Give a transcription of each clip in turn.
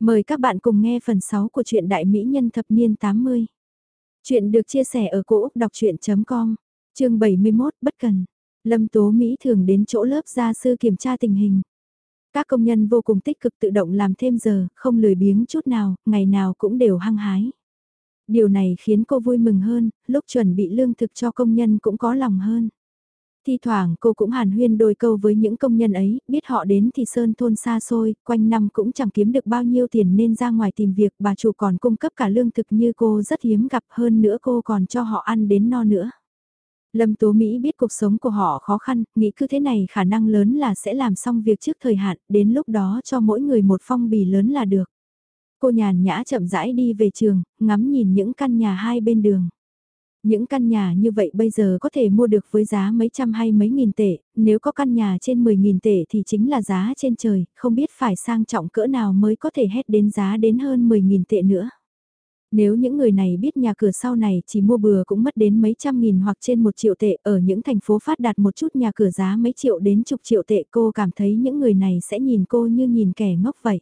Mời các bạn cùng nghe phần 6 của truyện Đại Mỹ Nhân Thập Niên 80. Chuyện được chia sẻ ở cỗ đọc chuyện.com, chương 71 bất cần. Lâm Tố Mỹ thường đến chỗ lớp gia sư kiểm tra tình hình. Các công nhân vô cùng tích cực tự động làm thêm giờ, không lười biếng chút nào, ngày nào cũng đều hăng hái. Điều này khiến cô vui mừng hơn, lúc chuẩn bị lương thực cho công nhân cũng có lòng hơn. Thi thoảng cô cũng hàn huyên đôi câu với những công nhân ấy, biết họ đến thì sơn thôn xa xôi, quanh năm cũng chẳng kiếm được bao nhiêu tiền nên ra ngoài tìm việc, bà chủ còn cung cấp cả lương thực như cô rất hiếm gặp hơn nữa cô còn cho họ ăn đến no nữa. Lâm Tố Mỹ biết cuộc sống của họ khó khăn, nghĩ cứ thế này khả năng lớn là sẽ làm xong việc trước thời hạn, đến lúc đó cho mỗi người một phong bì lớn là được. Cô nhàn nhã chậm rãi đi về trường, ngắm nhìn những căn nhà hai bên đường. Những căn nhà như vậy bây giờ có thể mua được với giá mấy trăm hay mấy nghìn tệ, nếu có căn nhà trên 10.000 tệ thì chính là giá trên trời, không biết phải sang trọng cỡ nào mới có thể hét đến giá đến hơn 10.000 tệ nữa. Nếu những người này biết nhà cửa sau này chỉ mua bừa cũng mất đến mấy trăm nghìn hoặc trên một triệu tệ ở những thành phố phát đạt một chút nhà cửa giá mấy triệu đến chục triệu tệ cô cảm thấy những người này sẽ nhìn cô như nhìn kẻ ngốc vậy.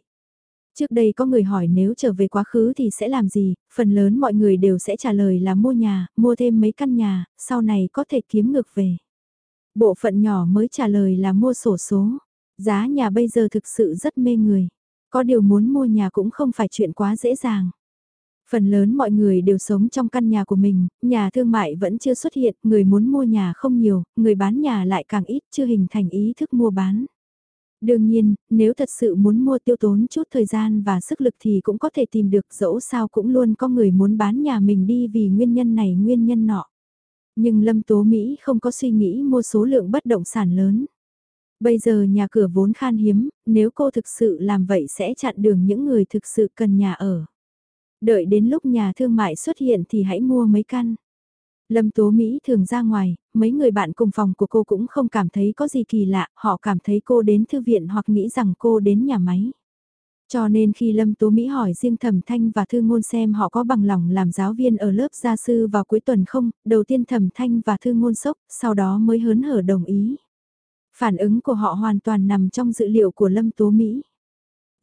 Trước đây có người hỏi nếu trở về quá khứ thì sẽ làm gì, phần lớn mọi người đều sẽ trả lời là mua nhà, mua thêm mấy căn nhà, sau này có thể kiếm ngược về. Bộ phận nhỏ mới trả lời là mua sổ số. Giá nhà bây giờ thực sự rất mê người. Có điều muốn mua nhà cũng không phải chuyện quá dễ dàng. Phần lớn mọi người đều sống trong căn nhà của mình, nhà thương mại vẫn chưa xuất hiện, người muốn mua nhà không nhiều, người bán nhà lại càng ít, chưa hình thành ý thức mua bán. Đương nhiên, nếu thật sự muốn mua tiêu tốn chút thời gian và sức lực thì cũng có thể tìm được dẫu sao cũng luôn có người muốn bán nhà mình đi vì nguyên nhân này nguyên nhân nọ. Nhưng Lâm Tố Mỹ không có suy nghĩ mua số lượng bất động sản lớn. Bây giờ nhà cửa vốn khan hiếm, nếu cô thực sự làm vậy sẽ chặn đường những người thực sự cần nhà ở. Đợi đến lúc nhà thương mại xuất hiện thì hãy mua mấy căn. Lâm Tố Mỹ thường ra ngoài, mấy người bạn cùng phòng của cô cũng không cảm thấy có gì kỳ lạ, họ cảm thấy cô đến thư viện hoặc nghĩ rằng cô đến nhà máy. Cho nên khi Lâm Tố Mỹ hỏi riêng Thẩm Thanh và Thư Ngôn xem họ có bằng lòng làm giáo viên ở lớp gia sư vào cuối tuần không, đầu tiên Thẩm Thanh và Thư Ngôn sốc, sau đó mới hớn hở đồng ý. Phản ứng của họ hoàn toàn nằm trong dự liệu của Lâm Tố Mỹ.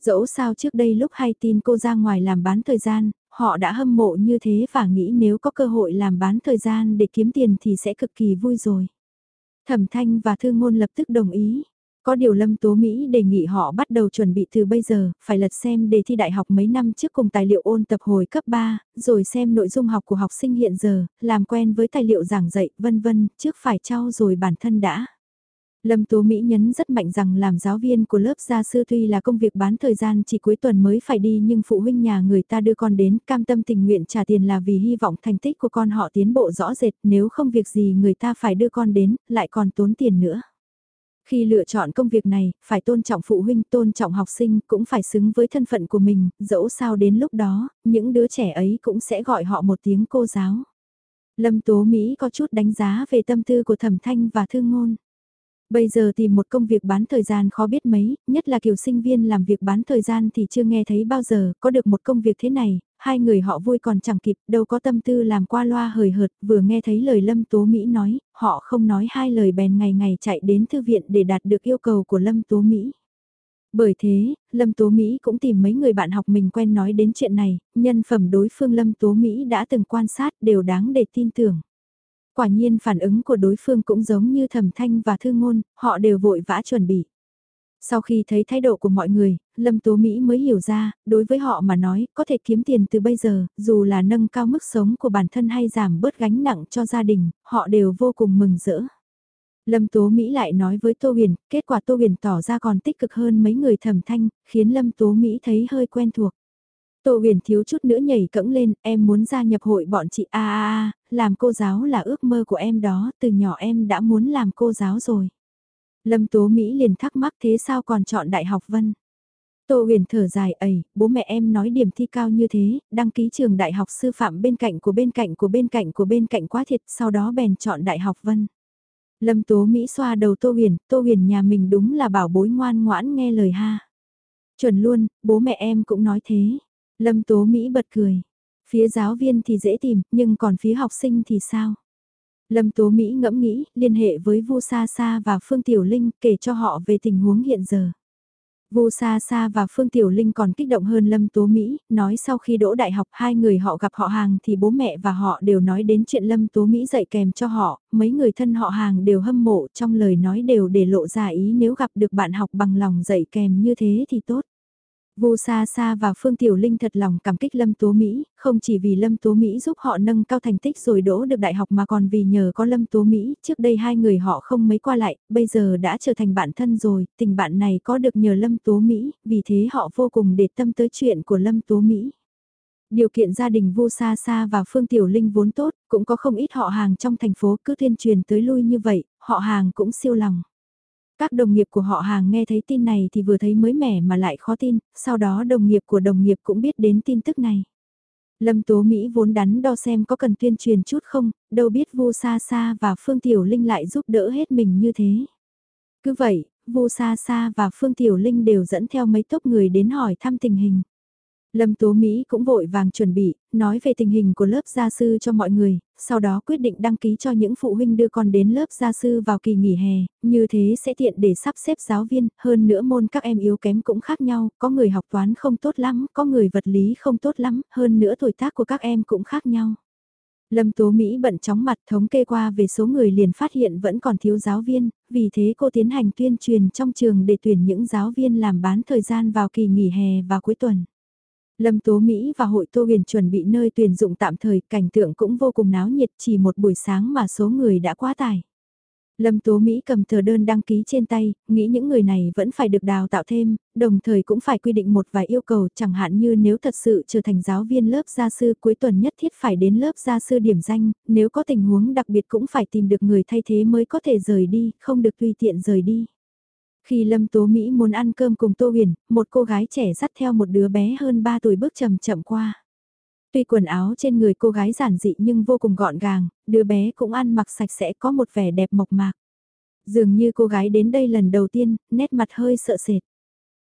Dẫu sao trước đây lúc hay tin cô ra ngoài làm bán thời gian, họ đã hâm mộ như thế và nghĩ nếu có cơ hội làm bán thời gian để kiếm tiền thì sẽ cực kỳ vui rồi. Thẩm Thanh và Thư Ngôn lập tức đồng ý. Có điều Lâm Tố Mỹ đề nghị họ bắt đầu chuẩn bị từ bây giờ, phải lật xem đề thi đại học mấy năm trước cùng tài liệu ôn tập hồi cấp 3, rồi xem nội dung học của học sinh hiện giờ, làm quen với tài liệu giảng dạy, vân vân, trước phải trao rồi bản thân đã. Lâm Tố Mỹ nhấn rất mạnh rằng làm giáo viên của lớp gia sư tuy là công việc bán thời gian chỉ cuối tuần mới phải đi nhưng phụ huynh nhà người ta đưa con đến cam tâm tình nguyện trả tiền là vì hy vọng thành tích của con họ tiến bộ rõ rệt nếu không việc gì người ta phải đưa con đến lại còn tốn tiền nữa. Khi lựa chọn công việc này, phải tôn trọng phụ huynh, tôn trọng học sinh, cũng phải xứng với thân phận của mình, dẫu sao đến lúc đó, những đứa trẻ ấy cũng sẽ gọi họ một tiếng cô giáo. Lâm Tố Mỹ có chút đánh giá về tâm tư của Thẩm Thanh và Thương Ngôn. Bây giờ tìm một công việc bán thời gian khó biết mấy, nhất là kiểu sinh viên làm việc bán thời gian thì chưa nghe thấy bao giờ, có được một công việc thế này, hai người họ vui còn chẳng kịp, đâu có tâm tư làm qua loa hời hợt, vừa nghe thấy lời Lâm Tố Mỹ nói, họ không nói hai lời bèn ngày ngày chạy đến thư viện để đạt được yêu cầu của Lâm Tố Mỹ. Bởi thế, Lâm Tố Mỹ cũng tìm mấy người bạn học mình quen nói đến chuyện này, nhân phẩm đối phương Lâm Tố Mỹ đã từng quan sát đều đáng để tin tưởng. Quả nhiên phản ứng của đối phương cũng giống như thẩm thanh và thư ngôn, họ đều vội vã chuẩn bị. Sau khi thấy thái độ của mọi người, Lâm Tố Mỹ mới hiểu ra, đối với họ mà nói, có thể kiếm tiền từ bây giờ, dù là nâng cao mức sống của bản thân hay giảm bớt gánh nặng cho gia đình, họ đều vô cùng mừng rỡ. Lâm Tố Mỹ lại nói với Tô Huyền, kết quả Tô Huyền tỏ ra còn tích cực hơn mấy người thẩm thanh, khiến Lâm Tố Mỹ thấy hơi quen thuộc. Tô huyền thiếu chút nữa nhảy cẫng lên, em muốn gia nhập hội bọn chị a a a, làm cô giáo là ước mơ của em đó, từ nhỏ em đã muốn làm cô giáo rồi. Lâm Tố Mỹ liền thắc mắc thế sao còn chọn Đại học Vân. Tô huyền thở dài ẩy, bố mẹ em nói điểm thi cao như thế, đăng ký trường đại học sư phạm bên cạnh của bên cạnh của bên cạnh của bên cạnh quá thiệt, sau đó bèn chọn Đại học Vân. Lâm Tố Mỹ xoa đầu Tô huyền, Tô huyền nhà mình đúng là bảo bối ngoan ngoãn nghe lời ha. Chuẩn luôn, bố mẹ em cũng nói thế. Lâm Tố Mỹ bật cười. Phía giáo viên thì dễ tìm, nhưng còn phía học sinh thì sao? Lâm Tố Mỹ ngẫm nghĩ, liên hệ với Vu Sa Sa và Phương Tiểu Linh kể cho họ về tình huống hiện giờ. Vu Sa Sa và Phương Tiểu Linh còn kích động hơn Lâm Tố Mỹ, nói sau khi đỗ đại học hai người họ gặp họ hàng thì bố mẹ và họ đều nói đến chuyện Lâm Tố Mỹ dạy kèm cho họ, mấy người thân họ hàng đều hâm mộ trong lời nói đều để lộ ra ý nếu gặp được bạn học bằng lòng dạy kèm như thế thì tốt. Vu Sa Sa và Phương Tiểu Linh thật lòng cảm kích Lâm Tố Mỹ, không chỉ vì Lâm Tố Mỹ giúp họ nâng cao thành tích rồi đỗ được đại học mà còn vì nhờ có Lâm Tố Mỹ, trước đây hai người họ không mấy qua lại, bây giờ đã trở thành bạn thân rồi, tình bạn này có được nhờ Lâm Tố Mỹ, vì thế họ vô cùng để tâm tới chuyện của Lâm Tố Mỹ. Điều kiện gia đình Vu Sa Sa và Phương Tiểu Linh vốn tốt, cũng có không ít họ hàng trong thành phố cứ tuyên truyền tới lui như vậy, họ hàng cũng siêu lòng. Các đồng nghiệp của họ hàng nghe thấy tin này thì vừa thấy mới mẻ mà lại khó tin, sau đó đồng nghiệp của đồng nghiệp cũng biết đến tin tức này. Lâm Tố Mỹ vốn đắn đo xem có cần tuyên truyền chút không, đâu biết Vu Sa Sa và Phương Tiểu Linh lại giúp đỡ hết mình như thế. Cứ vậy, Vu Sa Sa và Phương Tiểu Linh đều dẫn theo mấy tốp người đến hỏi thăm tình hình. Lâm Tố Mỹ cũng vội vàng chuẩn bị, nói về tình hình của lớp gia sư cho mọi người, sau đó quyết định đăng ký cho những phụ huynh đưa con đến lớp gia sư vào kỳ nghỉ hè, như thế sẽ tiện để sắp xếp giáo viên, hơn nữa môn các em yếu kém cũng khác nhau, có người học toán không tốt lắm, có người vật lý không tốt lắm, hơn nữa tuổi tác của các em cũng khác nhau. Lâm Tố Mỹ bận chóng mặt thống kê qua về số người liền phát hiện vẫn còn thiếu giáo viên, vì thế cô tiến hành tuyên truyền trong trường để tuyển những giáo viên làm bán thời gian vào kỳ nghỉ hè và cuối tuần. Lâm Tố Mỹ và hội Tô Huyền chuẩn bị nơi tuyển dụng tạm thời, cảnh tượng cũng vô cùng náo nhiệt chỉ một buổi sáng mà số người đã quá tải. Lâm Tố Mỹ cầm tờ đơn đăng ký trên tay, nghĩ những người này vẫn phải được đào tạo thêm, đồng thời cũng phải quy định một vài yêu cầu chẳng hạn như nếu thật sự trở thành giáo viên lớp gia sư cuối tuần nhất thiết phải đến lớp gia sư điểm danh, nếu có tình huống đặc biệt cũng phải tìm được người thay thế mới có thể rời đi, không được tùy tiện rời đi. Khi Lâm Tố Mỹ muốn ăn cơm cùng Tô Huyền, một cô gái trẻ dắt theo một đứa bé hơn 3 tuổi bước chậm chậm qua. Tuy quần áo trên người cô gái giản dị nhưng vô cùng gọn gàng, đứa bé cũng ăn mặc sạch sẽ có một vẻ đẹp mộc mạc. Dường như cô gái đến đây lần đầu tiên, nét mặt hơi sợ sệt.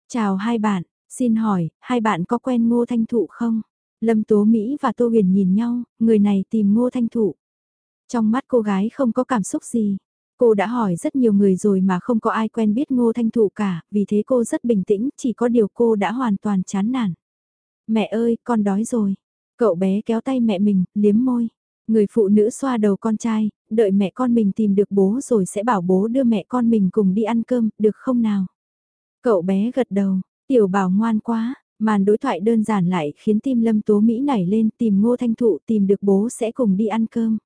Chào hai bạn, xin hỏi, hai bạn có quen Ngô Thanh Thụ không? Lâm Tố Mỹ và Tô Huyền nhìn nhau, người này tìm Ngô Thanh Thụ. Trong mắt cô gái không có cảm xúc gì, Cô đã hỏi rất nhiều người rồi mà không có ai quen biết Ngô Thanh Thụ cả, vì thế cô rất bình tĩnh, chỉ có điều cô đã hoàn toàn chán nản. Mẹ ơi, con đói rồi. Cậu bé kéo tay mẹ mình, liếm môi. Người phụ nữ xoa đầu con trai, đợi mẹ con mình tìm được bố rồi sẽ bảo bố đưa mẹ con mình cùng đi ăn cơm, được không nào? Cậu bé gật đầu, tiểu bảo ngoan quá, màn đối thoại đơn giản lại khiến tim lâm tố Mỹ nảy lên tìm ngô thanh thụ tìm được bố sẽ cùng đi ăn cơm.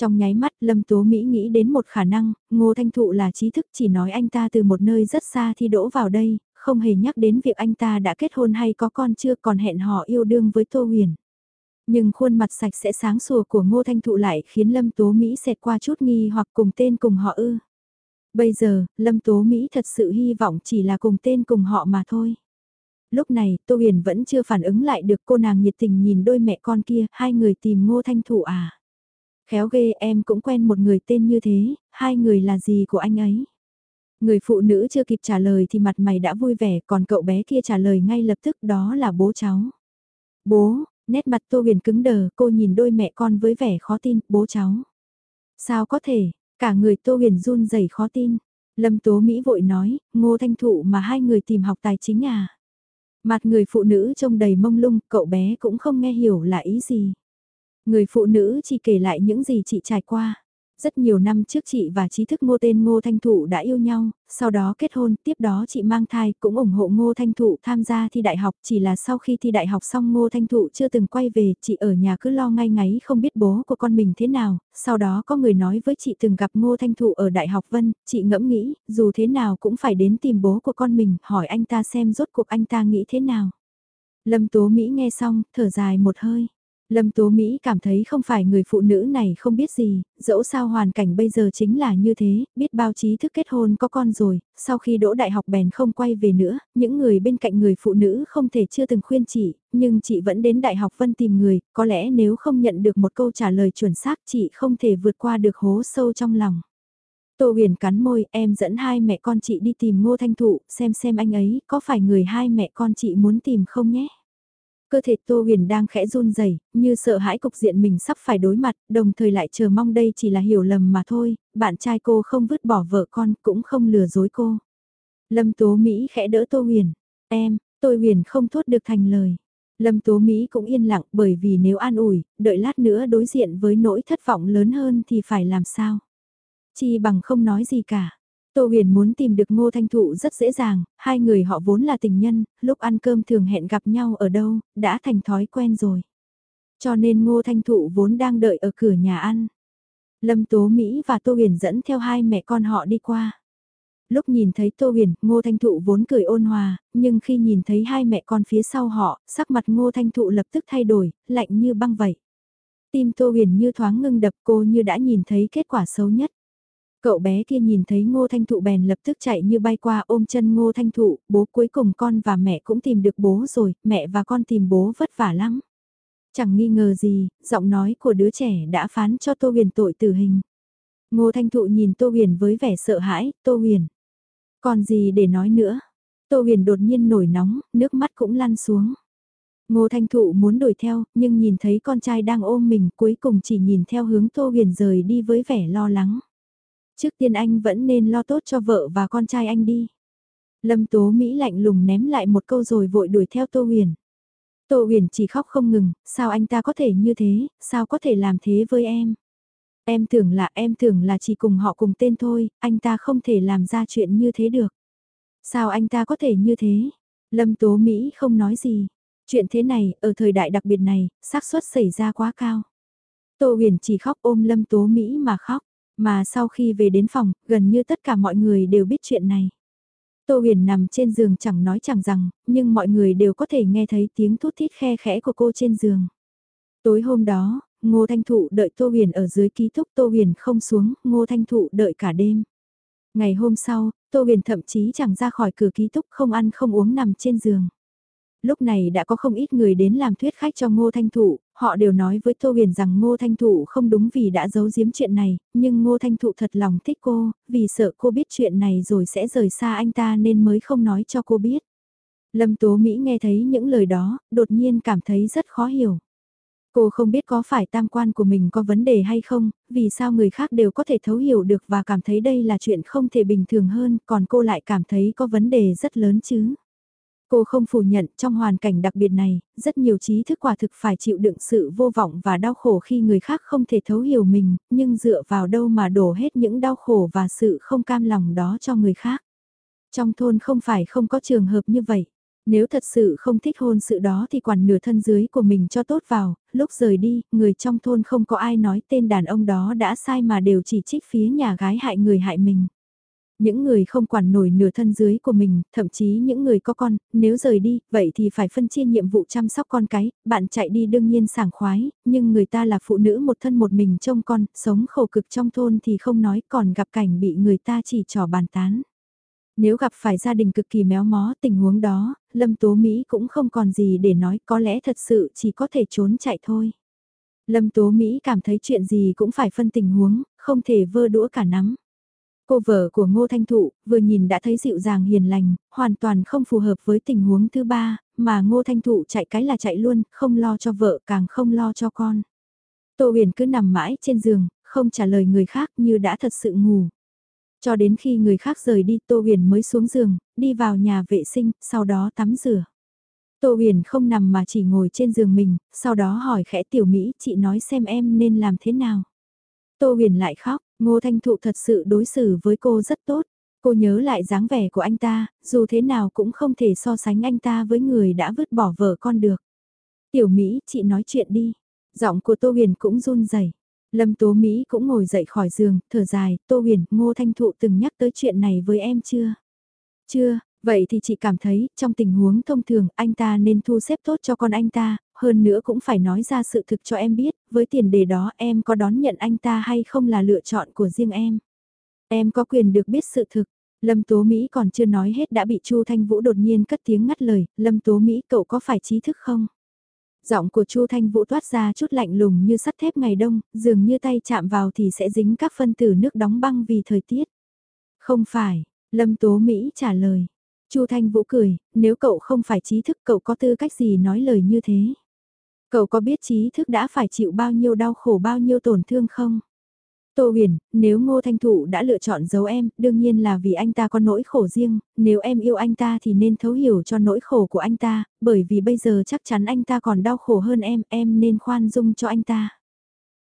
Trong nháy mắt Lâm Tố Mỹ nghĩ đến một khả năng, Ngô Thanh Thụ là trí thức chỉ nói anh ta từ một nơi rất xa thi đỗ vào đây, không hề nhắc đến việc anh ta đã kết hôn hay có con chưa còn hẹn hò yêu đương với Tô Huyền. Nhưng khuôn mặt sạch sẽ sáng sủa của Ngô Thanh Thụ lại khiến Lâm Tố Mỹ xẹt qua chút nghi hoặc cùng tên cùng họ ư. Bây giờ, Lâm Tố Mỹ thật sự hy vọng chỉ là cùng tên cùng họ mà thôi. Lúc này, Tô Huyền vẫn chưa phản ứng lại được cô nàng nhiệt tình nhìn đôi mẹ con kia, hai người tìm Ngô Thanh Thụ à. Khéo ghê em cũng quen một người tên như thế, hai người là gì của anh ấy? Người phụ nữ chưa kịp trả lời thì mặt mày đã vui vẻ, còn cậu bé kia trả lời ngay lập tức đó là bố cháu. Bố, nét mặt Tô Huyền cứng đờ, cô nhìn đôi mẹ con với vẻ khó tin, bố cháu. Sao có thể, cả người Tô Huyền run rẩy khó tin. Lâm Tố Mỹ vội nói, ngô thanh thụ mà hai người tìm học tài chính à. Mặt người phụ nữ trông đầy mông lung, cậu bé cũng không nghe hiểu là ý gì. Người phụ nữ chỉ kể lại những gì chị trải qua. Rất nhiều năm trước chị và trí thức ngô tên Ngô Thanh Thụ đã yêu nhau, sau đó kết hôn, tiếp đó chị mang thai, cũng ủng hộ Ngô Thanh Thụ tham gia thi đại học, chỉ là sau khi thi đại học xong Ngô Thanh Thụ chưa từng quay về, chị ở nhà cứ lo ngay ngáy không biết bố của con mình thế nào, sau đó có người nói với chị từng gặp Ngô Thanh Thụ ở Đại học Vân, chị ngẫm nghĩ, dù thế nào cũng phải đến tìm bố của con mình, hỏi anh ta xem rốt cuộc anh ta nghĩ thế nào. Lâm Tố Mỹ nghe xong, thở dài một hơi. Lâm Tố Mỹ cảm thấy không phải người phụ nữ này không biết gì, dẫu sao hoàn cảnh bây giờ chính là như thế, biết bao trí thức kết hôn có con rồi, sau khi đỗ đại học bèn không quay về nữa, những người bên cạnh người phụ nữ không thể chưa từng khuyên chị, nhưng chị vẫn đến đại học vân tìm người, có lẽ nếu không nhận được một câu trả lời chuẩn xác chị không thể vượt qua được hố sâu trong lòng. Tô huyền cắn môi, em dẫn hai mẹ con chị đi tìm ngô thanh thụ, xem xem anh ấy có phải người hai mẹ con chị muốn tìm không nhé. Cơ thể Tô Huyền đang khẽ run rẩy, như sợ hãi cục diện mình sắp phải đối mặt, đồng thời lại chờ mong đây chỉ là hiểu lầm mà thôi, bạn trai cô không vứt bỏ vợ con cũng không lừa dối cô. Lâm Tố Mỹ khẽ đỡ Tô Huyền. Em, Tô Huyền không thốt được thành lời. Lâm Tố Mỹ cũng yên lặng bởi vì nếu an ủi, đợi lát nữa đối diện với nỗi thất vọng lớn hơn thì phải làm sao. Chi bằng không nói gì cả. Tô Huyền muốn tìm được Ngô Thanh Thụ rất dễ dàng, hai người họ vốn là tình nhân, lúc ăn cơm thường hẹn gặp nhau ở đâu, đã thành thói quen rồi. Cho nên Ngô Thanh Thụ vốn đang đợi ở cửa nhà ăn. Lâm Tố Mỹ và Tô Huyền dẫn theo hai mẹ con họ đi qua. Lúc nhìn thấy Tô Huyền, Ngô Thanh Thụ vốn cười ôn hòa, nhưng khi nhìn thấy hai mẹ con phía sau họ, sắc mặt Ngô Thanh Thụ lập tức thay đổi, lạnh như băng vậy. Tim Tô Huyền như thoáng ngưng đập cô như đã nhìn thấy kết quả xấu nhất. Cậu bé kia nhìn thấy Ngô Thanh Thụ bèn lập tức chạy như bay qua ôm chân Ngô Thanh Thụ, bố cuối cùng con và mẹ cũng tìm được bố rồi, mẹ và con tìm bố vất vả lắm. Chẳng nghi ngờ gì, giọng nói của đứa trẻ đã phán cho Tô Huyền tội tử hình. Ngô Thanh Thụ nhìn Tô Huyền với vẻ sợ hãi, Tô Huyền. Còn gì để nói nữa? Tô Huyền đột nhiên nổi nóng, nước mắt cũng lăn xuống. Ngô Thanh Thụ muốn đuổi theo, nhưng nhìn thấy con trai đang ôm mình cuối cùng chỉ nhìn theo hướng Tô Huyền rời đi với vẻ lo lắng. Trước tiên anh vẫn nên lo tốt cho vợ và con trai anh đi. Lâm Tố Mỹ lạnh lùng ném lại một câu rồi vội đuổi theo Tô Huyền. Tô Huyền chỉ khóc không ngừng, sao anh ta có thể như thế, sao có thể làm thế với em? Em tưởng là em tưởng là chỉ cùng họ cùng tên thôi, anh ta không thể làm ra chuyện như thế được. Sao anh ta có thể như thế? Lâm Tố Mỹ không nói gì. Chuyện thế này, ở thời đại đặc biệt này, xác suất xảy ra quá cao. Tô huyền chỉ khóc ôm Lâm Tố Mỹ mà khóc. Mà sau khi về đến phòng, gần như tất cả mọi người đều biết chuyện này. Tô huyền nằm trên giường chẳng nói chẳng rằng, nhưng mọi người đều có thể nghe thấy tiếng thút thít khe khẽ của cô trên giường. Tối hôm đó, Ngô Thanh Thụ đợi Tô Huyền ở dưới ký túc Tô Huyền không xuống, Ngô Thanh Thụ đợi cả đêm. Ngày hôm sau, Tô Huyền thậm chí chẳng ra khỏi cửa ký túc không ăn không uống nằm trên giường. Lúc này đã có không ít người đến làm thuyết khách cho Ngô Thanh Thụ, họ đều nói với Tô Huyền rằng Ngô Thanh Thụ không đúng vì đã giấu giếm chuyện này, nhưng Ngô Thanh Thụ thật lòng thích cô, vì sợ cô biết chuyện này rồi sẽ rời xa anh ta nên mới không nói cho cô biết. Lâm Tố Mỹ nghe thấy những lời đó, đột nhiên cảm thấy rất khó hiểu. Cô không biết có phải tam quan của mình có vấn đề hay không, vì sao người khác đều có thể thấu hiểu được và cảm thấy đây là chuyện không thể bình thường hơn, còn cô lại cảm thấy có vấn đề rất lớn chứ. Cô không phủ nhận trong hoàn cảnh đặc biệt này, rất nhiều trí thức quả thực phải chịu đựng sự vô vọng và đau khổ khi người khác không thể thấu hiểu mình, nhưng dựa vào đâu mà đổ hết những đau khổ và sự không cam lòng đó cho người khác. Trong thôn không phải không có trường hợp như vậy. Nếu thật sự không thích hôn sự đó thì quản nửa thân dưới của mình cho tốt vào, lúc rời đi, người trong thôn không có ai nói tên đàn ông đó đã sai mà đều chỉ trích phía nhà gái hại người hại mình. Những người không quản nổi nửa thân dưới của mình, thậm chí những người có con, nếu rời đi, vậy thì phải phân chia nhiệm vụ chăm sóc con cái, bạn chạy đi đương nhiên sảng khoái, nhưng người ta là phụ nữ một thân một mình trông con, sống khổ cực trong thôn thì không nói còn gặp cảnh bị người ta chỉ trò bàn tán. Nếu gặp phải gia đình cực kỳ méo mó tình huống đó, Lâm Tố Mỹ cũng không còn gì để nói có lẽ thật sự chỉ có thể trốn chạy thôi. Lâm Tố Mỹ cảm thấy chuyện gì cũng phải phân tình huống, không thể vơ đũa cả nắm. Cô vợ của Ngô Thanh Thụ, vừa nhìn đã thấy dịu dàng hiền lành, hoàn toàn không phù hợp với tình huống thứ ba, mà Ngô Thanh Thụ chạy cái là chạy luôn, không lo cho vợ càng không lo cho con. Tô huyền cứ nằm mãi trên giường, không trả lời người khác như đã thật sự ngủ. Cho đến khi người khác rời đi Tô Huyền mới xuống giường, đi vào nhà vệ sinh, sau đó tắm rửa. Tô Huyền không nằm mà chỉ ngồi trên giường mình, sau đó hỏi khẽ tiểu Mỹ chị nói xem em nên làm thế nào. Tô Huyền lại khóc, Ngô Thanh Thụ thật sự đối xử với cô rất tốt. Cô nhớ lại dáng vẻ của anh ta, dù thế nào cũng không thể so sánh anh ta với người đã vứt bỏ vợ con được. Tiểu Mỹ, chị nói chuyện đi. Giọng của Tô Huyền cũng run rẩy. Lâm Tố Mỹ cũng ngồi dậy khỏi giường, thở dài, Tô Huyền, Ngô Thanh Thụ từng nhắc tới chuyện này với em chưa? Chưa, vậy thì chị cảm thấy, trong tình huống thông thường, anh ta nên thu xếp tốt cho con anh ta, hơn nữa cũng phải nói ra sự thực cho em biết, với tiền đề đó em có đón nhận anh ta hay không là lựa chọn của riêng em. Em có quyền được biết sự thực. Lâm Tố Mỹ còn chưa nói hết đã bị Chu Thanh Vũ đột nhiên cất tiếng ngắt lời, Lâm Tố Mỹ cậu có phải trí thức không? Giọng của Chu Thanh Vũ toát ra chút lạnh lùng như sắt thép ngày đông, dường như tay chạm vào thì sẽ dính các phân tử nước đóng băng vì thời tiết. Không phải, Lâm Tố Mỹ trả lời. Chu Thanh Vũ cười, nếu cậu không phải trí thức cậu có tư cách gì nói lời như thế? Cậu có biết trí thức đã phải chịu bao nhiêu đau khổ bao nhiêu tổn thương không? Tô huyền, nếu ngô thanh thụ đã lựa chọn giấu em, đương nhiên là vì anh ta có nỗi khổ riêng, nếu em yêu anh ta thì nên thấu hiểu cho nỗi khổ của anh ta, bởi vì bây giờ chắc chắn anh ta còn đau khổ hơn em, em nên khoan dung cho anh ta.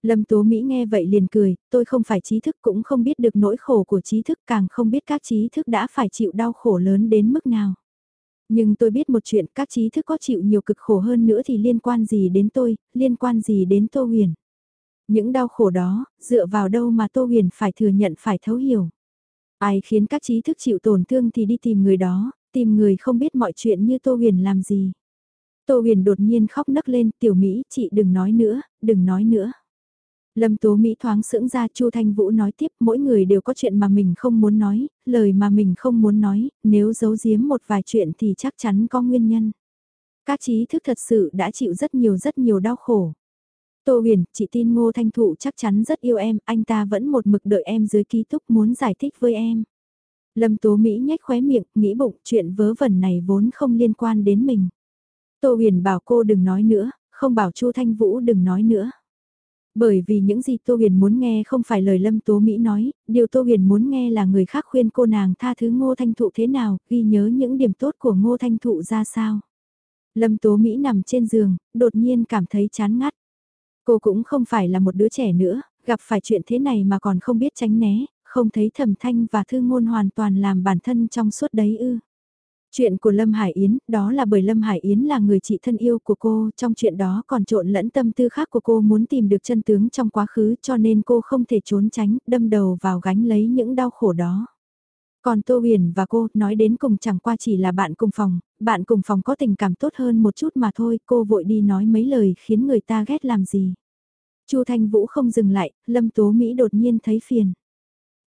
Lâm Tố Mỹ nghe vậy liền cười, tôi không phải trí thức cũng không biết được nỗi khổ của trí thức càng không biết các trí thức đã phải chịu đau khổ lớn đến mức nào. Nhưng tôi biết một chuyện các trí thức có chịu nhiều cực khổ hơn nữa thì liên quan gì đến tôi, liên quan gì đến Tô Huyền. Những đau khổ đó, dựa vào đâu mà Tô Huyền phải thừa nhận phải thấu hiểu. Ai khiến các trí thức chịu tổn thương thì đi tìm người đó, tìm người không biết mọi chuyện như Tô Huyền làm gì. Tô Huyền đột nhiên khóc nấc lên, tiểu Mỹ, chị đừng nói nữa, đừng nói nữa. Lâm Tố Mỹ thoáng sững ra Chu Thanh Vũ nói tiếp mỗi người đều có chuyện mà mình không muốn nói, lời mà mình không muốn nói, nếu giấu giếm một vài chuyện thì chắc chắn có nguyên nhân. Các trí thức thật sự đã chịu rất nhiều rất nhiều đau khổ. Tô huyền, chị tin Ngô Thanh Thụ chắc chắn rất yêu em, anh ta vẫn một mực đợi em dưới ký túc muốn giải thích với em. Lâm Tố Mỹ nhếch khóe miệng, nghĩ bụng chuyện vớ vẩn này vốn không liên quan đến mình. Tô huyền bảo cô đừng nói nữa, không bảo Chu Thanh Vũ đừng nói nữa. Bởi vì những gì Tô Huyền muốn nghe không phải lời Lâm Tố Mỹ nói, điều Tô Huyền muốn nghe là người khác khuyên cô nàng tha thứ Ngô Thanh Thụ thế nào, ghi nhớ những điểm tốt của Ngô Thanh Thụ ra sao. Lâm Tố Mỹ nằm trên giường, đột nhiên cảm thấy chán ngắt. Cô cũng không phải là một đứa trẻ nữa, gặp phải chuyện thế này mà còn không biết tránh né, không thấy thẩm thanh và thư ngôn hoàn toàn làm bản thân trong suốt đấy ư. Chuyện của Lâm Hải Yến, đó là bởi Lâm Hải Yến là người chị thân yêu của cô, trong chuyện đó còn trộn lẫn tâm tư khác của cô muốn tìm được chân tướng trong quá khứ cho nên cô không thể trốn tránh, đâm đầu vào gánh lấy những đau khổ đó. Còn Tô Huyền và cô, nói đến cùng chẳng qua chỉ là bạn cùng phòng, bạn cùng phòng có tình cảm tốt hơn một chút mà thôi, cô vội đi nói mấy lời khiến người ta ghét làm gì. Chu Thanh Vũ không dừng lại, Lâm Tố Mỹ đột nhiên thấy phiền.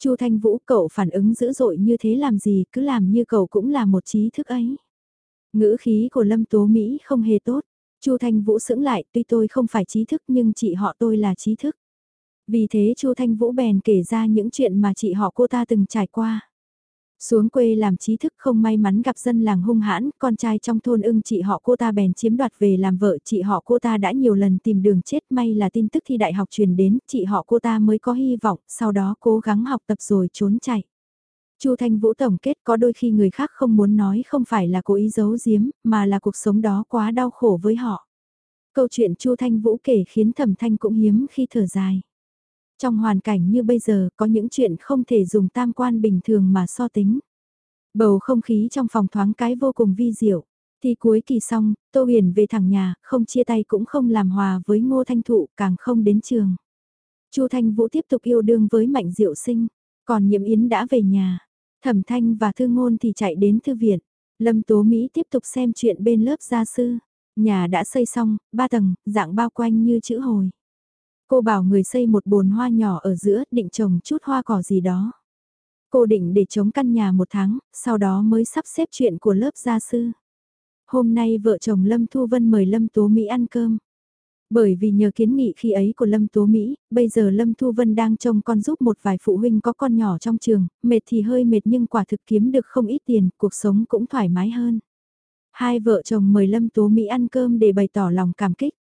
Chu Thanh Vũ cậu phản ứng dữ dội như thế làm gì, cứ làm như cậu cũng là một trí thức ấy. Ngữ khí của Lâm Tố Mỹ không hề tốt. Chu Thanh Vũ sững lại, tuy tôi không phải trí thức nhưng chị họ tôi là trí thức. Vì thế Chu Thanh Vũ bèn kể ra những chuyện mà chị họ cô ta từng trải qua. Xuống quê làm trí thức không may mắn gặp dân làng hung hãn, con trai trong thôn ưng chị họ cô ta bèn chiếm đoạt về làm vợ, chị họ cô ta đã nhiều lần tìm đường chết may là tin tức thi đại học truyền đến, chị họ cô ta mới có hy vọng, sau đó cố gắng học tập rồi trốn chạy. Chu Thanh Vũ tổng kết có đôi khi người khác không muốn nói không phải là cố ý giấu giếm, mà là cuộc sống đó quá đau khổ với họ. Câu chuyện Chu Thanh Vũ kể khiến Thẩm Thanh cũng hiếm khi thở dài. Trong hoàn cảnh như bây giờ có những chuyện không thể dùng tam quan bình thường mà so tính. Bầu không khí trong phòng thoáng cái vô cùng vi diệu. Thì cuối kỳ xong, Tô Huyền về thẳng nhà, không chia tay cũng không làm hòa với Ngô Thanh Thụ, càng không đến trường. Chu Thanh Vũ tiếp tục yêu đương với Mạnh Diệu Sinh, còn nhiệm Yến đã về nhà. Thẩm Thanh và Thư Ngôn thì chạy đến thư viện. Lâm Tố Mỹ tiếp tục xem chuyện bên lớp gia sư. Nhà đã xây xong, ba tầng, dạng bao quanh như chữ hồi. Cô bảo người xây một bồn hoa nhỏ ở giữa, định trồng chút hoa cỏ gì đó. Cô định để chống căn nhà một tháng, sau đó mới sắp xếp chuyện của lớp gia sư. Hôm nay vợ chồng Lâm Thu Vân mời Lâm Tố Mỹ ăn cơm. Bởi vì nhờ kiến nghị khi ấy của Lâm Tố Mỹ, bây giờ Lâm Thu Vân đang trông con giúp một vài phụ huynh có con nhỏ trong trường, mệt thì hơi mệt nhưng quả thực kiếm được không ít tiền, cuộc sống cũng thoải mái hơn. Hai vợ chồng mời Lâm Tố Mỹ ăn cơm để bày tỏ lòng cảm kích.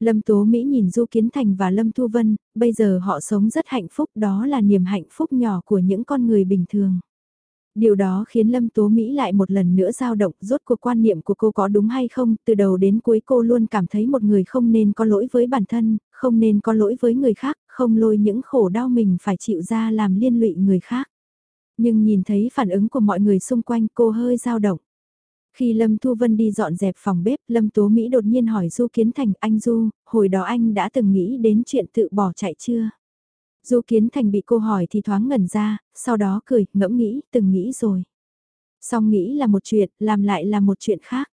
Lâm Tố Mỹ nhìn Du Kiến Thành và Lâm Thu Vân, bây giờ họ sống rất hạnh phúc đó là niềm hạnh phúc nhỏ của những con người bình thường. Điều đó khiến Lâm Tố Mỹ lại một lần nữa dao động rốt cuộc quan niệm của cô có đúng hay không, từ đầu đến cuối cô luôn cảm thấy một người không nên có lỗi với bản thân, không nên có lỗi với người khác, không lôi những khổ đau mình phải chịu ra làm liên lụy người khác. Nhưng nhìn thấy phản ứng của mọi người xung quanh cô hơi dao động. Khi Lâm Thu Vân đi dọn dẹp phòng bếp, Lâm Tố Mỹ đột nhiên hỏi Du Kiến Thành, anh Du, hồi đó anh đã từng nghĩ đến chuyện tự bỏ chạy chưa? Du Kiến Thành bị cô hỏi thì thoáng ngẩn ra, sau đó cười, ngẫm nghĩ, từng nghĩ rồi. Xong nghĩ là một chuyện, làm lại là một chuyện khác.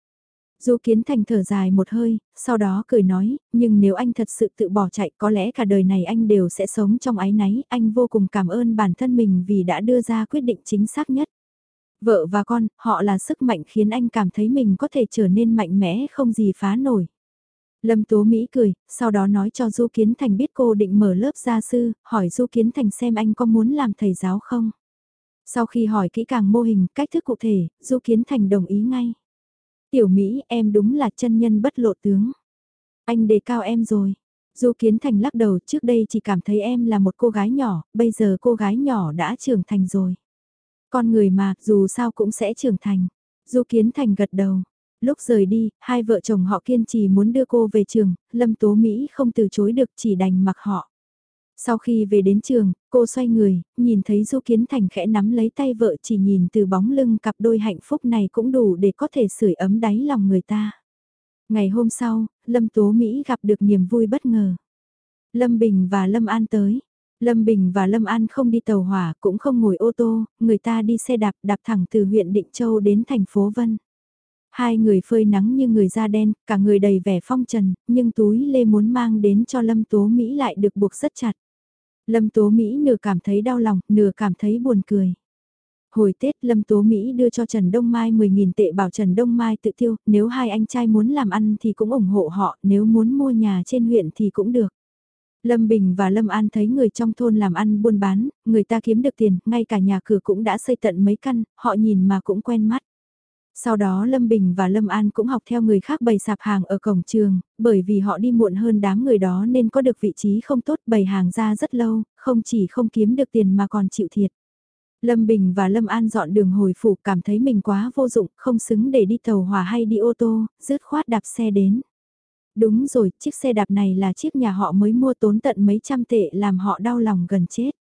Du Kiến Thành thở dài một hơi, sau đó cười nói, nhưng nếu anh thật sự tự bỏ chạy có lẽ cả đời này anh đều sẽ sống trong ái náy, anh vô cùng cảm ơn bản thân mình vì đã đưa ra quyết định chính xác nhất. Vợ và con, họ là sức mạnh khiến anh cảm thấy mình có thể trở nên mạnh mẽ không gì phá nổi. Lâm Tố Mỹ cười, sau đó nói cho Du Kiến Thành biết cô định mở lớp gia sư, hỏi Du Kiến Thành xem anh có muốn làm thầy giáo không. Sau khi hỏi kỹ càng mô hình, cách thức cụ thể, Du Kiến Thành đồng ý ngay. Tiểu Mỹ, em đúng là chân nhân bất lộ tướng. Anh đề cao em rồi. Du Kiến Thành lắc đầu trước đây chỉ cảm thấy em là một cô gái nhỏ, bây giờ cô gái nhỏ đã trưởng thành rồi. Con người mà, dù sao cũng sẽ trưởng thành. Du Kiến Thành gật đầu. Lúc rời đi, hai vợ chồng họ kiên trì muốn đưa cô về trường, Lâm Tố Mỹ không từ chối được chỉ đành mặc họ. Sau khi về đến trường, cô xoay người, nhìn thấy Du Kiến Thành khẽ nắm lấy tay vợ chỉ nhìn từ bóng lưng cặp đôi hạnh phúc này cũng đủ để có thể sưởi ấm đáy lòng người ta. Ngày hôm sau, Lâm Tố Mỹ gặp được niềm vui bất ngờ. Lâm Bình và Lâm An tới. Lâm Bình và Lâm An không đi tàu hỏa cũng không ngồi ô tô, người ta đi xe đạp đạp thẳng từ huyện Định Châu đến thành phố Vân. Hai người phơi nắng như người da đen, cả người đầy vẻ phong trần, nhưng túi lê muốn mang đến cho Lâm Tố Mỹ lại được buộc rất chặt. Lâm Tố Mỹ nửa cảm thấy đau lòng, nửa cảm thấy buồn cười. Hồi Tết Lâm Tố Mỹ đưa cho Trần Đông Mai 10.000 tệ bảo Trần Đông Mai tự tiêu, nếu hai anh trai muốn làm ăn thì cũng ủng hộ họ, nếu muốn mua nhà trên huyện thì cũng được. Lâm Bình và Lâm An thấy người trong thôn làm ăn buôn bán, người ta kiếm được tiền, ngay cả nhà cửa cũng đã xây tận mấy căn, họ nhìn mà cũng quen mắt. Sau đó Lâm Bình và Lâm An cũng học theo người khác bày sạp hàng ở cổng trường, bởi vì họ đi muộn hơn đám người đó nên có được vị trí không tốt bày hàng ra rất lâu, không chỉ không kiếm được tiền mà còn chịu thiệt. Lâm Bình và Lâm An dọn đường hồi phủ cảm thấy mình quá vô dụng, không xứng để đi tàu hỏa hay đi ô tô, rứt khoát đạp xe đến. Đúng rồi, chiếc xe đạp này là chiếc nhà họ mới mua tốn tận mấy trăm tệ làm họ đau lòng gần chết.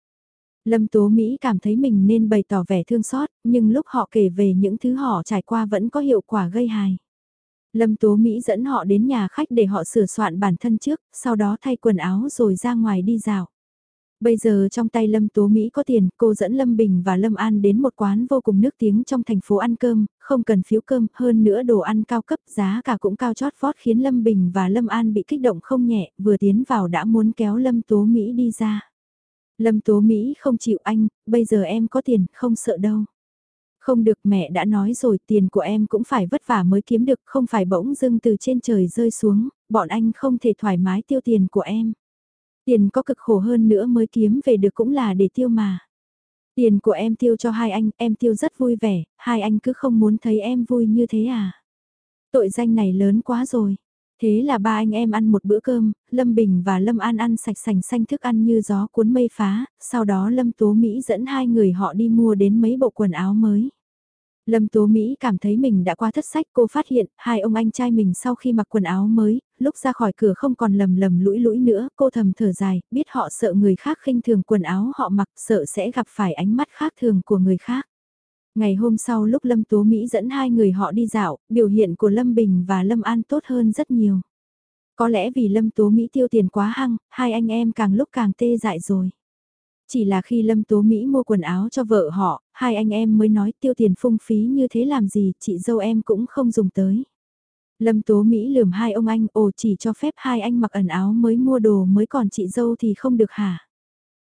Lâm Tố Mỹ cảm thấy mình nên bày tỏ vẻ thương xót, nhưng lúc họ kể về những thứ họ trải qua vẫn có hiệu quả gây hài. Lâm Tố Mỹ dẫn họ đến nhà khách để họ sửa soạn bản thân trước, sau đó thay quần áo rồi ra ngoài đi dạo. Bây giờ trong tay Lâm Tố Mỹ có tiền, cô dẫn Lâm Bình và Lâm An đến một quán vô cùng nước tiếng trong thành phố ăn cơm, không cần phiếu cơm, hơn nữa đồ ăn cao cấp, giá cả cũng cao chót vót khiến Lâm Bình và Lâm An bị kích động không nhẹ, vừa tiến vào đã muốn kéo Lâm Tố Mỹ đi ra. Lâm Tố Mỹ không chịu anh, bây giờ em có tiền, không sợ đâu. Không được mẹ đã nói rồi tiền của em cũng phải vất vả mới kiếm được, không phải bỗng dưng từ trên trời rơi xuống, bọn anh không thể thoải mái tiêu tiền của em. Tiền có cực khổ hơn nữa mới kiếm về được cũng là để tiêu mà. Tiền của em tiêu cho hai anh, em tiêu rất vui vẻ, hai anh cứ không muốn thấy em vui như thế à. Tội danh này lớn quá rồi. Thế là ba anh em ăn một bữa cơm, Lâm Bình và Lâm An ăn sạch sành xanh thức ăn như gió cuốn mây phá, sau đó Lâm Tố Mỹ dẫn hai người họ đi mua đến mấy bộ quần áo mới. Lâm Tố Mỹ cảm thấy mình đã qua thất sách cô phát hiện hai ông anh trai mình sau khi mặc quần áo mới, lúc ra khỏi cửa không còn lầm lầm lũi lũi nữa, cô thầm thở dài, biết họ sợ người khác khinh thường quần áo họ mặc, sợ sẽ gặp phải ánh mắt khác thường của người khác. Ngày hôm sau lúc Lâm Tố Mỹ dẫn hai người họ đi dạo, biểu hiện của Lâm Bình và Lâm An tốt hơn rất nhiều. Có lẽ vì Lâm Tố Mỹ tiêu tiền quá hăng, hai anh em càng lúc càng tê dại rồi. Chỉ là khi Lâm Tố Mỹ mua quần áo cho vợ họ, hai anh em mới nói tiêu tiền phung phí như thế làm gì, chị dâu em cũng không dùng tới. Lâm Tố Mỹ lườm hai ông anh, ồ chỉ cho phép hai anh mặc ẩn áo mới mua đồ mới còn chị dâu thì không được hả?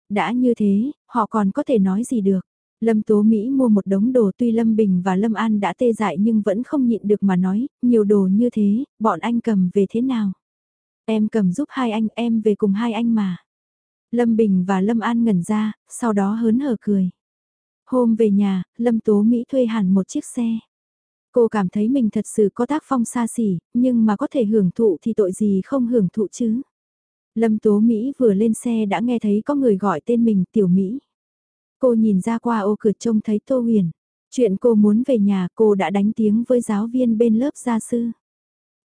Đã như thế, họ còn có thể nói gì được? Lâm Tố Mỹ mua một đống đồ tuy Lâm Bình và Lâm An đã tê dại nhưng vẫn không nhịn được mà nói, nhiều đồ như thế, bọn anh cầm về thế nào? Em cầm giúp hai anh, em về cùng hai anh mà. Lâm Bình và Lâm An ngẩn ra, sau đó hớn hở cười. Hôm về nhà, Lâm Tố Mỹ thuê hẳn một chiếc xe. Cô cảm thấy mình thật sự có tác phong xa xỉ, nhưng mà có thể hưởng thụ thì tội gì không hưởng thụ chứ. Lâm Tố Mỹ vừa lên xe đã nghe thấy có người gọi tên mình Tiểu Mỹ. Cô nhìn ra qua ô cửa trông thấy Tô Huyền. Chuyện cô muốn về nhà cô đã đánh tiếng với giáo viên bên lớp gia sư.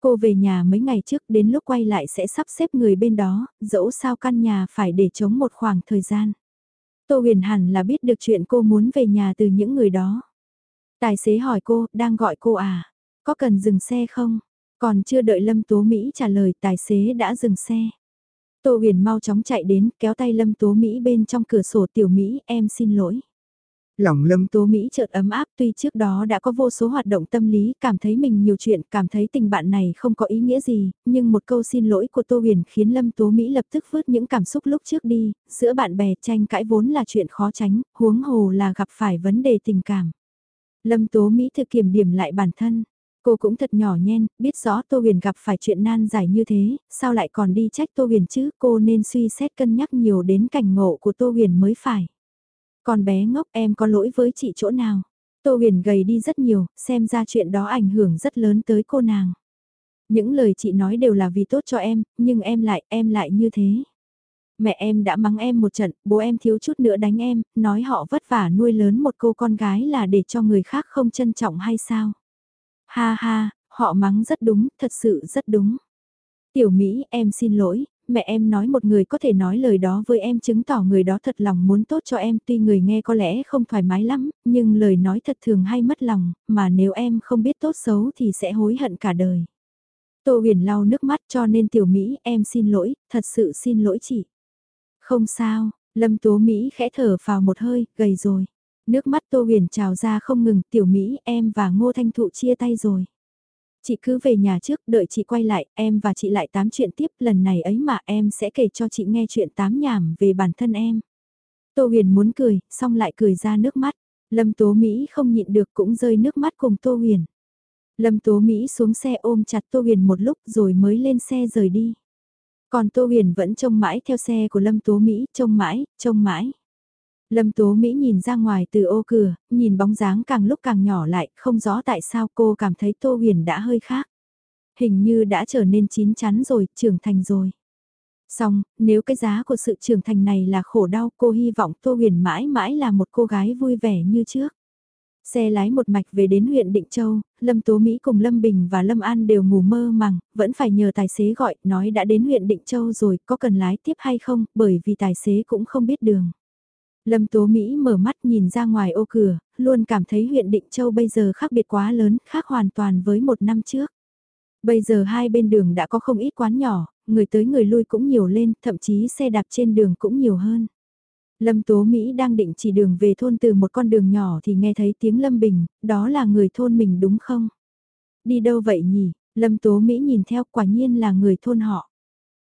Cô về nhà mấy ngày trước đến lúc quay lại sẽ sắp xếp người bên đó, dẫu sao căn nhà phải để chống một khoảng thời gian. Tô huyền hẳn là biết được chuyện cô muốn về nhà từ những người đó. Tài xế hỏi cô, đang gọi cô à? Có cần dừng xe không? Còn chưa đợi Lâm Tố Mỹ trả lời tài xế đã dừng xe. Tô huyền mau chóng chạy đến, kéo tay Lâm Tố Mỹ bên trong cửa sổ tiểu Mỹ, em xin lỗi. Lòng lâm tố Mỹ chợt ấm áp tuy trước đó đã có vô số hoạt động tâm lý, cảm thấy mình nhiều chuyện, cảm thấy tình bạn này không có ý nghĩa gì, nhưng một câu xin lỗi của Tô Huyền khiến lâm tố Mỹ lập tức vứt những cảm xúc lúc trước đi, giữa bạn bè tranh cãi vốn là chuyện khó tránh, huống hồ là gặp phải vấn đề tình cảm. Lâm tố Mỹ thực kiểm điểm lại bản thân. Cô cũng thật nhỏ nhen, biết rõ Tô Huyền gặp phải chuyện nan giải như thế, sao lại còn đi trách Tô Huyền chứ, cô nên suy xét cân nhắc nhiều đến cảnh ngộ của Tô Huyền mới phải. Con bé ngốc em có lỗi với chị chỗ nào? Tô huyền gầy đi rất nhiều, xem ra chuyện đó ảnh hưởng rất lớn tới cô nàng. Những lời chị nói đều là vì tốt cho em, nhưng em lại, em lại như thế. Mẹ em đã mắng em một trận, bố em thiếu chút nữa đánh em, nói họ vất vả nuôi lớn một cô con gái là để cho người khác không trân trọng hay sao? Ha ha, họ mắng rất đúng, thật sự rất đúng. Tiểu Mỹ, em xin lỗi, mẹ em nói một người có thể nói lời đó với em chứng tỏ người đó thật lòng muốn tốt cho em tuy người nghe có lẽ không thoải mái lắm, nhưng lời nói thật thường hay mất lòng, mà nếu em không biết tốt xấu thì sẽ hối hận cả đời. Tô huyền lau nước mắt cho nên tiểu Mỹ em xin lỗi, thật sự xin lỗi chị. Không sao, Lâm Tố Mỹ khẽ thở vào một hơi, gầy rồi. Nước mắt Tô huyền trào ra không ngừng, tiểu Mỹ em và Ngô Thanh Thụ chia tay rồi. Chị cứ về nhà trước, đợi chị quay lại, em và chị lại tám chuyện tiếp, lần này ấy mà em sẽ kể cho chị nghe chuyện tám nhảm về bản thân em. Tô huyền muốn cười, xong lại cười ra nước mắt. Lâm Tố Mỹ không nhịn được cũng rơi nước mắt cùng Tô huyền. Lâm Tố Mỹ xuống xe ôm chặt Tô huyền một lúc rồi mới lên xe rời đi. Còn Tô huyền vẫn trông mãi theo xe của Lâm Tố Mỹ, trông mãi, trông mãi. Lâm Tố Mỹ nhìn ra ngoài từ ô cửa, nhìn bóng dáng càng lúc càng nhỏ lại, không rõ tại sao cô cảm thấy Tô Huyền đã hơi khác. Hình như đã trở nên chín chắn rồi, trưởng thành rồi. Xong, nếu cái giá của sự trưởng thành này là khổ đau, cô hy vọng Tô Huyền mãi mãi là một cô gái vui vẻ như trước. Xe lái một mạch về đến huyện Định Châu, Lâm Tố Mỹ cùng Lâm Bình và Lâm An đều ngủ mơ màng, vẫn phải nhờ tài xế gọi, nói đã đến huyện Định Châu rồi, có cần lái tiếp hay không, bởi vì tài xế cũng không biết đường. Lâm Tố Mỹ mở mắt nhìn ra ngoài ô cửa, luôn cảm thấy huyện Định Châu bây giờ khác biệt quá lớn, khác hoàn toàn với một năm trước. Bây giờ hai bên đường đã có không ít quán nhỏ, người tới người lui cũng nhiều lên, thậm chí xe đạp trên đường cũng nhiều hơn. Lâm Tố Mỹ đang định chỉ đường về thôn từ một con đường nhỏ thì nghe thấy tiếng Lâm Bình, đó là người thôn mình đúng không? Đi đâu vậy nhỉ? Lâm Tố Mỹ nhìn theo quả nhiên là người thôn họ.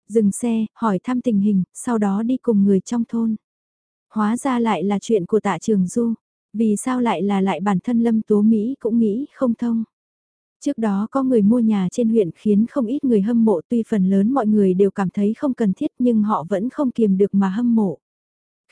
Dừng xe, hỏi thăm tình hình, sau đó đi cùng người trong thôn. Hóa ra lại là chuyện của tạ trường du. Vì sao lại là lại bản thân Lâm Tố Mỹ cũng nghĩ không thông. Trước đó có người mua nhà trên huyện khiến không ít người hâm mộ, tuy phần lớn mọi người đều cảm thấy không cần thiết nhưng họ vẫn không kiềm được mà hâm mộ.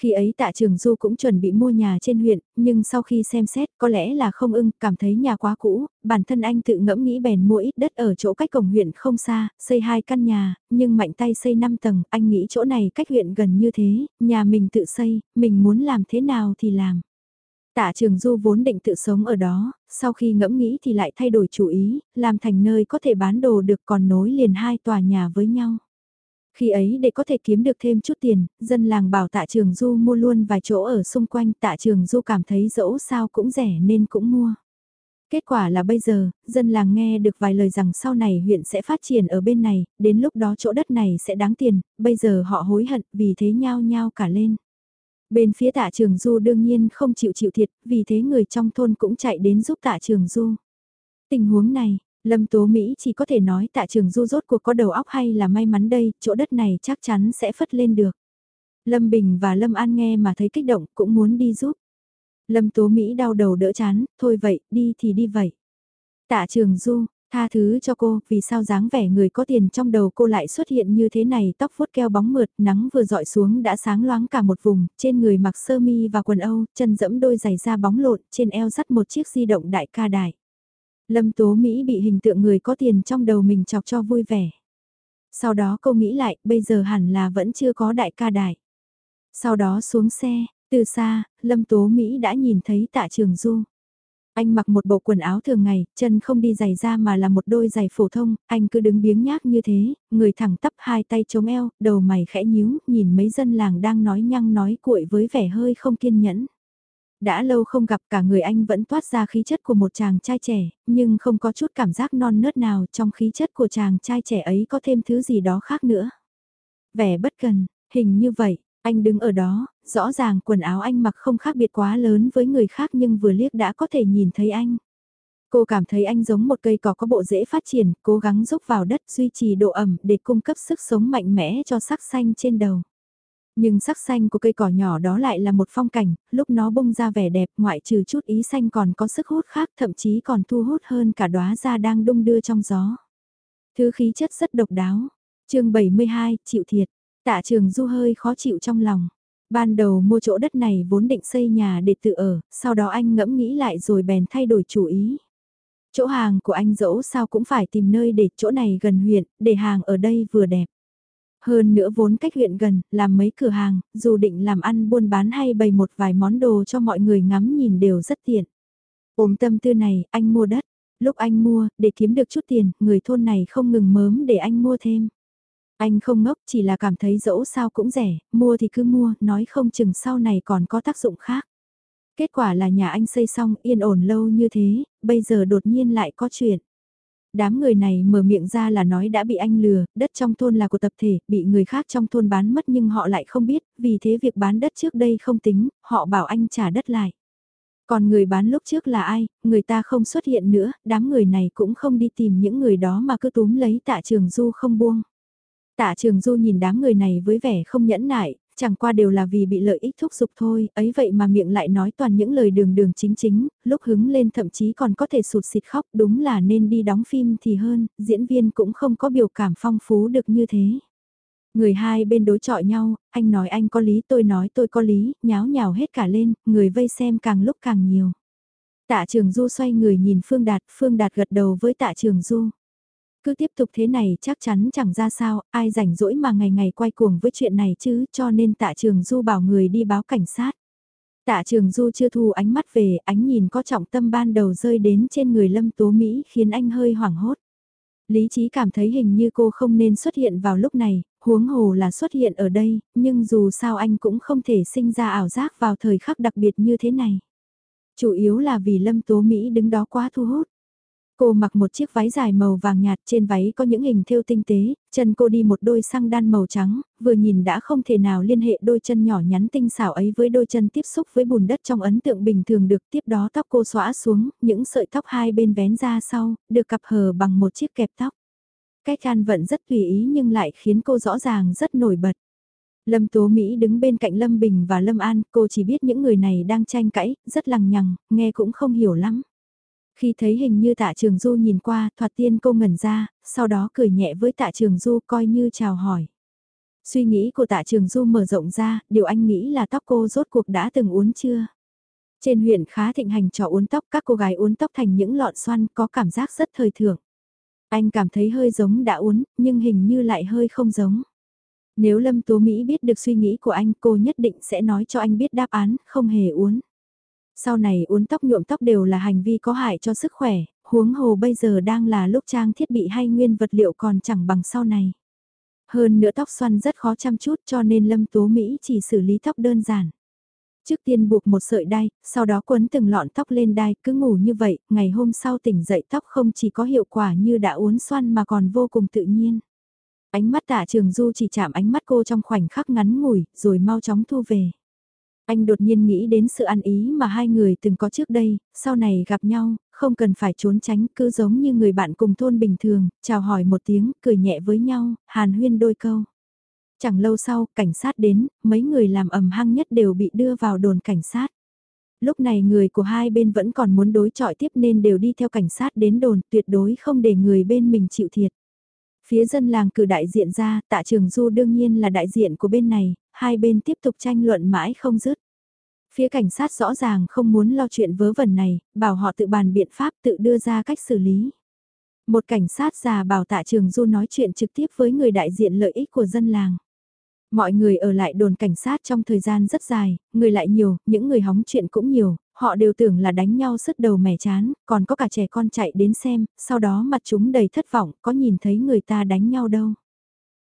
Khi ấy tạ trường du cũng chuẩn bị mua nhà trên huyện, nhưng sau khi xem xét có lẽ là không ưng, cảm thấy nhà quá cũ, bản thân anh tự ngẫm nghĩ bèn mua ít đất ở chỗ cách cổng huyện không xa, xây hai căn nhà, nhưng mạnh tay xây 5 tầng, anh nghĩ chỗ này cách huyện gần như thế, nhà mình tự xây, mình muốn làm thế nào thì làm. Tạ Trường Du vốn định tự sống ở đó, sau khi ngẫm nghĩ thì lại thay đổi chủ ý, làm thành nơi có thể bán đồ được còn nối liền hai tòa nhà với nhau. Khi ấy để có thể kiếm được thêm chút tiền, dân làng bảo tạ trường du mua luôn vài chỗ ở xung quanh tạ trường du cảm thấy dẫu sao cũng rẻ nên cũng mua. Kết quả là bây giờ, dân làng nghe được vài lời rằng sau này huyện sẽ phát triển ở bên này, đến lúc đó chỗ đất này sẽ đáng tiền, bây giờ họ hối hận vì thế nhao nhao cả lên. Bên phía tạ trường du đương nhiên không chịu chịu thiệt, vì thế người trong thôn cũng chạy đến giúp tạ trường du. Tình huống này, Lâm Tố Mỹ chỉ có thể nói tạ trường du rốt cuộc có đầu óc hay là may mắn đây, chỗ đất này chắc chắn sẽ phất lên được. Lâm Bình và Lâm An nghe mà thấy kích động cũng muốn đi giúp. Lâm Tố Mỹ đau đầu đỡ chán, thôi vậy, đi thì đi vậy. Tạ trường du, tha thứ cho cô, vì sao dáng vẻ người có tiền trong đầu cô lại xuất hiện như thế này, tóc vuốt keo bóng mượt, nắng vừa dọi xuống đã sáng loáng cả một vùng, trên người mặc sơ mi và quần âu, chân dẫm đôi giày da bóng lộn, trên eo dắt một chiếc di động đại ca đại. Lâm Tố Mỹ bị hình tượng người có tiền trong đầu mình chọc cho vui vẻ. Sau đó cô nghĩ lại, bây giờ hẳn là vẫn chưa có đại ca đại. Sau đó xuống xe, từ xa, Lâm Tố Mỹ đã nhìn thấy tạ trường du. Anh mặc một bộ quần áo thường ngày, chân không đi giày ra mà là một đôi giày phổ thông, anh cứ đứng biếng nhác như thế, người thẳng tắp hai tay chống eo, đầu mày khẽ nhíu, nhìn mấy dân làng đang nói nhăng nói cuội với vẻ hơi không kiên nhẫn. Đã lâu không gặp cả người anh vẫn toát ra khí chất của một chàng trai trẻ, nhưng không có chút cảm giác non nớt nào trong khí chất của chàng trai trẻ ấy có thêm thứ gì đó khác nữa. Vẻ bất cần, hình như vậy, anh đứng ở đó, rõ ràng quần áo anh mặc không khác biệt quá lớn với người khác nhưng vừa liếc đã có thể nhìn thấy anh. Cô cảm thấy anh giống một cây cỏ có bộ rễ phát triển, cố gắng rúc vào đất duy trì độ ẩm để cung cấp sức sống mạnh mẽ cho sắc xanh trên đầu. Nhưng sắc xanh của cây cỏ nhỏ đó lại là một phong cảnh, lúc nó bung ra vẻ đẹp ngoại trừ chút ý xanh còn có sức hút khác thậm chí còn thu hút hơn cả đóa ra đang đung đưa trong gió. Thứ khí chất rất độc đáo. chương 72, chịu thiệt. Tạ trường du hơi khó chịu trong lòng. Ban đầu mua chỗ đất này vốn định xây nhà để tự ở, sau đó anh ngẫm nghĩ lại rồi bèn thay đổi chủ ý. Chỗ hàng của anh dẫu sao cũng phải tìm nơi để chỗ này gần huyện, để hàng ở đây vừa đẹp. Hơn nữa vốn cách huyện gần, làm mấy cửa hàng, dù định làm ăn buôn bán hay bày một vài món đồ cho mọi người ngắm nhìn đều rất tiện. Ôm tâm tư này, anh mua đất. Lúc anh mua, để kiếm được chút tiền, người thôn này không ngừng mớm để anh mua thêm. Anh không ngốc chỉ là cảm thấy dẫu sao cũng rẻ, mua thì cứ mua, nói không chừng sau này còn có tác dụng khác. Kết quả là nhà anh xây xong yên ổn lâu như thế, bây giờ đột nhiên lại có chuyện. Đám người này mở miệng ra là nói đã bị anh lừa, đất trong thôn là của tập thể, bị người khác trong thôn bán mất nhưng họ lại không biết, vì thế việc bán đất trước đây không tính, họ bảo anh trả đất lại. Còn người bán lúc trước là ai, người ta không xuất hiện nữa, đám người này cũng không đi tìm những người đó mà cứ túm lấy tạ trường du không buông. Tạ trường du nhìn đám người này với vẻ không nhẫn nại, chẳng qua đều là vì bị lợi ích thúc giục thôi, ấy vậy mà miệng lại nói toàn những lời đường đường chính chính, lúc hứng lên thậm chí còn có thể sụt xịt khóc, đúng là nên đi đóng phim thì hơn, diễn viên cũng không có biểu cảm phong phú được như thế. Người hai bên đối chọi nhau, anh nói anh có lý tôi nói tôi có lý, nháo nhào hết cả lên, người vây xem càng lúc càng nhiều. Tạ Trường Du xoay người nhìn Phương Đạt, Phương Đạt gật đầu với Tạ Trường Du. Cứ tiếp tục thế này chắc chắn chẳng ra sao, ai rảnh rỗi mà ngày ngày quay cuồng với chuyện này chứ cho nên tạ trường du bảo người đi báo cảnh sát. Tạ trường du chưa thu ánh mắt về, ánh nhìn có trọng tâm ban đầu rơi đến trên người lâm tố Mỹ khiến anh hơi hoảng hốt. Lý trí cảm thấy hình như cô không nên xuất hiện vào lúc này, huống hồ là xuất hiện ở đây, nhưng dù sao anh cũng không thể sinh ra ảo giác vào thời khắc đặc biệt như thế này. Chủ yếu là vì lâm tố Mỹ đứng đó quá thu hút. Cô mặc một chiếc váy dài màu vàng nhạt trên váy có những hình thêu tinh tế, chân cô đi một đôi xăng đan màu trắng, vừa nhìn đã không thể nào liên hệ đôi chân nhỏ nhắn tinh xảo ấy với đôi chân tiếp xúc với bùn đất trong ấn tượng bình thường được tiếp đó tóc cô xõa xuống, những sợi tóc hai bên vén ra sau, được cặp hờ bằng một chiếc kẹp tóc. Cách can vận rất tùy ý nhưng lại khiến cô rõ ràng rất nổi bật. Lâm Tố Mỹ đứng bên cạnh Lâm Bình và Lâm An, cô chỉ biết những người này đang tranh cãi, rất lằng nhằng, nghe cũng không hiểu lắm. Khi thấy hình như tạ trường du nhìn qua, thoạt tiên cô ngẩn ra, sau đó cười nhẹ với tạ trường du coi như chào hỏi. Suy nghĩ của tạ trường du mở rộng ra, điều anh nghĩ là tóc cô rốt cuộc đã từng uốn chưa? Trên huyện khá thịnh hành trò uốn tóc, các cô gái uốn tóc thành những lọn xoăn có cảm giác rất thời thượng. Anh cảm thấy hơi giống đã uốn, nhưng hình như lại hơi không giống. Nếu Lâm Tố Mỹ biết được suy nghĩ của anh cô nhất định sẽ nói cho anh biết đáp án, không hề uốn. Sau này uốn tóc nhuộm tóc đều là hành vi có hại cho sức khỏe, huống hồ bây giờ đang là lúc trang thiết bị hay nguyên vật liệu còn chẳng bằng sau này. Hơn nữa tóc xoăn rất khó chăm chút cho nên Lâm Tố Mỹ chỉ xử lý tóc đơn giản. Trước tiên buộc một sợi đai, sau đó quấn từng lọn tóc lên đai, cứ ngủ như vậy, ngày hôm sau tỉnh dậy tóc không chỉ có hiệu quả như đã uốn xoăn mà còn vô cùng tự nhiên. Ánh mắt tạ trường du chỉ chạm ánh mắt cô trong khoảnh khắc ngắn ngủi, rồi mau chóng thu về. Anh đột nhiên nghĩ đến sự ăn ý mà hai người từng có trước đây, sau này gặp nhau, không cần phải trốn tránh, cứ giống như người bạn cùng thôn bình thường, chào hỏi một tiếng, cười nhẹ với nhau, hàn huyên đôi câu. Chẳng lâu sau, cảnh sát đến, mấy người làm ẩm hăng nhất đều bị đưa vào đồn cảnh sát. Lúc này người của hai bên vẫn còn muốn đối chọi tiếp nên đều đi theo cảnh sát đến đồn, tuyệt đối không để người bên mình chịu thiệt. Phía dân làng cử đại diện ra, tạ trường du đương nhiên là đại diện của bên này, hai bên tiếp tục tranh luận mãi không dứt. Phía cảnh sát rõ ràng không muốn lo chuyện vớ vẩn này, bảo họ tự bàn biện pháp tự đưa ra cách xử lý. Một cảnh sát già bảo tạ trường du nói chuyện trực tiếp với người đại diện lợi ích của dân làng. Mọi người ở lại đồn cảnh sát trong thời gian rất dài, người lại nhiều, những người hóng chuyện cũng nhiều, họ đều tưởng là đánh nhau sứt đầu mẻ chán, còn có cả trẻ con chạy đến xem, sau đó mặt chúng đầy thất vọng, có nhìn thấy người ta đánh nhau đâu.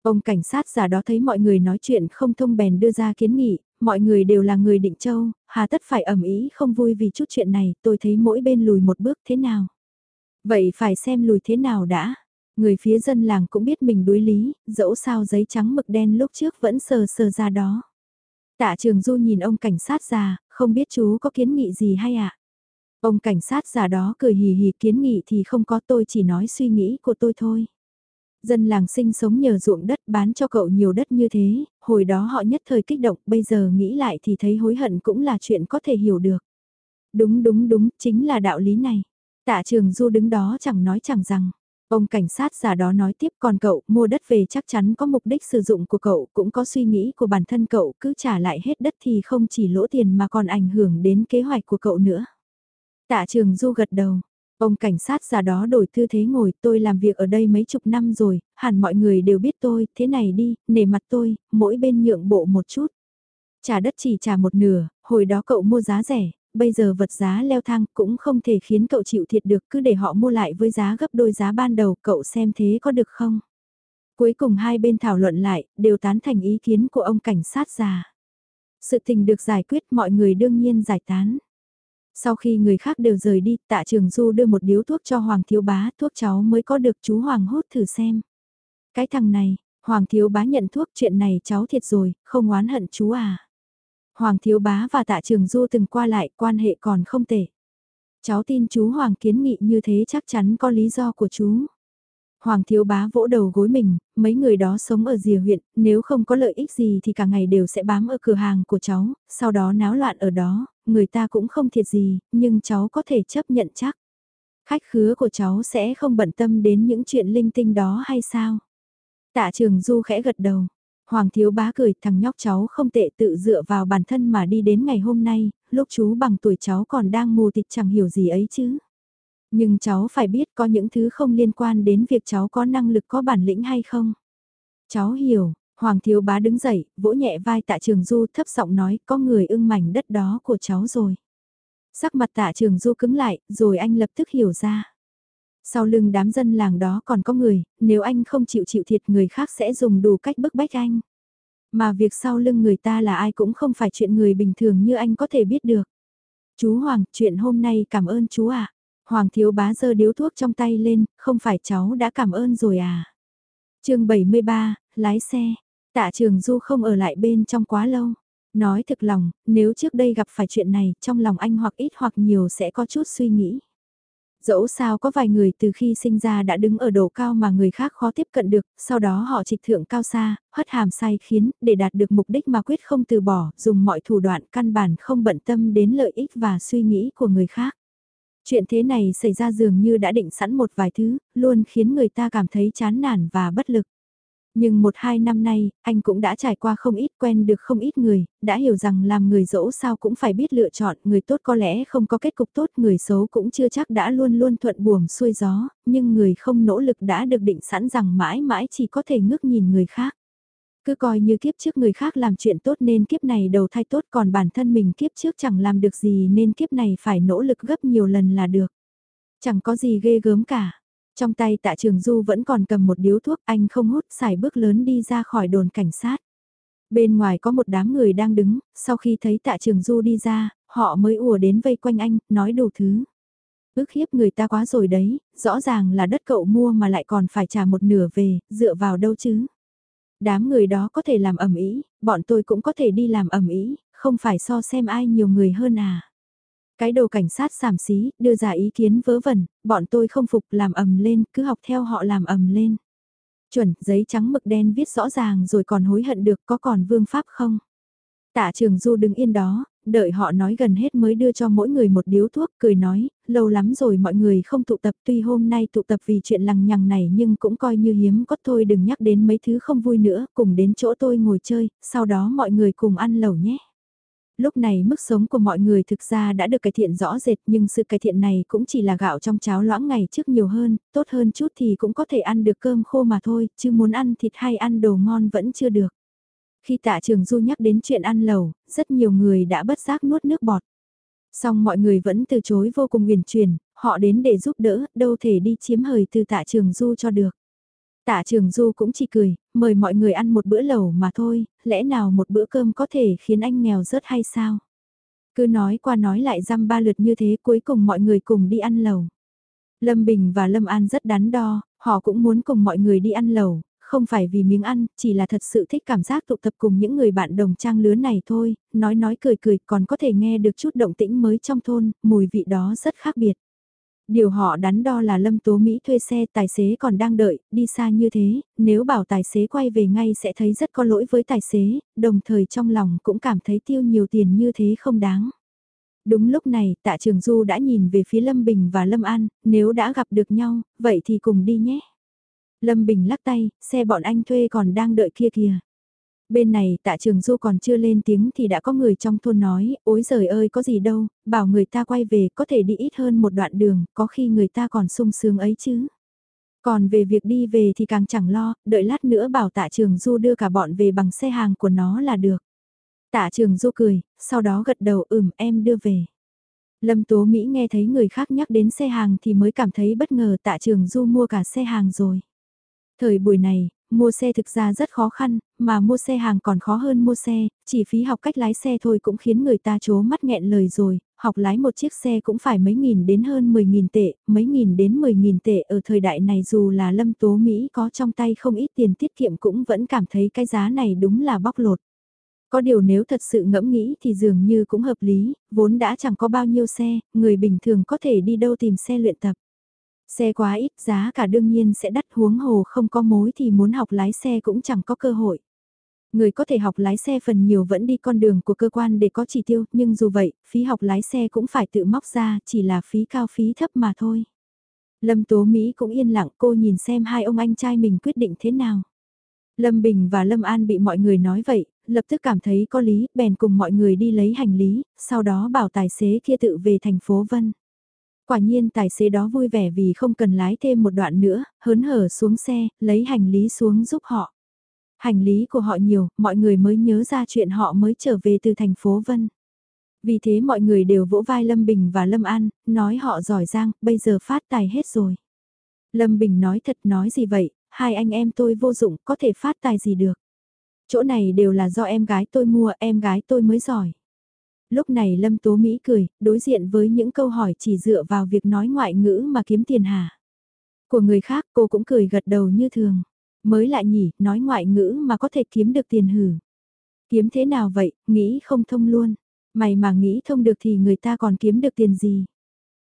Ông cảnh sát giả đó thấy mọi người nói chuyện không thông bèn đưa ra kiến nghị, mọi người đều là người định châu, hà tất phải ẩm ý không vui vì chút chuyện này, tôi thấy mỗi bên lùi một bước thế nào. Vậy phải xem lùi thế nào đã. Người phía dân làng cũng biết mình đối lý, dẫu sao giấy trắng mực đen lúc trước vẫn sờ sờ ra đó. Tạ trường du nhìn ông cảnh sát già, không biết chú có kiến nghị gì hay ạ? À? Ông cảnh sát già đó cười hì hì kiến nghị thì không có tôi chỉ nói suy nghĩ của tôi thôi. Dân làng sinh sống nhờ ruộng đất bán cho cậu nhiều đất như thế, hồi đó họ nhất thời kích động, bây giờ nghĩ lại thì thấy hối hận cũng là chuyện có thể hiểu được. Đúng đúng đúng, chính là đạo lý này. Tạ trường du đứng đó chẳng nói chẳng rằng. Ông cảnh sát giả đó nói tiếp còn cậu mua đất về chắc chắn có mục đích sử dụng của cậu cũng có suy nghĩ của bản thân cậu cứ trả lại hết đất thì không chỉ lỗ tiền mà còn ảnh hưởng đến kế hoạch của cậu nữa. Tạ trường du gật đầu, Ông cảnh sát già đó đổi tư thế ngồi, tôi làm việc ở đây mấy chục năm rồi, hẳn mọi người đều biết tôi, thế này đi, nể mặt tôi, mỗi bên nhượng bộ một chút. Trả đất chỉ trả một nửa, hồi đó cậu mua giá rẻ, bây giờ vật giá leo thang cũng không thể khiến cậu chịu thiệt được cứ để họ mua lại với giá gấp đôi giá ban đầu cậu xem thế có được không? Cuối cùng hai bên thảo luận lại, đều tán thành ý kiến của ông cảnh sát già. Sự tình được giải quyết mọi người đương nhiên giải tán. Sau khi người khác đều rời đi, tạ trường du đưa một điếu thuốc cho Hoàng Thiếu Bá, thuốc cháu mới có được chú Hoàng hút thử xem. Cái thằng này, Hoàng Thiếu Bá nhận thuốc chuyện này cháu thiệt rồi, không oán hận chú à. Hoàng Thiếu Bá và tạ trường du từng qua lại quan hệ còn không tệ. Cháu tin chú Hoàng kiến nghị như thế chắc chắn có lý do của chú. Hoàng thiếu bá vỗ đầu gối mình, mấy người đó sống ở rìa huyện, nếu không có lợi ích gì thì cả ngày đều sẽ bám ở cửa hàng của cháu, sau đó náo loạn ở đó, người ta cũng không thiệt gì, nhưng cháu có thể chấp nhận chắc. Khách khứa của cháu sẽ không bận tâm đến những chuyện linh tinh đó hay sao? Tạ trường du khẽ gật đầu. Hoàng thiếu bá cười thằng nhóc cháu không tệ tự dựa vào bản thân mà đi đến ngày hôm nay, lúc chú bằng tuổi cháu còn đang mù tịch chẳng hiểu gì ấy chứ. Nhưng cháu phải biết có những thứ không liên quan đến việc cháu có năng lực có bản lĩnh hay không. Cháu hiểu, Hoàng thiếu bá đứng dậy, vỗ nhẹ vai tạ trường du thấp giọng nói có người ưng mảnh đất đó của cháu rồi. Sắc mặt tạ trường du cứng lại, rồi anh lập tức hiểu ra. Sau lưng đám dân làng đó còn có người, nếu anh không chịu chịu thiệt người khác sẽ dùng đủ cách bức bách anh. Mà việc sau lưng người ta là ai cũng không phải chuyện người bình thường như anh có thể biết được. Chú Hoàng, chuyện hôm nay cảm ơn chú ạ. Hoàng thiếu bá giơ điếu thuốc trong tay lên, không phải cháu đã cảm ơn rồi à. chương 73, lái xe, tạ trường du không ở lại bên trong quá lâu. Nói thực lòng, nếu trước đây gặp phải chuyện này, trong lòng anh hoặc ít hoặc nhiều sẽ có chút suy nghĩ. Dẫu sao có vài người từ khi sinh ra đã đứng ở độ cao mà người khác khó tiếp cận được, sau đó họ trịch thượng cao xa, hất hàm sai khiến, để đạt được mục đích mà quyết không từ bỏ, dùng mọi thủ đoạn căn bản không bận tâm đến lợi ích và suy nghĩ của người khác. Chuyện thế này xảy ra dường như đã định sẵn một vài thứ, luôn khiến người ta cảm thấy chán nản và bất lực. Nhưng một hai năm nay, anh cũng đã trải qua không ít quen được không ít người, đã hiểu rằng làm người dỗ sao cũng phải biết lựa chọn, người tốt có lẽ không có kết cục tốt, người xấu cũng chưa chắc đã luôn luôn thuận buồm xuôi gió, nhưng người không nỗ lực đã được định sẵn rằng mãi mãi chỉ có thể ngước nhìn người khác. Cứ coi như kiếp trước người khác làm chuyện tốt nên kiếp này đầu thai tốt còn bản thân mình kiếp trước chẳng làm được gì nên kiếp này phải nỗ lực gấp nhiều lần là được. Chẳng có gì ghê gớm cả. Trong tay tạ trường du vẫn còn cầm một điếu thuốc anh không hút xài bước lớn đi ra khỏi đồn cảnh sát. Bên ngoài có một đám người đang đứng, sau khi thấy tạ trường du đi ra, họ mới ùa đến vây quanh anh, nói đủ thứ. Ước hiếp người ta quá rồi đấy, rõ ràng là đất cậu mua mà lại còn phải trả một nửa về, dựa vào đâu chứ. Đám người đó có thể làm ẩm ý, bọn tôi cũng có thể đi làm ẩm ý, không phải so xem ai nhiều người hơn à. Cái đầu cảnh sát xàm xí, đưa ra ý kiến vớ vẩn, bọn tôi không phục làm ầm lên, cứ học theo họ làm ầm lên. Chuẩn, giấy trắng mực đen viết rõ ràng rồi còn hối hận được có còn vương pháp không? Tạ trường du đứng yên đó, đợi họ nói gần hết mới đưa cho mỗi người một điếu thuốc, cười nói, lâu lắm rồi mọi người không tụ tập tuy hôm nay tụ tập vì chuyện lằng nhằng này nhưng cũng coi như hiếm có thôi đừng nhắc đến mấy thứ không vui nữa, cùng đến chỗ tôi ngồi chơi, sau đó mọi người cùng ăn lẩu nhé. Lúc này mức sống của mọi người thực ra đã được cải thiện rõ rệt nhưng sự cải thiện này cũng chỉ là gạo trong cháo loãng ngày trước nhiều hơn, tốt hơn chút thì cũng có thể ăn được cơm khô mà thôi, chứ muốn ăn thịt hay ăn đồ ngon vẫn chưa được. Khi tạ trường du nhắc đến chuyện ăn lẩu, rất nhiều người đã bất giác nuốt nước bọt. Song mọi người vẫn từ chối vô cùng huyền truyền, họ đến để giúp đỡ, đâu thể đi chiếm hời từ tạ trường du cho được. Tạ trường du cũng chỉ cười, mời mọi người ăn một bữa lẩu mà thôi, lẽ nào một bữa cơm có thể khiến anh nghèo rớt hay sao? Cứ nói qua nói lại dăm ba lượt như thế cuối cùng mọi người cùng đi ăn lẩu. Lâm Bình và Lâm An rất đắn đo, họ cũng muốn cùng mọi người đi ăn lẩu, không phải vì miếng ăn, chỉ là thật sự thích cảm giác tụ tập cùng những người bạn đồng trang lứa này thôi, nói nói cười cười còn có thể nghe được chút động tĩnh mới trong thôn, mùi vị đó rất khác biệt. Điều họ đắn đo là Lâm Tố Mỹ thuê xe tài xế còn đang đợi, đi xa như thế, nếu bảo tài xế quay về ngay sẽ thấy rất có lỗi với tài xế, đồng thời trong lòng cũng cảm thấy tiêu nhiều tiền như thế không đáng. Đúng lúc này, tạ trường Du đã nhìn về phía Lâm Bình và Lâm An, nếu đã gặp được nhau, vậy thì cùng đi nhé. Lâm Bình lắc tay, xe bọn anh thuê còn đang đợi kia kìa. Bên này tạ trường du còn chưa lên tiếng thì đã có người trong thôn nói, ôi giời ơi có gì đâu, bảo người ta quay về có thể đi ít hơn một đoạn đường, có khi người ta còn sung sướng ấy chứ. Còn về việc đi về thì càng chẳng lo, đợi lát nữa bảo tạ trường du đưa cả bọn về bằng xe hàng của nó là được. Tạ trường du cười, sau đó gật đầu ừm em đưa về. Lâm Tố Mỹ nghe thấy người khác nhắc đến xe hàng thì mới cảm thấy bất ngờ tạ trường du mua cả xe hàng rồi. Thời buổi này, mua xe thực ra rất khó khăn, mà mua xe hàng còn khó hơn mua xe, chỉ phí học cách lái xe thôi cũng khiến người ta chố mắt nghẹn lời rồi, học lái một chiếc xe cũng phải mấy nghìn đến hơn 10.000 tệ, mấy nghìn đến 10.000 tệ ở thời đại này dù là lâm tố Mỹ có trong tay không ít tiền tiết kiệm cũng vẫn cảm thấy cái giá này đúng là bóc lột. Có điều nếu thật sự ngẫm nghĩ thì dường như cũng hợp lý, vốn đã chẳng có bao nhiêu xe, người bình thường có thể đi đâu tìm xe luyện tập. Xe quá ít giá cả đương nhiên sẽ đắt huống hồ không có mối thì muốn học lái xe cũng chẳng có cơ hội. Người có thể học lái xe phần nhiều vẫn đi con đường của cơ quan để có chỉ tiêu, nhưng dù vậy, phí học lái xe cũng phải tự móc ra, chỉ là phí cao phí thấp mà thôi. Lâm Tố Mỹ cũng yên lặng cô nhìn xem hai ông anh trai mình quyết định thế nào. Lâm Bình và Lâm An bị mọi người nói vậy, lập tức cảm thấy có lý, bèn cùng mọi người đi lấy hành lý, sau đó bảo tài xế kia tự về thành phố Vân. Quả nhiên tài xế đó vui vẻ vì không cần lái thêm một đoạn nữa, hớn hở xuống xe, lấy hành lý xuống giúp họ. Hành lý của họ nhiều, mọi người mới nhớ ra chuyện họ mới trở về từ thành phố Vân. Vì thế mọi người đều vỗ vai Lâm Bình và Lâm An, nói họ giỏi giang, bây giờ phát tài hết rồi. Lâm Bình nói thật nói gì vậy, hai anh em tôi vô dụng, có thể phát tài gì được. Chỗ này đều là do em gái tôi mua, em gái tôi mới giỏi. Lúc này Lâm Tố Mỹ cười, đối diện với những câu hỏi chỉ dựa vào việc nói ngoại ngữ mà kiếm tiền hả. Của người khác cô cũng cười gật đầu như thường. Mới lại nhỉ, nói ngoại ngữ mà có thể kiếm được tiền hử. Kiếm thế nào vậy, nghĩ không thông luôn. Mày mà nghĩ thông được thì người ta còn kiếm được tiền gì.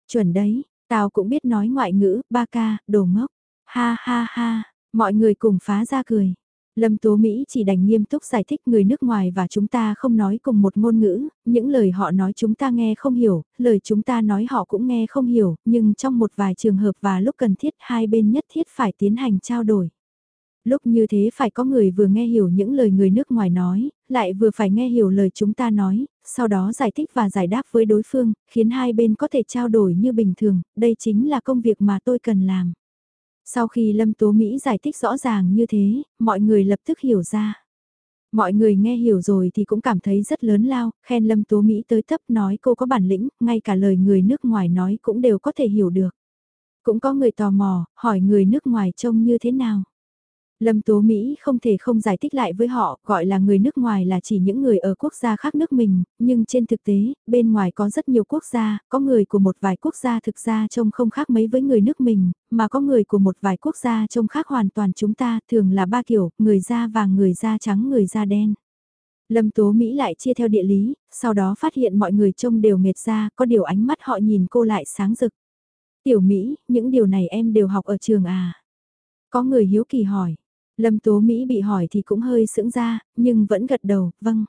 Chuẩn đấy, tao cũng biết nói ngoại ngữ, ba ca, đồ ngốc. Ha ha ha, mọi người cùng phá ra cười. Lâm Tố Mỹ chỉ đành nghiêm túc giải thích người nước ngoài và chúng ta không nói cùng một ngôn ngữ, những lời họ nói chúng ta nghe không hiểu, lời chúng ta nói họ cũng nghe không hiểu, nhưng trong một vài trường hợp và lúc cần thiết hai bên nhất thiết phải tiến hành trao đổi. Lúc như thế phải có người vừa nghe hiểu những lời người nước ngoài nói, lại vừa phải nghe hiểu lời chúng ta nói, sau đó giải thích và giải đáp với đối phương, khiến hai bên có thể trao đổi như bình thường, đây chính là công việc mà tôi cần làm. Sau khi Lâm Tố Mỹ giải thích rõ ràng như thế, mọi người lập tức hiểu ra. Mọi người nghe hiểu rồi thì cũng cảm thấy rất lớn lao, khen Lâm Tố Mỹ tới thấp nói cô có bản lĩnh, ngay cả lời người nước ngoài nói cũng đều có thể hiểu được. Cũng có người tò mò, hỏi người nước ngoài trông như thế nào. Lâm Tố Mỹ không thể không giải thích lại với họ, gọi là người nước ngoài là chỉ những người ở quốc gia khác nước mình, nhưng trên thực tế, bên ngoài có rất nhiều quốc gia, có người của một vài quốc gia thực ra trông không khác mấy với người nước mình, mà có người của một vài quốc gia trông khác hoàn toàn chúng ta, thường là ba kiểu, người da vàng, người da trắng, người da đen. Lâm Tố Mỹ lại chia theo địa lý, sau đó phát hiện mọi người trông đều nghệt ra, có điều ánh mắt họ nhìn cô lại sáng rực. Tiểu Mỹ, những điều này em đều học ở trường à? Có người hiếu kỳ hỏi. Lâm Tố Mỹ bị hỏi thì cũng hơi sững ra, nhưng vẫn gật đầu, vâng.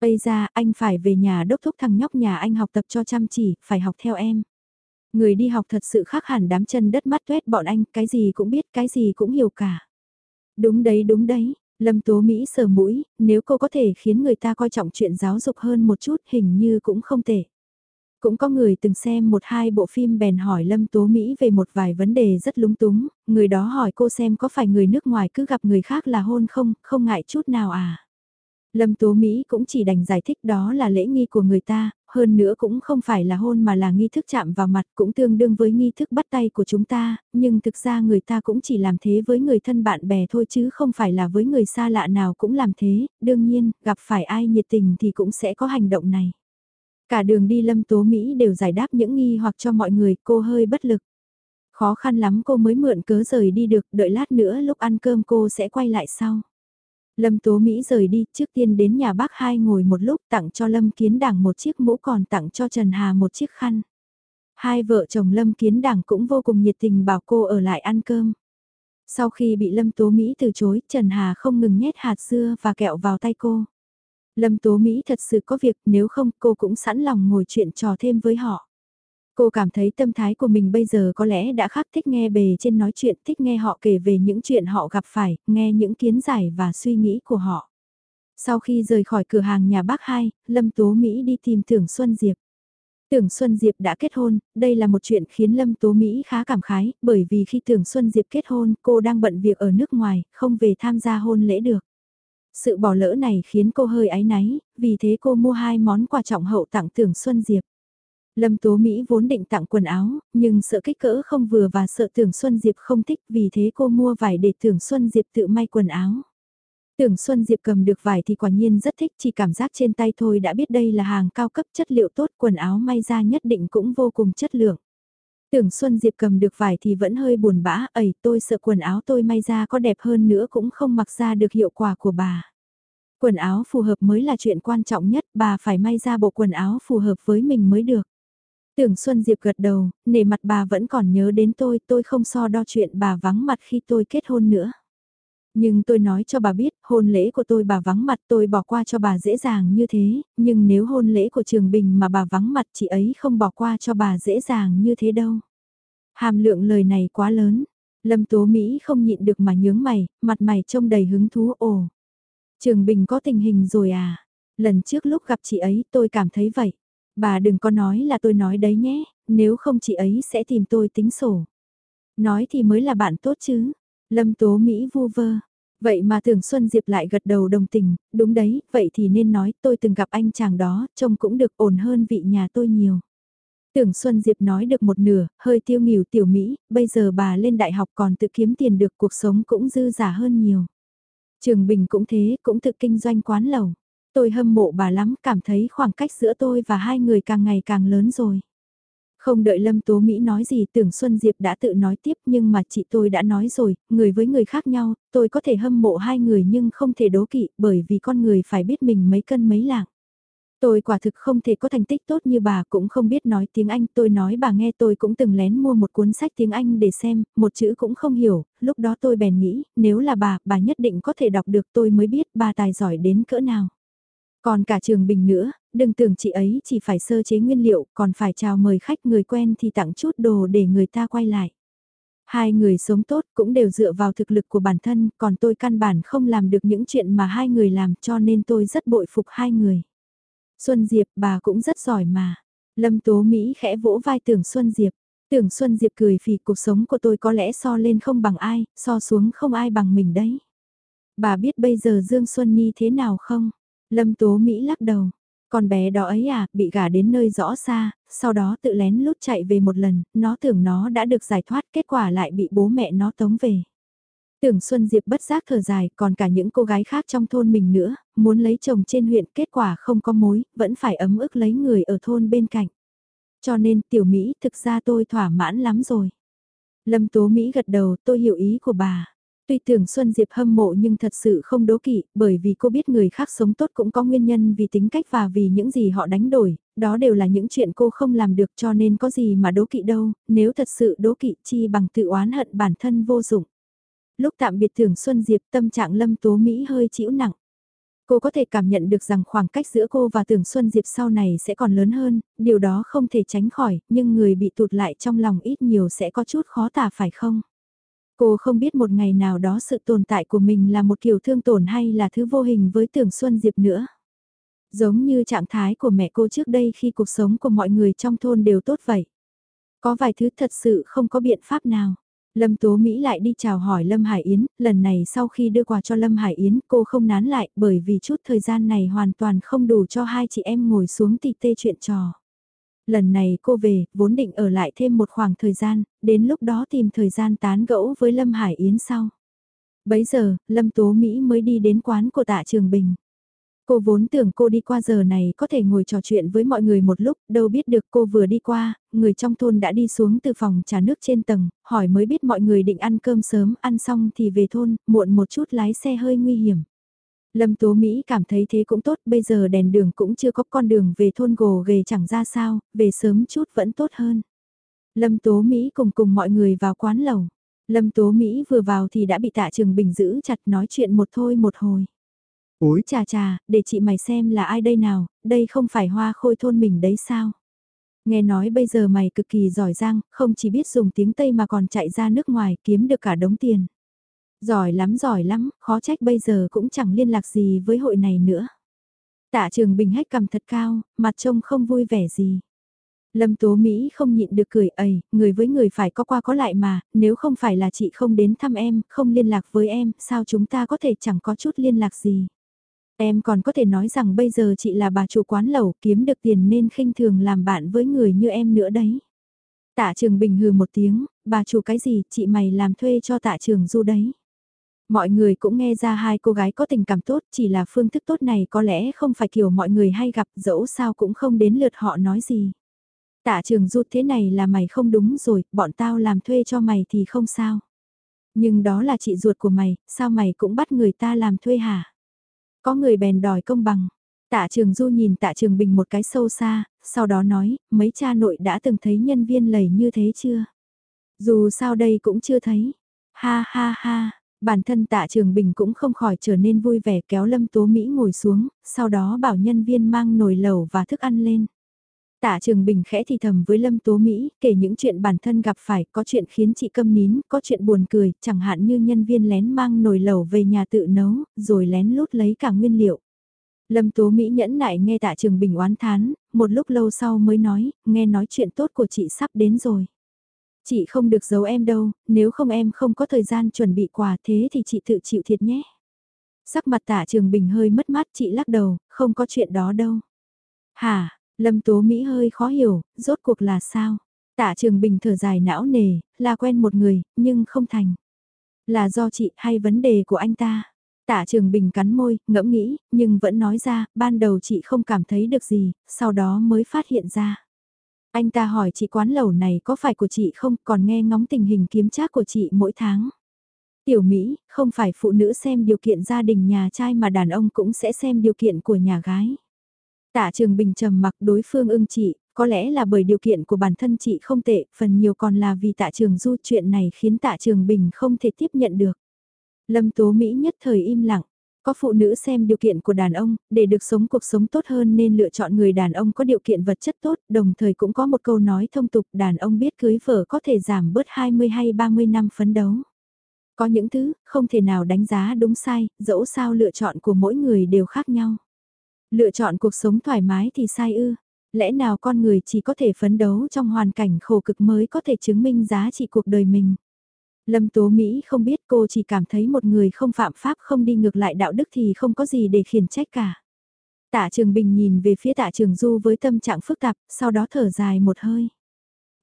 Bây ra anh phải về nhà đốc thúc thằng nhóc nhà anh học tập cho chăm chỉ, phải học theo em. Người đi học thật sự khác hẳn đám chân đất mắt tuét bọn anh, cái gì cũng biết, cái gì cũng hiểu cả. Đúng đấy đúng đấy, Lâm Tố Mỹ sờ mũi, nếu cô có thể khiến người ta coi trọng chuyện giáo dục hơn một chút hình như cũng không tệ. Cũng có người từng xem một hai bộ phim bèn hỏi Lâm Tố Mỹ về một vài vấn đề rất lúng túng, người đó hỏi cô xem có phải người nước ngoài cứ gặp người khác là hôn không, không ngại chút nào à. Lâm Tố Mỹ cũng chỉ đành giải thích đó là lễ nghi của người ta, hơn nữa cũng không phải là hôn mà là nghi thức chạm vào mặt cũng tương đương với nghi thức bắt tay của chúng ta, nhưng thực ra người ta cũng chỉ làm thế với người thân bạn bè thôi chứ không phải là với người xa lạ nào cũng làm thế, đương nhiên, gặp phải ai nhiệt tình thì cũng sẽ có hành động này. Cả đường đi Lâm Tố Mỹ đều giải đáp những nghi hoặc cho mọi người, cô hơi bất lực. Khó khăn lắm cô mới mượn cớ rời đi được, đợi lát nữa lúc ăn cơm cô sẽ quay lại sau. Lâm Tố Mỹ rời đi, trước tiên đến nhà bác hai ngồi một lúc tặng cho Lâm Kiến Đảng một chiếc mũ còn tặng cho Trần Hà một chiếc khăn. Hai vợ chồng Lâm Kiến Đảng cũng vô cùng nhiệt tình bảo cô ở lại ăn cơm. Sau khi bị Lâm Tố Mỹ từ chối, Trần Hà không ngừng nhét hạt dưa và kẹo vào tay cô. Lâm Tố Mỹ thật sự có việc nếu không cô cũng sẵn lòng ngồi chuyện trò thêm với họ. Cô cảm thấy tâm thái của mình bây giờ có lẽ đã khác thích nghe bề trên nói chuyện, thích nghe họ kể về những chuyện họ gặp phải, nghe những kiến giải và suy nghĩ của họ. Sau khi rời khỏi cửa hàng nhà bác hai, Lâm Tố Mỹ đi tìm Tưởng Xuân Diệp. Tưởng Xuân Diệp đã kết hôn, đây là một chuyện khiến Lâm Tố Mỹ khá cảm khái, bởi vì khi Tưởng Xuân Diệp kết hôn, cô đang bận việc ở nước ngoài, không về tham gia hôn lễ được. Sự bỏ lỡ này khiến cô hơi áy náy, vì thế cô mua hai món quà trọng hậu tặng Tưởng Xuân Diệp. Lâm Tố Mỹ vốn định tặng quần áo, nhưng sợ kích cỡ không vừa và sợ Tưởng Xuân Diệp không thích vì thế cô mua vải để Tưởng Xuân Diệp tự may quần áo. Tưởng Xuân Diệp cầm được vải thì quả nhiên rất thích, chỉ cảm giác trên tay thôi đã biết đây là hàng cao cấp chất liệu tốt, quần áo may ra nhất định cũng vô cùng chất lượng. Tưởng Xuân Diệp cầm được vải thì vẫn hơi buồn bã, ẩy tôi sợ quần áo tôi may ra có đẹp hơn nữa cũng không mặc ra được hiệu quả của bà. Quần áo phù hợp mới là chuyện quan trọng nhất, bà phải may ra bộ quần áo phù hợp với mình mới được. Tưởng Xuân Diệp gật đầu, nể mặt bà vẫn còn nhớ đến tôi, tôi không so đo chuyện bà vắng mặt khi tôi kết hôn nữa. Nhưng tôi nói cho bà biết, hôn lễ của tôi bà vắng mặt tôi bỏ qua cho bà dễ dàng như thế, nhưng nếu hôn lễ của Trường Bình mà bà vắng mặt chị ấy không bỏ qua cho bà dễ dàng như thế đâu. Hàm lượng lời này quá lớn, Lâm Tố Mỹ không nhịn được mà nhướng mày, mặt mày trông đầy hứng thú ồ. Trường Bình có tình hình rồi à? Lần trước lúc gặp chị ấy tôi cảm thấy vậy. Bà đừng có nói là tôi nói đấy nhé, nếu không chị ấy sẽ tìm tôi tính sổ. Nói thì mới là bạn tốt chứ. Lâm Tố Mỹ vu vơ. Vậy mà Tưởng Xuân Diệp lại gật đầu đồng tình, đúng đấy, vậy thì nên nói tôi từng gặp anh chàng đó, trông cũng được ổn hơn vị nhà tôi nhiều. Tưởng Xuân Diệp nói được một nửa, hơi tiêu nghỉu tiểu Mỹ, bây giờ bà lên đại học còn tự kiếm tiền được cuộc sống cũng dư giả hơn nhiều. Trường Bình cũng thế, cũng tự kinh doanh quán lầu. Tôi hâm mộ bà lắm, cảm thấy khoảng cách giữa tôi và hai người càng ngày càng lớn rồi. Không đợi Lâm Tố Mỹ nói gì tưởng Xuân Diệp đã tự nói tiếp nhưng mà chị tôi đã nói rồi, người với người khác nhau, tôi có thể hâm mộ hai người nhưng không thể đố kỵ bởi vì con người phải biết mình mấy cân mấy lạng. Tôi quả thực không thể có thành tích tốt như bà cũng không biết nói tiếng Anh. Tôi nói bà nghe tôi cũng từng lén mua một cuốn sách tiếng Anh để xem, một chữ cũng không hiểu. Lúc đó tôi bèn nghĩ, nếu là bà, bà nhất định có thể đọc được tôi mới biết bà tài giỏi đến cỡ nào. Còn cả trường bình nữa, đừng tưởng chị ấy chỉ phải sơ chế nguyên liệu, còn phải chào mời khách người quen thì tặng chút đồ để người ta quay lại. Hai người sống tốt cũng đều dựa vào thực lực của bản thân, còn tôi căn bản không làm được những chuyện mà hai người làm cho nên tôi rất bội phục hai người. Xuân Diệp bà cũng rất giỏi mà. Lâm Tố Mỹ khẽ vỗ vai tưởng Xuân Diệp. Tưởng Xuân Diệp cười phì cuộc sống của tôi có lẽ so lên không bằng ai, so xuống không ai bằng mình đấy. Bà biết bây giờ Dương Xuân Nhi thế nào không? Lâm Tố Mỹ lắc đầu. Con bé đó ấy à, bị gả đến nơi rõ xa, sau đó tự lén lút chạy về một lần, nó tưởng nó đã được giải thoát, kết quả lại bị bố mẹ nó tống về. Tưởng Xuân Diệp bất giác thở dài, còn cả những cô gái khác trong thôn mình nữa, muốn lấy chồng trên huyện kết quả không có mối, vẫn phải ấm ức lấy người ở thôn bên cạnh. Cho nên tiểu Mỹ thực ra tôi thỏa mãn lắm rồi. Lâm Tố Mỹ gật đầu tôi hiểu ý của bà. Tuy tưởng Xuân Diệp hâm mộ nhưng thật sự không đố kỵ, bởi vì cô biết người khác sống tốt cũng có nguyên nhân vì tính cách và vì những gì họ đánh đổi, đó đều là những chuyện cô không làm được cho nên có gì mà đố kỵ đâu, nếu thật sự đố kỵ chi bằng tự oán hận bản thân vô dụng. Lúc tạm biệt tưởng Xuân Diệp tâm trạng Lâm Tố Mỹ hơi chịu nặng. Cô có thể cảm nhận được rằng khoảng cách giữa cô và tưởng Xuân Diệp sau này sẽ còn lớn hơn, điều đó không thể tránh khỏi, nhưng người bị tụt lại trong lòng ít nhiều sẽ có chút khó tả phải không? Cô không biết một ngày nào đó sự tồn tại của mình là một kiểu thương tổn hay là thứ vô hình với tưởng Xuân Diệp nữa. Giống như trạng thái của mẹ cô trước đây khi cuộc sống của mọi người trong thôn đều tốt vậy. Có vài thứ thật sự không có biện pháp nào. Lâm Tố Mỹ lại đi chào hỏi Lâm Hải Yến, lần này sau khi đưa quà cho Lâm Hải Yến cô không nán lại bởi vì chút thời gian này hoàn toàn không đủ cho hai chị em ngồi xuống tỉ tê chuyện trò. Lần này cô về, vốn định ở lại thêm một khoảng thời gian, đến lúc đó tìm thời gian tán gẫu với Lâm Hải Yến sau. Bấy giờ, Lâm Tố Mỹ mới đi đến quán của tạ Trường Bình. Cô vốn tưởng cô đi qua giờ này có thể ngồi trò chuyện với mọi người một lúc, đâu biết được cô vừa đi qua, người trong thôn đã đi xuống từ phòng trà nước trên tầng, hỏi mới biết mọi người định ăn cơm sớm, ăn xong thì về thôn, muộn một chút lái xe hơi nguy hiểm. Lâm Tố Mỹ cảm thấy thế cũng tốt, bây giờ đèn đường cũng chưa có con đường về thôn gồ ghề chẳng ra sao, về sớm chút vẫn tốt hơn. Lâm Tố Mỹ cùng cùng mọi người vào quán lầu. Lâm Tố Mỹ vừa vào thì đã bị tạ trường bình giữ chặt nói chuyện một thôi một hồi. Úi chà chà, để chị mày xem là ai đây nào, đây không phải hoa khôi thôn mình đấy sao? Nghe nói bây giờ mày cực kỳ giỏi giang, không chỉ biết dùng tiếng Tây mà còn chạy ra nước ngoài kiếm được cả đống tiền. Giỏi lắm giỏi lắm, khó trách bây giờ cũng chẳng liên lạc gì với hội này nữa. Tạ trường bình hách cầm thật cao, mặt trông không vui vẻ gì. Lâm Tố Mỹ không nhịn được cười ầy, người với người phải có qua có lại mà, nếu không phải là chị không đến thăm em, không liên lạc với em, sao chúng ta có thể chẳng có chút liên lạc gì. Em còn có thể nói rằng bây giờ chị là bà chủ quán lẩu kiếm được tiền nên khinh thường làm bạn với người như em nữa đấy. Tạ trường bình hừ một tiếng, bà chủ cái gì, chị mày làm thuê cho tạ trường du đấy. Mọi người cũng nghe ra hai cô gái có tình cảm tốt, chỉ là phương thức tốt này có lẽ không phải kiểu mọi người hay gặp, dẫu sao cũng không đến lượt họ nói gì. Tạ trường du thế này là mày không đúng rồi, bọn tao làm thuê cho mày thì không sao. Nhưng đó là chị ruột của mày, sao mày cũng bắt người ta làm thuê hả? Có người bèn đòi công bằng. Tạ Trường Du nhìn Tạ Trường Bình một cái sâu xa, sau đó nói, mấy cha nội đã từng thấy nhân viên lầy như thế chưa? Dù sao đây cũng chưa thấy. Ha ha ha, bản thân Tạ Trường Bình cũng không khỏi trở nên vui vẻ kéo Lâm Tố Mỹ ngồi xuống, sau đó bảo nhân viên mang nồi lẩu và thức ăn lên. Tạ Trường Bình khẽ thì thầm với Lâm Tố Mỹ, kể những chuyện bản thân gặp phải, có chuyện khiến chị câm nín, có chuyện buồn cười, chẳng hạn như nhân viên lén mang nồi lẩu về nhà tự nấu, rồi lén lút lấy cả nguyên liệu. Lâm Tố Mỹ nhẫn nại nghe Tạ Trường Bình oán thán, một lúc lâu sau mới nói, nghe nói chuyện tốt của chị sắp đến rồi. Chị không được giấu em đâu, nếu không em không có thời gian chuẩn bị quà thế thì chị tự chịu thiệt nhé. Sắc mặt Tạ Trường Bình hơi mất mát chị lắc đầu, không có chuyện đó đâu. Hả, Lâm Tố Mỹ hơi khó hiểu, rốt cuộc là sao? Tạ Trường Bình thở dài não nề, là quen một người, nhưng không thành. Là do chị hay vấn đề của anh ta? Tạ Trường Bình cắn môi, ngẫm nghĩ, nhưng vẫn nói ra, ban đầu chị không cảm thấy được gì, sau đó mới phát hiện ra. Anh ta hỏi chị quán lẩu này có phải của chị không, còn nghe ngóng tình hình kiếm trác của chị mỗi tháng. Tiểu Mỹ, không phải phụ nữ xem điều kiện gia đình nhà trai mà đàn ông cũng sẽ xem điều kiện của nhà gái. Tạ Trường Bình trầm mặc đối phương ưng chị, có lẽ là bởi điều kiện của bản thân chị không tệ, phần nhiều còn là vì Tạ Trường Du chuyện này khiến Tạ Trường Bình không thể tiếp nhận được. Lâm Tố Mỹ nhất thời im lặng. Có phụ nữ xem điều kiện của đàn ông, để được sống cuộc sống tốt hơn nên lựa chọn người đàn ông có điều kiện vật chất tốt, đồng thời cũng có một câu nói thông tục đàn ông biết cưới vợ có thể giảm bớt 20 hay 30 năm phấn đấu. Có những thứ, không thể nào đánh giá đúng sai, dẫu sao lựa chọn của mỗi người đều khác nhau. Lựa chọn cuộc sống thoải mái thì sai ư. Lẽ nào con người chỉ có thể phấn đấu trong hoàn cảnh khổ cực mới có thể chứng minh giá trị cuộc đời mình. Lâm Tố Mỹ không biết cô chỉ cảm thấy một người không phạm pháp không đi ngược lại đạo đức thì không có gì để khiển trách cả. Tạ Trường Bình nhìn về phía Tạ Trường Du với tâm trạng phức tạp, sau đó thở dài một hơi.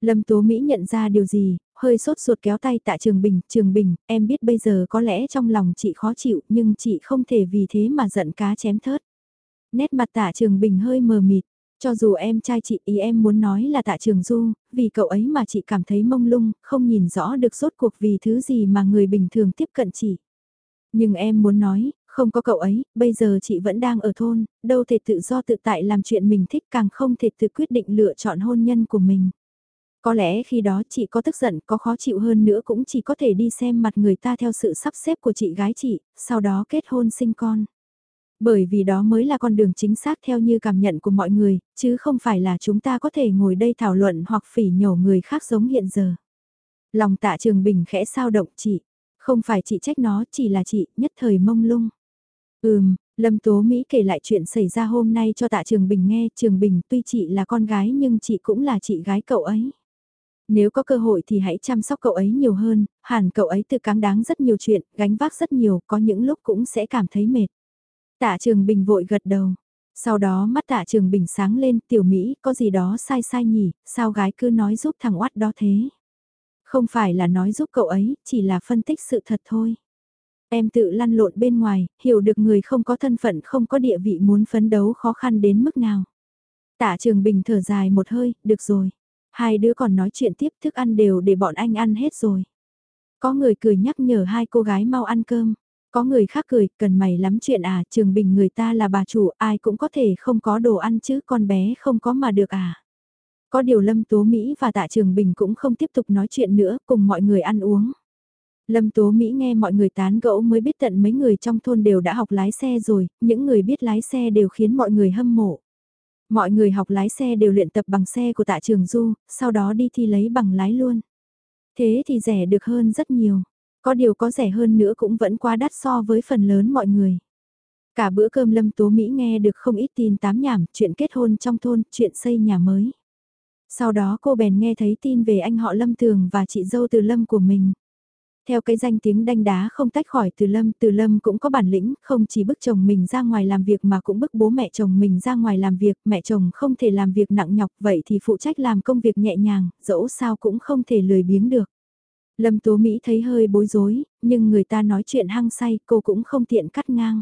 Lâm Tố Mỹ nhận ra điều gì, hơi sốt ruột kéo tay Tạ Trường Bình, Trường Bình, em biết bây giờ có lẽ trong lòng chị khó chịu nhưng chị không thể vì thế mà giận cá chém thớt. Nét mặt tạ trường bình hơi mờ mịt, cho dù em trai chị ý em muốn nói là tạ trường du, vì cậu ấy mà chị cảm thấy mông lung, không nhìn rõ được rốt cuộc vì thứ gì mà người bình thường tiếp cận chị. Nhưng em muốn nói, không có cậu ấy, bây giờ chị vẫn đang ở thôn, đâu thể tự do tự tại làm chuyện mình thích càng không thể tự quyết định lựa chọn hôn nhân của mình. Có lẽ khi đó chị có tức giận, có khó chịu hơn nữa cũng chỉ có thể đi xem mặt người ta theo sự sắp xếp của chị gái chị, sau đó kết hôn sinh con. Bởi vì đó mới là con đường chính xác theo như cảm nhận của mọi người, chứ không phải là chúng ta có thể ngồi đây thảo luận hoặc phỉ nhổ người khác giống hiện giờ. Lòng tạ trường bình khẽ sao động chị, không phải chị trách nó, chỉ là chị, nhất thời mông lung. Ừm, Lâm Tố Mỹ kể lại chuyện xảy ra hôm nay cho tạ Trường Bình nghe, Trường Bình tuy chị là con gái nhưng chị cũng là chị gái cậu ấy. Nếu có cơ hội thì hãy chăm sóc cậu ấy nhiều hơn, hẳn cậu ấy tự cáng đáng rất nhiều chuyện, gánh vác rất nhiều, có những lúc cũng sẽ cảm thấy mệt. Tạ Trường Bình vội gật đầu. Sau đó mắt Tạ Trường Bình sáng lên, tiểu Mỹ, có gì đó sai sai nhỉ, sao gái cứ nói giúp thằng oát đó thế? Không phải là nói giúp cậu ấy, chỉ là phân tích sự thật thôi. Em tự lăn lộn bên ngoài, hiểu được người không có thân phận không có địa vị muốn phấn đấu khó khăn đến mức nào. Tạ Trường Bình thở dài một hơi, được rồi. Hai đứa còn nói chuyện tiếp thức ăn đều để bọn anh ăn hết rồi. Có người cười nhắc nhở hai cô gái mau ăn cơm. Có người khác cười, cần mày lắm chuyện à, trường bình người ta là bà chủ, ai cũng có thể không có đồ ăn chứ, con bé không có mà được à. Có điều Lâm Tố Mỹ và Tạ Trường Bình cũng không tiếp tục nói chuyện nữa, cùng mọi người ăn uống. Lâm Tố Mỹ nghe mọi người tán gẫu mới biết tận mấy người trong thôn đều đã học lái xe rồi, những người biết lái xe đều khiến mọi người hâm mộ. Mọi người học lái xe đều luyện tập bằng xe của Tạ Trường Du, sau đó đi thi lấy bằng lái luôn. Thế thì rẻ được hơn rất nhiều. Có điều có rẻ hơn nữa cũng vẫn quá đắt so với phần lớn mọi người. Cả bữa cơm Lâm Tố Mỹ nghe được không ít tin tám nhảm, chuyện kết hôn trong thôn, chuyện xây nhà mới. Sau đó cô bèn nghe thấy tin về anh họ Lâm Tường và chị dâu Từ Lâm của mình. Theo cái danh tiếng đanh đá không tách khỏi Từ Lâm, Từ Lâm cũng có bản lĩnh, không chỉ bức chồng mình ra ngoài làm việc mà cũng bức bố mẹ chồng mình ra ngoài làm việc, mẹ chồng không thể làm việc nặng nhọc vậy thì phụ trách làm công việc nhẹ nhàng, dẫu sao cũng không thể lười biếng được. Lâm Tố Mỹ thấy hơi bối rối, nhưng người ta nói chuyện hăng say cô cũng không tiện cắt ngang.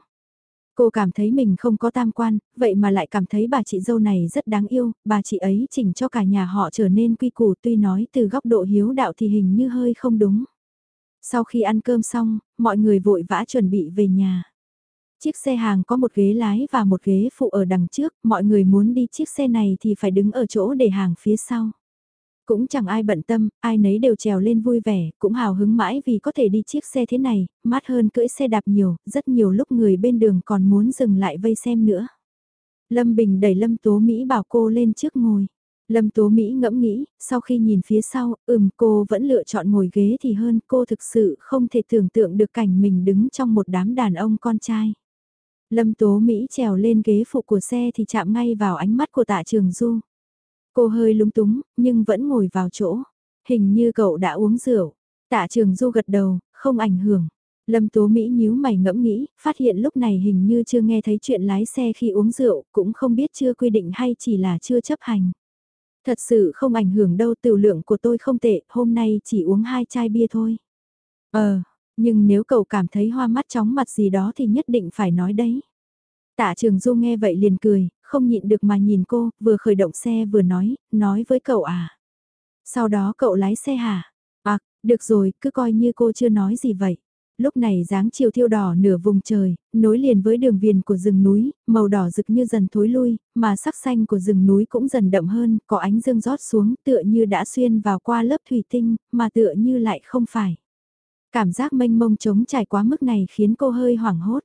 Cô cảm thấy mình không có tam quan, vậy mà lại cảm thấy bà chị dâu này rất đáng yêu, bà chị ấy chỉnh cho cả nhà họ trở nên quy củ tuy nói từ góc độ hiếu đạo thì hình như hơi không đúng. Sau khi ăn cơm xong, mọi người vội vã chuẩn bị về nhà. Chiếc xe hàng có một ghế lái và một ghế phụ ở đằng trước, mọi người muốn đi chiếc xe này thì phải đứng ở chỗ để hàng phía sau. Cũng chẳng ai bận tâm, ai nấy đều trèo lên vui vẻ, cũng hào hứng mãi vì có thể đi chiếc xe thế này, mát hơn cưỡi xe đạp nhiều, rất nhiều lúc người bên đường còn muốn dừng lại vây xem nữa. Lâm Bình đẩy Lâm Tố Mỹ bảo cô lên trước ngồi. Lâm Tố Mỹ ngẫm nghĩ, sau khi nhìn phía sau, ừm cô vẫn lựa chọn ngồi ghế thì hơn cô thực sự không thể tưởng tượng được cảnh mình đứng trong một đám đàn ông con trai. Lâm Tố Mỹ trèo lên ghế phụ của xe thì chạm ngay vào ánh mắt của tạ trường Du. Cô hơi lúng túng, nhưng vẫn ngồi vào chỗ. Hình như cậu đã uống rượu. Tạ trường Du gật đầu, không ảnh hưởng. Lâm Tố Mỹ nhíu mày ngẫm nghĩ, phát hiện lúc này hình như chưa nghe thấy chuyện lái xe khi uống rượu, cũng không biết chưa quy định hay chỉ là chưa chấp hành. Thật sự không ảnh hưởng đâu tiểu lượng của tôi không tệ, hôm nay chỉ uống hai chai bia thôi. Ờ, nhưng nếu cậu cảm thấy hoa mắt chóng mặt gì đó thì nhất định phải nói đấy. Tạ Trường Du nghe vậy liền cười, không nhịn được mà nhìn cô, vừa khởi động xe vừa nói, nói với cậu à. Sau đó cậu lái xe hả? À, được rồi, cứ coi như cô chưa nói gì vậy. Lúc này dáng chiều thiêu đỏ nửa vùng trời, nối liền với đường viền của rừng núi, màu đỏ rực như dần thối lui, mà sắc xanh của rừng núi cũng dần đậm hơn, có ánh dương rót xuống tựa như đã xuyên vào qua lớp thủy tinh, mà tựa như lại không phải. Cảm giác mênh mông trống trải quá mức này khiến cô hơi hoảng hốt.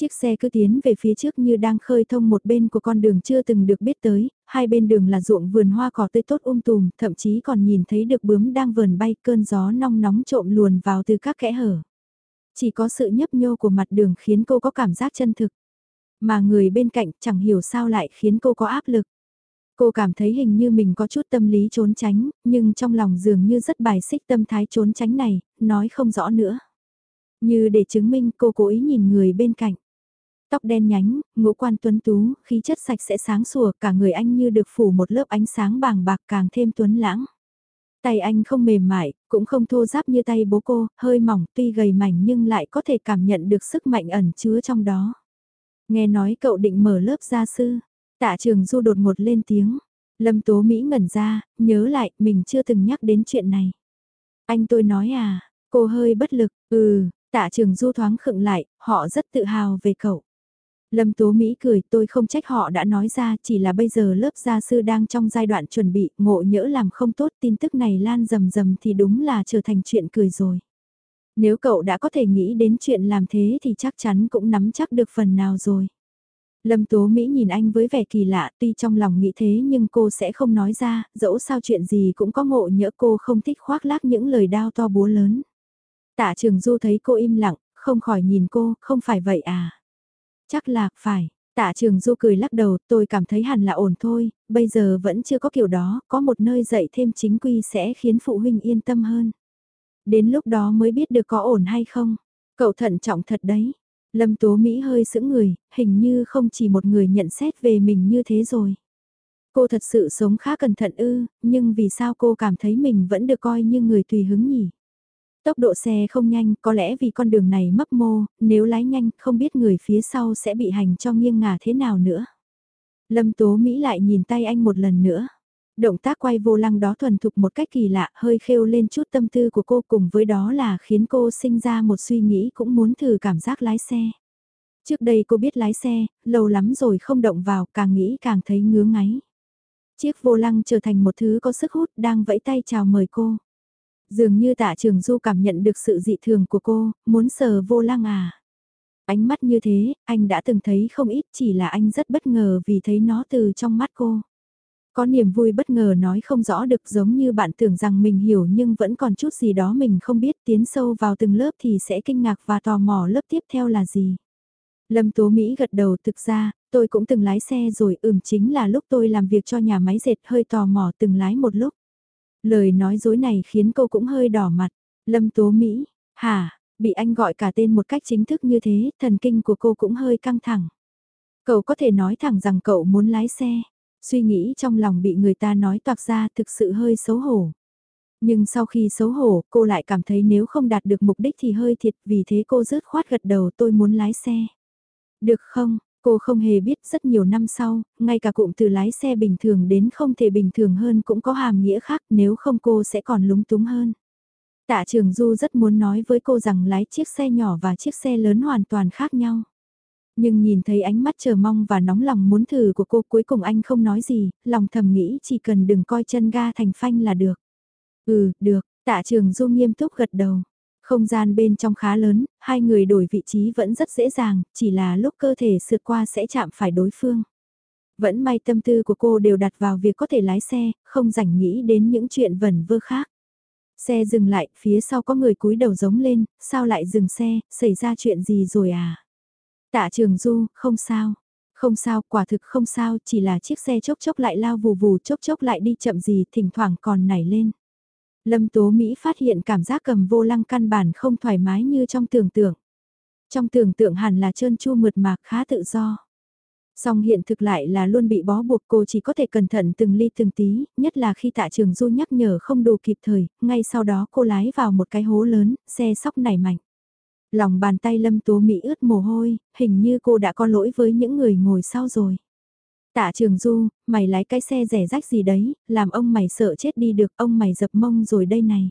Chiếc xe cứ tiến về phía trước như đang khơi thông một bên của con đường chưa từng được biết tới, hai bên đường là ruộng vườn hoa cỏ tươi tốt um tùm, thậm chí còn nhìn thấy được bướm đang vờn bay cơn gió nong nóng trộm luồn vào từ các kẽ hở. Chỉ có sự nhấp nhô của mặt đường khiến cô có cảm giác chân thực. Mà người bên cạnh chẳng hiểu sao lại khiến cô có áp lực. Cô cảm thấy hình như mình có chút tâm lý trốn tránh, nhưng trong lòng dường như rất bài xích tâm thái trốn tránh này, nói không rõ nữa. Như để chứng minh cô cố ý nhìn người bên cạnh. Tóc đen nhánh, ngũ quan tuấn tú, khí chất sạch sẽ sáng sủa, cả người anh như được phủ một lớp ánh sáng bàng bạc càng thêm tuấn lãng. Tay anh không mềm mại, cũng không thô ráp như tay bố cô, hơi mỏng tuy gầy mảnh nhưng lại có thể cảm nhận được sức mạnh ẩn chứa trong đó. Nghe nói cậu định mở lớp gia sư, tạ trường du đột ngột lên tiếng. Lâm Tố Mỹ ngẩn ra, nhớ lại, mình chưa từng nhắc đến chuyện này. Anh tôi nói à, cô hơi bất lực, ừ, tạ trường du thoáng khựng lại, họ rất tự hào về cậu. Lâm Tố Mỹ cười tôi không trách họ đã nói ra chỉ là bây giờ lớp gia sư đang trong giai đoạn chuẩn bị ngộ nhỡ làm không tốt tin tức này lan rầm rầm thì đúng là trở thành chuyện cười rồi. Nếu cậu đã có thể nghĩ đến chuyện làm thế thì chắc chắn cũng nắm chắc được phần nào rồi. Lâm Tố Mỹ nhìn anh với vẻ kỳ lạ tuy trong lòng nghĩ thế nhưng cô sẽ không nói ra, dẫu sao chuyện gì cũng có ngộ nhỡ cô không thích khoác lác những lời đao to búa lớn. Tạ Trường Du thấy cô im lặng, không khỏi nhìn cô, không phải vậy à. Chắc là, phải. Tạ trường du cười lắc đầu, tôi cảm thấy hẳn là ổn thôi, bây giờ vẫn chưa có kiểu đó, có một nơi dạy thêm chính quy sẽ khiến phụ huynh yên tâm hơn. Đến lúc đó mới biết được có ổn hay không. Cậu thận trọng thật đấy. Lâm Tố Mỹ hơi sững người, hình như không chỉ một người nhận xét về mình như thế rồi. Cô thật sự sống khá cẩn thận ư, nhưng vì sao cô cảm thấy mình vẫn được coi như người tùy hứng nhỉ? Tốc độ xe không nhanh, có lẽ vì con đường này mấp mô, nếu lái nhanh không biết người phía sau sẽ bị hành cho nghiêng ngả thế nào nữa. Lâm Tố Mỹ lại nhìn tay anh một lần nữa. Động tác quay vô lăng đó thuần thục một cách kỳ lạ, hơi khêu lên chút tâm tư của cô cùng với đó là khiến cô sinh ra một suy nghĩ cũng muốn thử cảm giác lái xe. Trước đây cô biết lái xe, lâu lắm rồi không động vào, càng nghĩ càng thấy ngứa ngáy. Chiếc vô lăng trở thành một thứ có sức hút đang vẫy tay chào mời cô. Dường như tạ trường du cảm nhận được sự dị thường của cô, muốn sờ vô lăng à. Ánh mắt như thế, anh đã từng thấy không ít chỉ là anh rất bất ngờ vì thấy nó từ trong mắt cô. Có niềm vui bất ngờ nói không rõ được giống như bạn tưởng rằng mình hiểu nhưng vẫn còn chút gì đó mình không biết tiến sâu vào từng lớp thì sẽ kinh ngạc và tò mò lớp tiếp theo là gì. Lâm Tố Mỹ gật đầu thực ra, tôi cũng từng lái xe rồi ừm chính là lúc tôi làm việc cho nhà máy dệt hơi tò mò từng lái một lúc. Lời nói dối này khiến cô cũng hơi đỏ mặt. Lâm Tố Mỹ, hả, bị anh gọi cả tên một cách chính thức như thế, thần kinh của cô cũng hơi căng thẳng. Cậu có thể nói thẳng rằng cậu muốn lái xe. Suy nghĩ trong lòng bị người ta nói toạc ra thực sự hơi xấu hổ. Nhưng sau khi xấu hổ, cô lại cảm thấy nếu không đạt được mục đích thì hơi thiệt, vì thế cô rớt khoát gật đầu tôi muốn lái xe. Được không, cô không hề biết rất nhiều năm sau, ngay cả cụm từ lái xe bình thường đến không thể bình thường hơn cũng có hàm nghĩa khác nếu không cô sẽ còn lúng túng hơn. Tạ Trường Du rất muốn nói với cô rằng lái chiếc xe nhỏ và chiếc xe lớn hoàn toàn khác nhau. Nhưng nhìn thấy ánh mắt chờ mong và nóng lòng muốn thử của cô cuối cùng anh không nói gì, lòng thầm nghĩ chỉ cần đừng coi chân ga thành phanh là được. Ừ, được, tạ trường du nghiêm túc gật đầu. Không gian bên trong khá lớn, hai người đổi vị trí vẫn rất dễ dàng, chỉ là lúc cơ thể sượt qua sẽ chạm phải đối phương. Vẫn may tâm tư của cô đều đặt vào việc có thể lái xe, không rảnh nghĩ đến những chuyện vẩn vơ khác. Xe dừng lại, phía sau có người cúi đầu giống lên, sao lại dừng xe, xảy ra chuyện gì rồi à? Tạ trường du, không sao. Không sao, quả thực không sao, chỉ là chiếc xe chốc chốc lại lao vù vù chốc chốc lại đi chậm gì, thỉnh thoảng còn nảy lên. Lâm Tố Mỹ phát hiện cảm giác cầm vô lăng căn bản không thoải mái như trong tưởng tượng. Trong tưởng tượng hẳn là trơn chu mượt mạc khá tự do. Song hiện thực lại là luôn bị bó buộc cô chỉ có thể cẩn thận từng ly từng tí, nhất là khi tạ trường du nhắc nhở không đủ kịp thời, ngay sau đó cô lái vào một cái hố lớn, xe sóc nảy mạnh. Lòng bàn tay Lâm Tố Mỹ ướt mồ hôi, hình như cô đã có lỗi với những người ngồi sau rồi. Tạ Trường Du, mày lái cái xe rẻ rách gì đấy, làm ông mày sợ chết đi được, ông mày dập mông rồi đây này.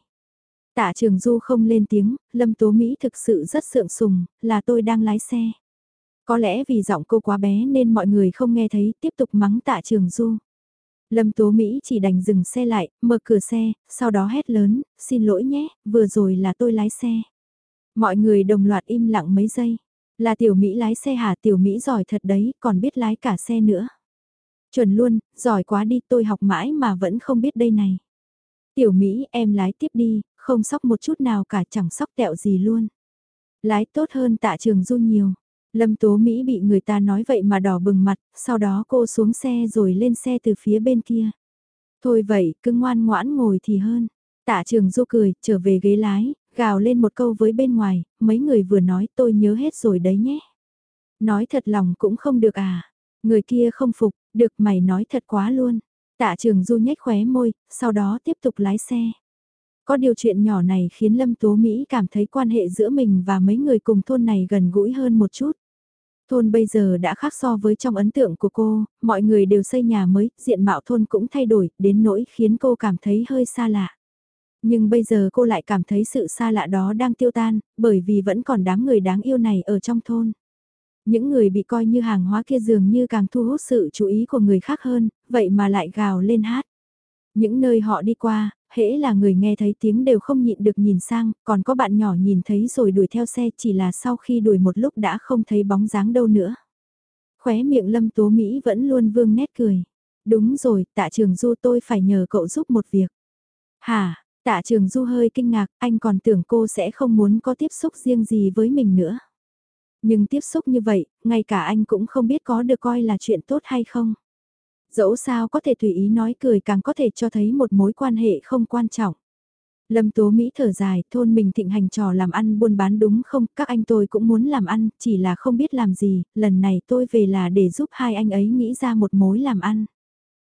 Tạ Trường Du không lên tiếng, Lâm Tố Mỹ thực sự rất sượng sùng, là tôi đang lái xe. Có lẽ vì giọng cô quá bé nên mọi người không nghe thấy, tiếp tục mắng Tạ Trường Du. Lâm Tố Mỹ chỉ đành dừng xe lại, mở cửa xe, sau đó hét lớn, xin lỗi nhé, vừa rồi là tôi lái xe. Mọi người đồng loạt im lặng mấy giây. Là tiểu Mỹ lái xe hả tiểu Mỹ giỏi thật đấy, còn biết lái cả xe nữa. Chuẩn luôn, giỏi quá đi tôi học mãi mà vẫn không biết đây này. Tiểu Mỹ em lái tiếp đi, không sóc một chút nào cả chẳng sóc tẹo gì luôn. Lái tốt hơn tạ trường du nhiều. Lâm Tố Mỹ bị người ta nói vậy mà đỏ bừng mặt, sau đó cô xuống xe rồi lên xe từ phía bên kia. Thôi vậy, cứ ngoan ngoãn ngồi thì hơn. Tạ trường du cười, trở về ghế lái, Gào lên một câu với bên ngoài, mấy người vừa nói tôi nhớ hết rồi đấy nhé. Nói thật lòng cũng không được à. Người kia không phục, được mày nói thật quá luôn. Tạ trường du nhếch khóe môi, sau đó tiếp tục lái xe. Có điều chuyện nhỏ này khiến Lâm Tố Mỹ cảm thấy quan hệ giữa mình và mấy người cùng thôn này gần gũi hơn một chút. Thôn bây giờ đã khác so với trong ấn tượng của cô, mọi người đều xây nhà mới, diện mạo thôn cũng thay đổi, đến nỗi khiến cô cảm thấy hơi xa lạ. Nhưng bây giờ cô lại cảm thấy sự xa lạ đó đang tiêu tan, bởi vì vẫn còn đám người đáng yêu này ở trong thôn. Những người bị coi như hàng hóa kia dường như càng thu hút sự chú ý của người khác hơn, vậy mà lại gào lên hát. Những nơi họ đi qua, hễ là người nghe thấy tiếng đều không nhịn được nhìn sang, còn có bạn nhỏ nhìn thấy rồi đuổi theo xe chỉ là sau khi đuổi một lúc đã không thấy bóng dáng đâu nữa. Khóe miệng Lâm Tố Mỹ vẫn luôn vương nét cười. Đúng rồi, tạ trường du tôi phải nhờ cậu giúp một việc. Hả, Tạ trường du hơi kinh ngạc, anh còn tưởng cô sẽ không muốn có tiếp xúc riêng gì với mình nữa. Nhưng tiếp xúc như vậy, ngay cả anh cũng không biết có được coi là chuyện tốt hay không. Dẫu sao có thể tùy ý nói cười càng có thể cho thấy một mối quan hệ không quan trọng. Lâm Tố Mỹ thở dài, thôn mình thịnh hành trò làm ăn buôn bán đúng không, các anh tôi cũng muốn làm ăn, chỉ là không biết làm gì, lần này tôi về là để giúp hai anh ấy nghĩ ra một mối làm ăn.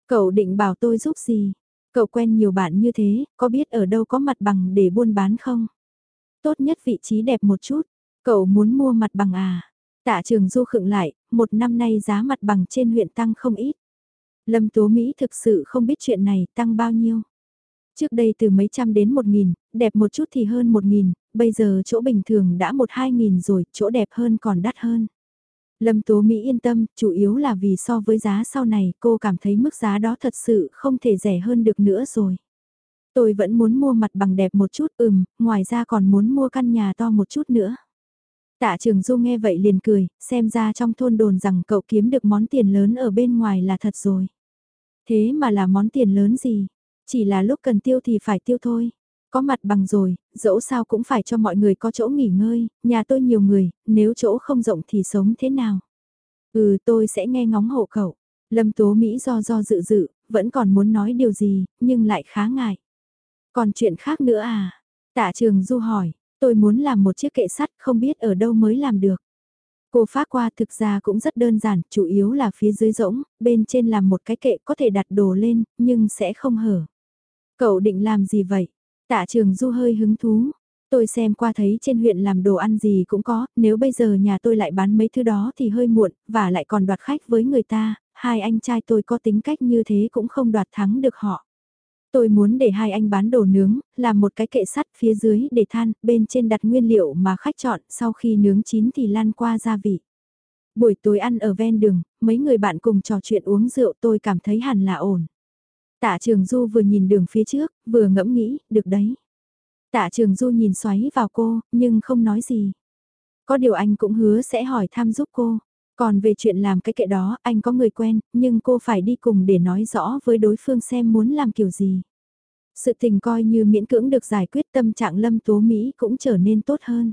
Cậu định bảo tôi giúp gì? Cậu quen nhiều bạn như thế, có biết ở đâu có mặt bằng để buôn bán không? Tốt nhất vị trí đẹp một chút. Cậu muốn mua mặt bằng à? Tạ trường du khựng lại, một năm nay giá mặt bằng trên huyện tăng không ít. Lâm Tố Mỹ thực sự không biết chuyện này tăng bao nhiêu. Trước đây từ mấy trăm đến một nghìn, đẹp một chút thì hơn một nghìn, bây giờ chỗ bình thường đã một hai nghìn rồi, chỗ đẹp hơn còn đắt hơn. Lâm Tố Mỹ yên tâm, chủ yếu là vì so với giá sau này cô cảm thấy mức giá đó thật sự không thể rẻ hơn được nữa rồi. Tôi vẫn muốn mua mặt bằng đẹp một chút ừm, ngoài ra còn muốn mua căn nhà to một chút nữa. Tạ Trường Du nghe vậy liền cười, xem ra trong thôn đồn rằng cậu kiếm được món tiền lớn ở bên ngoài là thật rồi. Thế mà là món tiền lớn gì? Chỉ là lúc cần tiêu thì phải tiêu thôi. Có mặt bằng rồi, dẫu sao cũng phải cho mọi người có chỗ nghỉ ngơi, nhà tôi nhiều người, nếu chỗ không rộng thì sống thế nào? Ừ tôi sẽ nghe ngóng hộ cậu. Lâm Tố Mỹ do do dự dự, vẫn còn muốn nói điều gì, nhưng lại khá ngại. Còn chuyện khác nữa à? Tạ trường Du hỏi, tôi muốn làm một chiếc kệ sắt không biết ở đâu mới làm được. Cô phát qua thực ra cũng rất đơn giản, chủ yếu là phía dưới rỗng, bên trên làm một cái kệ có thể đặt đồ lên, nhưng sẽ không hở. Cậu định làm gì vậy? Tạ trường Du hơi hứng thú. Tôi xem qua thấy trên huyện làm đồ ăn gì cũng có, nếu bây giờ nhà tôi lại bán mấy thứ đó thì hơi muộn, và lại còn đoạt khách với người ta, hai anh trai tôi có tính cách như thế cũng không đoạt thắng được họ. Tôi muốn để hai anh bán đồ nướng, làm một cái kệ sắt phía dưới để than, bên trên đặt nguyên liệu mà khách chọn, sau khi nướng chín thì lan qua gia vị. Buổi tối ăn ở ven đường, mấy người bạn cùng trò chuyện uống rượu tôi cảm thấy hẳn là ổn. Tạ Trường Du vừa nhìn đường phía trước, vừa ngẫm nghĩ, được đấy. Tạ Trường Du nhìn xoáy vào cô, nhưng không nói gì. Có điều anh cũng hứa sẽ hỏi thăm giúp cô. Còn về chuyện làm cái kệ đó, anh có người quen, nhưng cô phải đi cùng để nói rõ với đối phương xem muốn làm kiểu gì. Sự tình coi như miễn cưỡng được giải quyết tâm trạng Lâm Tố Mỹ cũng trở nên tốt hơn.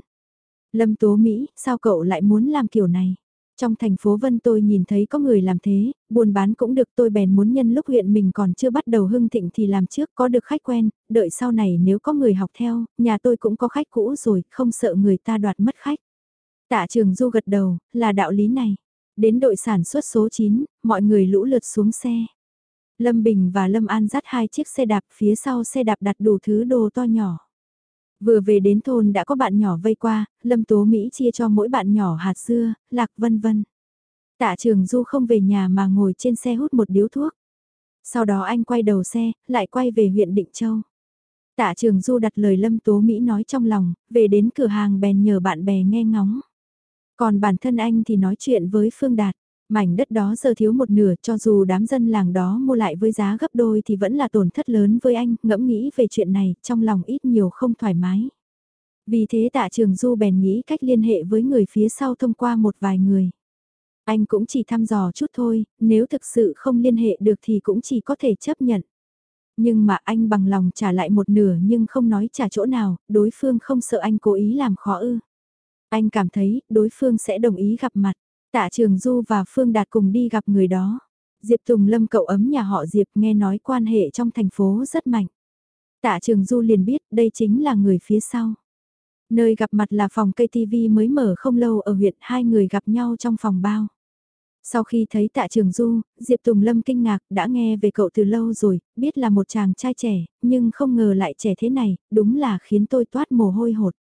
Lâm Tố Mỹ, sao cậu lại muốn làm kiểu này? Trong thành phố Vân tôi nhìn thấy có người làm thế, buôn bán cũng được tôi bèn muốn nhân lúc huyện mình còn chưa bắt đầu hưng thịnh thì làm trước có được khách quen, đợi sau này nếu có người học theo, nhà tôi cũng có khách cũ rồi, không sợ người ta đoạt mất khách. Tạ trường du gật đầu, là đạo lý này. Đến đội sản xuất số 9, mọi người lũ lượt xuống xe. Lâm Bình và Lâm An dắt hai chiếc xe đạp phía sau xe đạp đặt đủ thứ đồ to nhỏ. Vừa về đến thôn đã có bạn nhỏ vây qua, Lâm Tố Mỹ chia cho mỗi bạn nhỏ hạt dưa, lạc vân vân. Tạ trường Du không về nhà mà ngồi trên xe hút một điếu thuốc. Sau đó anh quay đầu xe, lại quay về huyện Định Châu. Tạ trường Du đặt lời Lâm Tố Mỹ nói trong lòng, về đến cửa hàng bèn nhờ bạn bè nghe ngóng. Còn bản thân anh thì nói chuyện với Phương Đạt. Mảnh đất đó giờ thiếu một nửa cho dù đám dân làng đó mua lại với giá gấp đôi thì vẫn là tổn thất lớn với anh, ngẫm nghĩ về chuyện này, trong lòng ít nhiều không thoải mái. Vì thế tạ trường du bèn nghĩ cách liên hệ với người phía sau thông qua một vài người. Anh cũng chỉ thăm dò chút thôi, nếu thực sự không liên hệ được thì cũng chỉ có thể chấp nhận. Nhưng mà anh bằng lòng trả lại một nửa nhưng không nói trả chỗ nào, đối phương không sợ anh cố ý làm khó ư. Anh cảm thấy đối phương sẽ đồng ý gặp mặt. Tạ Trường Du và Phương Đạt cùng đi gặp người đó. Diệp Tùng Lâm cậu ấm nhà họ Diệp nghe nói quan hệ trong thành phố rất mạnh. Tạ Trường Du liền biết đây chính là người phía sau. Nơi gặp mặt là phòng cây TV mới mở không lâu ở huyện hai người gặp nhau trong phòng bao. Sau khi thấy tạ trường du, Diệp Tùng Lâm kinh ngạc đã nghe về cậu từ lâu rồi, biết là một chàng trai trẻ, nhưng không ngờ lại trẻ thế này, đúng là khiến tôi toát mồ hôi hột.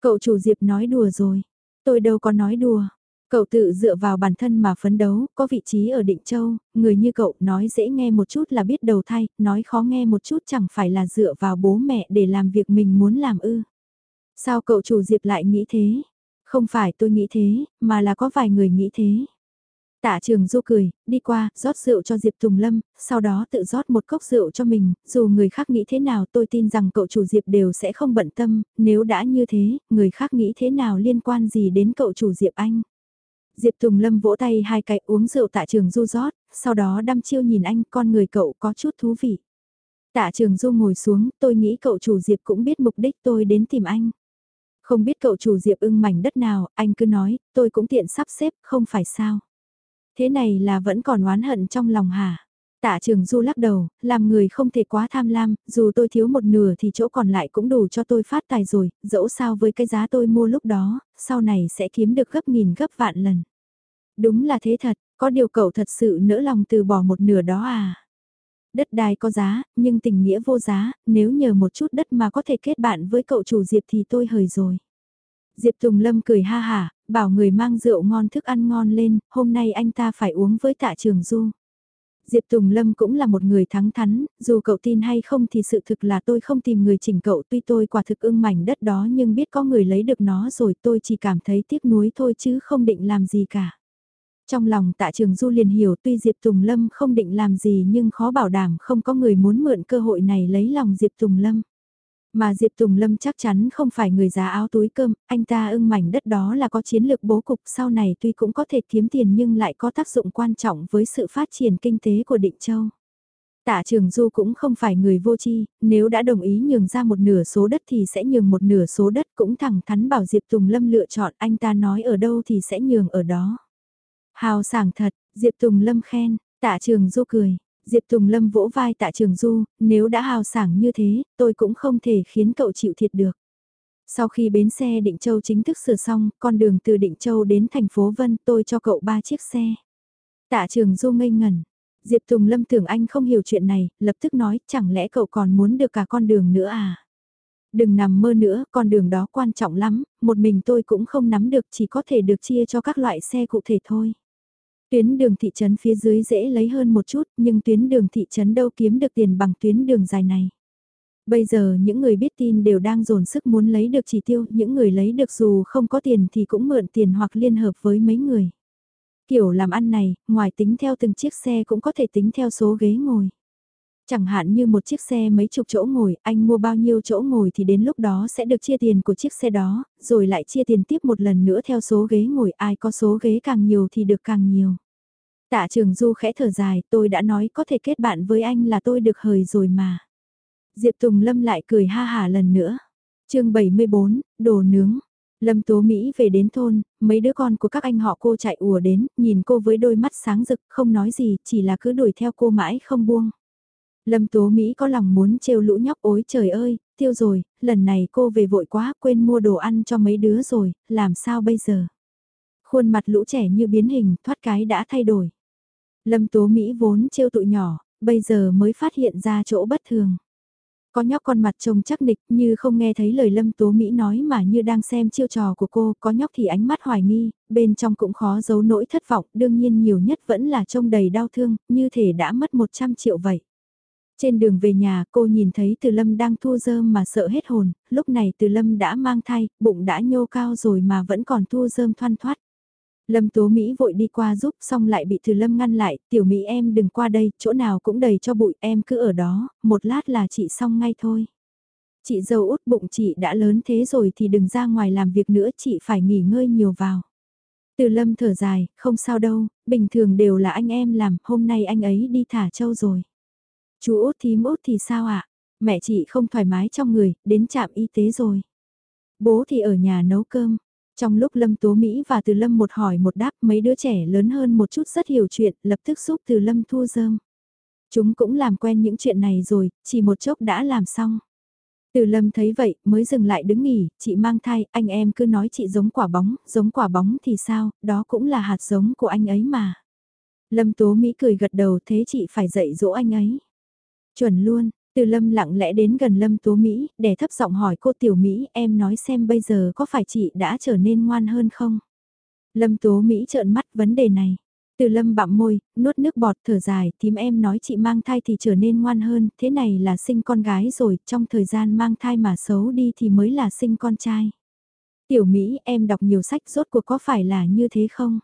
Cậu chủ Diệp nói đùa rồi, tôi đâu có nói đùa, Cậu tự dựa vào bản thân mà phấn đấu, có vị trí ở Định Châu, người như cậu nói dễ nghe một chút là biết đầu thay, nói khó nghe một chút chẳng phải là dựa vào bố mẹ để làm việc mình muốn làm ư. Sao cậu chủ Diệp lại nghĩ thế? Không phải tôi nghĩ thế, mà là có vài người nghĩ thế. Tạ trường du cười, đi qua, rót rượu cho Diệp Tùng Lâm, sau đó tự rót một cốc rượu cho mình, dù người khác nghĩ thế nào tôi tin rằng cậu chủ Diệp đều sẽ không bận tâm, nếu đã như thế, người khác nghĩ thế nào liên quan gì đến cậu chủ Diệp anh. Diệp Tùng Lâm vỗ tay hai cái uống rượu tạ trường du rót, sau đó đăm chiêu nhìn anh con người cậu có chút thú vị. Tạ trường du ngồi xuống, tôi nghĩ cậu chủ Diệp cũng biết mục đích tôi đến tìm anh. Không biết cậu chủ Diệp ưng mảnh đất nào, anh cứ nói, tôi cũng tiện sắp xếp, không phải sao. Thế này là vẫn còn oán hận trong lòng hả? Tạ trường du lắc đầu, làm người không thể quá tham lam, dù tôi thiếu một nửa thì chỗ còn lại cũng đủ cho tôi phát tài rồi, dẫu sao với cái giá tôi mua lúc đó, sau này sẽ kiếm được gấp nghìn gấp vạn lần. Đúng là thế thật, có điều cậu thật sự nỡ lòng từ bỏ một nửa đó à? Đất đai có giá, nhưng tình nghĩa vô giá, nếu nhờ một chút đất mà có thể kết bạn với cậu chủ Diệp thì tôi hời rồi. Diệp Tùng Lâm cười ha hả, bảo người mang rượu ngon thức ăn ngon lên, hôm nay anh ta phải uống với tạ trường du. Diệp Tùng Lâm cũng là một người thắng thắn, dù cậu tin hay không thì sự thực là tôi không tìm người chỉnh cậu tuy tôi quả thực ưng mảnh đất đó nhưng biết có người lấy được nó rồi tôi chỉ cảm thấy tiếc nuối thôi chứ không định làm gì cả. Trong lòng tạ trường Du liền hiểu tuy Diệp Tùng Lâm không định làm gì nhưng khó bảo đảm không có người muốn mượn cơ hội này lấy lòng Diệp Tùng Lâm. Mà Diệp Tùng Lâm chắc chắn không phải người giá áo túi cơm, anh ta ưng mảnh đất đó là có chiến lược bố cục sau này tuy cũng có thể kiếm tiền nhưng lại có tác dụng quan trọng với sự phát triển kinh tế của Định Châu. Tạ Trường Du cũng không phải người vô tri, nếu đã đồng ý nhường ra một nửa số đất thì sẽ nhường một nửa số đất cũng thẳng thắn bảo Diệp Tùng Lâm lựa chọn anh ta nói ở đâu thì sẽ nhường ở đó. Hào sảng thật, Diệp Tùng Lâm khen, Tạ Trường Du cười, Diệp Tùng Lâm vỗ vai Tạ Trường Du, nếu đã hào sảng như thế, tôi cũng không thể khiến cậu chịu thiệt được. Sau khi bến xe Định Châu chính thức sửa xong, con đường từ Định Châu đến thành phố Vân tôi cho cậu ba chiếc xe. Tạ Trường Du ngây ngẩn, Diệp Tùng Lâm tưởng anh không hiểu chuyện này, lập tức nói chẳng lẽ cậu còn muốn được cả con đường nữa à? Đừng nằm mơ nữa, con đường đó quan trọng lắm, một mình tôi cũng không nắm được chỉ có thể được chia cho các loại xe cụ thể thôi. Tuyến đường thị trấn phía dưới dễ lấy hơn một chút, nhưng tuyến đường thị trấn đâu kiếm được tiền bằng tuyến đường dài này. Bây giờ những người biết tin đều đang dồn sức muốn lấy được chỉ tiêu, những người lấy được dù không có tiền thì cũng mượn tiền hoặc liên hợp với mấy người. Kiểu làm ăn này, ngoài tính theo từng chiếc xe cũng có thể tính theo số ghế ngồi. Chẳng hạn như một chiếc xe mấy chục chỗ ngồi, anh mua bao nhiêu chỗ ngồi thì đến lúc đó sẽ được chia tiền của chiếc xe đó, rồi lại chia tiền tiếp một lần nữa theo số ghế ngồi, ai có số ghế càng nhiều thì được càng nhiều. Tạ trường Du khẽ thở dài, tôi đã nói có thể kết bạn với anh là tôi được hời rồi mà. Diệp Tùng Lâm lại cười ha hà lần nữa. chương 74, đồ nướng. Lâm Tố Mỹ về đến thôn, mấy đứa con của các anh họ cô chạy ùa đến, nhìn cô với đôi mắt sáng rực, không nói gì, chỉ là cứ đuổi theo cô mãi không buông. Lâm Tố Mỹ có lòng muốn trêu lũ nhóc ối trời ơi, tiêu rồi, lần này cô về vội quá, quên mua đồ ăn cho mấy đứa rồi, làm sao bây giờ? Khuôn mặt lũ trẻ như biến hình, thoát cái đã thay đổi. Lâm Tố Mỹ vốn trêu tụi nhỏ, bây giờ mới phát hiện ra chỗ bất thường. Có nhóc con mặt trông chắc nịch như không nghe thấy lời Lâm Tố Mỹ nói mà như đang xem chiêu trò của cô, có nhóc thì ánh mắt hoài nghi, bên trong cũng khó giấu nỗi thất vọng, đương nhiên nhiều nhất vẫn là trông đầy đau thương, như thể đã mất 100 triệu vậy. Trên đường về nhà cô nhìn thấy Từ Lâm đang thua dơm mà sợ hết hồn, lúc này Từ Lâm đã mang thai, bụng đã nhô cao rồi mà vẫn còn thua dơm thoăn thoát. Lâm Tố Mỹ vội đi qua giúp xong lại bị Từ Lâm ngăn lại, tiểu Mỹ em đừng qua đây, chỗ nào cũng đầy cho bụi, em cứ ở đó, một lát là chị xong ngay thôi. Chị dâu út bụng chị đã lớn thế rồi thì đừng ra ngoài làm việc nữa, chị phải nghỉ ngơi nhiều vào. Từ Lâm thở dài, không sao đâu, bình thường đều là anh em làm, hôm nay anh ấy đi thả châu rồi. Chú út thím út thì sao ạ? Mẹ chị không thoải mái trong người, đến trạm y tế rồi. Bố thì ở nhà nấu cơm, trong lúc Lâm Tố Mỹ và Từ Lâm một hỏi một đáp mấy đứa trẻ lớn hơn một chút rất hiểu chuyện, lập tức giúp Từ Lâm thu dơm Chúng cũng làm quen những chuyện này rồi, chỉ một chốc đã làm xong. Từ Lâm thấy vậy, mới dừng lại đứng nghỉ, chị mang thai, anh em cứ nói chị giống quả bóng, giống quả bóng thì sao, đó cũng là hạt giống của anh ấy mà. Lâm Tố Mỹ cười gật đầu thế chị phải dạy dỗ anh ấy. Chuẩn luôn, từ Lâm lặng lẽ đến gần Lâm Tố Mỹ, để thấp giọng hỏi cô Tiểu Mỹ em nói xem bây giờ có phải chị đã trở nên ngoan hơn không? Lâm Tố Mỹ trợn mắt vấn đề này. Từ Lâm bặm môi, nuốt nước bọt thở dài, tím em nói chị mang thai thì trở nên ngoan hơn, thế này là sinh con gái rồi, trong thời gian mang thai mà xấu đi thì mới là sinh con trai. Tiểu Mỹ em đọc nhiều sách rốt cuộc có phải là như thế không?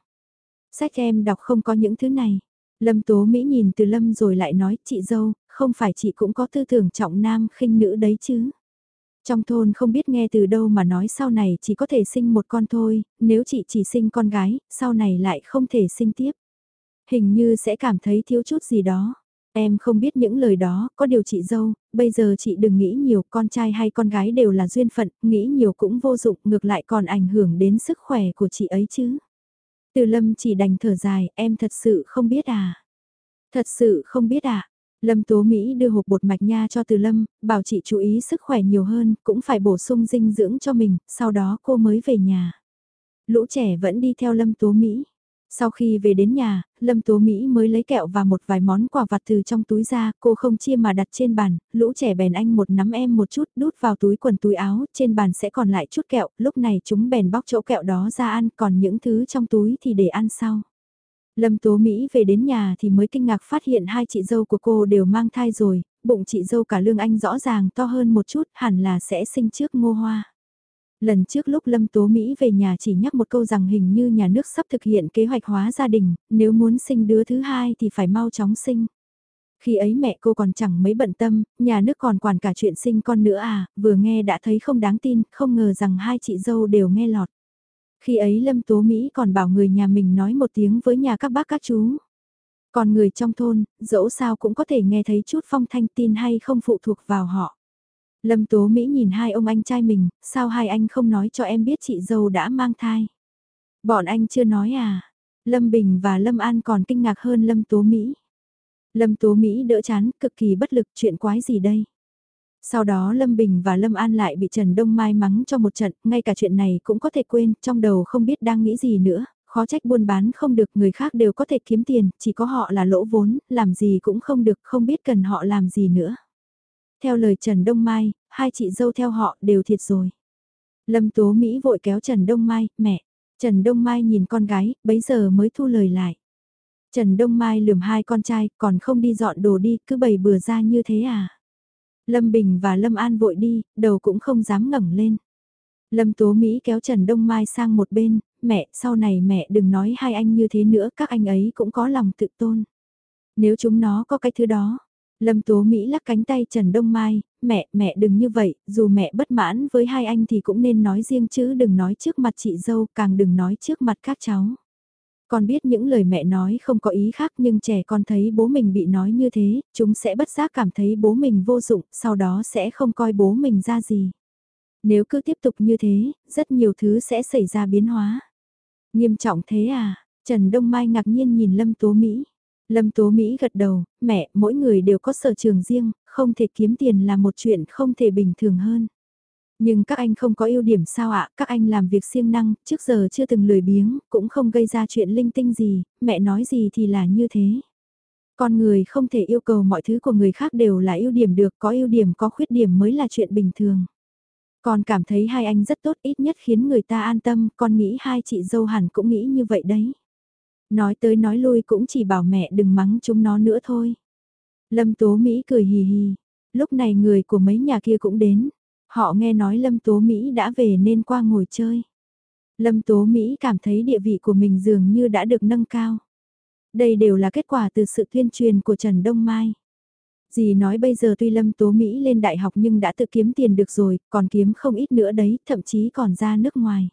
Sách em đọc không có những thứ này. Lâm Tố Mỹ nhìn từ Lâm rồi lại nói, chị dâu, không phải chị cũng có tư tưởng trọng nam khinh nữ đấy chứ. Trong thôn không biết nghe từ đâu mà nói sau này chỉ có thể sinh một con thôi, nếu chị chỉ sinh con gái, sau này lại không thể sinh tiếp. Hình như sẽ cảm thấy thiếu chút gì đó. Em không biết những lời đó, có điều chị dâu, bây giờ chị đừng nghĩ nhiều, con trai hay con gái đều là duyên phận, nghĩ nhiều cũng vô dụng, ngược lại còn ảnh hưởng đến sức khỏe của chị ấy chứ. Từ lâm chỉ đành thở dài, em thật sự không biết à. Thật sự không biết à. Lâm Tố Mỹ đưa hộp bột mạch nha cho Từ Lâm, bảo chị chú ý sức khỏe nhiều hơn, cũng phải bổ sung dinh dưỡng cho mình, sau đó cô mới về nhà. Lũ trẻ vẫn đi theo Lâm Tố Mỹ. Sau khi về đến nhà, Lâm Tố Mỹ mới lấy kẹo và một vài món quà vặt từ trong túi ra, cô không chia mà đặt trên bàn, lũ trẻ bèn anh một nắm em một chút đút vào túi quần túi áo, trên bàn sẽ còn lại chút kẹo, lúc này chúng bèn bóc chỗ kẹo đó ra ăn, còn những thứ trong túi thì để ăn sau. Lâm Tố Mỹ về đến nhà thì mới kinh ngạc phát hiện hai chị dâu của cô đều mang thai rồi, bụng chị dâu cả lương anh rõ ràng to hơn một chút hẳn là sẽ sinh trước ngô hoa. Lần trước lúc Lâm Tố Mỹ về nhà chỉ nhắc một câu rằng hình như nhà nước sắp thực hiện kế hoạch hóa gia đình, nếu muốn sinh đứa thứ hai thì phải mau chóng sinh. Khi ấy mẹ cô còn chẳng mấy bận tâm, nhà nước còn quản cả chuyện sinh con nữa à, vừa nghe đã thấy không đáng tin, không ngờ rằng hai chị dâu đều nghe lọt. Khi ấy Lâm Tố Mỹ còn bảo người nhà mình nói một tiếng với nhà các bác các chú. Còn người trong thôn, dẫu sao cũng có thể nghe thấy chút phong thanh tin hay không phụ thuộc vào họ. Lâm Tố Mỹ nhìn hai ông anh trai mình, sao hai anh không nói cho em biết chị dâu đã mang thai? Bọn anh chưa nói à? Lâm Bình và Lâm An còn kinh ngạc hơn Lâm Tố Mỹ. Lâm Tố Mỹ đỡ chán, cực kỳ bất lực chuyện quái gì đây? Sau đó Lâm Bình và Lâm An lại bị Trần Đông Mai mắng cho một trận, ngay cả chuyện này cũng có thể quên, trong đầu không biết đang nghĩ gì nữa, khó trách buôn bán không được người khác đều có thể kiếm tiền, chỉ có họ là lỗ vốn, làm gì cũng không được, không biết cần họ làm gì nữa. Theo lời Trần Đông Mai, hai chị dâu theo họ đều thiệt rồi. Lâm Tố Mỹ vội kéo Trần Đông Mai, mẹ. Trần Đông Mai nhìn con gái, bấy giờ mới thu lời lại. Trần Đông Mai lườm hai con trai, còn không đi dọn đồ đi, cứ bày bừa ra như thế à. Lâm Bình và Lâm An vội đi, đầu cũng không dám ngẩng lên. Lâm Tố Mỹ kéo Trần Đông Mai sang một bên, mẹ, sau này mẹ đừng nói hai anh như thế nữa, các anh ấy cũng có lòng tự tôn. Nếu chúng nó có cái thứ đó, Lâm Tố Mỹ lắc cánh tay Trần Đông Mai, mẹ, mẹ đừng như vậy, dù mẹ bất mãn với hai anh thì cũng nên nói riêng chứ đừng nói trước mặt chị dâu, càng đừng nói trước mặt các cháu. Con biết những lời mẹ nói không có ý khác nhưng trẻ con thấy bố mình bị nói như thế, chúng sẽ bất giác cảm thấy bố mình vô dụng, sau đó sẽ không coi bố mình ra gì. Nếu cứ tiếp tục như thế, rất nhiều thứ sẽ xảy ra biến hóa. Nghiêm trọng thế à? Trần Đông Mai ngạc nhiên nhìn Lâm Tố Mỹ. Lâm Tố Mỹ gật đầu, mẹ, mỗi người đều có sở trường riêng, không thể kiếm tiền là một chuyện không thể bình thường hơn. Nhưng các anh không có ưu điểm sao ạ, các anh làm việc siêng năng, trước giờ chưa từng lười biếng, cũng không gây ra chuyện linh tinh gì, mẹ nói gì thì là như thế. Con người không thể yêu cầu mọi thứ của người khác đều là ưu điểm được, có ưu điểm có khuyết điểm mới là chuyện bình thường. Con cảm thấy hai anh rất tốt ít nhất khiến người ta an tâm, con nghĩ hai chị dâu hẳn cũng nghĩ như vậy đấy. Nói tới nói lui cũng chỉ bảo mẹ đừng mắng chúng nó nữa thôi. Lâm Tố Mỹ cười hì hì. Lúc này người của mấy nhà kia cũng đến. Họ nghe nói Lâm Tố Mỹ đã về nên qua ngồi chơi. Lâm Tố Mỹ cảm thấy địa vị của mình dường như đã được nâng cao. Đây đều là kết quả từ sự tuyên truyền của Trần Đông Mai. Dì nói bây giờ tuy Lâm Tố Mỹ lên đại học nhưng đã tự kiếm tiền được rồi, còn kiếm không ít nữa đấy, thậm chí còn ra nước ngoài.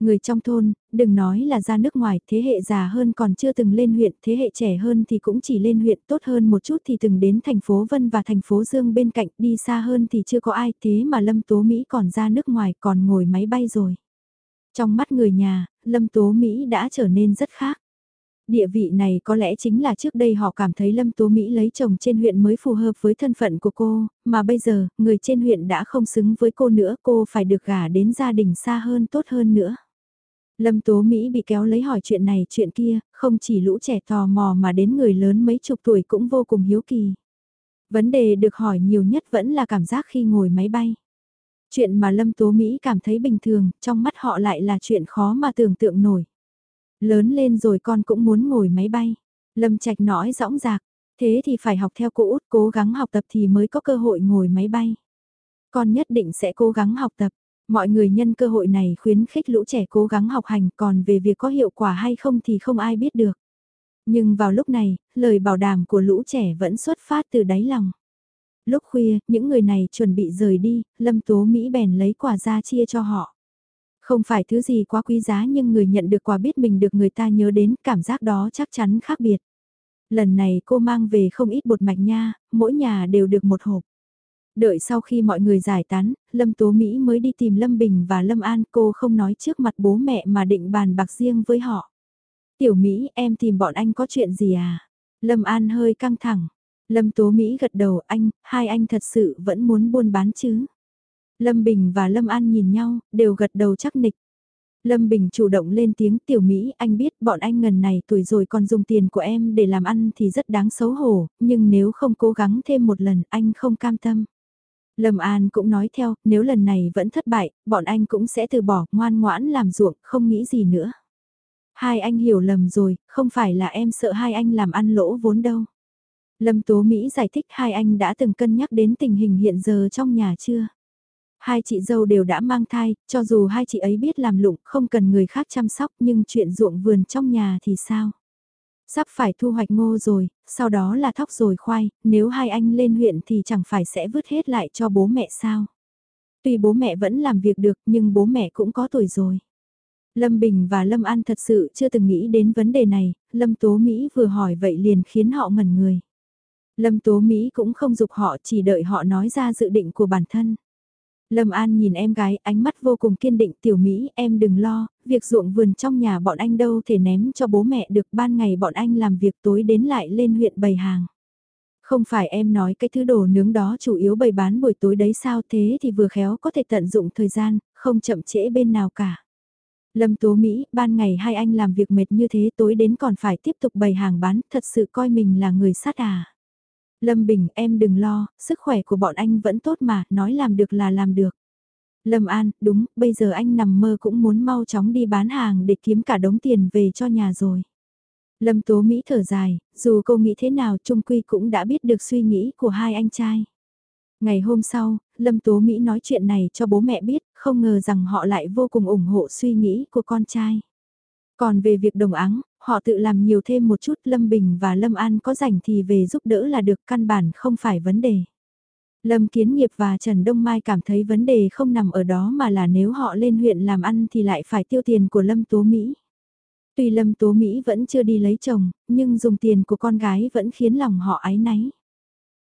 Người trong thôn, đừng nói là ra nước ngoài, thế hệ già hơn còn chưa từng lên huyện, thế hệ trẻ hơn thì cũng chỉ lên huyện tốt hơn một chút thì từng đến thành phố Vân và thành phố Dương bên cạnh, đi xa hơn thì chưa có ai, thế mà Lâm Tố Mỹ còn ra nước ngoài còn ngồi máy bay rồi. Trong mắt người nhà, Lâm Tố Mỹ đã trở nên rất khác. Địa vị này có lẽ chính là trước đây họ cảm thấy Lâm Tố Mỹ lấy chồng trên huyện mới phù hợp với thân phận của cô, mà bây giờ, người trên huyện đã không xứng với cô nữa, cô phải được gả đến gia đình xa hơn tốt hơn nữa. Lâm Tố Mỹ bị kéo lấy hỏi chuyện này chuyện kia, không chỉ lũ trẻ tò mò mà đến người lớn mấy chục tuổi cũng vô cùng hiếu kỳ. Vấn đề được hỏi nhiều nhất vẫn là cảm giác khi ngồi máy bay. Chuyện mà Lâm Tố Mỹ cảm thấy bình thường, trong mắt họ lại là chuyện khó mà tưởng tượng nổi. Lớn lên rồi con cũng muốn ngồi máy bay. Lâm Trạch nói rõng rạc, thế thì phải học theo cô út cố gắng học tập thì mới có cơ hội ngồi máy bay. Con nhất định sẽ cố gắng học tập. Mọi người nhân cơ hội này khuyến khích lũ trẻ cố gắng học hành còn về việc có hiệu quả hay không thì không ai biết được. Nhưng vào lúc này, lời bảo đảm của lũ trẻ vẫn xuất phát từ đáy lòng. Lúc khuya, những người này chuẩn bị rời đi, Lâm Tố Mỹ bèn lấy quà ra chia cho họ. Không phải thứ gì quá quý giá nhưng người nhận được quà biết mình được người ta nhớ đến, cảm giác đó chắc chắn khác biệt. Lần này cô mang về không ít bột mạch nha, mỗi nhà đều được một hộp. Đợi sau khi mọi người giải tán, Lâm Tố Mỹ mới đi tìm Lâm Bình và Lâm An cô không nói trước mặt bố mẹ mà định bàn bạc riêng với họ. Tiểu Mỹ em tìm bọn anh có chuyện gì à? Lâm An hơi căng thẳng. Lâm Tố Mỹ gật đầu anh, hai anh thật sự vẫn muốn buôn bán chứ? Lâm Bình và Lâm An nhìn nhau, đều gật đầu chắc nịch. Lâm Bình chủ động lên tiếng tiểu Mỹ anh biết bọn anh ngần này tuổi rồi còn dùng tiền của em để làm ăn thì rất đáng xấu hổ, nhưng nếu không cố gắng thêm một lần anh không cam tâm. Lâm An cũng nói theo, nếu lần này vẫn thất bại, bọn anh cũng sẽ từ bỏ, ngoan ngoãn làm ruộng, không nghĩ gì nữa. Hai anh hiểu lầm rồi, không phải là em sợ hai anh làm ăn lỗ vốn đâu. Lâm Tố Mỹ giải thích hai anh đã từng cân nhắc đến tình hình hiện giờ trong nhà chưa? Hai chị dâu đều đã mang thai, cho dù hai chị ấy biết làm lụng, không cần người khác chăm sóc nhưng chuyện ruộng vườn trong nhà thì sao? Sắp phải thu hoạch ngô rồi, sau đó là thóc rồi khoai, nếu hai anh lên huyện thì chẳng phải sẽ vứt hết lại cho bố mẹ sao. Tuy bố mẹ vẫn làm việc được nhưng bố mẹ cũng có tuổi rồi. Lâm Bình và Lâm An thật sự chưa từng nghĩ đến vấn đề này, Lâm Tố Mỹ vừa hỏi vậy liền khiến họ ngẩn người. Lâm Tố Mỹ cũng không dục họ chỉ đợi họ nói ra dự định của bản thân. Lâm An nhìn em gái, ánh mắt vô cùng kiên định, tiểu Mỹ, em đừng lo, việc ruộng vườn trong nhà bọn anh đâu thể ném cho bố mẹ được, ban ngày bọn anh làm việc tối đến lại lên huyện bày hàng. Không phải em nói cái thứ đồ nướng đó chủ yếu bày bán buổi tối đấy sao thế thì vừa khéo có thể tận dụng thời gian, không chậm trễ bên nào cả. Lâm Tố Mỹ, ban ngày hai anh làm việc mệt như thế tối đến còn phải tiếp tục bày hàng bán, thật sự coi mình là người sát à. Lâm Bình, em đừng lo, sức khỏe của bọn anh vẫn tốt mà, nói làm được là làm được. Lâm An, đúng, bây giờ anh nằm mơ cũng muốn mau chóng đi bán hàng để kiếm cả đống tiền về cho nhà rồi. Lâm Tố Mỹ thở dài, dù cô nghĩ thế nào Trung Quy cũng đã biết được suy nghĩ của hai anh trai. Ngày hôm sau, Lâm Tố Mỹ nói chuyện này cho bố mẹ biết, không ngờ rằng họ lại vô cùng ủng hộ suy nghĩ của con trai. Còn về việc đồng áng, họ tự làm nhiều thêm một chút Lâm Bình và Lâm An có rảnh thì về giúp đỡ là được căn bản không phải vấn đề. Lâm Kiến Nghiệp và Trần Đông Mai cảm thấy vấn đề không nằm ở đó mà là nếu họ lên huyện làm ăn thì lại phải tiêu tiền của Lâm Tố Mỹ. Tuy Lâm Tố Mỹ vẫn chưa đi lấy chồng, nhưng dùng tiền của con gái vẫn khiến lòng họ ái náy.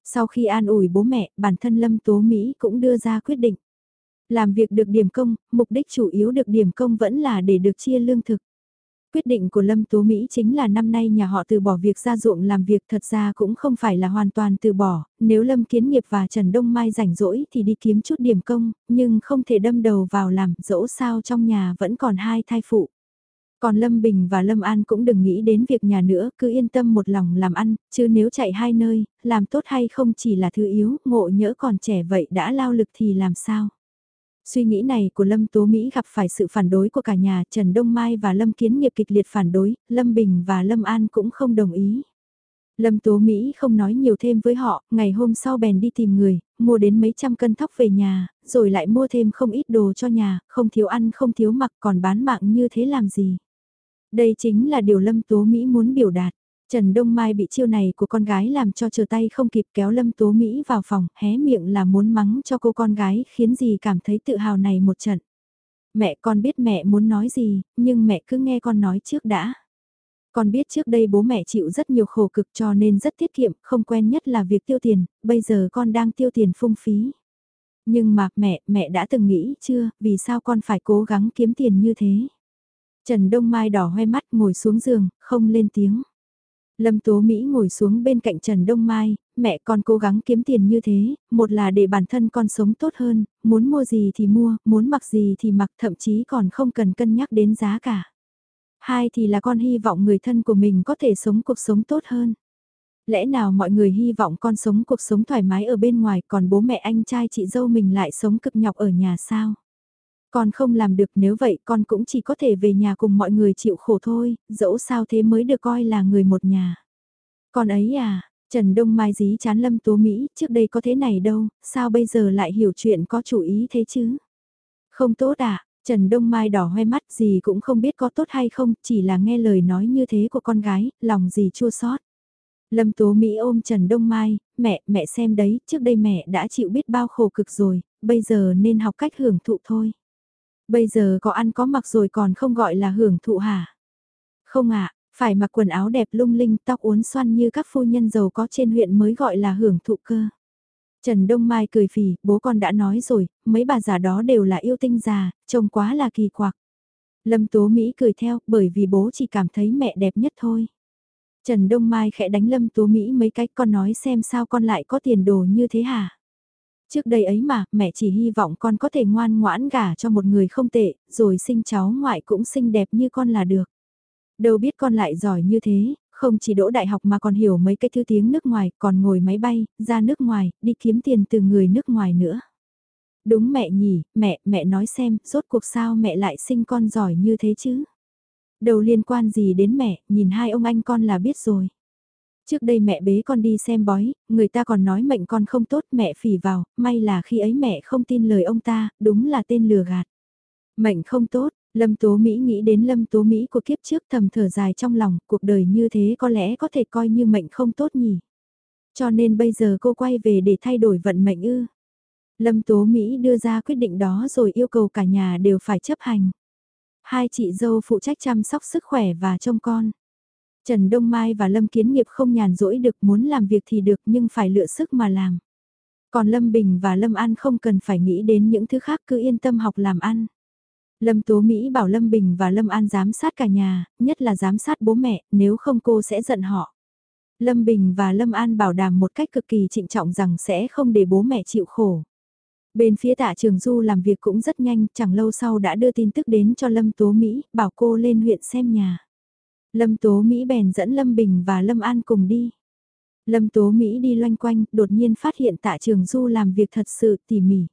Sau khi an ủi bố mẹ, bản thân Lâm Tố Mỹ cũng đưa ra quyết định. Làm việc được điểm công, mục đích chủ yếu được điểm công vẫn là để được chia lương thực. Quyết định của Lâm Tố Mỹ chính là năm nay nhà họ từ bỏ việc ra ruộng làm việc thật ra cũng không phải là hoàn toàn từ bỏ, nếu Lâm Kiến Nghiệp và Trần Đông Mai rảnh rỗi thì đi kiếm chút điểm công, nhưng không thể đâm đầu vào làm dẫu sao trong nhà vẫn còn hai thai phụ. Còn Lâm Bình và Lâm An cũng đừng nghĩ đến việc nhà nữa, cứ yên tâm một lòng làm ăn, chứ nếu chạy hai nơi, làm tốt hay không chỉ là thứ yếu, ngộ nhỡ còn trẻ vậy đã lao lực thì làm sao. Suy nghĩ này của Lâm Tố Mỹ gặp phải sự phản đối của cả nhà, Trần Đông Mai và Lâm Kiến Nghiệp kịch liệt phản đối, Lâm Bình và Lâm An cũng không đồng ý. Lâm Tố Mỹ không nói nhiều thêm với họ, ngày hôm sau bèn đi tìm người, mua đến mấy trăm cân thóc về nhà, rồi lại mua thêm không ít đồ cho nhà, không thiếu ăn không thiếu mặc còn bán mạng như thế làm gì. Đây chính là điều Lâm Tố Mỹ muốn biểu đạt. Trần Đông Mai bị chiêu này của con gái làm cho chờ tay không kịp kéo Lâm Tố Mỹ vào phòng, hé miệng là muốn mắng cho cô con gái khiến gì cảm thấy tự hào này một trận. Mẹ con biết mẹ muốn nói gì, nhưng mẹ cứ nghe con nói trước đã. Con biết trước đây bố mẹ chịu rất nhiều khổ cực cho nên rất tiết kiệm, không quen nhất là việc tiêu tiền, bây giờ con đang tiêu tiền phung phí. Nhưng mà mẹ, mẹ đã từng nghĩ chưa, vì sao con phải cố gắng kiếm tiền như thế? Trần Đông Mai đỏ hoe mắt ngồi xuống giường, không lên tiếng. Lâm Tố Mỹ ngồi xuống bên cạnh Trần Đông Mai, mẹ con cố gắng kiếm tiền như thế, một là để bản thân con sống tốt hơn, muốn mua gì thì mua, muốn mặc gì thì mặc thậm chí còn không cần cân nhắc đến giá cả. Hai thì là con hy vọng người thân của mình có thể sống cuộc sống tốt hơn. Lẽ nào mọi người hy vọng con sống cuộc sống thoải mái ở bên ngoài còn bố mẹ anh trai chị dâu mình lại sống cực nhọc ở nhà sao? Con không làm được nếu vậy con cũng chỉ có thể về nhà cùng mọi người chịu khổ thôi, dẫu sao thế mới được coi là người một nhà. Con ấy à, Trần Đông Mai dí chán Lâm Tố Mỹ, trước đây có thế này đâu, sao bây giờ lại hiểu chuyện có chủ ý thế chứ? Không tốt à, Trần Đông Mai đỏ hoe mắt gì cũng không biết có tốt hay không, chỉ là nghe lời nói như thế của con gái, lòng gì chua xót. Lâm Tố Mỹ ôm Trần Đông Mai, mẹ, mẹ xem đấy, trước đây mẹ đã chịu biết bao khổ cực rồi, bây giờ nên học cách hưởng thụ thôi. Bây giờ có ăn có mặc rồi còn không gọi là hưởng thụ hả? Không ạ, phải mặc quần áo đẹp lung linh tóc uốn xoăn như các phu nhân giàu có trên huyện mới gọi là hưởng thụ cơ. Trần Đông Mai cười phì, bố con đã nói rồi, mấy bà già đó đều là yêu tinh già, trông quá là kỳ quặc. Lâm Tố Mỹ cười theo, bởi vì bố chỉ cảm thấy mẹ đẹp nhất thôi. Trần Đông Mai khẽ đánh Lâm Tố Mỹ mấy cách con nói xem sao con lại có tiền đồ như thế hả? Trước đây ấy mà, mẹ chỉ hy vọng con có thể ngoan ngoãn gả cho một người không tệ, rồi sinh cháu ngoại cũng xinh đẹp như con là được. Đâu biết con lại giỏi như thế, không chỉ đỗ đại học mà còn hiểu mấy cái thứ tiếng nước ngoài, còn ngồi máy bay, ra nước ngoài, đi kiếm tiền từ người nước ngoài nữa. Đúng mẹ nhỉ, mẹ, mẹ nói xem, rốt cuộc sao mẹ lại sinh con giỏi như thế chứ? Đầu liên quan gì đến mẹ, nhìn hai ông anh con là biết rồi. Trước đây mẹ bế con đi xem bói, người ta còn nói mệnh con không tốt mẹ phỉ vào, may là khi ấy mẹ không tin lời ông ta, đúng là tên lừa gạt. Mệnh không tốt, Lâm Tố Mỹ nghĩ đến Lâm Tố Mỹ của kiếp trước thầm thở dài trong lòng, cuộc đời như thế có lẽ có thể coi như mệnh không tốt nhỉ. Cho nên bây giờ cô quay về để thay đổi vận mệnh ư. Lâm Tố Mỹ đưa ra quyết định đó rồi yêu cầu cả nhà đều phải chấp hành. Hai chị dâu phụ trách chăm sóc sức khỏe và trông con. Trần Đông Mai và Lâm Kiến Nghiệp không nhàn rỗi được muốn làm việc thì được nhưng phải lựa sức mà làm. Còn Lâm Bình và Lâm An không cần phải nghĩ đến những thứ khác cứ yên tâm học làm ăn. Lâm Tố Mỹ bảo Lâm Bình và Lâm An giám sát cả nhà, nhất là giám sát bố mẹ, nếu không cô sẽ giận họ. Lâm Bình và Lâm An bảo đảm một cách cực kỳ trịnh trọng rằng sẽ không để bố mẹ chịu khổ. Bên phía tạ trường Du làm việc cũng rất nhanh, chẳng lâu sau đã đưa tin tức đến cho Lâm Tố Mỹ, bảo cô lên huyện xem nhà. Lâm Tố Mỹ bèn dẫn Lâm Bình và Lâm An cùng đi. Lâm Tố Mỹ đi loanh quanh, đột nhiên phát hiện tạ trường Du làm việc thật sự tỉ mỉ.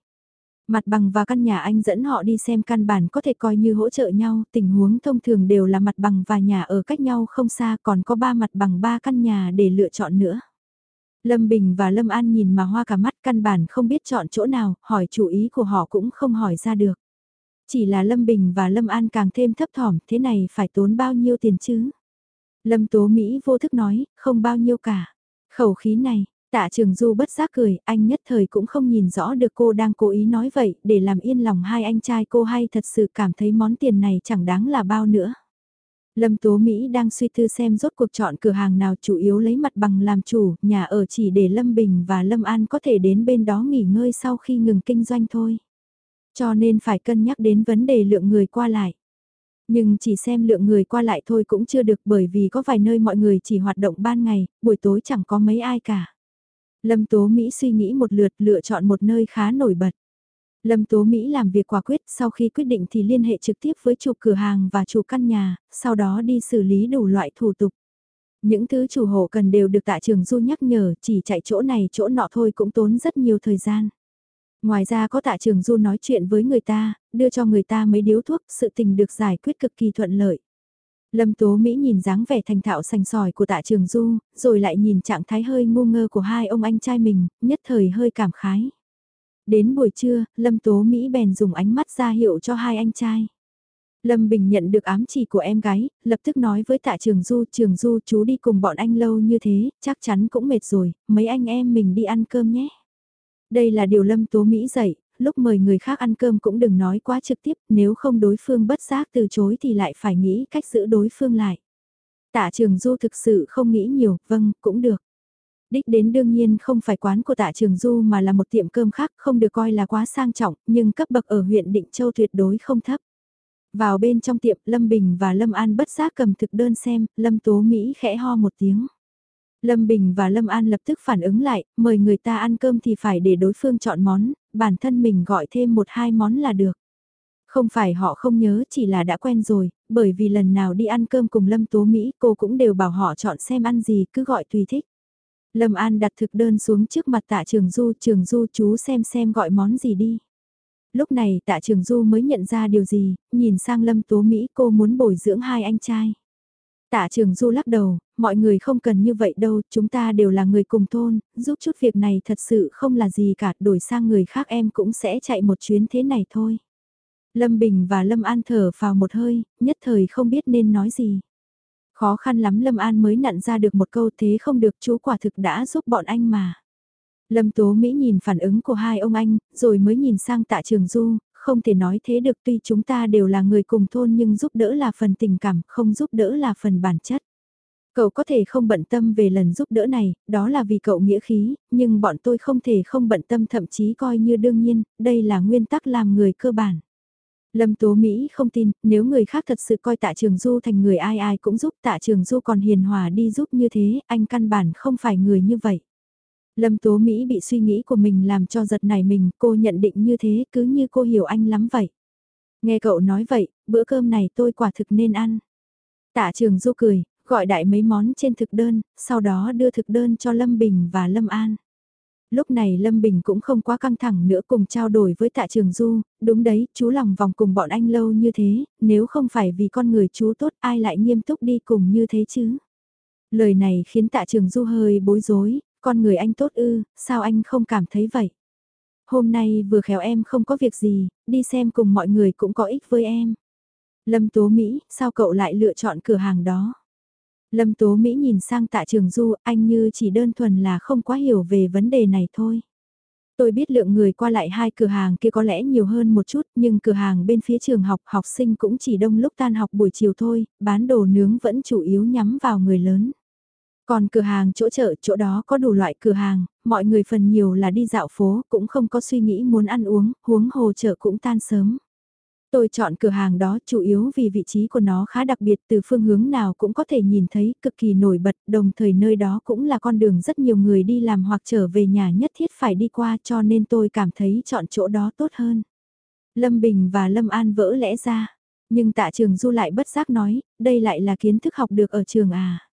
Mặt bằng và căn nhà anh dẫn họ đi xem căn bản có thể coi như hỗ trợ nhau, tình huống thông thường đều là mặt bằng và nhà ở cách nhau không xa còn có ba mặt bằng ba căn nhà để lựa chọn nữa. Lâm Bình và Lâm An nhìn mà hoa cả mắt căn bản không biết chọn chỗ nào, hỏi chủ ý của họ cũng không hỏi ra được. Chỉ là Lâm Bình và Lâm An càng thêm thấp thỏm, thế này phải tốn bao nhiêu tiền chứ? Lâm Tố Mỹ vô thức nói, không bao nhiêu cả. Khẩu khí này, tạ trường du bất giác cười, anh nhất thời cũng không nhìn rõ được cô đang cố ý nói vậy, để làm yên lòng hai anh trai cô hay thật sự cảm thấy món tiền này chẳng đáng là bao nữa. Lâm Tố Mỹ đang suy tư xem rốt cuộc chọn cửa hàng nào chủ yếu lấy mặt bằng làm chủ, nhà ở chỉ để Lâm Bình và Lâm An có thể đến bên đó nghỉ ngơi sau khi ngừng kinh doanh thôi. Cho nên phải cân nhắc đến vấn đề lượng người qua lại. Nhưng chỉ xem lượng người qua lại thôi cũng chưa được bởi vì có vài nơi mọi người chỉ hoạt động ban ngày, buổi tối chẳng có mấy ai cả. Lâm Tố Mỹ suy nghĩ một lượt lựa chọn một nơi khá nổi bật. Lâm Tố Mỹ làm việc quả quyết sau khi quyết định thì liên hệ trực tiếp với chủ cửa hàng và chủ căn nhà, sau đó đi xử lý đủ loại thủ tục. Những thứ chủ hộ cần đều được tạ trường du nhắc nhở, chỉ chạy chỗ này chỗ nọ thôi cũng tốn rất nhiều thời gian. Ngoài ra có tạ trường du nói chuyện với người ta, đưa cho người ta mấy điếu thuốc, sự tình được giải quyết cực kỳ thuận lợi. Lâm Tố Mỹ nhìn dáng vẻ thành thạo sành sỏi của tạ trường du, rồi lại nhìn trạng thái hơi ngu ngơ của hai ông anh trai mình, nhất thời hơi cảm khái. Đến buổi trưa, Lâm Tố Mỹ bèn dùng ánh mắt ra hiệu cho hai anh trai. Lâm Bình nhận được ám chỉ của em gái, lập tức nói với tạ trường du, trường du chú đi cùng bọn anh lâu như thế, chắc chắn cũng mệt rồi, mấy anh em mình đi ăn cơm nhé. Đây là điều Lâm Tố Mỹ dạy, lúc mời người khác ăn cơm cũng đừng nói quá trực tiếp, nếu không đối phương bất giác từ chối thì lại phải nghĩ cách giữ đối phương lại. Tạ Trường Du thực sự không nghĩ nhiều, vâng, cũng được. Đích đến đương nhiên không phải quán của tạ Trường Du mà là một tiệm cơm khác không được coi là quá sang trọng, nhưng cấp bậc ở huyện Định Châu tuyệt đối không thấp. Vào bên trong tiệm Lâm Bình và Lâm An bất giác cầm thực đơn xem, Lâm Tố Mỹ khẽ ho một tiếng. Lâm Bình và Lâm An lập tức phản ứng lại, mời người ta ăn cơm thì phải để đối phương chọn món, bản thân mình gọi thêm một hai món là được. Không phải họ không nhớ chỉ là đã quen rồi, bởi vì lần nào đi ăn cơm cùng Lâm Tố Mỹ cô cũng đều bảo họ chọn xem ăn gì cứ gọi tùy thích. Lâm An đặt thực đơn xuống trước mặt tạ trường du, trường du chú xem xem gọi món gì đi. Lúc này tạ trường du mới nhận ra điều gì, nhìn sang Lâm Tố Mỹ cô muốn bồi dưỡng hai anh trai. Tạ trường du lắc đầu, mọi người không cần như vậy đâu, chúng ta đều là người cùng thôn, giúp chút việc này thật sự không là gì cả, đổi sang người khác em cũng sẽ chạy một chuyến thế này thôi. Lâm Bình và Lâm An thở vào một hơi, nhất thời không biết nên nói gì. Khó khăn lắm Lâm An mới nặn ra được một câu thế không được chú quả thực đã giúp bọn anh mà. Lâm Tố Mỹ nhìn phản ứng của hai ông anh, rồi mới nhìn sang tạ trường du, không thể nói thế được tuy chúng ta đều là người cùng thôn nhưng giúp đỡ là phần tình cảm, không giúp đỡ là phần bản chất. Cậu có thể không bận tâm về lần giúp đỡ này, đó là vì cậu nghĩa khí, nhưng bọn tôi không thể không bận tâm thậm chí coi như đương nhiên, đây là nguyên tắc làm người cơ bản. Lâm Tố Mỹ không tin, nếu người khác thật sự coi tạ trường du thành người ai ai cũng giúp tạ trường du còn hiền hòa đi giúp như thế, anh căn bản không phải người như vậy. Lâm Tố Mỹ bị suy nghĩ của mình làm cho giật nảy mình, cô nhận định như thế cứ như cô hiểu anh lắm vậy. Nghe cậu nói vậy, bữa cơm này tôi quả thực nên ăn. Tạ trường du cười, gọi đại mấy món trên thực đơn, sau đó đưa thực đơn cho Lâm Bình và Lâm An. Lúc này Lâm Bình cũng không quá căng thẳng nữa cùng trao đổi với tạ trường du, đúng đấy, chú lòng vòng cùng bọn anh lâu như thế, nếu không phải vì con người chú tốt ai lại nghiêm túc đi cùng như thế chứ. Lời này khiến tạ trường du hơi bối rối, con người anh tốt ư, sao anh không cảm thấy vậy? Hôm nay vừa khéo em không có việc gì, đi xem cùng mọi người cũng có ích với em. Lâm Tố Mỹ, sao cậu lại lựa chọn cửa hàng đó? Lâm Tố Mỹ nhìn sang tạ trường du, anh như chỉ đơn thuần là không quá hiểu về vấn đề này thôi. Tôi biết lượng người qua lại hai cửa hàng kia có lẽ nhiều hơn một chút, nhưng cửa hàng bên phía trường học học sinh cũng chỉ đông lúc tan học buổi chiều thôi, bán đồ nướng vẫn chủ yếu nhắm vào người lớn. Còn cửa hàng chỗ chợ, chỗ đó có đủ loại cửa hàng, mọi người phần nhiều là đi dạo phố, cũng không có suy nghĩ muốn ăn uống, huống hồ chợ cũng tan sớm. Tôi chọn cửa hàng đó chủ yếu vì vị trí của nó khá đặc biệt từ phương hướng nào cũng có thể nhìn thấy cực kỳ nổi bật đồng thời nơi đó cũng là con đường rất nhiều người đi làm hoặc trở về nhà nhất thiết phải đi qua cho nên tôi cảm thấy chọn chỗ đó tốt hơn. Lâm Bình và Lâm An vỡ lẽ ra, nhưng tạ trường Du lại bất giác nói, đây lại là kiến thức học được ở trường à.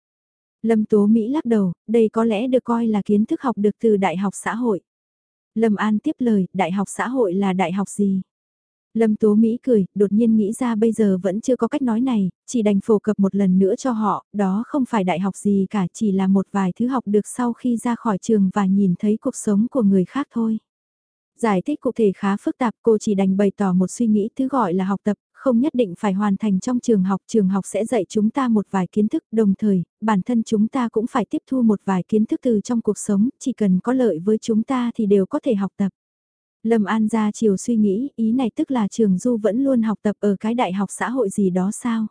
Lâm Tố Mỹ lắc đầu, đây có lẽ được coi là kiến thức học được từ Đại học xã hội. Lâm An tiếp lời, Đại học xã hội là đại học gì? Lâm Tố Mỹ cười, đột nhiên nghĩ ra bây giờ vẫn chưa có cách nói này, chỉ đành phổ cập một lần nữa cho họ, đó không phải đại học gì cả, chỉ là một vài thứ học được sau khi ra khỏi trường và nhìn thấy cuộc sống của người khác thôi. Giải thích cụ thể khá phức tạp, cô chỉ đành bày tỏ một suy nghĩ thứ gọi là học tập, không nhất định phải hoàn thành trong trường học, trường học sẽ dạy chúng ta một vài kiến thức, đồng thời, bản thân chúng ta cũng phải tiếp thu một vài kiến thức từ trong cuộc sống, chỉ cần có lợi với chúng ta thì đều có thể học tập. Lâm An ra chiều suy nghĩ, ý này tức là trường Du vẫn luôn học tập ở cái đại học xã hội gì đó sao?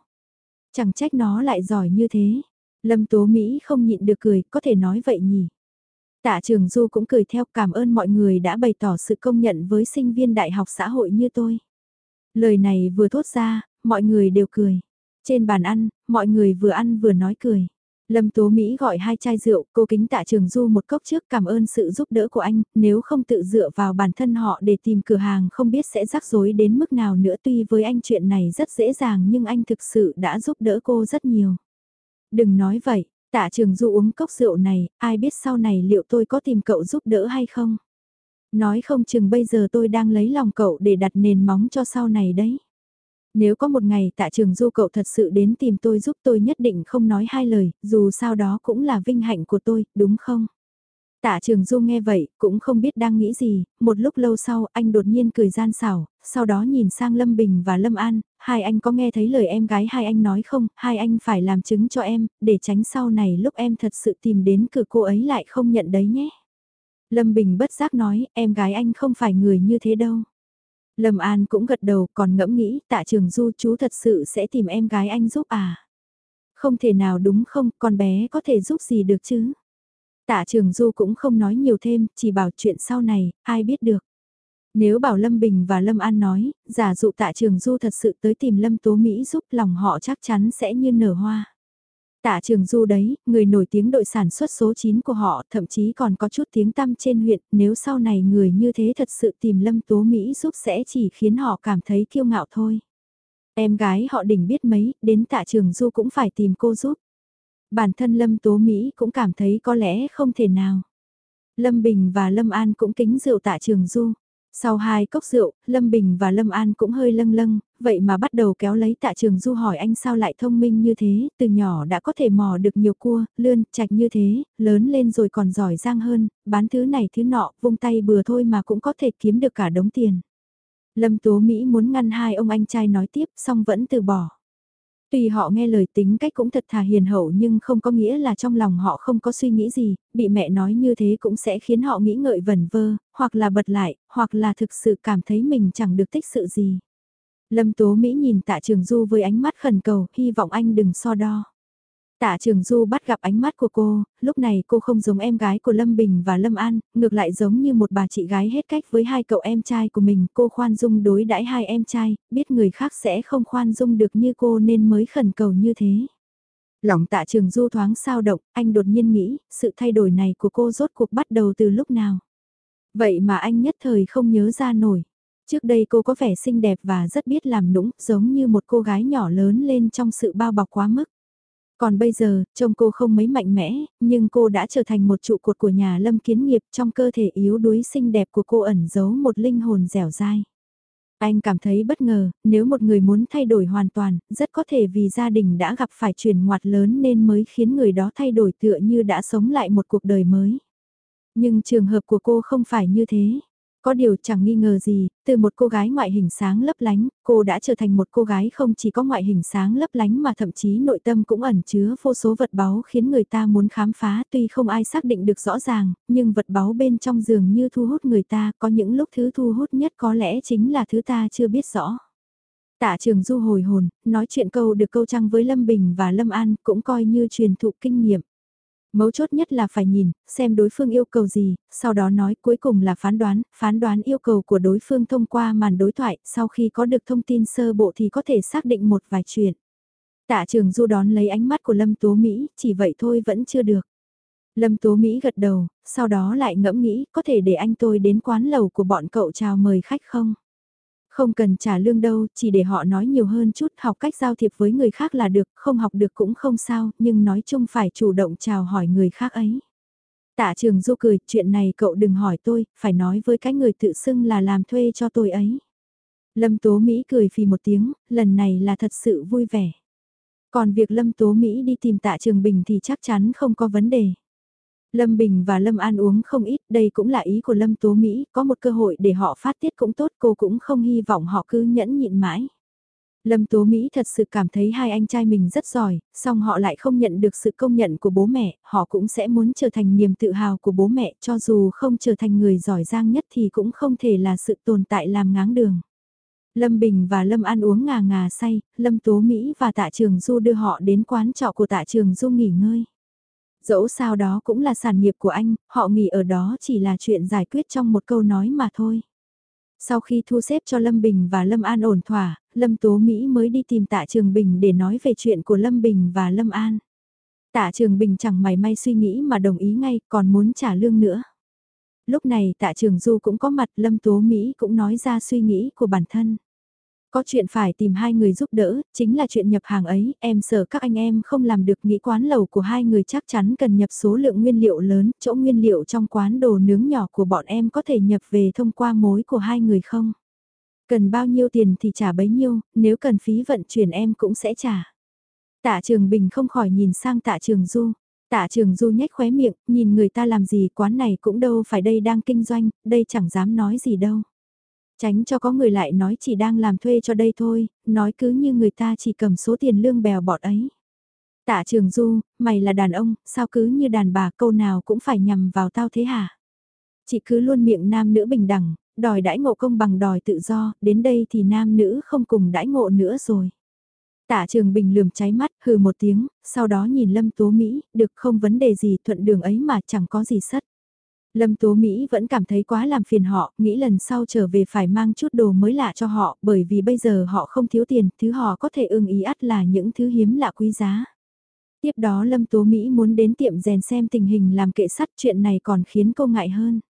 Chẳng trách nó lại giỏi như thế. Lâm Tố Mỹ không nhịn được cười, có thể nói vậy nhỉ? Tạ trường Du cũng cười theo cảm ơn mọi người đã bày tỏ sự công nhận với sinh viên đại học xã hội như tôi. Lời này vừa thốt ra, mọi người đều cười. Trên bàn ăn, mọi người vừa ăn vừa nói cười. Lâm Tố Mỹ gọi hai chai rượu, cô kính tạ trường du một cốc trước cảm ơn sự giúp đỡ của anh, nếu không tự dựa vào bản thân họ để tìm cửa hàng không biết sẽ rắc rối đến mức nào nữa tuy với anh chuyện này rất dễ dàng nhưng anh thực sự đã giúp đỡ cô rất nhiều. Đừng nói vậy, tạ trường du uống cốc rượu này, ai biết sau này liệu tôi có tìm cậu giúp đỡ hay không? Nói không chừng bây giờ tôi đang lấy lòng cậu để đặt nền móng cho sau này đấy. Nếu có một ngày tạ trường du cậu thật sự đến tìm tôi giúp tôi nhất định không nói hai lời, dù sao đó cũng là vinh hạnh của tôi, đúng không? Tạ trường du nghe vậy, cũng không biết đang nghĩ gì, một lúc lâu sau anh đột nhiên cười gian xảo, sau đó nhìn sang Lâm Bình và Lâm An, hai anh có nghe thấy lời em gái hai anh nói không, hai anh phải làm chứng cho em, để tránh sau này lúc em thật sự tìm đến cửa cô ấy lại không nhận đấy nhé. Lâm Bình bất giác nói, em gái anh không phải người như thế đâu. Lâm An cũng gật đầu còn ngẫm nghĩ tạ trường du chú thật sự sẽ tìm em gái anh giúp à. Không thể nào đúng không, con bé có thể giúp gì được chứ. Tạ trường du cũng không nói nhiều thêm, chỉ bảo chuyện sau này, ai biết được. Nếu bảo Lâm Bình và Lâm An nói, giả dụ tạ trường du thật sự tới tìm Lâm Tố Mỹ giúp lòng họ chắc chắn sẽ như nở hoa. Tạ Trường Du đấy, người nổi tiếng đội sản xuất số 9 của họ, thậm chí còn có chút tiếng tăm trên huyện, nếu sau này người như thế thật sự tìm Lâm Tố Mỹ giúp sẽ chỉ khiến họ cảm thấy kiêu ngạo thôi. Em gái họ đỉnh biết mấy, đến Tạ Trường Du cũng phải tìm cô giúp. Bản thân Lâm Tố Mỹ cũng cảm thấy có lẽ không thể nào. Lâm Bình và Lâm An cũng kính rượu Tạ Trường Du. Sau hai cốc rượu, Lâm Bình và Lâm An cũng hơi lâng lâng, vậy mà bắt đầu kéo lấy tạ trường du hỏi anh sao lại thông minh như thế, từ nhỏ đã có thể mò được nhiều cua, lươn, chạch như thế, lớn lên rồi còn giỏi giang hơn, bán thứ này thứ nọ, vung tay bừa thôi mà cũng có thể kiếm được cả đống tiền. Lâm Tố Mỹ muốn ngăn hai ông anh trai nói tiếp, xong vẫn từ bỏ. Tuy họ nghe lời tính cách cũng thật thà hiền hậu nhưng không có nghĩa là trong lòng họ không có suy nghĩ gì, bị mẹ nói như thế cũng sẽ khiến họ nghĩ ngợi vẩn vơ, hoặc là bật lại, hoặc là thực sự cảm thấy mình chẳng được thích sự gì. Lâm Tố Mỹ nhìn tạ trường du với ánh mắt khẩn cầu, hy vọng anh đừng so đo. Tạ Trường Du bắt gặp ánh mắt của cô, lúc này cô không giống em gái của Lâm Bình và Lâm An, ngược lại giống như một bà chị gái hết cách với hai cậu em trai của mình. Cô khoan dung đối đãi hai em trai, biết người khác sẽ không khoan dung được như cô nên mới khẩn cầu như thế. Lòng tạ trường du thoáng sao động, anh đột nhiên nghĩ, sự thay đổi này của cô rốt cuộc bắt đầu từ lúc nào. Vậy mà anh nhất thời không nhớ ra nổi. Trước đây cô có vẻ xinh đẹp và rất biết làm nũng, giống như một cô gái nhỏ lớn lên trong sự bao bọc quá mức. Còn bây giờ, trông cô không mấy mạnh mẽ, nhưng cô đã trở thành một trụ cột của nhà lâm kiến nghiệp trong cơ thể yếu đuối xinh đẹp của cô ẩn giấu một linh hồn dẻo dai. Anh cảm thấy bất ngờ, nếu một người muốn thay đổi hoàn toàn, rất có thể vì gia đình đã gặp phải chuyển ngoặt lớn nên mới khiến người đó thay đổi tựa như đã sống lại một cuộc đời mới. Nhưng trường hợp của cô không phải như thế. Có điều chẳng nghi ngờ gì, từ một cô gái ngoại hình sáng lấp lánh, cô đã trở thành một cô gái không chỉ có ngoại hình sáng lấp lánh mà thậm chí nội tâm cũng ẩn chứa vô số vật báu khiến người ta muốn khám phá tuy không ai xác định được rõ ràng, nhưng vật báu bên trong giường như thu hút người ta, có những lúc thứ thu hút nhất có lẽ chính là thứ ta chưa biết rõ. Tạ trường du hồi hồn, nói chuyện câu được câu trăng với Lâm Bình và Lâm An cũng coi như truyền thụ kinh nghiệm. Mấu chốt nhất là phải nhìn, xem đối phương yêu cầu gì, sau đó nói cuối cùng là phán đoán, phán đoán yêu cầu của đối phương thông qua màn đối thoại, sau khi có được thông tin sơ bộ thì có thể xác định một vài chuyện. Tạ trường du đón lấy ánh mắt của Lâm Tố Mỹ, chỉ vậy thôi vẫn chưa được. Lâm Tố Mỹ gật đầu, sau đó lại ngẫm nghĩ có thể để anh tôi đến quán lầu của bọn cậu chào mời khách không? Không cần trả lương đâu, chỉ để họ nói nhiều hơn chút, học cách giao thiệp với người khác là được, không học được cũng không sao, nhưng nói chung phải chủ động chào hỏi người khác ấy. Tạ trường du cười, chuyện này cậu đừng hỏi tôi, phải nói với cái người tự xưng là làm thuê cho tôi ấy. Lâm Tố Mỹ cười phì một tiếng, lần này là thật sự vui vẻ. Còn việc Lâm Tố Mỹ đi tìm tạ trường bình thì chắc chắn không có vấn đề. Lâm Bình và Lâm An uống không ít, đây cũng là ý của Lâm Tố Mỹ, có một cơ hội để họ phát tiết cũng tốt, cô cũng không hy vọng họ cứ nhẫn nhịn mãi. Lâm Tố Mỹ thật sự cảm thấy hai anh trai mình rất giỏi, song họ lại không nhận được sự công nhận của bố mẹ, họ cũng sẽ muốn trở thành niềm tự hào của bố mẹ, cho dù không trở thành người giỏi giang nhất thì cũng không thể là sự tồn tại làm ngáng đường. Lâm Bình và Lâm An uống ngà ngà say, Lâm Tố Mỹ và Tạ Trường Du đưa họ đến quán trọ của Tạ Trường Du nghỉ ngơi. Dẫu sao đó cũng là sản nghiệp của anh, họ nghỉ ở đó chỉ là chuyện giải quyết trong một câu nói mà thôi. Sau khi thu xếp cho Lâm Bình và Lâm An ổn thỏa, Lâm Tố Mỹ mới đi tìm Tạ Trường Bình để nói về chuyện của Lâm Bình và Lâm An. Tạ Trường Bình chẳng mày may suy nghĩ mà đồng ý ngay, còn muốn trả lương nữa. Lúc này Tạ Trường Du cũng có mặt, Lâm Tố Mỹ cũng nói ra suy nghĩ của bản thân. Có chuyện phải tìm hai người giúp đỡ, chính là chuyện nhập hàng ấy, em sợ các anh em không làm được nghĩ quán lầu của hai người chắc chắn cần nhập số lượng nguyên liệu lớn, chỗ nguyên liệu trong quán đồ nướng nhỏ của bọn em có thể nhập về thông qua mối của hai người không? Cần bao nhiêu tiền thì trả bấy nhiêu, nếu cần phí vận chuyển em cũng sẽ trả. Tạ Trường Bình không khỏi nhìn sang Tạ Trường Du. Tạ Trường Du nhếch khóe miệng, nhìn người ta làm gì quán này cũng đâu phải đây đang kinh doanh, đây chẳng dám nói gì đâu. Tránh cho có người lại nói chỉ đang làm thuê cho đây thôi, nói cứ như người ta chỉ cầm số tiền lương bèo bọt ấy. Tạ trường du, mày là đàn ông, sao cứ như đàn bà câu nào cũng phải nhằm vào tao thế hả? Chị cứ luôn miệng nam nữ bình đẳng, đòi đãi ngộ công bằng đòi tự do, đến đây thì nam nữ không cùng đãi ngộ nữa rồi. Tạ Trường Bình lườm cháy mắt, hừ một tiếng, sau đó nhìn Lâm Tố Mỹ, được không vấn đề gì thuận đường ấy mà chẳng có gì sất. Lâm Tố Mỹ vẫn cảm thấy quá làm phiền họ, nghĩ lần sau trở về phải mang chút đồ mới lạ cho họ, bởi vì bây giờ họ không thiếu tiền, thứ họ có thể ưng ý ắt là những thứ hiếm lạ quý giá. Tiếp đó Lâm Tố Mỹ muốn đến tiệm rèn xem tình hình làm kệ sắt chuyện này còn khiến cô ngại hơn.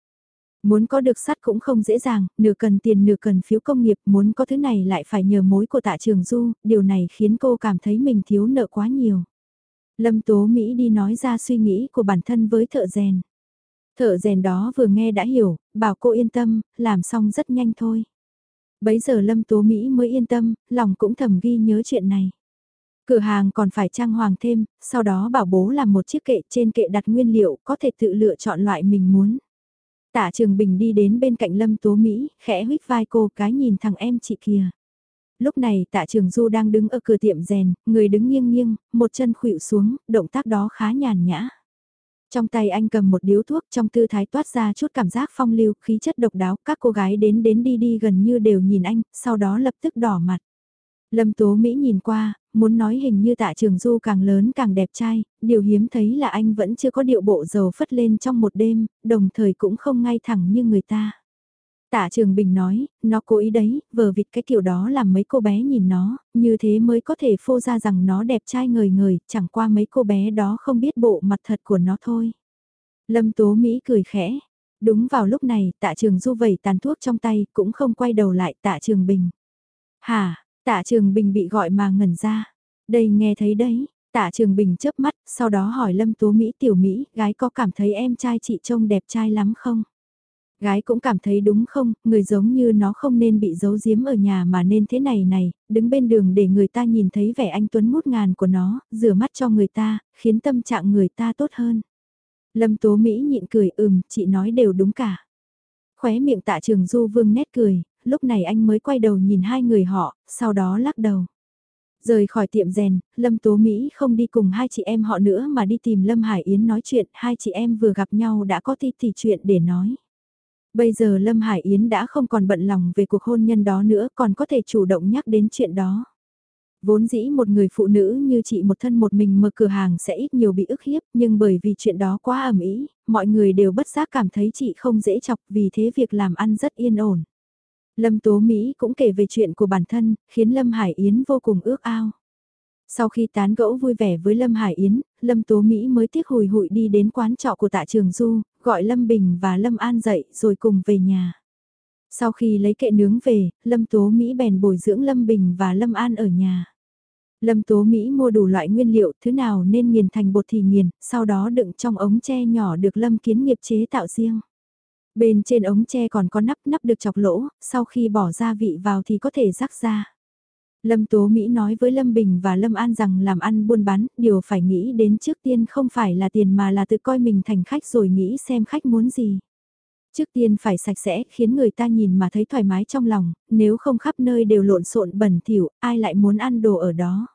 Muốn có được sắt cũng không dễ dàng, nửa cần tiền nửa cần phiếu công nghiệp, muốn có thứ này lại phải nhờ mối của tạ trường du, điều này khiến cô cảm thấy mình thiếu nợ quá nhiều. Lâm Tố Mỹ đi nói ra suy nghĩ của bản thân với thợ rèn. Thợ rèn đó vừa nghe đã hiểu, bảo cô yên tâm, làm xong rất nhanh thôi. Bấy giờ Lâm Tố Mỹ mới yên tâm, lòng cũng thầm ghi nhớ chuyện này. Cửa hàng còn phải trang hoàng thêm, sau đó bảo bố làm một chiếc kệ trên kệ đặt nguyên liệu có thể tự lựa chọn loại mình muốn. Tạ Trường Bình đi đến bên cạnh Lâm Tố Mỹ, khẽ huyết vai cô cái nhìn thằng em chị kia. Lúc này tạ Trường Du đang đứng ở cửa tiệm rèn, người đứng nghiêng nghiêng, một chân khuỵu xuống, động tác đó khá nhàn nhã. Trong tay anh cầm một điếu thuốc trong tư thái toát ra chút cảm giác phong lưu, khí chất độc đáo, các cô gái đến đến đi đi gần như đều nhìn anh, sau đó lập tức đỏ mặt. Lâm Tố Mỹ nhìn qua, muốn nói hình như tạ trường du càng lớn càng đẹp trai, điều hiếm thấy là anh vẫn chưa có điệu bộ dầu phất lên trong một đêm, đồng thời cũng không ngay thẳng như người ta. Tạ Trường Bình nói, nó cố ý đấy, vờ vịt cái kiểu đó làm mấy cô bé nhìn nó, như thế mới có thể phô ra rằng nó đẹp trai ngời ngời, chẳng qua mấy cô bé đó không biết bộ mặt thật của nó thôi. Lâm Tố Mỹ cười khẽ. Đúng vào lúc này, tạ trường du vẩy tàn thuốc trong tay, cũng không quay đầu lại tạ trường bình. Hà, tạ trường bình bị gọi mà ngẩn ra. Đây nghe thấy đấy, tạ trường bình chớp mắt, sau đó hỏi Lâm Tố Mỹ tiểu Mỹ, gái có cảm thấy em trai chị trông đẹp trai lắm không? Gái cũng cảm thấy đúng không, người giống như nó không nên bị giấu giếm ở nhà mà nên thế này này, đứng bên đường để người ta nhìn thấy vẻ anh Tuấn ngút ngàn của nó, rửa mắt cho người ta, khiến tâm trạng người ta tốt hơn. Lâm Tố Mỹ nhịn cười ừm, chị nói đều đúng cả. Khóe miệng tạ trường du vương nét cười, lúc này anh mới quay đầu nhìn hai người họ, sau đó lắc đầu. Rời khỏi tiệm rèn, Lâm Tố Mỹ không đi cùng hai chị em họ nữa mà đi tìm Lâm Hải Yến nói chuyện, hai chị em vừa gặp nhau đã có thi thì chuyện để nói. Bây giờ Lâm Hải Yến đã không còn bận lòng về cuộc hôn nhân đó nữa còn có thể chủ động nhắc đến chuyện đó. Vốn dĩ một người phụ nữ như chị một thân một mình mở cửa hàng sẽ ít nhiều bị ức hiếp nhưng bởi vì chuyện đó quá ẩm ý, mọi người đều bất giác cảm thấy chị không dễ chọc vì thế việc làm ăn rất yên ổn. Lâm Tố Mỹ cũng kể về chuyện của bản thân, khiến Lâm Hải Yến vô cùng ước ao. Sau khi tán gẫu vui vẻ với Lâm Hải Yến, Lâm Tố Mỹ mới tiếc hùi hụi đi đến quán trọ của tạ trường Du, gọi Lâm Bình và Lâm An dậy rồi cùng về nhà. Sau khi lấy kệ nướng về, Lâm Tố Mỹ bèn bồi dưỡng Lâm Bình và Lâm An ở nhà. Lâm Tố Mỹ mua đủ loại nguyên liệu, thứ nào nên nghiền thành bột thì nghiền, sau đó đựng trong ống tre nhỏ được Lâm Kiến nghiệp chế tạo riêng. Bên trên ống tre còn có nắp nắp được chọc lỗ, sau khi bỏ gia vị vào thì có thể rắc ra. Lâm Tố Mỹ nói với Lâm Bình và Lâm An rằng làm ăn buôn bán, điều phải nghĩ đến trước tiên không phải là tiền mà là tự coi mình thành khách rồi nghĩ xem khách muốn gì. Trước tiên phải sạch sẽ khiến người ta nhìn mà thấy thoải mái trong lòng, nếu không khắp nơi đều lộn xộn bẩn thỉu, ai lại muốn ăn đồ ở đó.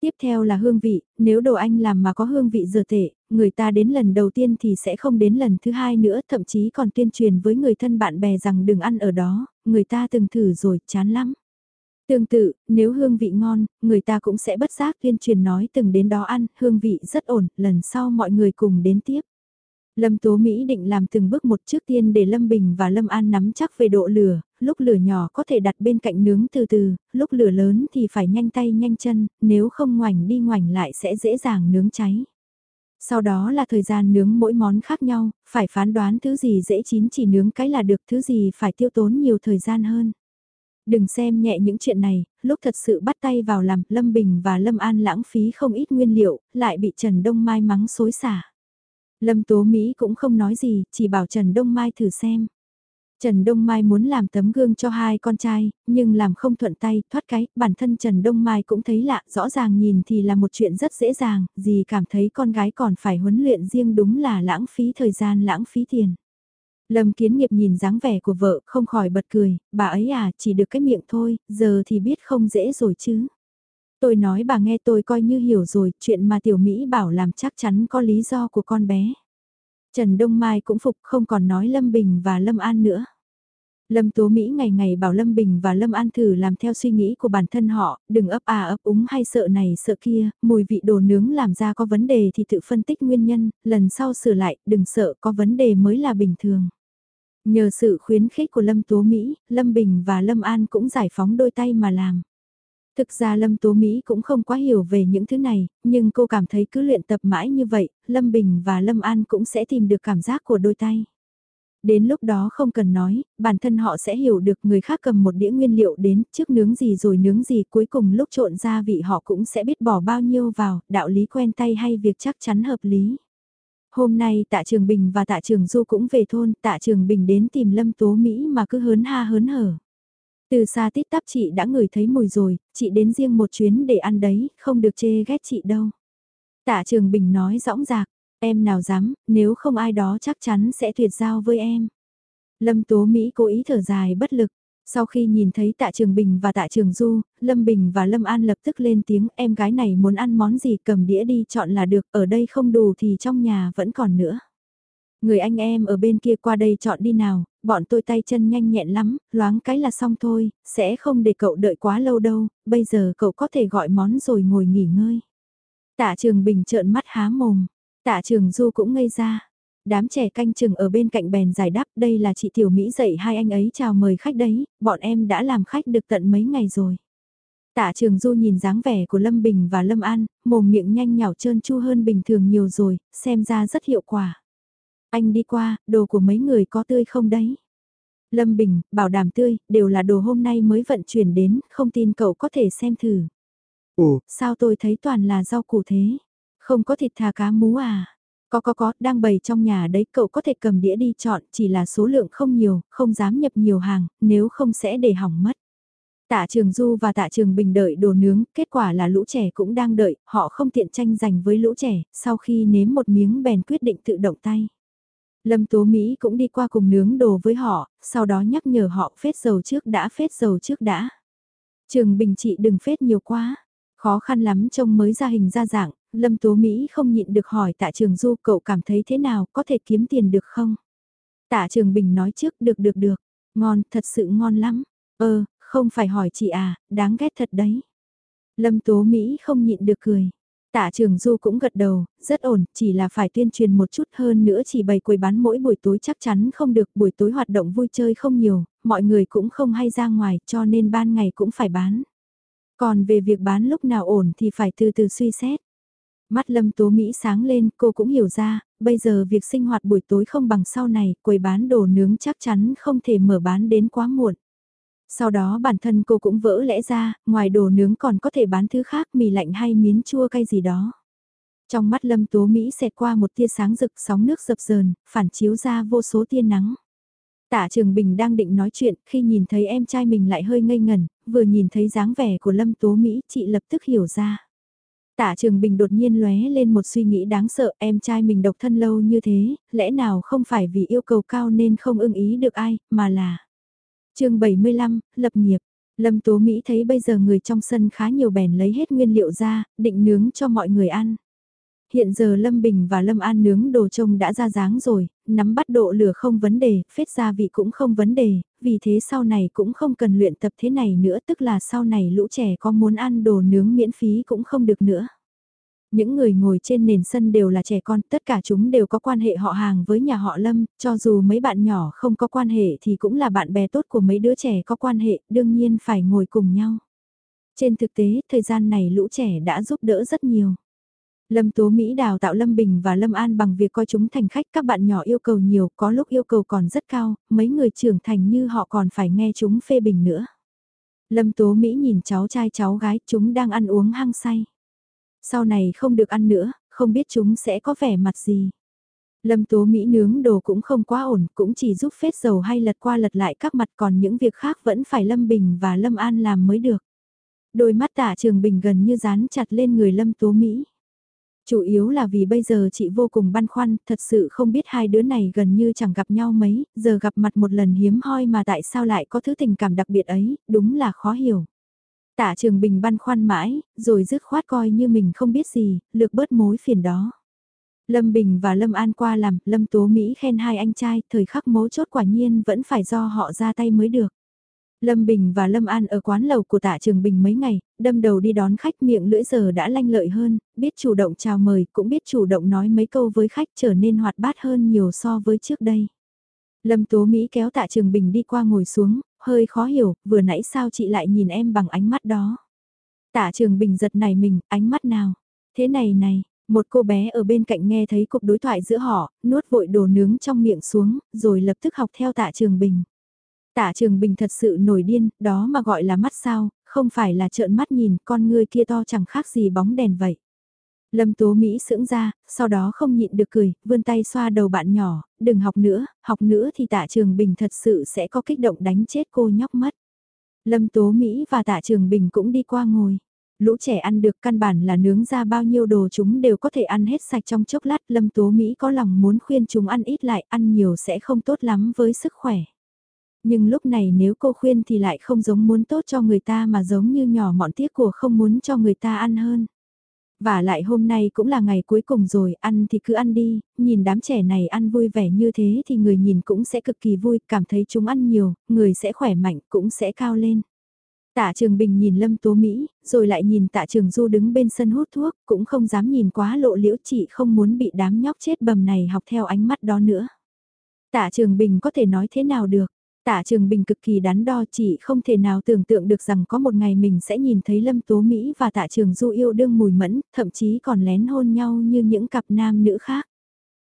Tiếp theo là hương vị, nếu đồ anh làm mà có hương vị dừa tệ, người ta đến lần đầu tiên thì sẽ không đến lần thứ hai nữa, thậm chí còn tuyên truyền với người thân bạn bè rằng đừng ăn ở đó, người ta từng thử rồi, chán lắm. Tương tự, nếu hương vị ngon, người ta cũng sẽ bất giác tuyên truyền nói từng đến đó ăn, hương vị rất ổn, lần sau mọi người cùng đến tiếp. Lâm Tố Mỹ định làm từng bước một trước tiên để Lâm Bình và Lâm An nắm chắc về độ lửa, lúc lửa nhỏ có thể đặt bên cạnh nướng từ từ, lúc lửa lớn thì phải nhanh tay nhanh chân, nếu không ngoảnh đi ngoảnh lại sẽ dễ dàng nướng cháy. Sau đó là thời gian nướng mỗi món khác nhau, phải phán đoán thứ gì dễ chín chỉ nướng cái là được thứ gì phải tiêu tốn nhiều thời gian hơn. Đừng xem nhẹ những chuyện này, lúc thật sự bắt tay vào làm, Lâm Bình và Lâm An lãng phí không ít nguyên liệu, lại bị Trần Đông Mai mắng xối xả. Lâm Tố Mỹ cũng không nói gì, chỉ bảo Trần Đông Mai thử xem. Trần Đông Mai muốn làm tấm gương cho hai con trai, nhưng làm không thuận tay, thoát cái, bản thân Trần Đông Mai cũng thấy lạ, rõ ràng nhìn thì là một chuyện rất dễ dàng, gì cảm thấy con gái còn phải huấn luyện riêng đúng là lãng phí thời gian lãng phí tiền. Lâm Kiến Nghiệp nhìn dáng vẻ của vợ không khỏi bật cười, bà ấy à chỉ được cái miệng thôi, giờ thì biết không dễ rồi chứ. Tôi nói bà nghe tôi coi như hiểu rồi, chuyện mà Tiểu Mỹ bảo làm chắc chắn có lý do của con bé. Trần Đông Mai cũng phục không còn nói Lâm Bình và Lâm An nữa. Lâm Tố Mỹ ngày ngày bảo Lâm Bình và Lâm An thử làm theo suy nghĩ của bản thân họ, đừng ấp à ấp úng hay sợ này sợ kia, mùi vị đồ nướng làm ra có vấn đề thì tự phân tích nguyên nhân, lần sau sửa lại, đừng sợ có vấn đề mới là bình thường. Nhờ sự khuyến khích của Lâm Tố Mỹ, Lâm Bình và Lâm An cũng giải phóng đôi tay mà làm. Thực ra Lâm Tố Mỹ cũng không quá hiểu về những thứ này, nhưng cô cảm thấy cứ luyện tập mãi như vậy, Lâm Bình và Lâm An cũng sẽ tìm được cảm giác của đôi tay. Đến lúc đó không cần nói, bản thân họ sẽ hiểu được người khác cầm một đĩa nguyên liệu đến trước nướng gì rồi nướng gì cuối cùng lúc trộn gia vị họ cũng sẽ biết bỏ bao nhiêu vào, đạo lý quen tay hay việc chắc chắn hợp lý. Hôm nay tạ trường Bình và tạ trường Du cũng về thôn, tạ trường Bình đến tìm Lâm Tố Mỹ mà cứ hớn ha hớn hở. Từ xa tít tắp chị đã ngửi thấy mùi rồi, chị đến riêng một chuyến để ăn đấy, không được chê ghét chị đâu. Tạ Trường Bình nói rõng rạc, em nào dám, nếu không ai đó chắc chắn sẽ tuyệt giao với em. Lâm Tố Mỹ cố ý thở dài bất lực. Sau khi nhìn thấy Tạ Trường Bình và Tạ Trường Du, Lâm Bình và Lâm An lập tức lên tiếng em gái này muốn ăn món gì cầm đĩa đi chọn là được, ở đây không đủ thì trong nhà vẫn còn nữa. Người anh em ở bên kia qua đây chọn đi nào, bọn tôi tay chân nhanh nhẹn lắm, loáng cái là xong thôi, sẽ không để cậu đợi quá lâu đâu, bây giờ cậu có thể gọi món rồi ngồi nghỉ ngơi. Tạ Trường Bình trợn mắt há mồm, Tạ Trường Du cũng ngây ra. Đám trẻ canh chừng ở bên cạnh bèn giải đáp đây là chị Tiểu Mỹ dạy hai anh ấy chào mời khách đấy, bọn em đã làm khách được tận mấy ngày rồi. Tạ Trường Du nhìn dáng vẻ của Lâm Bình và Lâm An, mồm miệng nhanh nhảu trơn chu hơn bình thường nhiều rồi, xem ra rất hiệu quả. Anh đi qua, đồ của mấy người có tươi không đấy? Lâm Bình, bảo đảm tươi, đều là đồ hôm nay mới vận chuyển đến, không tin cậu có thể xem thử. Ồ, sao tôi thấy toàn là rau củ thế? Không có thịt thà cá mú à? Có có có, đang bày trong nhà đấy, cậu có thể cầm đĩa đi chọn, chỉ là số lượng không nhiều, không dám nhập nhiều hàng, nếu không sẽ để hỏng mất. Tạ Trường Du và Tạ Trường Bình đợi đồ nướng, kết quả là lũ trẻ cũng đang đợi, họ không tiện tranh giành với lũ trẻ, sau khi nếm một miếng bèn quyết định tự động tay. Lâm Tố Mỹ cũng đi qua cùng nướng đồ với họ, sau đó nhắc nhở họ phết dầu trước đã phết dầu trước đã. Trường Bình chị đừng phết nhiều quá. Khó khăn lắm trông mới ra hình ra dạng, Lâm Tố Mỹ không nhịn được hỏi tạ trường Du cậu cảm thấy thế nào, có thể kiếm tiền được không? Tạ trường Bình nói trước được được được, ngon, thật sự ngon lắm. Ơ, không phải hỏi chị à, đáng ghét thật đấy. Lâm Tố Mỹ không nhịn được cười. Tạ Trường Du cũng gật đầu, rất ổn, chỉ là phải tuyên truyền một chút hơn nữa chỉ bày quầy bán mỗi buổi tối chắc chắn không được, buổi tối hoạt động vui chơi không nhiều, mọi người cũng không hay ra ngoài cho nên ban ngày cũng phải bán. Còn về việc bán lúc nào ổn thì phải từ từ suy xét. Mắt Lâm Tố Mỹ sáng lên, cô cũng hiểu ra, bây giờ việc sinh hoạt buổi tối không bằng sau này, quầy bán đồ nướng chắc chắn không thể mở bán đến quá muộn. Sau đó bản thân cô cũng vỡ lẽ ra, ngoài đồ nướng còn có thể bán thứ khác mì lạnh hay miến chua cay gì đó. Trong mắt Lâm Tố Mỹ xẹt qua một tia sáng rực sóng nước dập dờn, phản chiếu ra vô số tia nắng. Tạ Trường Bình đang định nói chuyện, khi nhìn thấy em trai mình lại hơi ngây ngẩn, vừa nhìn thấy dáng vẻ của Lâm Tố Mỹ, chị lập tức hiểu ra. Tạ Trường Bình đột nhiên lóe lên một suy nghĩ đáng sợ, em trai mình độc thân lâu như thế, lẽ nào không phải vì yêu cầu cao nên không ưng ý được ai, mà là chương 75, lập nghiệp. Lâm Tố Mỹ thấy bây giờ người trong sân khá nhiều bèn lấy hết nguyên liệu ra, định nướng cho mọi người ăn. Hiện giờ Lâm Bình và Lâm An nướng đồ trông đã ra dáng rồi, nắm bắt độ lửa không vấn đề, phết gia vị cũng không vấn đề, vì thế sau này cũng không cần luyện tập thế này nữa tức là sau này lũ trẻ có muốn ăn đồ nướng miễn phí cũng không được nữa. Những người ngồi trên nền sân đều là trẻ con, tất cả chúng đều có quan hệ họ hàng với nhà họ Lâm, cho dù mấy bạn nhỏ không có quan hệ thì cũng là bạn bè tốt của mấy đứa trẻ có quan hệ, đương nhiên phải ngồi cùng nhau. Trên thực tế, thời gian này lũ trẻ đã giúp đỡ rất nhiều. Lâm Tố Mỹ đào tạo Lâm Bình và Lâm An bằng việc coi chúng thành khách các bạn nhỏ yêu cầu nhiều, có lúc yêu cầu còn rất cao, mấy người trưởng thành như họ còn phải nghe chúng phê bình nữa. Lâm Tố Mỹ nhìn cháu trai cháu gái chúng đang ăn uống hăng say. Sau này không được ăn nữa, không biết chúng sẽ có vẻ mặt gì. Lâm Tố Mỹ nướng đồ cũng không quá ổn, cũng chỉ giúp phết dầu hay lật qua lật lại các mặt còn những việc khác vẫn phải Lâm Bình và Lâm An làm mới được. Đôi mắt tạ trường Bình gần như dán chặt lên người Lâm Tố Mỹ. Chủ yếu là vì bây giờ chị vô cùng băn khoăn, thật sự không biết hai đứa này gần như chẳng gặp nhau mấy, giờ gặp mặt một lần hiếm hoi mà tại sao lại có thứ tình cảm đặc biệt ấy, đúng là khó hiểu. Tạ Trường Bình băn khoăn mãi, rồi dứt khoát coi như mình không biết gì, lược bớt mối phiền đó. Lâm Bình và Lâm An qua làm, Lâm Tố Mỹ khen hai anh trai, thời khắc mấu chốt quả nhiên vẫn phải do họ ra tay mới được. Lâm Bình và Lâm An ở quán lầu của tạ Trường Bình mấy ngày, đâm đầu đi đón khách miệng lưỡi giờ đã lanh lợi hơn, biết chủ động chào mời, cũng biết chủ động nói mấy câu với khách trở nên hoạt bát hơn nhiều so với trước đây. Lâm Tố Mỹ kéo tạ Trường Bình đi qua ngồi xuống, hơi khó hiểu, vừa nãy sao chị lại nhìn em bằng ánh mắt đó. Tạ Trường Bình giật này mình, ánh mắt nào? Thế này này, một cô bé ở bên cạnh nghe thấy cuộc đối thoại giữa họ, nuốt vội đồ nướng trong miệng xuống, rồi lập tức học theo tạ Trường Bình. Tạ Trường Bình thật sự nổi điên, đó mà gọi là mắt sao, không phải là trợn mắt nhìn, con ngươi kia to chẳng khác gì bóng đèn vậy. Lâm Tố Mỹ sững ra, sau đó không nhịn được cười, vươn tay xoa đầu bạn nhỏ, đừng học nữa, học nữa thì tạ trường bình thật sự sẽ có kích động đánh chết cô nhóc mất. Lâm Tố Mỹ và tạ trường bình cũng đi qua ngồi. Lũ trẻ ăn được căn bản là nướng ra bao nhiêu đồ chúng đều có thể ăn hết sạch trong chốc lát. Lâm Tố Mỹ có lòng muốn khuyên chúng ăn ít lại, ăn nhiều sẽ không tốt lắm với sức khỏe. Nhưng lúc này nếu cô khuyên thì lại không giống muốn tốt cho người ta mà giống như nhỏ mọn tiếc của không muốn cho người ta ăn hơn. Và lại hôm nay cũng là ngày cuối cùng rồi, ăn thì cứ ăn đi, nhìn đám trẻ này ăn vui vẻ như thế thì người nhìn cũng sẽ cực kỳ vui, cảm thấy chúng ăn nhiều, người sẽ khỏe mạnh, cũng sẽ cao lên. Tạ Trường Bình nhìn Lâm Tố Mỹ, rồi lại nhìn Tạ Trường Du đứng bên sân hút thuốc, cũng không dám nhìn quá lộ liễu chị không muốn bị đám nhóc chết bầm này học theo ánh mắt đó nữa. Tạ Trường Bình có thể nói thế nào được, Tạ Trường Bình cực kỳ đắn đo chỉ không thể nào tưởng tượng được rằng có một ngày mình sẽ nhìn thấy Lâm Tố Mỹ và Tạ Trường Du yêu đương mùi mẫn, thậm chí còn lén hôn nhau như những cặp nam nữ khác.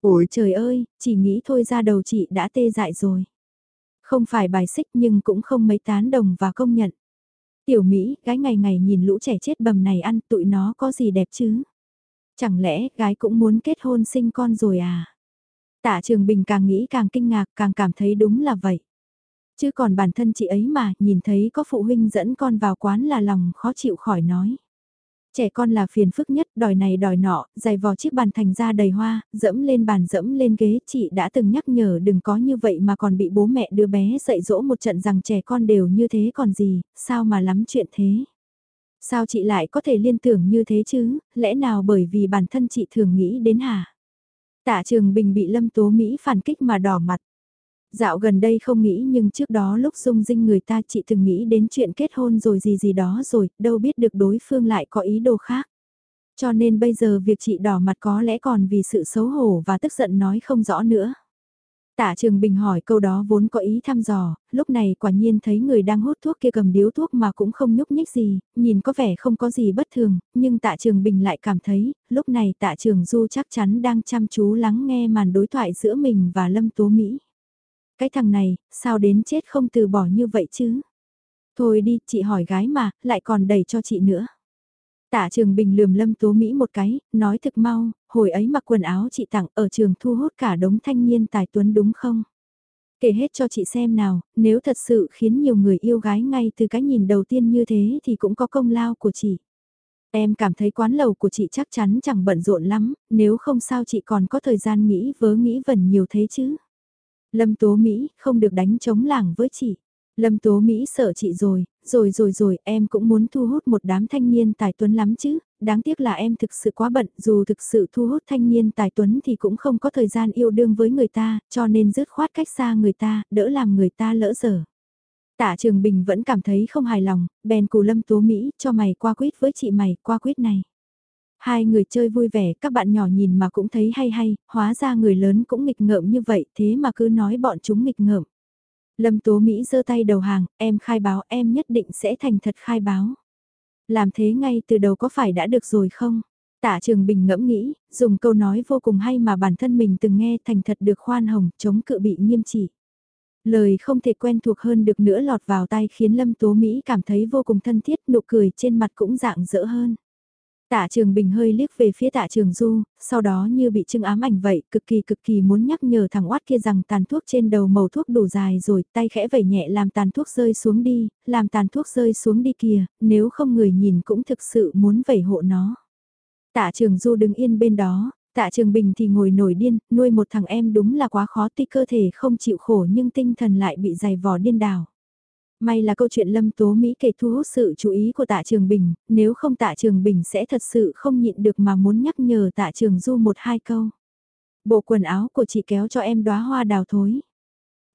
Ôi trời ơi, chỉ nghĩ thôi ra đầu chị đã tê dại rồi. Không phải bài xích nhưng cũng không mấy tán đồng và công nhận. Tiểu Mỹ, gái ngày ngày nhìn lũ trẻ chết bầm này ăn tụi nó có gì đẹp chứ? Chẳng lẽ gái cũng muốn kết hôn sinh con rồi à? Tạ Trường Bình càng nghĩ càng kinh ngạc càng cảm thấy đúng là vậy. Chứ còn bản thân chị ấy mà, nhìn thấy có phụ huynh dẫn con vào quán là lòng khó chịu khỏi nói. Trẻ con là phiền phức nhất, đòi này đòi nọ, giày vò chiếc bàn thành ra đầy hoa, dẫm lên bàn dẫm lên ghế, chị đã từng nhắc nhở đừng có như vậy mà còn bị bố mẹ đưa bé dạy dỗ một trận rằng trẻ con đều như thế còn gì, sao mà lắm chuyện thế. Sao chị lại có thể liên tưởng như thế chứ, lẽ nào bởi vì bản thân chị thường nghĩ đến hả? Tạ Trường Bình bị Lâm Tố Mỹ phản kích mà đỏ mặt. Dạo gần đây không nghĩ nhưng trước đó lúc dung dinh người ta chị từng nghĩ đến chuyện kết hôn rồi gì gì đó rồi, đâu biết được đối phương lại có ý đồ khác. Cho nên bây giờ việc chị đỏ mặt có lẽ còn vì sự xấu hổ và tức giận nói không rõ nữa. Tạ Trường Bình hỏi câu đó vốn có ý thăm dò, lúc này quả nhiên thấy người đang hút thuốc kia cầm điếu thuốc mà cũng không nhúc nhích gì, nhìn có vẻ không có gì bất thường, nhưng Tạ Trường Bình lại cảm thấy, lúc này Tạ Trường Du chắc chắn đang chăm chú lắng nghe màn đối thoại giữa mình và Lâm Tố Mỹ. Cái thằng này, sao đến chết không từ bỏ như vậy chứ? Thôi đi, chị hỏi gái mà, lại còn đẩy cho chị nữa. Tạ Trường Bình lườm Lâm Tố Mỹ một cái, nói thực mau, hồi ấy mặc quần áo chị tặng ở trường thu hút cả đống thanh niên tài tuấn đúng không? Kể hết cho chị xem nào, nếu thật sự khiến nhiều người yêu gái ngay từ cái nhìn đầu tiên như thế thì cũng có công lao của chị. Em cảm thấy quán lầu của chị chắc chắn chẳng bận rộn lắm, nếu không sao chị còn có thời gian nghĩ vớ nghĩ vẩn nhiều thế chứ. Lâm Tố Mỹ không được đánh chống làng với chị. Lâm Tố Mỹ sợ chị rồi, rồi rồi rồi em cũng muốn thu hút một đám thanh niên tài tuấn lắm chứ, đáng tiếc là em thực sự quá bận, dù thực sự thu hút thanh niên tài tuấn thì cũng không có thời gian yêu đương với người ta, cho nên dứt khoát cách xa người ta, đỡ làm người ta lỡ dở. Tạ Trường Bình vẫn cảm thấy không hài lòng, bèn cù Lâm Tố Mỹ cho mày qua quýt với chị mày, qua quýt này. Hai người chơi vui vẻ, các bạn nhỏ nhìn mà cũng thấy hay hay, hóa ra người lớn cũng nghịch ngợm như vậy, thế mà cứ nói bọn chúng nghịch ngợm. Lâm Tố Mỹ giơ tay đầu hàng, em khai báo, em nhất định sẽ thành thật khai báo. Làm thế ngay từ đầu có phải đã được rồi không? Tạ Trường Bình ngẫm nghĩ, dùng câu nói vô cùng hay mà bản thân mình từng nghe thành thật được khoan hồng, chống cự bị nghiêm trị. Lời không thể quen thuộc hơn được nữa lọt vào tai khiến Lâm Tố Mỹ cảm thấy vô cùng thân thiết, nụ cười trên mặt cũng dạng dỡ hơn. Tạ Trường Bình hơi liếc về phía Tạ Trường Du, sau đó như bị trưng ám ảnh vậy, cực kỳ cực kỳ muốn nhắc nhở thằng oát kia rằng tàn thuốc trên đầu màu thuốc đủ dài rồi, tay khẽ vẩy nhẹ làm tàn thuốc rơi xuống đi, làm tàn thuốc rơi xuống đi kìa, nếu không người nhìn cũng thực sự muốn vẩy hộ nó. Tạ Trường Du đứng yên bên đó, Tạ Trường Bình thì ngồi nổi điên, nuôi một thằng em đúng là quá khó tuy cơ thể không chịu khổ nhưng tinh thần lại bị dày vò điên đảo. May là câu chuyện Lâm Tố Mỹ kể thu hút sự chú ý của tạ Trường Bình, nếu không tạ Trường Bình sẽ thật sự không nhịn được mà muốn nhắc nhở tạ Trường Du một hai câu. Bộ quần áo của chị kéo cho em đóa hoa đào thối.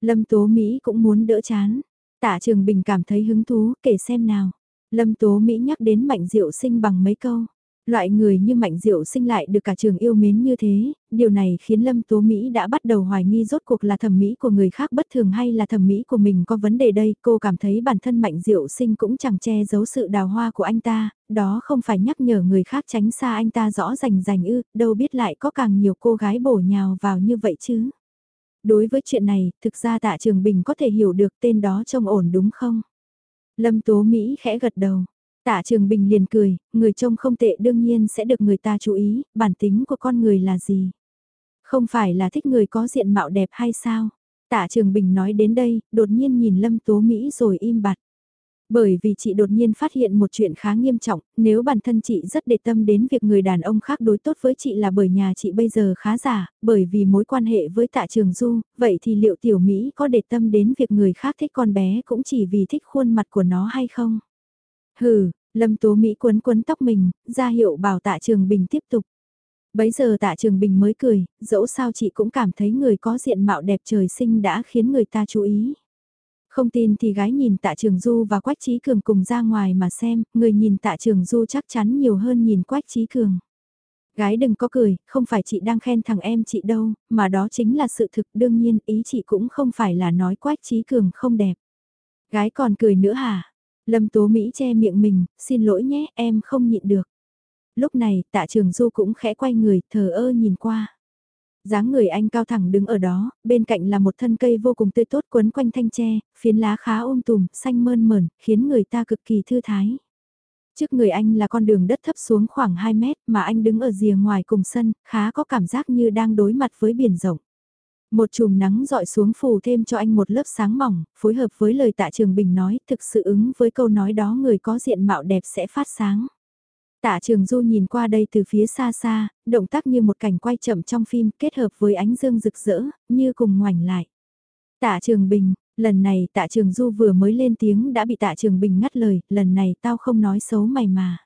Lâm Tố Mỹ cũng muốn đỡ chán. Tạ Trường Bình cảm thấy hứng thú, kể xem nào. Lâm Tố Mỹ nhắc đến Mạnh Diệu Sinh bằng mấy câu. Loại người như Mạnh Diệu sinh lại được cả trường yêu mến như thế, điều này khiến Lâm Tố Mỹ đã bắt đầu hoài nghi rốt cuộc là thẩm mỹ của người khác bất thường hay là thẩm mỹ của mình có vấn đề đây. Cô cảm thấy bản thân Mạnh Diệu sinh cũng chẳng che giấu sự đào hoa của anh ta, đó không phải nhắc nhở người khác tránh xa anh ta rõ rành rành ư, đâu biết lại có càng nhiều cô gái bổ nhào vào như vậy chứ. Đối với chuyện này, thực ra tạ trường bình có thể hiểu được tên đó trông ổn đúng không? Lâm Tố Mỹ khẽ gật đầu. Tạ Trường Bình liền cười, người trông không tệ đương nhiên sẽ được người ta chú ý, bản tính của con người là gì? Không phải là thích người có diện mạo đẹp hay sao? Tạ Trường Bình nói đến đây, đột nhiên nhìn Lâm Tố Mỹ rồi im bặt. Bởi vì chị đột nhiên phát hiện một chuyện khá nghiêm trọng, nếu bản thân chị rất để tâm đến việc người đàn ông khác đối tốt với chị là bởi nhà chị bây giờ khá giả, bởi vì mối quan hệ với tạ trường du, vậy thì liệu tiểu Mỹ có để tâm đến việc người khác thích con bé cũng chỉ vì thích khuôn mặt của nó hay không? Hừ, Lâm Tố Mỹ quấn quấn tóc mình, ra hiệu bảo tạ Trường Bình tiếp tục. Bấy giờ tạ Trường Bình mới cười, dẫu sao chị cũng cảm thấy người có diện mạo đẹp trời sinh đã khiến người ta chú ý. Không tin thì gái nhìn tạ Trường Du và Quách Trí Cường cùng ra ngoài mà xem, người nhìn tạ Trường Du chắc chắn nhiều hơn nhìn Quách Trí Cường. Gái đừng có cười, không phải chị đang khen thằng em chị đâu, mà đó chính là sự thực đương nhiên ý chị cũng không phải là nói Quách Trí Cường không đẹp. Gái còn cười nữa hả? Lâm Tố Mỹ che miệng mình, xin lỗi nhé, em không nhịn được. Lúc này, tạ trường du cũng khẽ quay người, thờ ơ nhìn qua. dáng người anh cao thẳng đứng ở đó, bên cạnh là một thân cây vô cùng tươi tốt quấn quanh thanh tre, phiến lá khá ôm tùm, xanh mơn mởn, khiến người ta cực kỳ thư thái. Trước người anh là con đường đất thấp xuống khoảng 2 mét mà anh đứng ở rìa ngoài cùng sân, khá có cảm giác như đang đối mặt với biển rộng. Một chùm nắng dọi xuống phủ thêm cho anh một lớp sáng mỏng, phối hợp với lời tạ trường bình nói thực sự ứng với câu nói đó người có diện mạo đẹp sẽ phát sáng. Tạ Trường Du nhìn qua đây từ phía xa xa, động tác như một cảnh quay chậm trong phim kết hợp với ánh dương rực rỡ, như cùng ngoảnh lại. Tạ Trường Bình, lần này Tạ Trường Du vừa mới lên tiếng đã bị Tạ Trường Bình ngắt lời, lần này tao không nói xấu mày mà.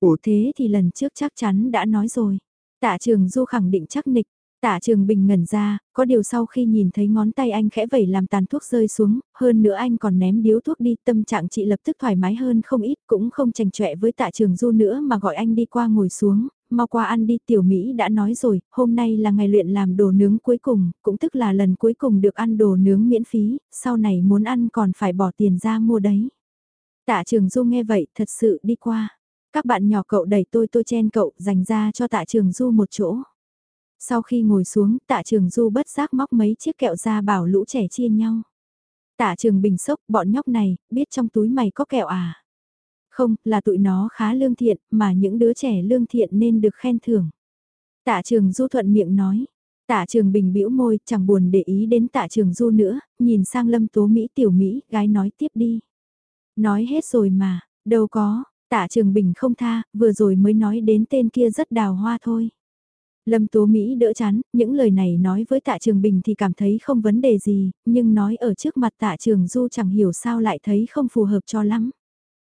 Ủa thế thì lần trước chắc chắn đã nói rồi. Tạ Trường Du khẳng định chắc nịch, Tạ Trường Bình ngẩn ra, có điều sau khi nhìn thấy ngón tay anh khẽ vẩy làm tàn thuốc rơi xuống, hơn nữa anh còn ném điếu thuốc đi, tâm trạng chị lập tức thoải mái hơn không ít, cũng không chành chọe với Tạ Trường Du nữa mà gọi anh đi qua ngồi xuống, mau qua ăn đi tiểu Mỹ đã nói rồi, hôm nay là ngày luyện làm đồ nướng cuối cùng, cũng tức là lần cuối cùng được ăn đồ nướng miễn phí, sau này muốn ăn còn phải bỏ tiền ra mua đấy. Tạ Trường Du nghe vậy thật sự đi qua. Các bạn nhỏ cậu đẩy tôi tôi chen cậu dành ra cho Tạ Trường Du một chỗ. Sau khi ngồi xuống, tạ trường du bất giác móc mấy chiếc kẹo ra bảo lũ trẻ chia nhau. Tạ trường bình sốc, bọn nhóc này, biết trong túi mày có kẹo à? Không, là tụi nó khá lương thiện, mà những đứa trẻ lương thiện nên được khen thưởng. Tạ trường du thuận miệng nói. Tạ trường bình bĩu môi, chẳng buồn để ý đến tạ trường du nữa, nhìn sang lâm tố Mỹ tiểu Mỹ, gái nói tiếp đi. Nói hết rồi mà, đâu có, tạ trường bình không tha, vừa rồi mới nói đến tên kia rất đào hoa thôi. Lâm Tố Mỹ đỡ chán, những lời này nói với tạ trường bình thì cảm thấy không vấn đề gì, nhưng nói ở trước mặt tạ trường du chẳng hiểu sao lại thấy không phù hợp cho lắm.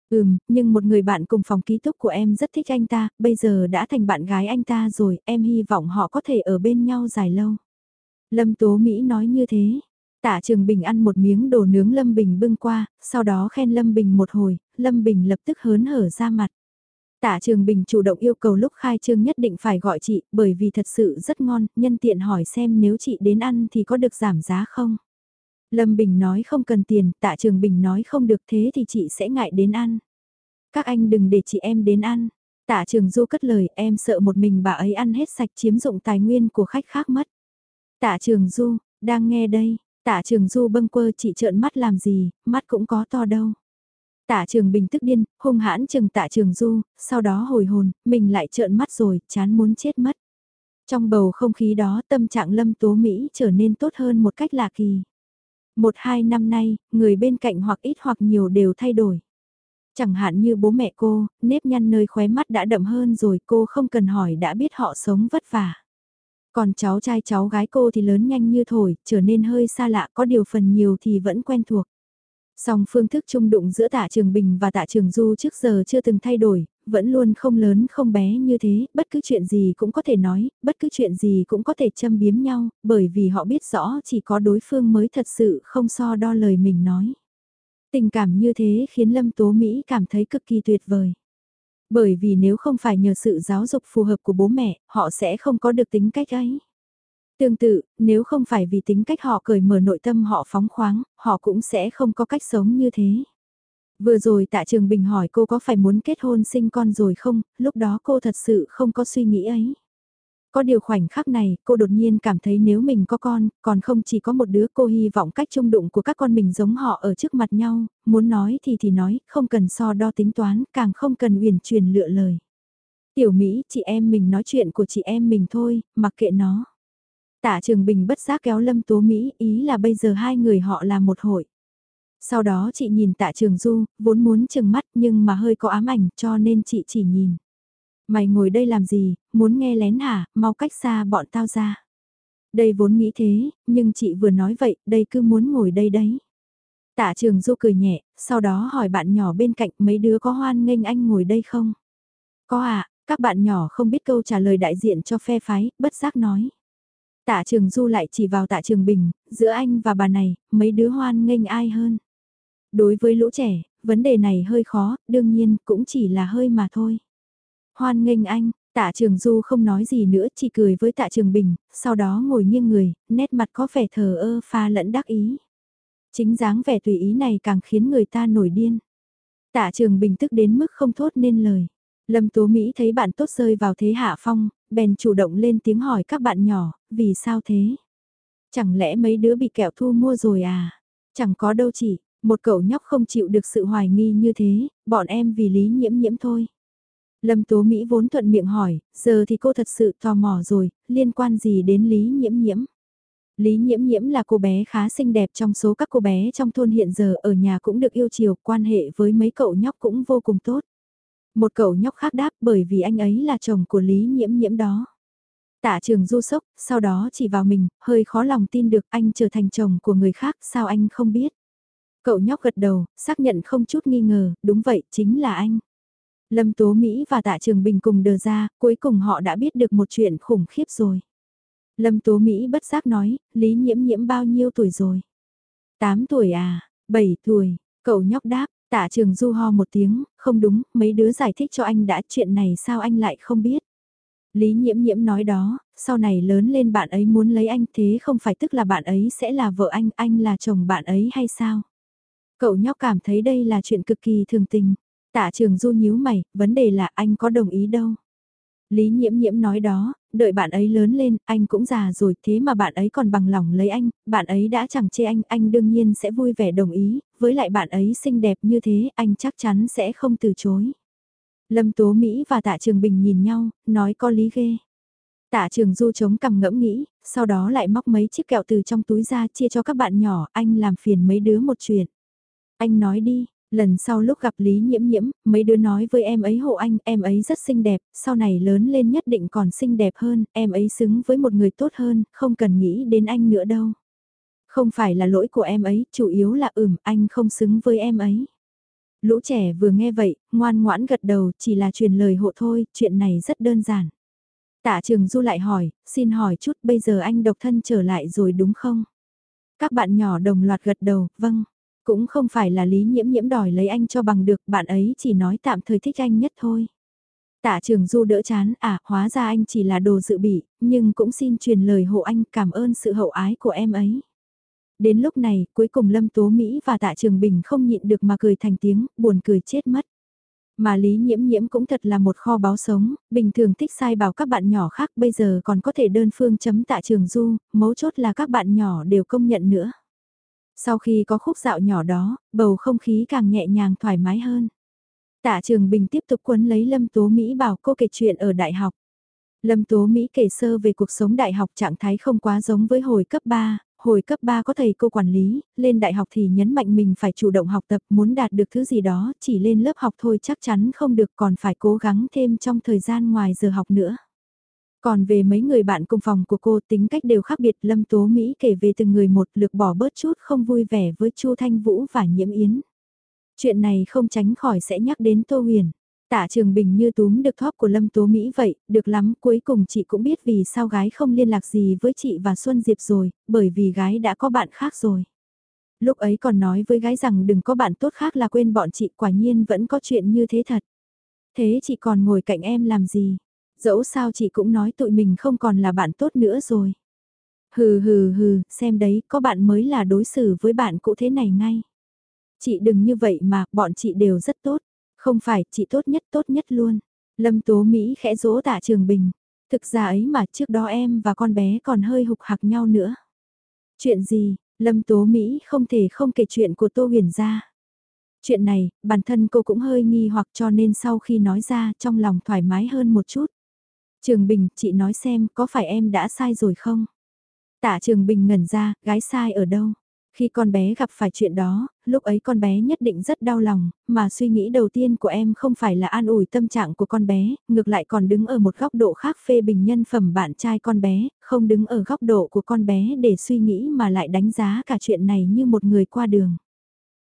Ừm, nhưng một người bạn cùng phòng ký túc của em rất thích anh ta, bây giờ đã thành bạn gái anh ta rồi, em hy vọng họ có thể ở bên nhau dài lâu. Lâm Tố Mỹ nói như thế. Tạ Trường Bình ăn một miếng đồ nướng Lâm Bình bưng qua, sau đó khen Lâm Bình một hồi, Lâm Bình lập tức hớn hở ra mặt. Tạ Trường Bình chủ động yêu cầu lúc khai trương nhất định phải gọi chị, bởi vì thật sự rất ngon, nhân tiện hỏi xem nếu chị đến ăn thì có được giảm giá không? Lâm Bình nói không cần tiền, Tạ Trường Bình nói không được thế thì chị sẽ ngại đến ăn. Các anh đừng để chị em đến ăn. Tạ Trường Du cất lời em sợ một mình bà ấy ăn hết sạch chiếm dụng tài nguyên của khách khác mất. Tạ Trường Du, đang nghe đây, Tạ Trường Du bâng quơ chị trợn mắt làm gì, mắt cũng có to đâu. Tạ trường bình tức điên, hung hãn chừng tạ trường du, sau đó hồi hồn, mình lại trợn mắt rồi, chán muốn chết mất. Trong bầu không khí đó tâm trạng lâm tố Mỹ trở nên tốt hơn một cách lạ kỳ. Một hai năm nay, người bên cạnh hoặc ít hoặc nhiều đều thay đổi. Chẳng hạn như bố mẹ cô, nếp nhăn nơi khóe mắt đã đậm hơn rồi cô không cần hỏi đã biết họ sống vất vả. Còn cháu trai cháu gái cô thì lớn nhanh như thổi, trở nên hơi xa lạ có điều phần nhiều thì vẫn quen thuộc. Song phương thức chung đụng giữa tạ trường bình và tạ trường du trước giờ chưa từng thay đổi, vẫn luôn không lớn không bé như thế, bất cứ chuyện gì cũng có thể nói, bất cứ chuyện gì cũng có thể châm biếm nhau, bởi vì họ biết rõ chỉ có đối phương mới thật sự không so đo lời mình nói. Tình cảm như thế khiến Lâm Tố Mỹ cảm thấy cực kỳ tuyệt vời. Bởi vì nếu không phải nhờ sự giáo dục phù hợp của bố mẹ, họ sẽ không có được tính cách ấy. Tương tự, nếu không phải vì tính cách họ cởi mở nội tâm họ phóng khoáng, họ cũng sẽ không có cách sống như thế. Vừa rồi tạ trường bình hỏi cô có phải muốn kết hôn sinh con rồi không, lúc đó cô thật sự không có suy nghĩ ấy. Có điều khoảnh khắc này, cô đột nhiên cảm thấy nếu mình có con, còn không chỉ có một đứa cô hy vọng cách trung đụng của các con mình giống họ ở trước mặt nhau, muốn nói thì thì nói, không cần so đo tính toán, càng không cần uyển chuyển lựa lời. Tiểu Mỹ, chị em mình nói chuyện của chị em mình thôi, mặc kệ nó. Tạ Trường Bình bất giác kéo Lâm Tố Mỹ, ý là bây giờ hai người họ là một hội. Sau đó chị nhìn Tạ Trường Du, vốn muốn chừng mắt nhưng mà hơi có ám ảnh cho nên chị chỉ nhìn. Mày ngồi đây làm gì, muốn nghe lén hả, mau cách xa bọn tao ra. Đây vốn nghĩ thế, nhưng chị vừa nói vậy, đây cứ muốn ngồi đây đấy. Tạ Trường Du cười nhẹ, sau đó hỏi bạn nhỏ bên cạnh mấy đứa có hoan nghênh anh ngồi đây không? Có ạ, à, các bạn nhỏ không biết câu trả lời đại diện cho phe phái, bất giác nói. Tạ Trường Du lại chỉ vào Tạ Trường Bình, giữa anh và bà này, mấy đứa hoan nghênh ai hơn. Đối với lũ trẻ, vấn đề này hơi khó, đương nhiên cũng chỉ là hơi mà thôi. Hoan nghênh anh, Tạ Trường Du không nói gì nữa chỉ cười với Tạ Trường Bình, sau đó ngồi nghiêng người, nét mặt có vẻ thờ ơ pha lẫn đắc ý. Chính dáng vẻ tùy ý này càng khiến người ta nổi điên. Tạ Trường Bình tức đến mức không thốt nên lời. Lâm Tố Mỹ thấy bạn tốt rơi vào thế hạ phong, bèn chủ động lên tiếng hỏi các bạn nhỏ, vì sao thế? Chẳng lẽ mấy đứa bị kẹo thu mua rồi à? Chẳng có đâu chỉ, một cậu nhóc không chịu được sự hoài nghi như thế, bọn em vì lý nhiễm nhiễm thôi. Lâm Tố Mỹ vốn thuận miệng hỏi, giờ thì cô thật sự tò mò rồi, liên quan gì đến lý nhiễm nhiễm? Lý Nhiễm Nhiễm là cô bé khá xinh đẹp trong số các cô bé trong thôn hiện giờ ở nhà cũng được yêu chiều, quan hệ với mấy cậu nhóc cũng vô cùng tốt. Một cậu nhóc khác đáp bởi vì anh ấy là chồng của Lý Nhiễm Nhiễm đó. Tạ trường du sốc, sau đó chỉ vào mình, hơi khó lòng tin được anh trở thành chồng của người khác, sao anh không biết. Cậu nhóc gật đầu, xác nhận không chút nghi ngờ, đúng vậy, chính là anh. Lâm Tố Mỹ và Tạ Trường Bình cùng đờ ra, cuối cùng họ đã biết được một chuyện khủng khiếp rồi. Lâm Tố Mỹ bất giác nói, Lý Nhiễm Nhiễm bao nhiêu tuổi rồi? 8 tuổi à, 7 tuổi, cậu nhóc đáp, Tạ Trường Du ho một tiếng, không đúng, mấy đứa giải thích cho anh đã chuyện này sao anh lại không biết? Lý Nhiễm Nhiễm nói đó, sau này lớn lên bạn ấy muốn lấy anh thế không phải tức là bạn ấy sẽ là vợ anh, anh là chồng bạn ấy hay sao? Cậu nhóc cảm thấy đây là chuyện cực kỳ thường tình. Tạ trường du nhíu mày, vấn đề là anh có đồng ý đâu. Lý nhiễm nhiễm nói đó, đợi bạn ấy lớn lên, anh cũng già rồi, thế mà bạn ấy còn bằng lòng lấy anh, bạn ấy đã chẳng chê anh, anh đương nhiên sẽ vui vẻ đồng ý, với lại bạn ấy xinh đẹp như thế, anh chắc chắn sẽ không từ chối. Lâm Tố Mỹ và Tạ Trường Bình nhìn nhau, nói có lý ghê. Tạ Trường Du chống cằm ngẫm nghĩ, sau đó lại móc mấy chiếc kẹo từ trong túi ra chia cho các bạn nhỏ, anh làm phiền mấy đứa một chuyện. Anh nói đi, lần sau lúc gặp Lý Nhiễm Nhiễm, mấy đứa nói với em ấy hộ anh, em ấy rất xinh đẹp, sau này lớn lên nhất định còn xinh đẹp hơn, em ấy xứng với một người tốt hơn, không cần nghĩ đến anh nữa đâu. Không phải là lỗi của em ấy, chủ yếu là ừm, anh không xứng với em ấy. Lũ trẻ vừa nghe vậy, ngoan ngoãn gật đầu, chỉ là truyền lời hộ thôi, chuyện này rất đơn giản. Tạ Trường Du lại hỏi, xin hỏi chút bây giờ anh độc thân trở lại rồi đúng không? Các bạn nhỏ đồng loạt gật đầu, vâng. Cũng không phải là lý nhiễm nhiễm đòi lấy anh cho bằng được, bạn ấy chỉ nói tạm thời thích anh nhất thôi. Tạ trường du đỡ chán, à, hóa ra anh chỉ là đồ dự bị, nhưng cũng xin truyền lời hộ anh cảm ơn sự hậu ái của em ấy. Đến lúc này, cuối cùng Lâm Tố Mỹ và Tạ Trường Bình không nhịn được mà cười thành tiếng, buồn cười chết mất. Mà Lý Nhiễm Nhiễm cũng thật là một kho báo sống, bình thường thích sai bảo các bạn nhỏ khác bây giờ còn có thể đơn phương chấm Tạ Trường Du, mấu chốt là các bạn nhỏ đều công nhận nữa. Sau khi có khúc dạo nhỏ đó, bầu không khí càng nhẹ nhàng thoải mái hơn. Tạ Trường Bình tiếp tục quấn lấy Lâm Tố Mỹ bảo cô kể chuyện ở đại học. Lâm Tố Mỹ kể sơ về cuộc sống đại học trạng thái không quá giống với hồi cấp 3, hồi cấp 3 có thầy cô quản lý, lên đại học thì nhấn mạnh mình phải chủ động học tập muốn đạt được thứ gì đó, chỉ lên lớp học thôi chắc chắn không được còn phải cố gắng thêm trong thời gian ngoài giờ học nữa. Còn về mấy người bạn cùng phòng của cô tính cách đều khác biệt Lâm Tố Mỹ kể về từng người một lược bỏ bớt chút không vui vẻ với Chu Thanh Vũ và Nhiễm Yến. Chuyện này không tránh khỏi sẽ nhắc đến Tô Huyền. Tạ Trường Bình như túm được thóp của Lâm Tố Mỹ vậy, được lắm, cuối cùng chị cũng biết vì sao gái không liên lạc gì với chị và Xuân Diệp rồi, bởi vì gái đã có bạn khác rồi. Lúc ấy còn nói với gái rằng đừng có bạn tốt khác là quên bọn chị quả nhiên vẫn có chuyện như thế thật. Thế chị còn ngồi cạnh em làm gì? Dẫu sao chị cũng nói tụi mình không còn là bạn tốt nữa rồi. Hừ hừ hừ, xem đấy, có bạn mới là đối xử với bạn cũ thế này ngay. Chị đừng như vậy mà, bọn chị đều rất tốt. Không phải, chị tốt nhất tốt nhất luôn. Lâm Tố Mỹ khẽ dỗ tạ Trường Bình. Thực ra ấy mà trước đó em và con bé còn hơi hục hạc nhau nữa. Chuyện gì, Lâm Tố Mỹ không thể không kể chuyện của Tô Huyền ra. Chuyện này, bản thân cô cũng hơi nghi hoặc cho nên sau khi nói ra trong lòng thoải mái hơn một chút. Trường Bình, chị nói xem có phải em đã sai rồi không? Tạ Trường Bình ngẩn ra, gái sai ở đâu? Khi con bé gặp phải chuyện đó, lúc ấy con bé nhất định rất đau lòng, mà suy nghĩ đầu tiên của em không phải là an ủi tâm trạng của con bé, ngược lại còn đứng ở một góc độ khác phê bình nhân phẩm bạn trai con bé, không đứng ở góc độ của con bé để suy nghĩ mà lại đánh giá cả chuyện này như một người qua đường.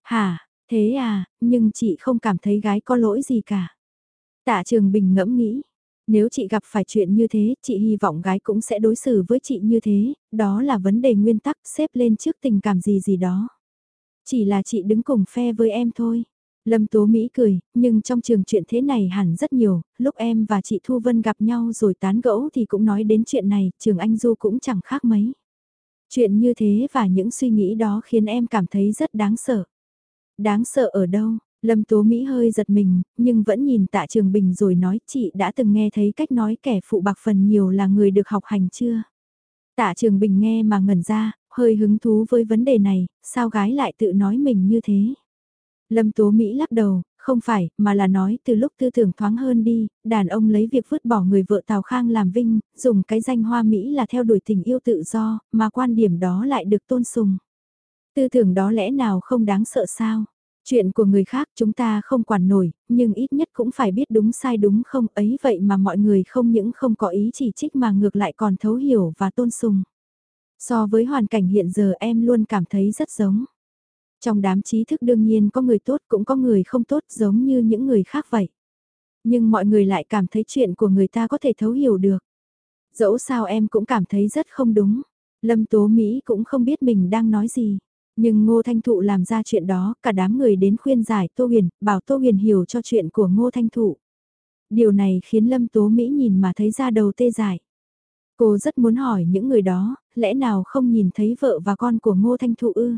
Hả, thế à, nhưng chị không cảm thấy gái có lỗi gì cả. Tạ Trường Bình ngẫm nghĩ, nếu chị gặp phải chuyện như thế, chị hy vọng gái cũng sẽ đối xử với chị như thế, đó là vấn đề nguyên tắc xếp lên trước tình cảm gì gì đó. Chỉ là chị đứng cùng phe với em thôi. Lâm Tố Mỹ cười, nhưng trong trường chuyện thế này hẳn rất nhiều, lúc em và chị Thu Vân gặp nhau rồi tán gẫu thì cũng nói đến chuyện này, trường Anh Du cũng chẳng khác mấy. Chuyện như thế và những suy nghĩ đó khiến em cảm thấy rất đáng sợ. Đáng sợ ở đâu? Lâm Tố Mỹ hơi giật mình, nhưng vẫn nhìn tạ trường bình rồi nói chị đã từng nghe thấy cách nói kẻ phụ bạc phần nhiều là người được học hành chưa? Tạ trường bình nghe mà ngẩn ra, hơi hứng thú với vấn đề này, sao gái lại tự nói mình như thế? Lâm Tố Mỹ lắc đầu, không phải, mà là nói từ lúc tư tưởng thoáng hơn đi, đàn ông lấy việc vứt bỏ người vợ Tào Khang làm vinh, dùng cái danh hoa Mỹ là theo đuổi tình yêu tự do, mà quan điểm đó lại được tôn sùng. Tư tưởng đó lẽ nào không đáng sợ sao? Chuyện của người khác chúng ta không quản nổi, nhưng ít nhất cũng phải biết đúng sai đúng không ấy vậy mà mọi người không những không có ý chỉ trích mà ngược lại còn thấu hiểu và tôn sùng. So với hoàn cảnh hiện giờ em luôn cảm thấy rất giống. Trong đám trí thức đương nhiên có người tốt cũng có người không tốt giống như những người khác vậy. Nhưng mọi người lại cảm thấy chuyện của người ta có thể thấu hiểu được. Dẫu sao em cũng cảm thấy rất không đúng. Lâm Tố Mỹ cũng không biết mình đang nói gì. Nhưng Ngô Thanh Thụ làm ra chuyện đó, cả đám người đến khuyên giải Tô Huyền, bảo Tô Huyền hiểu cho chuyện của Ngô Thanh Thụ. Điều này khiến Lâm Tố Mỹ nhìn mà thấy ra đầu tê dại. Cô rất muốn hỏi những người đó, lẽ nào không nhìn thấy vợ và con của Ngô Thanh Thụ ư?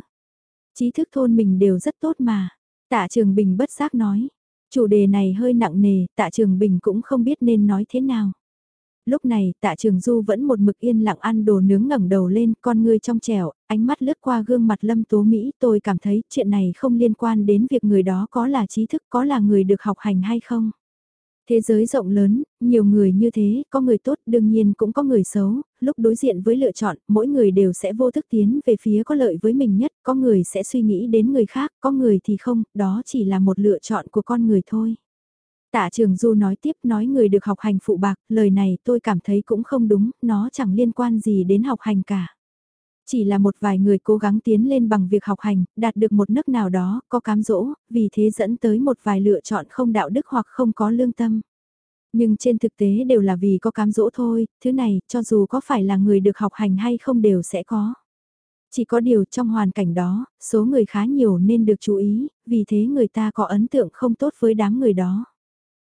Trí thức thôn mình đều rất tốt mà. Tạ Trường Bình bất giác nói. Chủ đề này hơi nặng nề, Tạ Trường Bình cũng không biết nên nói thế nào. Lúc này, Tạ Trường Du vẫn một mực yên lặng ăn đồ nướng ngẩng đầu lên, con ngươi trong trẻo, ánh mắt lướt qua gương mặt Lâm Tố Mỹ, tôi cảm thấy chuyện này không liên quan đến việc người đó có là trí thức, có là người được học hành hay không. Thế giới rộng lớn, nhiều người như thế, có người tốt đương nhiên cũng có người xấu, lúc đối diện với lựa chọn, mỗi người đều sẽ vô thức tiến về phía có lợi với mình nhất, có người sẽ suy nghĩ đến người khác, có người thì không, đó chỉ là một lựa chọn của con người thôi. Tạ Trường Du nói tiếp nói người được học hành phụ bạc, lời này tôi cảm thấy cũng không đúng, nó chẳng liên quan gì đến học hành cả. Chỉ là một vài người cố gắng tiến lên bằng việc học hành, đạt được một nấc nào đó, có cám dỗ, vì thế dẫn tới một vài lựa chọn không đạo đức hoặc không có lương tâm. Nhưng trên thực tế đều là vì có cám dỗ thôi, thứ này, cho dù có phải là người được học hành hay không đều sẽ có. Chỉ có điều trong hoàn cảnh đó, số người khá nhiều nên được chú ý, vì thế người ta có ấn tượng không tốt với đám người đó.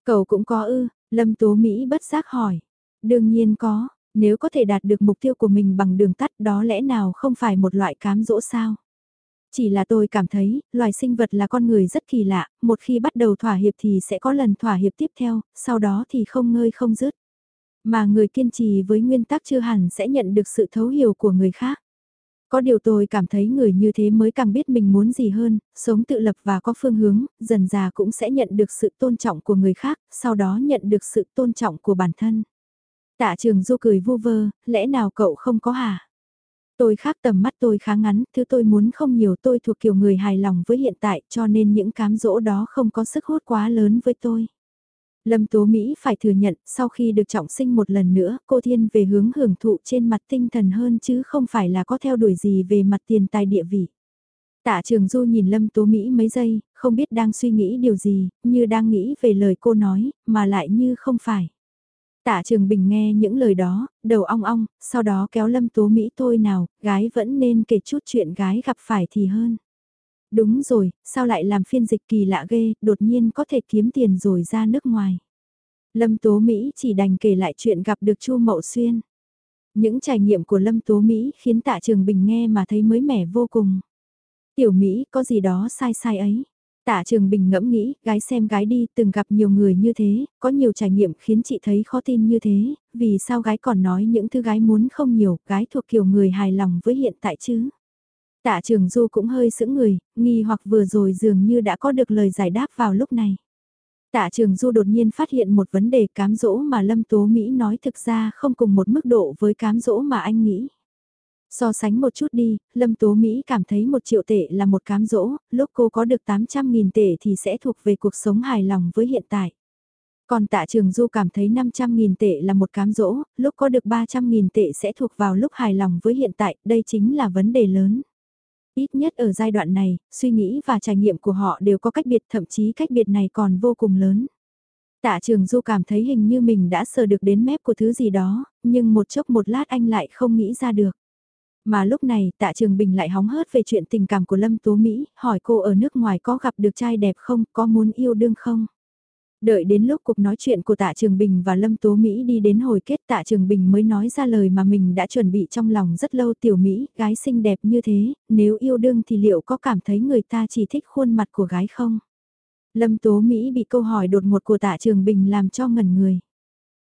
Cậu cũng có ư, Lâm Tố Mỹ bất giác hỏi. Đương nhiên có, nếu có thể đạt được mục tiêu của mình bằng đường tắt đó lẽ nào không phải một loại cám dỗ sao? Chỉ là tôi cảm thấy, loài sinh vật là con người rất kỳ lạ, một khi bắt đầu thỏa hiệp thì sẽ có lần thỏa hiệp tiếp theo, sau đó thì không ngơi không dứt. Mà người kiên trì với nguyên tắc chưa hẳn sẽ nhận được sự thấu hiểu của người khác. Có điều tôi cảm thấy người như thế mới càng biết mình muốn gì hơn, sống tự lập và có phương hướng, dần già cũng sẽ nhận được sự tôn trọng của người khác, sau đó nhận được sự tôn trọng của bản thân. Tạ trường du cười vu vơ, lẽ nào cậu không có hả? Tôi khác tầm mắt tôi khá ngắn, thứ tôi muốn không nhiều tôi thuộc kiểu người hài lòng với hiện tại cho nên những cám dỗ đó không có sức hút quá lớn với tôi. Lâm Tố Mỹ phải thừa nhận, sau khi được trọng sinh một lần nữa, cô Thiên về hướng hưởng thụ trên mặt tinh thần hơn chứ không phải là có theo đuổi gì về mặt tiền tài địa vị. Tạ Trường Du nhìn Lâm Tố Mỹ mấy giây, không biết đang suy nghĩ điều gì, như đang nghĩ về lời cô nói, mà lại như không phải. Tạ Trường Bình nghe những lời đó, đầu ong ong, sau đó kéo Lâm Tố Mỹ thôi nào, gái vẫn nên kể chút chuyện gái gặp phải thì hơn. Đúng rồi, sao lại làm phiên dịch kỳ lạ ghê, đột nhiên có thể kiếm tiền rồi ra nước ngoài. Lâm Tố Mỹ chỉ đành kể lại chuyện gặp được Chu Mậu Xuyên. Những trải nghiệm của Lâm Tố Mỹ khiến Tạ Trường Bình nghe mà thấy mới mẻ vô cùng. Tiểu Mỹ có gì đó sai sai ấy. Tạ Trường Bình ngẫm nghĩ, gái xem gái đi, từng gặp nhiều người như thế, có nhiều trải nghiệm khiến chị thấy khó tin như thế, vì sao gái còn nói những thứ gái muốn không nhiều, gái thuộc kiểu người hài lòng với hiện tại chứ. Tạ Trường Du cũng hơi sững người, nghi hoặc vừa rồi dường như đã có được lời giải đáp vào lúc này. Tạ Trường Du đột nhiên phát hiện một vấn đề cám dỗ mà Lâm Tố Mỹ nói thực ra không cùng một mức độ với cám dỗ mà anh nghĩ. So sánh một chút đi, Lâm Tố Mỹ cảm thấy một triệu tệ là một cám dỗ, lúc cô có được 800.000 tệ thì sẽ thuộc về cuộc sống hài lòng với hiện tại. Còn tạ trường du cảm thấy 500.000 tệ là một cám dỗ, lúc có được 300.000 tệ sẽ thuộc vào lúc hài lòng với hiện tại, đây chính là vấn đề lớn. Ít nhất ở giai đoạn này, suy nghĩ và trải nghiệm của họ đều có cách biệt thậm chí cách biệt này còn vô cùng lớn. Tạ trường du cảm thấy hình như mình đã sờ được đến mép của thứ gì đó, nhưng một chốc một lát anh lại không nghĩ ra được. Mà lúc này tạ trường bình lại hóng hớt về chuyện tình cảm của Lâm Tố Mỹ, hỏi cô ở nước ngoài có gặp được trai đẹp không, có muốn yêu đương không? Đợi đến lúc cuộc nói chuyện của Tạ Trường Bình và Lâm Tố Mỹ đi đến hồi kết Tạ Trường Bình mới nói ra lời mà mình đã chuẩn bị trong lòng rất lâu tiểu Mỹ, gái xinh đẹp như thế, nếu yêu đương thì liệu có cảm thấy người ta chỉ thích khuôn mặt của gái không? Lâm Tố Mỹ bị câu hỏi đột ngột của Tạ Trường Bình làm cho ngẩn người.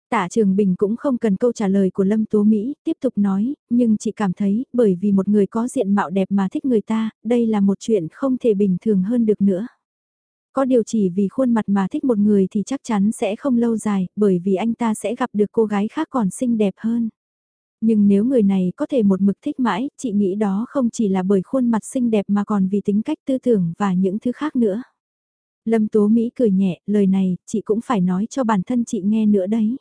Tạ Trường Bình cũng không cần câu trả lời của Lâm Tố Mỹ, tiếp tục nói, nhưng chị cảm thấy, bởi vì một người có diện mạo đẹp mà thích người ta, đây là một chuyện không thể bình thường hơn được nữa. Có điều chỉ vì khuôn mặt mà thích một người thì chắc chắn sẽ không lâu dài, bởi vì anh ta sẽ gặp được cô gái khác còn xinh đẹp hơn. Nhưng nếu người này có thể một mực thích mãi, chị nghĩ đó không chỉ là bởi khuôn mặt xinh đẹp mà còn vì tính cách tư tưởng và những thứ khác nữa. Lâm Tố Mỹ cười nhẹ, lời này, chị cũng phải nói cho bản thân chị nghe nữa đấy.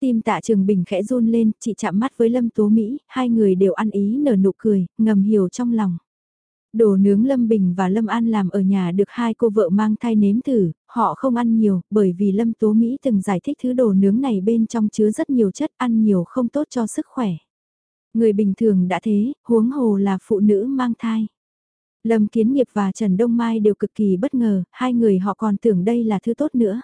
Tim tạ trường bình khẽ run lên, chị chạm mắt với Lâm Tố Mỹ, hai người đều ăn ý nở nụ cười, ngầm hiểu trong lòng. Đồ nướng Lâm Bình và Lâm An làm ở nhà được hai cô vợ mang thai nếm thử, họ không ăn nhiều, bởi vì Lâm Tố Mỹ từng giải thích thứ đồ nướng này bên trong chứa rất nhiều chất ăn nhiều không tốt cho sức khỏe. Người bình thường đã thế, huống hồ là phụ nữ mang thai. Lâm Kiến Nghiệp và Trần Đông Mai đều cực kỳ bất ngờ, hai người họ còn tưởng đây là thứ tốt nữa.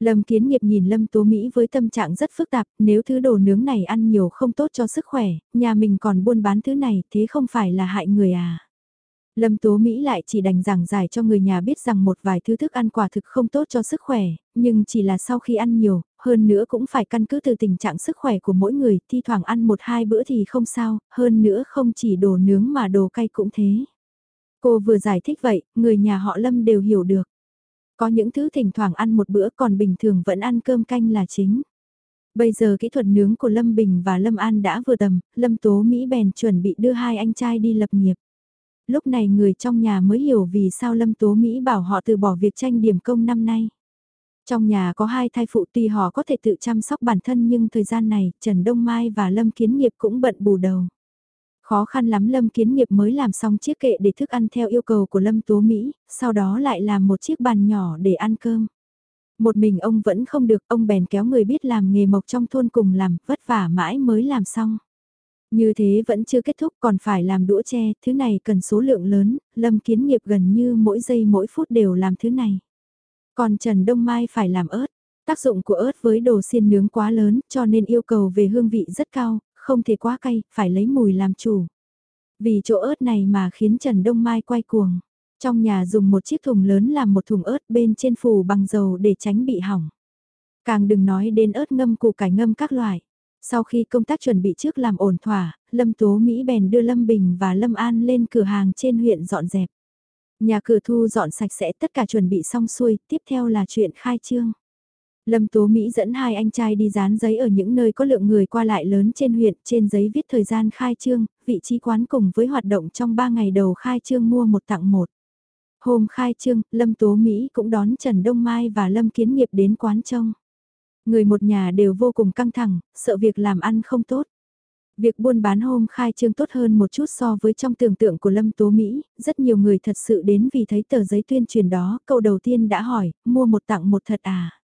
Lâm Kiến Nghiệp nhìn Lâm Tố Mỹ với tâm trạng rất phức tạp, nếu thứ đồ nướng này ăn nhiều không tốt cho sức khỏe, nhà mình còn buôn bán thứ này, thế không phải là hại người à. Lâm Tố Mỹ lại chỉ đành giảng giải cho người nhà biết rằng một vài thứ thức ăn quả thực không tốt cho sức khỏe, nhưng chỉ là sau khi ăn nhiều, hơn nữa cũng phải căn cứ từ tình trạng sức khỏe của mỗi người, thi thoảng ăn một hai bữa thì không sao, hơn nữa không chỉ đồ nướng mà đồ cay cũng thế. Cô vừa giải thích vậy, người nhà họ Lâm đều hiểu được. Có những thứ thỉnh thoảng ăn một bữa còn bình thường vẫn ăn cơm canh là chính. Bây giờ kỹ thuật nướng của Lâm Bình và Lâm An đã vừa tầm, Lâm Tố Mỹ bèn chuẩn bị đưa hai anh trai đi lập nghiệp. Lúc này người trong nhà mới hiểu vì sao Lâm Tố Mỹ bảo họ từ bỏ việc tranh điểm công năm nay. Trong nhà có hai thai phụ tuy họ có thể tự chăm sóc bản thân nhưng thời gian này Trần Đông Mai và Lâm Kiến Nghiệp cũng bận bù đầu. Khó khăn lắm Lâm Kiến Nghiệp mới làm xong chiếc kệ để thức ăn theo yêu cầu của Lâm Tố Mỹ, sau đó lại làm một chiếc bàn nhỏ để ăn cơm. Một mình ông vẫn không được, ông bèn kéo người biết làm nghề mộc trong thôn cùng làm, vất vả mãi mới làm xong. Như thế vẫn chưa kết thúc còn phải làm đũa tre, thứ này cần số lượng lớn, Lâm Kiến Nghiệp gần như mỗi giây mỗi phút đều làm thứ này. Còn Trần Đông Mai phải làm ớt. Tác dụng của ớt với đồ xiên nướng quá lớn cho nên yêu cầu về hương vị rất cao, không thể quá cay, phải lấy mùi làm chủ. Vì chỗ ớt này mà khiến Trần Đông Mai quay cuồng. Trong nhà dùng một chiếc thùng lớn làm một thùng ớt bên trên phủ bằng dầu để tránh bị hỏng. Càng đừng nói đến ớt ngâm củ cải ngâm các loại. Sau khi công tác chuẩn bị trước làm ổn thỏa, Lâm Tố Mỹ bèn đưa Lâm Bình và Lâm An lên cửa hàng trên huyện dọn dẹp. Nhà cửa thu dọn sạch sẽ tất cả chuẩn bị xong xuôi, tiếp theo là chuyện khai trương. Lâm Tố Mỹ dẫn hai anh trai đi dán giấy ở những nơi có lượng người qua lại lớn trên huyện, trên giấy viết thời gian khai trương, vị trí quán cùng với hoạt động trong 3 ngày đầu khai trương mua một tặng một. Hôm khai trương, Lâm Tố Mỹ cũng đón Trần Đông Mai và Lâm Kiến Nghiệp đến quán trông. Người một nhà đều vô cùng căng thẳng, sợ việc làm ăn không tốt. Việc buôn bán hôm khai trương tốt hơn một chút so với trong tưởng tượng của Lâm Tố Mỹ, rất nhiều người thật sự đến vì thấy tờ giấy tuyên truyền đó, câu đầu tiên đã hỏi, mua một tặng một thật à?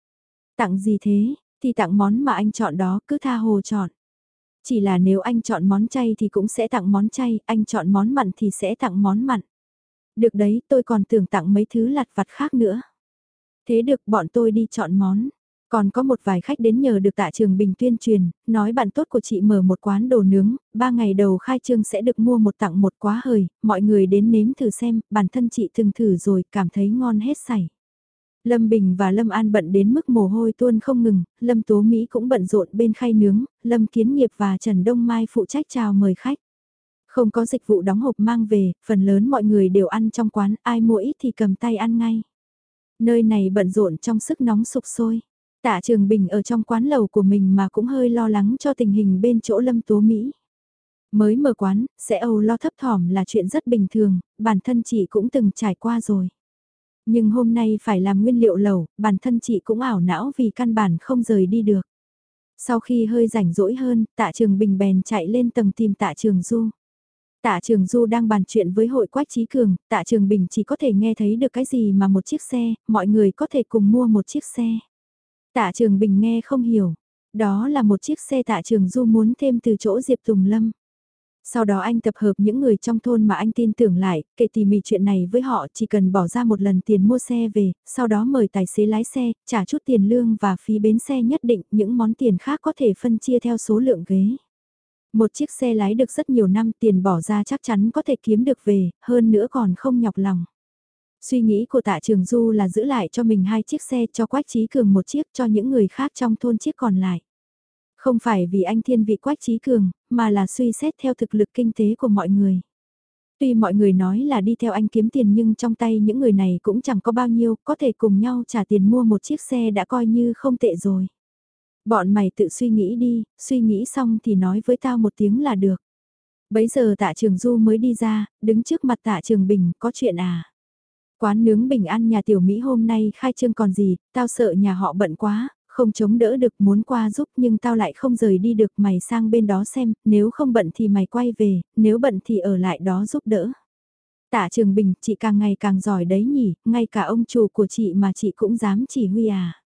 Tặng gì thế, thì tặng món mà anh chọn đó cứ tha hồ chọn. Chỉ là nếu anh chọn món chay thì cũng sẽ tặng món chay, anh chọn món mặn thì sẽ tặng món mặn. Được đấy, tôi còn tưởng tặng mấy thứ lặt vặt khác nữa. Thế được bọn tôi đi chọn món. Còn có một vài khách đến nhờ được tạ trường bình tuyên truyền, nói bạn tốt của chị mở một quán đồ nướng, ba ngày đầu khai trương sẽ được mua một tặng một quá hời, mọi người đến nếm thử xem, bản thân chị từng thử rồi, cảm thấy ngon hết sảy. Lâm Bình và Lâm An bận đến mức mồ hôi tuôn không ngừng, Lâm Tố Mỹ cũng bận rộn bên khay nướng, Lâm Kiến Nghiệp và Trần Đông Mai phụ trách chào mời khách. Không có dịch vụ đóng hộp mang về, phần lớn mọi người đều ăn trong quán, ai mua ít thì cầm tay ăn ngay. Nơi này bận rộn trong sức nóng sục sôi. Tạ Trường Bình ở trong quán lầu của mình mà cũng hơi lo lắng cho tình hình bên chỗ Lâm Tố Mỹ. Mới mở quán, sẽ âu lo thấp thỏm là chuyện rất bình thường, bản thân chị cũng từng trải qua rồi. Nhưng hôm nay phải làm nguyên liệu lẩu, bản thân chị cũng ảo não vì căn bản không rời đi được. Sau khi hơi rảnh rỗi hơn, tạ trường bình bèn chạy lên tầng tìm tạ trường du. Tạ Trường Du đang bàn chuyện với hội Quách Trí Cường, Tạ Trường Bình chỉ có thể nghe thấy được cái gì mà một chiếc xe, mọi người có thể cùng mua một chiếc xe. Tạ Trường Bình nghe không hiểu, đó là một chiếc xe Tạ Trường Du muốn thêm từ chỗ Diệp Tùng Lâm. Sau đó anh tập hợp những người trong thôn mà anh tin tưởng lại, kể tỉ mỉ chuyện này với họ chỉ cần bỏ ra một lần tiền mua xe về, sau đó mời tài xế lái xe, trả chút tiền lương và phí bến xe nhất định, những món tiền khác có thể phân chia theo số lượng ghế. Một chiếc xe lái được rất nhiều năm tiền bỏ ra chắc chắn có thể kiếm được về, hơn nữa còn không nhọc lòng. Suy nghĩ của tạ trường du là giữ lại cho mình hai chiếc xe cho Quách Trí Cường một chiếc cho những người khác trong thôn chiếc còn lại. Không phải vì anh thiên vị Quách Trí Cường, mà là suy xét theo thực lực kinh tế của mọi người. Tuy mọi người nói là đi theo anh kiếm tiền nhưng trong tay những người này cũng chẳng có bao nhiêu, có thể cùng nhau trả tiền mua một chiếc xe đã coi như không tệ rồi. Bọn mày tự suy nghĩ đi, suy nghĩ xong thì nói với tao một tiếng là được. Bấy giờ tạ trường Du mới đi ra, đứng trước mặt tạ trường Bình, có chuyện à? Quán nướng bình an nhà tiểu Mỹ hôm nay khai trương còn gì, tao sợ nhà họ bận quá, không chống đỡ được muốn qua giúp nhưng tao lại không rời đi được mày sang bên đó xem, nếu không bận thì mày quay về, nếu bận thì ở lại đó giúp đỡ. Tạ Trường Bình, chị càng ngày càng giỏi đấy nhỉ, ngay cả ông chủ của chị mà chị cũng dám chỉ huy à.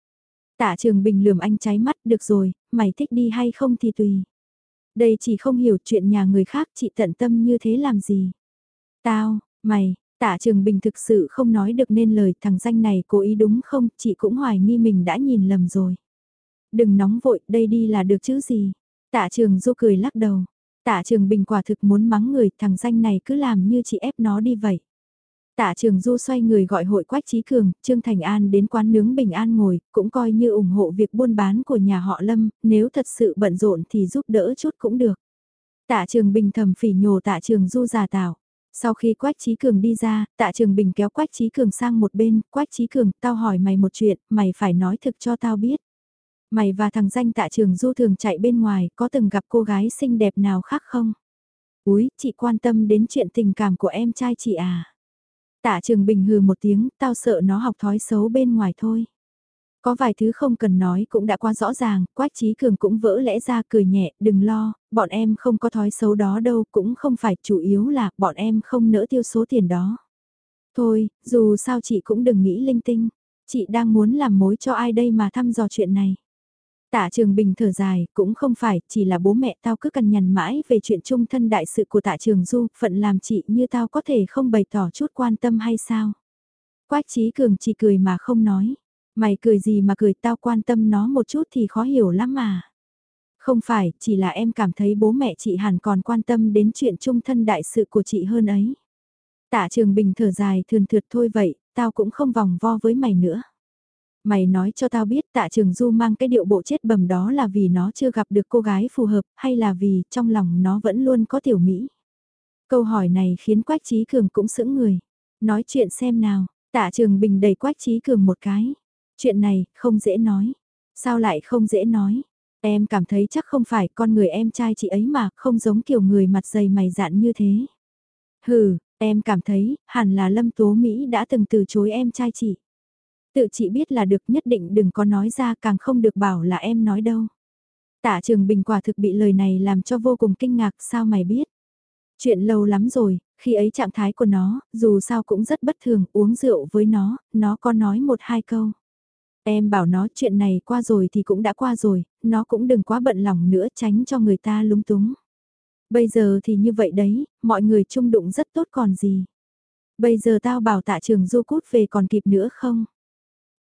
Tạ Trường Bình lườm anh cháy mắt, được rồi, mày thích đi hay không thì tùy. Đây chỉ không hiểu chuyện nhà người khác chị tận tâm như thế làm gì. Tao, mày, Tạ Trường Bình thực sự không nói được nên lời thằng danh này cố ý đúng không, chị cũng hoài nghi mình đã nhìn lầm rồi. Đừng nóng vội, đây đi là được chứ gì. Tạ Trường Du cười lắc đầu. Tạ Trường Bình quả thực muốn mắng người, thằng danh này cứ làm như chị ép nó đi vậy. Tạ Trường Du xoay người gọi hội Quách Trí Cường, Trương Thành An đến quán nướng Bình An ngồi, cũng coi như ủng hộ việc buôn bán của nhà họ Lâm, nếu thật sự bận rộn thì giúp đỡ chút cũng được. Tạ Trường Bình thầm phỉ nhổ Tạ Trường Du già tạo. Sau khi Quách Trí Cường đi ra, Tạ Trường Bình kéo Quách Trí Cường sang một bên, Quách Trí Cường, tao hỏi mày một chuyện, mày phải nói thực cho tao biết. Mày và thằng danh Tạ Trường Du thường chạy bên ngoài, có từng gặp cô gái xinh đẹp nào khác không? Úi, chị quan tâm đến chuyện tình cảm của em trai chị à? Tạ Trường Bình hừ một tiếng, tao sợ nó học thói xấu bên ngoài thôi. Có vài thứ không cần nói cũng đã quá rõ ràng, Quách Trí Cường cũng vỡ lẽ ra cười nhẹ, đừng lo, bọn em không có thói xấu đó đâu, cũng không phải, chủ yếu là bọn em không nỡ tiêu số tiền đó. Thôi, dù sao chị cũng đừng nghĩ linh tinh, chị đang muốn làm mối cho ai đây mà thăm dò chuyện này. Tạ Trường Bình thở dài, cũng không phải, chỉ là bố mẹ tao cứ cần nhằn mãi về chuyện chung thân đại sự của Tạ Trường Du, phận làm chị như tao có thể không bày tỏ chút quan tâm hay sao? Quách Trí Cường chỉ cười mà không nói. Mày cười gì mà cười tao quan tâm nó một chút thì khó hiểu lắm mà. Không phải, chỉ là em cảm thấy bố mẹ chị hẳn còn quan tâm đến chuyện chung thân đại sự của chị hơn ấy. Tạ Trường Bình thở dài thườn thượt thôi vậy, tao cũng không vòng vo với mày nữa. Mày nói cho tao biết tạ trường du mang cái điệu bộ chết bầm đó là vì nó chưa gặp được cô gái phù hợp hay là vì trong lòng nó vẫn luôn có tiểu Mỹ. Câu hỏi này khiến Quách Trí Cường cũng sững người. Nói chuyện xem nào, tạ trường bình đầy Quách Trí Cường một cái. Chuyện này, không dễ nói. Sao lại không dễ nói? Em cảm thấy chắc không phải con người em trai chị ấy mà, không giống kiểu người mặt dày mày dạn như thế. Hừ, em cảm thấy, hẳn là Lâm Tố Mỹ đã từng từ chối em trai chị. Tự chị biết là được nhất định đừng có nói ra càng không được bảo là em nói đâu. Tạ Trường Bình quả thực bị lời này làm cho vô cùng kinh ngạc sao mày biết. Chuyện lâu lắm rồi, khi ấy trạng thái của nó, dù sao cũng rất bất thường, uống rượu với nó, nó có nói một hai câu. Em bảo nó chuyện này qua rồi thì cũng đã qua rồi, nó cũng đừng quá bận lòng nữa tránh cho người ta lúng túng. Bây giờ thì như vậy đấy, mọi người chung đụng rất tốt còn gì. Bây giờ tao bảo tạ trường du cút về còn kịp nữa không?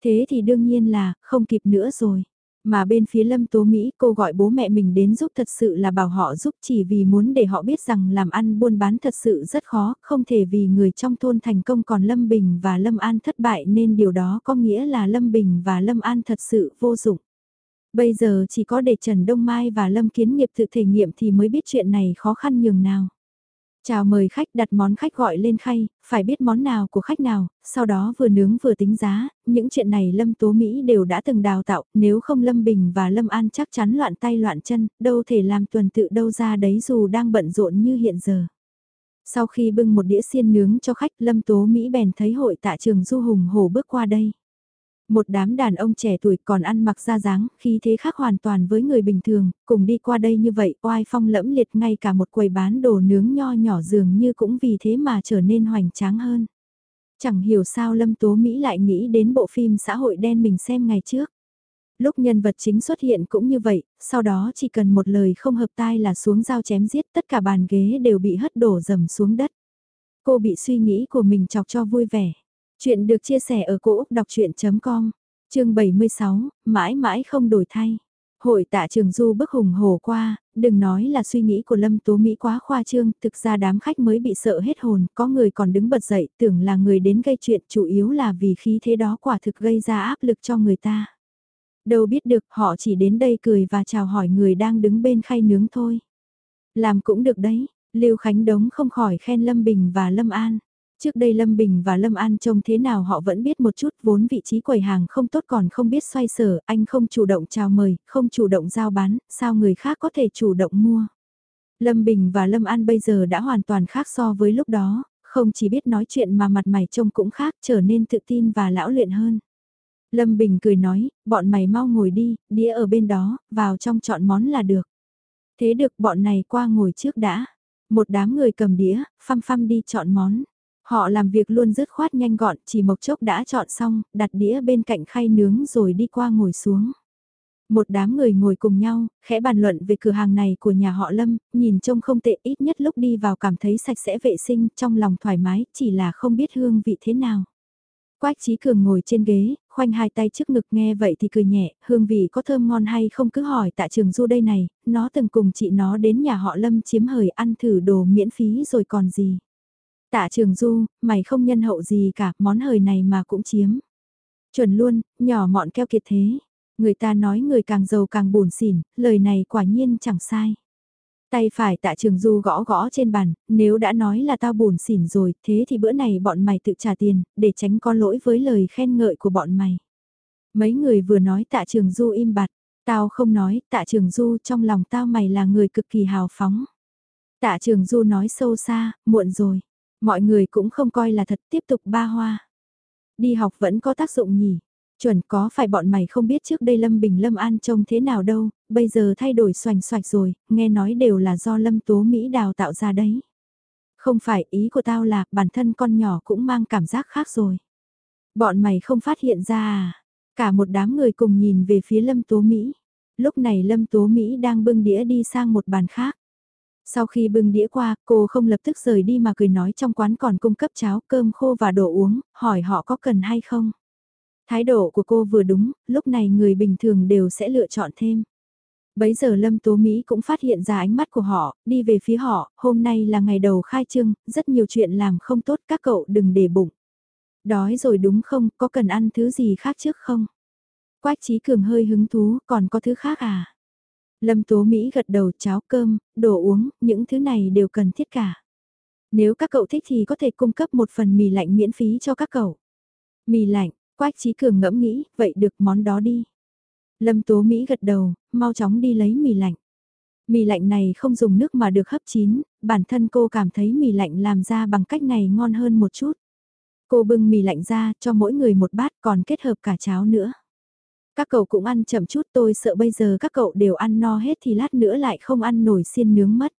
Thế thì đương nhiên là, không kịp nữa rồi. Mà bên phía Lâm Tố Mỹ cô gọi bố mẹ mình đến giúp thật sự là bảo họ giúp chỉ vì muốn để họ biết rằng làm ăn buôn bán thật sự rất khó, không thể vì người trong thôn thành công còn Lâm Bình và Lâm An thất bại nên điều đó có nghĩa là Lâm Bình và Lâm An thật sự vô dụng. Bây giờ chỉ có để Trần Đông Mai và Lâm Kiến Nghiệp tự thể nghiệm thì mới biết chuyện này khó khăn nhường nào. Chào mời khách đặt món khách gọi lên khay, phải biết món nào của khách nào, sau đó vừa nướng vừa tính giá, những chuyện này Lâm Tố Mỹ đều đã từng đào tạo, nếu không Lâm Bình và Lâm An chắc chắn loạn tay loạn chân, đâu thể làm tuần tự đâu ra đấy dù đang bận rộn như hiện giờ. Sau khi bưng một đĩa xiên nướng cho khách Lâm Tố Mỹ bèn thấy hội tạ trường Du Hùng Hổ bước qua đây. Một đám đàn ông trẻ tuổi còn ăn mặc ra dáng, khi thế khác hoàn toàn với người bình thường, cùng đi qua đây như vậy, oai phong lẫm liệt ngay cả một quầy bán đồ nướng nho nhỏ dường như cũng vì thế mà trở nên hoành tráng hơn. Chẳng hiểu sao Lâm Tố Mỹ lại nghĩ đến bộ phim xã hội đen mình xem ngày trước. Lúc nhân vật chính xuất hiện cũng như vậy, sau đó chỉ cần một lời không hợp tai là xuống dao chém giết tất cả bàn ghế đều bị hất đổ dầm xuống đất. Cô bị suy nghĩ của mình chọc cho vui vẻ. Chuyện được chia sẻ ở cỗ đọc chuyện.com, chương 76, mãi mãi không đổi thay. Hội tạ trường du bức hùng hổ qua, đừng nói là suy nghĩ của Lâm Tố Mỹ quá khoa trương, thực ra đám khách mới bị sợ hết hồn, có người còn đứng bật dậy, tưởng là người đến gây chuyện chủ yếu là vì khí thế đó quả thực gây ra áp lực cho người ta. Đâu biết được họ chỉ đến đây cười và chào hỏi người đang đứng bên khay nướng thôi. Làm cũng được đấy, Lưu Khánh Đống không khỏi khen Lâm Bình và Lâm An. Trước đây Lâm Bình và Lâm An trông thế nào họ vẫn biết một chút vốn vị trí quầy hàng không tốt còn không biết xoay sở, anh không chủ động chào mời, không chủ động giao bán, sao người khác có thể chủ động mua. Lâm Bình và Lâm An bây giờ đã hoàn toàn khác so với lúc đó, không chỉ biết nói chuyện mà mặt mày trông cũng khác trở nên tự tin và lão luyện hơn. Lâm Bình cười nói, bọn mày mau ngồi đi, đĩa ở bên đó, vào trong chọn món là được. Thế được bọn này qua ngồi trước đã. Một đám người cầm đĩa, phăm phăm đi chọn món. Họ làm việc luôn dứt khoát nhanh gọn, chỉ một chốc đã chọn xong, đặt đĩa bên cạnh khay nướng rồi đi qua ngồi xuống. Một đám người ngồi cùng nhau, khẽ bàn luận về cửa hàng này của nhà họ Lâm, nhìn trông không tệ ít nhất lúc đi vào cảm thấy sạch sẽ vệ sinh, trong lòng thoải mái, chỉ là không biết hương vị thế nào. Quách Trí Cường ngồi trên ghế, khoanh hai tay trước ngực nghe vậy thì cười nhẹ, hương vị có thơm ngon hay không cứ hỏi tạ trường du đây này, nó từng cùng chị nó đến nhà họ Lâm chiếm hời ăn thử đồ miễn phí rồi còn gì. Tạ trường du, mày không nhân hậu gì cả, món hời này mà cũng chiếm. Chuẩn luôn, nhỏ mọn keo kiệt thế. Người ta nói người càng giàu càng buồn xỉn, lời này quả nhiên chẳng sai. Tay phải tạ trường du gõ gõ trên bàn, nếu đã nói là tao buồn xỉn rồi, thế thì bữa này bọn mày tự trả tiền, để tránh có lỗi với lời khen ngợi của bọn mày. Mấy người vừa nói tạ trường du im bặt, tao không nói, tạ trường du trong lòng tao mày là người cực kỳ hào phóng. Tạ trường du nói sâu xa, muộn rồi, mọi người cũng không coi là thật tiếp tục ba hoa. Đi học vẫn có tác dụng nhỉ, Chuẩn có phải bọn mày không biết trước đây Lâm Bình Lâm An trông thế nào đâu, bây giờ thay đổi xoành xoạch rồi, nghe nói đều là do Lâm Tố Mỹ đào tạo ra đấy. Không phải ý của tao là bản thân con nhỏ cũng mang cảm giác khác rồi. Bọn mày không phát hiện ra à? Cả một đám người cùng nhìn về phía Lâm Tố Mỹ. Lúc này Lâm Tố Mỹ đang bưng đĩa đi sang một bàn khác. Sau khi bưng đĩa qua, cô không lập tức rời đi mà cười nói trong quán còn cung cấp cháo, cơm khô và đồ uống, hỏi họ có cần hay không. Thái độ của cô vừa đúng, lúc này người bình thường đều sẽ lựa chọn thêm. Bấy giờ Lâm Tố Mỹ cũng phát hiện ra ánh mắt của họ, đi về phía họ, hôm nay là ngày đầu khai trương, rất nhiều chuyện làm không tốt các cậu đừng để bụng. Đói rồi đúng không, có cần ăn thứ gì khác trước không? Quách Trí Cường hơi hứng thú, còn có thứ khác à? Lâm Tố Mỹ gật đầu cháo cơm, đồ uống, những thứ này đều cần thiết cả. Nếu các cậu thích thì có thể cung cấp một phần mì lạnh miễn phí cho các cậu. Mì lạnh, Quách Trí Cường ngẫm nghĩ, vậy được món đó đi. Lâm Tố Mỹ gật đầu, mau chóng đi lấy mì lạnh. Mì lạnh này không dùng nước mà được hấp chín, bản thân cô cảm thấy mì lạnh làm ra bằng cách này ngon hơn một chút. Cô bưng mì lạnh ra cho mỗi người một bát còn kết hợp cả cháo nữa. Các cậu cũng ăn chậm chút tôi sợ bây giờ các cậu đều ăn no hết thì lát nữa lại không ăn nổi xiên nướng mất.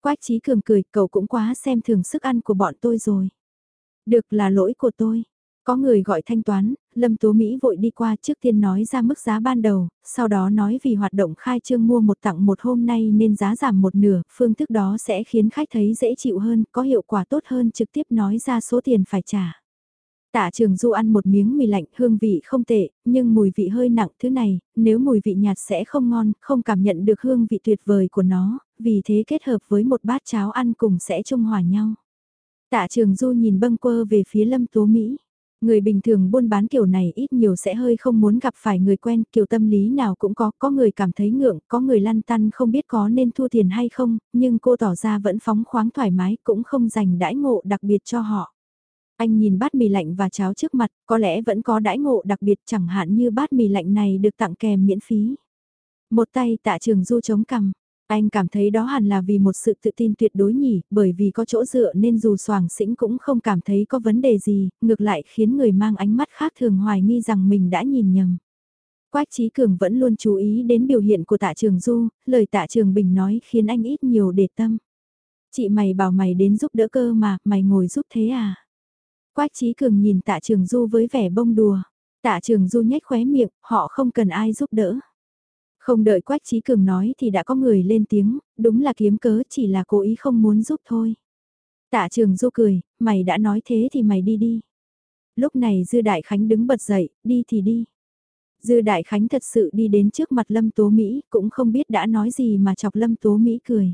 Quách Trí Cường cười, cậu cũng quá xem thường sức ăn của bọn tôi rồi. Được là lỗi của tôi. Có người gọi thanh toán, Lâm Tố Mỹ vội đi qua trước tiên nói ra mức giá ban đầu, sau đó nói vì hoạt động khai trương mua một tặng một hôm nay nên giá giảm một nửa, phương thức đó sẽ khiến khách thấy dễ chịu hơn, có hiệu quả tốt hơn trực tiếp nói ra số tiền phải trả. Tạ trường du ăn một miếng mì lạnh hương vị không tệ, nhưng mùi vị hơi nặng thứ này, nếu mùi vị nhạt sẽ không ngon, không cảm nhận được hương vị tuyệt vời của nó, vì thế kết hợp với một bát cháo ăn cùng sẽ trung hòa nhau. Tạ trường du nhìn bâng quơ về phía lâm tố Mỹ. Người bình thường buôn bán kiểu này ít nhiều sẽ hơi không muốn gặp phải người quen, kiểu tâm lý nào cũng có, có người cảm thấy ngượng, có người lăn tăn không biết có nên thua tiền hay không, nhưng cô tỏ ra vẫn phóng khoáng thoải mái, cũng không dành đãi ngộ đặc biệt cho họ. Anh nhìn bát mì lạnh và cháo trước mặt, có lẽ vẫn có đãi ngộ đặc biệt chẳng hạn như bát mì lạnh này được tặng kèm miễn phí. Một tay tạ trường du chống cằm, anh cảm thấy đó hẳn là vì một sự tự tin tuyệt đối nhỉ, bởi vì có chỗ dựa nên dù soàng xĩnh cũng không cảm thấy có vấn đề gì, ngược lại khiến người mang ánh mắt khác thường hoài nghi rằng mình đã nhìn nhầm. Quách Trí Cường vẫn luôn chú ý đến biểu hiện của tạ trường Du, lời tạ trường Bình nói khiến anh ít nhiều để tâm. Chị mày bảo mày đến giúp đỡ cơ mà, mày ngồi giúp thế à? Quách Trí Cường nhìn tạ trường Du với vẻ bông đùa. Tạ trường Du nhếch khóe miệng, họ không cần ai giúp đỡ. Không đợi Quách Trí Cường nói thì đã có người lên tiếng, đúng là kiếm cớ chỉ là cố ý không muốn giúp thôi. Tạ trường du cười, mày đã nói thế thì mày đi đi. Lúc này Dư Đại Khánh đứng bật dậy, đi thì đi. Dư Đại Khánh thật sự đi đến trước mặt Lâm Tố Mỹ, cũng không biết đã nói gì mà chọc Lâm Tố Mỹ cười.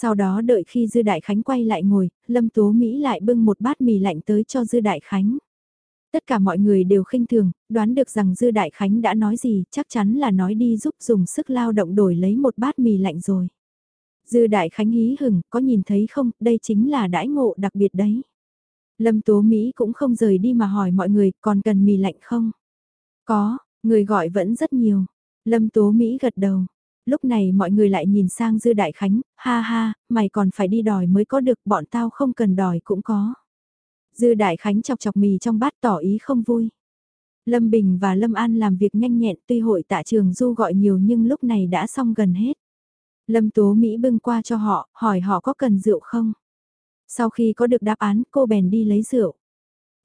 Sau đó đợi khi Dư Đại Khánh quay lại ngồi, Lâm Tố Mỹ lại bưng một bát mì lạnh tới cho Dư Đại Khánh. Tất cả mọi người đều khinh thường, đoán được rằng Dư Đại Khánh đã nói gì, chắc chắn là nói đi giúp dùng sức lao động đổi lấy một bát mì lạnh rồi. Dư Đại Khánh hí hừng, có nhìn thấy không, đây chính là đãi ngộ đặc biệt đấy. Lâm Tố Mỹ cũng không rời đi mà hỏi mọi người còn cần mì lạnh không? Có, người gọi vẫn rất nhiều. Lâm Tố Mỹ gật đầu. Lúc này mọi người lại nhìn sang Dư Đại Khánh, ha ha, mày còn phải đi đòi mới có được, bọn tao không cần đòi cũng có. Dư Đại Khánh chọc chọc mì trong bát tỏ ý không vui. Lâm Bình và Lâm An làm việc nhanh nhẹn tuy hội tạ trường Du gọi nhiều nhưng lúc này đã xong gần hết. Lâm Tố Mỹ bưng qua cho họ, hỏi họ có cần rượu không? Sau khi có được đáp án cô bèn đi lấy rượu.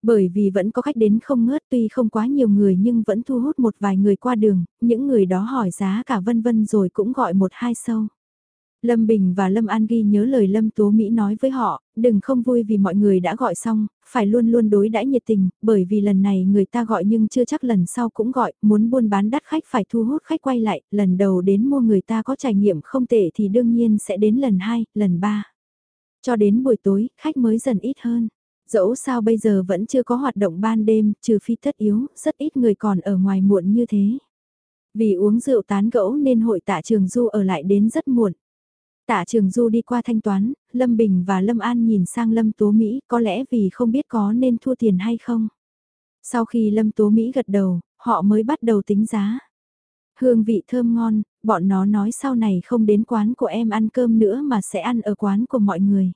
Bởi vì vẫn có khách đến không ngớt tuy không quá nhiều người nhưng vẫn thu hút một vài người qua đường, những người đó hỏi giá cả vân vân rồi cũng gọi một hai sâu. Lâm Bình và Lâm An ghi nhớ lời Lâm Tố Mỹ nói với họ, đừng không vui vì mọi người đã gọi xong, phải luôn luôn đối đãi nhiệt tình, bởi vì lần này người ta gọi nhưng chưa chắc lần sau cũng gọi, muốn buôn bán đắt khách phải thu hút khách quay lại, lần đầu đến mua người ta có trải nghiệm không tệ thì đương nhiên sẽ đến lần hai, lần ba. Cho đến buổi tối, khách mới dần ít hơn. Dẫu sao bây giờ vẫn chưa có hoạt động ban đêm, trừ phi tất yếu, rất ít người còn ở ngoài muộn như thế. Vì uống rượu tán gẫu nên hội tạ trường du ở lại đến rất muộn. Tạ Trường Du đi qua thanh toán, Lâm Bình và Lâm An nhìn sang Lâm Tố Mỹ có lẽ vì không biết có nên thua tiền hay không. Sau khi Lâm Tố Mỹ gật đầu, họ mới bắt đầu tính giá. Hương vị thơm ngon, bọn nó nói sau này không đến quán của em ăn cơm nữa mà sẽ ăn ở quán của mọi người.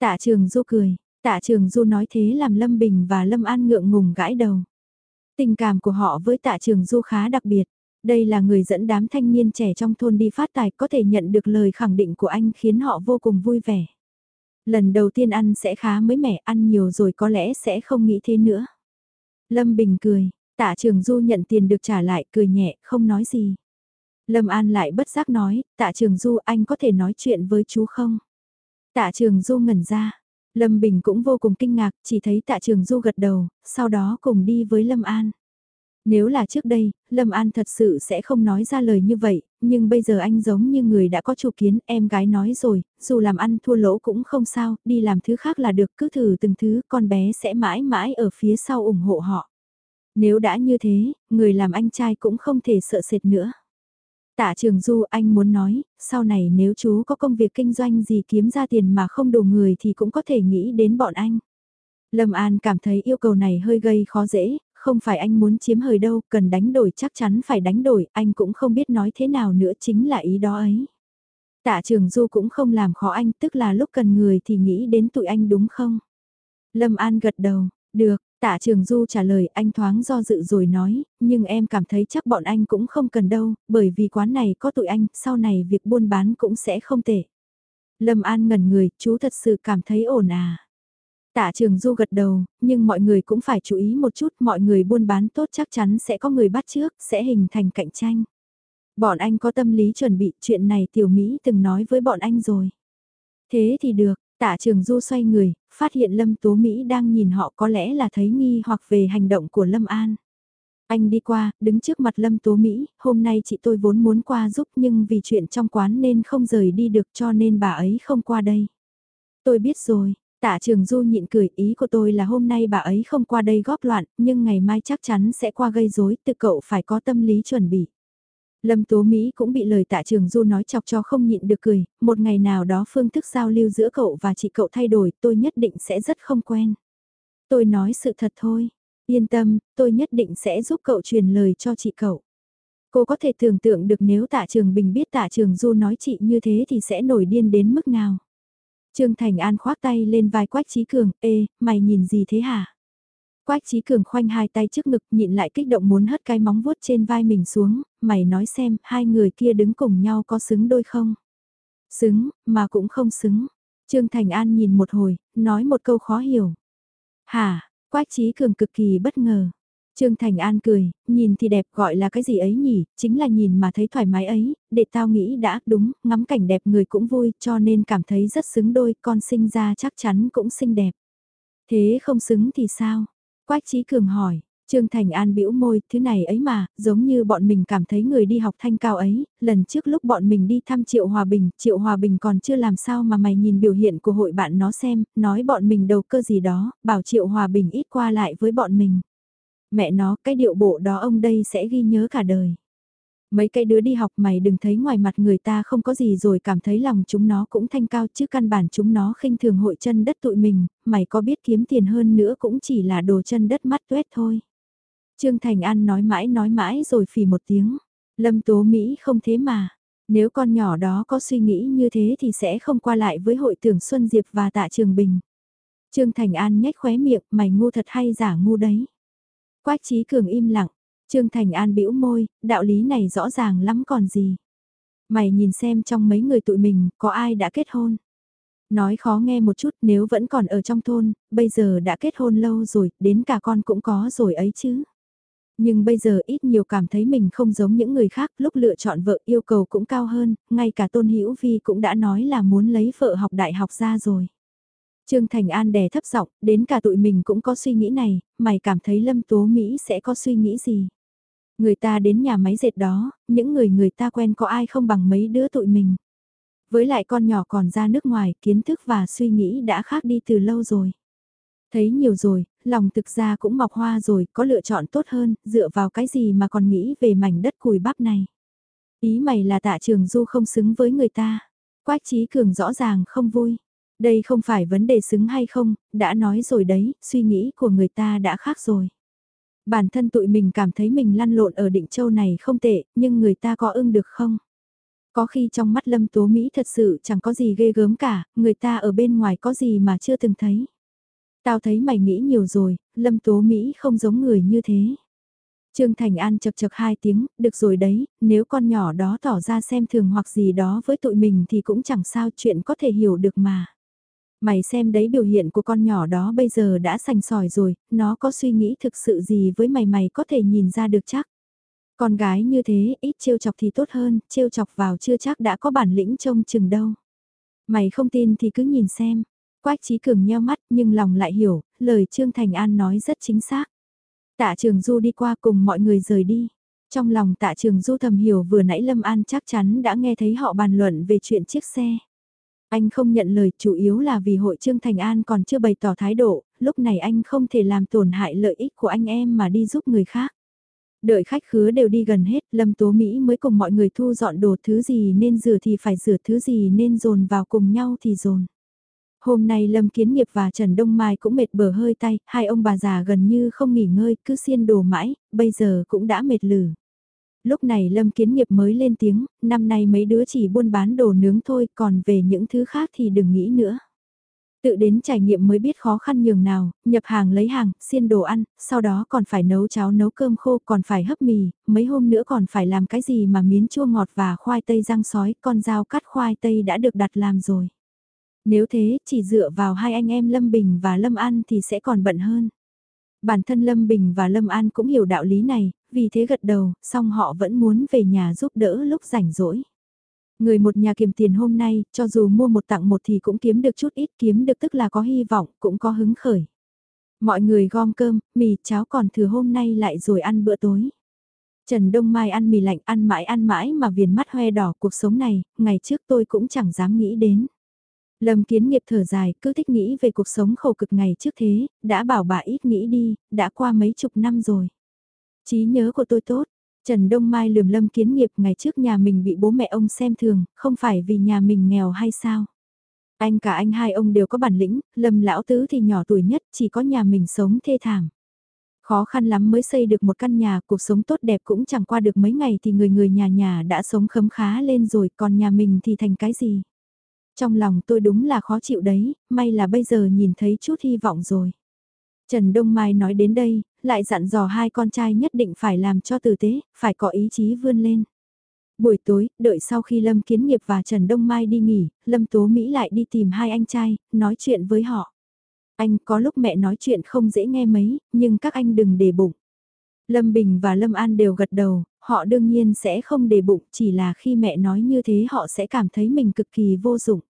Tạ Trường Du cười, Tạ Trường Du nói thế làm Lâm Bình và Lâm An ngượng ngùng gãi đầu. Tình cảm của họ với Tạ Trường Du khá đặc biệt. Đây là người dẫn đám thanh niên trẻ trong thôn đi phát tài có thể nhận được lời khẳng định của anh khiến họ vô cùng vui vẻ. Lần đầu tiên ăn sẽ khá mới mẻ, ăn nhiều rồi có lẽ sẽ không nghĩ thế nữa. Lâm Bình cười, tạ trường Du nhận tiền được trả lại cười nhẹ, không nói gì. Lâm An lại bất giác nói, tạ trường Du anh có thể nói chuyện với chú không? Tạ trường Du ngẩn ra, Lâm Bình cũng vô cùng kinh ngạc, chỉ thấy tạ trường Du gật đầu, sau đó cùng đi với Lâm An. Nếu là trước đây, Lâm An thật sự sẽ không nói ra lời như vậy, nhưng bây giờ anh giống như người đã có chủ kiến, em gái nói rồi, dù làm ăn thua lỗ cũng không sao, đi làm thứ khác là được, cứ thử từng thứ, con bé sẽ mãi mãi ở phía sau ủng hộ họ. Nếu đã như thế, người làm anh trai cũng không thể sợ sệt nữa. Tạ Trường Du anh muốn nói, sau này nếu chú có công việc kinh doanh gì kiếm ra tiền mà không đủ người thì cũng có thể nghĩ đến bọn anh. Lâm An cảm thấy yêu cầu này hơi gây khó dễ, không phải anh muốn chiếm hời đâu, cần đánh đổi chắc chắn phải đánh đổi, anh cũng không biết nói thế nào nữa chính là ý đó ấy. Tạ trường du cũng không làm khó anh, tức là lúc cần người thì nghĩ đến tụi anh đúng không? Lâm An gật đầu, được, tạ trường du trả lời anh thoáng do dự rồi nói, nhưng em cảm thấy chắc bọn anh cũng không cần đâu, bởi vì quán này có tụi anh, sau này việc buôn bán cũng sẽ không tệ. Lâm An ngẩn người, chú thật sự cảm thấy ổn à? Tạ trường du gật đầu, nhưng mọi người cũng phải chú ý một chút, mọi người buôn bán tốt chắc chắn sẽ có người bắt trước, sẽ hình thành cạnh tranh. Bọn anh có tâm lý chuẩn bị, chuyện này tiểu Mỹ từng nói với bọn anh rồi. Thế thì được, tạ trường du xoay người, phát hiện Lâm Tố Mỹ đang nhìn họ có lẽ là thấy nghi hoặc về hành động của Lâm An. Anh đi qua, đứng trước mặt Lâm Tố Mỹ, hôm nay chị tôi vốn muốn qua giúp nhưng vì chuyện trong quán nên không rời đi được cho nên bà ấy không qua đây. Tôi biết rồi, Tạ Trường Du nhịn cười ý của tôi là hôm nay bà ấy không qua đây góp loạn, nhưng ngày mai chắc chắn sẽ qua gây rối, tự cậu phải có tâm lý chuẩn bị. Lâm Tố Mỹ cũng bị lời Tạ Trường Du nói chọc cho không nhịn được cười, một ngày nào đó phương thức giao lưu giữa cậu và chị cậu thay đổi, tôi nhất định sẽ rất không quen. Tôi nói sự thật thôi, yên tâm, tôi nhất định sẽ giúp cậu truyền lời cho chị cậu. Cô có thể tưởng tượng được nếu Tạ Trường Bình biết Tạ Trường Du nói chị như thế thì sẽ nổi điên đến mức nào. Trương Thành An khoác tay lên vai Quách Trí Cường, ê, mày nhìn gì thế hả? Quách Trí Cường khoanh hai tay trước ngực nhịn lại kích động muốn hất cái móng vuốt trên vai mình xuống, mày nói xem, hai người kia đứng cùng nhau có xứng đôi không? Xứng, mà cũng không xứng. Trương Thành An nhìn một hồi, nói một câu khó hiểu. Hả, Quách Trí Cường cực kỳ bất ngờ. Trương Thành An cười, nhìn thì đẹp gọi là cái gì ấy nhỉ, chính là nhìn mà thấy thoải mái ấy, để tao nghĩ đã, đúng, ngắm cảnh đẹp người cũng vui, cho nên cảm thấy rất xứng đôi, con sinh ra chắc chắn cũng xinh đẹp. Thế không xứng thì sao? Quách Trí Cường hỏi, Trương Thành An bĩu môi, thứ này ấy mà, giống như bọn mình cảm thấy người đi học thanh cao ấy, lần trước lúc bọn mình đi thăm Triệu Hòa Bình, Triệu Hòa Bình còn chưa làm sao mà mày nhìn biểu hiện của hội bạn nó xem, nói bọn mình đầu cơ gì đó, bảo Triệu Hòa Bình ít qua lại với bọn mình mẹ nó cái điệu bộ đó ông đây sẽ ghi nhớ cả đời. Mấy cái đứa đi học mày đừng thấy ngoài mặt người ta không có gì rồi cảm thấy lòng chúng nó cũng thanh cao chứ căn bản chúng nó khinh thường hội chân đất tụi mình, mày có biết kiếm tiền hơn nữa cũng chỉ là đồ chân đất mắt tuét thôi. Trương Thành An nói mãi nói mãi rồi phì một tiếng. Lâm Tố Mỹ không thế mà. Nếu con nhỏ đó có suy nghĩ như thế thì sẽ không qua lại với hội tưởng Xuân Diệp và tạ Trường Bình. Trương Thành An nhếch khóe miệng, mày ngu thật hay giả ngu đấy. Quách Trí Cường im lặng, Trương Thành An bĩu môi, đạo lý này rõ ràng lắm còn gì. Mày nhìn xem trong mấy người tụi mình, có ai đã kết hôn. Nói khó nghe một chút nếu vẫn còn ở trong thôn, bây giờ đã kết hôn lâu rồi, đến cả con cũng có rồi ấy chứ. Nhưng bây giờ ít nhiều cảm thấy mình không giống những người khác, lúc lựa chọn vợ yêu cầu cũng cao hơn, ngay cả Tôn Hữu Vi cũng đã nói là muốn lấy vợ học đại học ra rồi. Trương Thành An đè thấp giọng, đến cả tụi mình cũng có suy nghĩ này, mày cảm thấy Lâm Tố Mỹ sẽ có suy nghĩ gì? Người ta đến nhà máy dệt đó, những người người ta quen có ai không bằng mấy đứa tụi mình. Với lại con nhỏ còn ra nước ngoài, kiến thức và suy nghĩ đã khác đi từ lâu rồi. Thấy nhiều rồi, lòng thực ra cũng mọc hoa rồi, có lựa chọn tốt hơn, dựa vào cái gì mà còn nghĩ về mảnh đất cùi bắp này. Ý mày là tạ trường du không xứng với người ta. Quách trí cường rõ ràng không vui. Đây không phải vấn đề xứng hay không, đã nói rồi đấy, suy nghĩ của người ta đã khác rồi. Bản thân tụi mình cảm thấy mình lăn lộn ở định châu này không tệ, nhưng người ta có ưng được không? Có khi trong mắt Lâm Tố Mỹ thật sự chẳng có gì ghê gớm cả, người ta ở bên ngoài có gì mà chưa từng thấy. Tao thấy mày nghĩ nhiều rồi, Lâm Tố Mỹ không giống người như thế. Trương Thành An chật chật hai tiếng, được rồi đấy, nếu con nhỏ đó tỏ ra xem thường hoặc gì đó với tụi mình thì cũng chẳng sao chuyện có thể hiểu được mà. Mày xem đấy biểu hiện của con nhỏ đó bây giờ đã sành sỏi rồi, nó có suy nghĩ thực sự gì với mày mày có thể nhìn ra được chắc. Con gái như thế, ít trêu chọc thì tốt hơn, trêu chọc vào chưa chắc đã có bản lĩnh trông chừng đâu. Mày không tin thì cứ nhìn xem. Quách trí cường nheo mắt nhưng lòng lại hiểu, lời Trương Thành An nói rất chính xác. Tạ trường Du đi qua cùng mọi người rời đi. Trong lòng tạ trường Du thầm hiểu vừa nãy Lâm An chắc chắn đã nghe thấy họ bàn luận về chuyện chiếc xe. Anh không nhận lời chủ yếu là vì hội Trương Thành An còn chưa bày tỏ thái độ, lúc này anh không thể làm tổn hại lợi ích của anh em mà đi giúp người khác. Đợi khách khứa đều đi gần hết, Lâm Tố Mỹ mới cùng mọi người thu dọn đồ thứ gì nên rửa thì phải rửa thứ gì nên dồn vào cùng nhau thì dồn. Hôm nay Lâm Kiến Nghiệp và Trần Đông Mai cũng mệt bờ hơi tay, hai ông bà già gần như không nghỉ ngơi, cứ xiên đồ mãi, bây giờ cũng đã mệt lử. Lúc này Lâm Kiến Nghiệp mới lên tiếng, năm nay mấy đứa chỉ buôn bán đồ nướng thôi, còn về những thứ khác thì đừng nghĩ nữa. Tự đến trải nghiệm mới biết khó khăn nhường nào, nhập hàng lấy hàng, xiên đồ ăn, sau đó còn phải nấu cháo nấu cơm khô, còn phải hấp mì, mấy hôm nữa còn phải làm cái gì mà miến chua ngọt và khoai tây rang sói, con dao cắt khoai tây đã được đặt làm rồi. Nếu thế, chỉ dựa vào hai anh em Lâm Bình và Lâm An thì sẽ còn bận hơn. Bản thân Lâm Bình và Lâm An cũng hiểu đạo lý này, vì thế gật đầu, song họ vẫn muốn về nhà giúp đỡ lúc rảnh rỗi. Người một nhà kiếm tiền hôm nay, cho dù mua một tặng một thì cũng kiếm được chút ít kiếm được tức là có hy vọng, cũng có hứng khởi. Mọi người gom cơm, mì, cháo còn thừa hôm nay lại rồi ăn bữa tối. Trần Đông Mai ăn mì lạnh ăn mãi ăn mãi mà viền mắt hoe đỏ cuộc sống này, ngày trước tôi cũng chẳng dám nghĩ đến. Lâm kiến nghiệp thở dài, cứ thích nghĩ về cuộc sống khổ cực ngày trước thế, đã bảo bà ít nghĩ đi, đã qua mấy chục năm rồi. Chí nhớ của tôi tốt, Trần Đông Mai lườm lâm kiến nghiệp ngày trước nhà mình bị bố mẹ ông xem thường, không phải vì nhà mình nghèo hay sao. Anh cả anh hai ông đều có bản lĩnh, lâm lão tứ thì nhỏ tuổi nhất, chỉ có nhà mình sống thê thảm. Khó khăn lắm mới xây được một căn nhà, cuộc sống tốt đẹp cũng chẳng qua được mấy ngày thì người người nhà nhà đã sống khấm khá lên rồi, còn nhà mình thì thành cái gì. Trong lòng tôi đúng là khó chịu đấy, may là bây giờ nhìn thấy chút hy vọng rồi. Trần Đông Mai nói đến đây, lại dặn dò hai con trai nhất định phải làm cho tử tế, phải có ý chí vươn lên. Buổi tối, đợi sau khi Lâm Kiến Nghiệp và Trần Đông Mai đi nghỉ, Lâm Tố Mỹ lại đi tìm hai anh trai, nói chuyện với họ. Anh có lúc mẹ nói chuyện không dễ nghe mấy, nhưng các anh đừng để bụng. Lâm Bình và Lâm An đều gật đầu, họ đương nhiên sẽ không để bụng, chỉ là khi mẹ nói như thế họ sẽ cảm thấy mình cực kỳ vô dụng.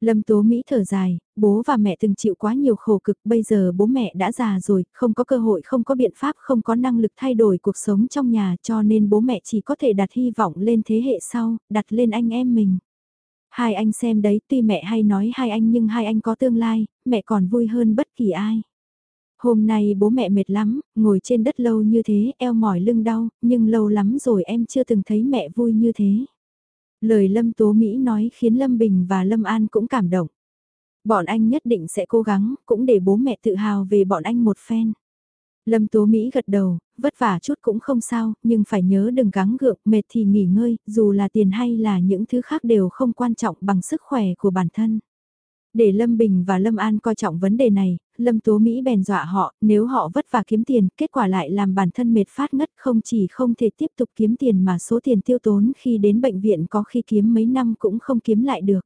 Lâm Tố Mỹ thở dài, bố và mẹ từng chịu quá nhiều khổ cực, bây giờ bố mẹ đã già rồi, không có cơ hội, không có biện pháp, không có năng lực thay đổi cuộc sống trong nhà cho nên bố mẹ chỉ có thể đặt hy vọng lên thế hệ sau, đặt lên anh em mình. Hai anh xem đấy, tuy mẹ hay nói hai anh nhưng hai anh có tương lai, mẹ còn vui hơn bất kỳ ai. Hôm nay bố mẹ mệt lắm, ngồi trên đất lâu như thế, eo mỏi lưng đau, nhưng lâu lắm rồi em chưa từng thấy mẹ vui như thế. Lời Lâm Tố Mỹ nói khiến Lâm Bình và Lâm An cũng cảm động. Bọn anh nhất định sẽ cố gắng, cũng để bố mẹ tự hào về bọn anh một phen. Lâm Tố Mỹ gật đầu, vất vả chút cũng không sao, nhưng phải nhớ đừng gắng gượng, mệt thì nghỉ ngơi, dù là tiền hay là những thứ khác đều không quan trọng bằng sức khỏe của bản thân. Để Lâm Bình và Lâm An coi trọng vấn đề này, Lâm Tố Mỹ bèn dọa họ, nếu họ vất vả kiếm tiền, kết quả lại làm bản thân mệt phát ngất không chỉ không thể tiếp tục kiếm tiền mà số tiền tiêu tốn khi đến bệnh viện có khi kiếm mấy năm cũng không kiếm lại được.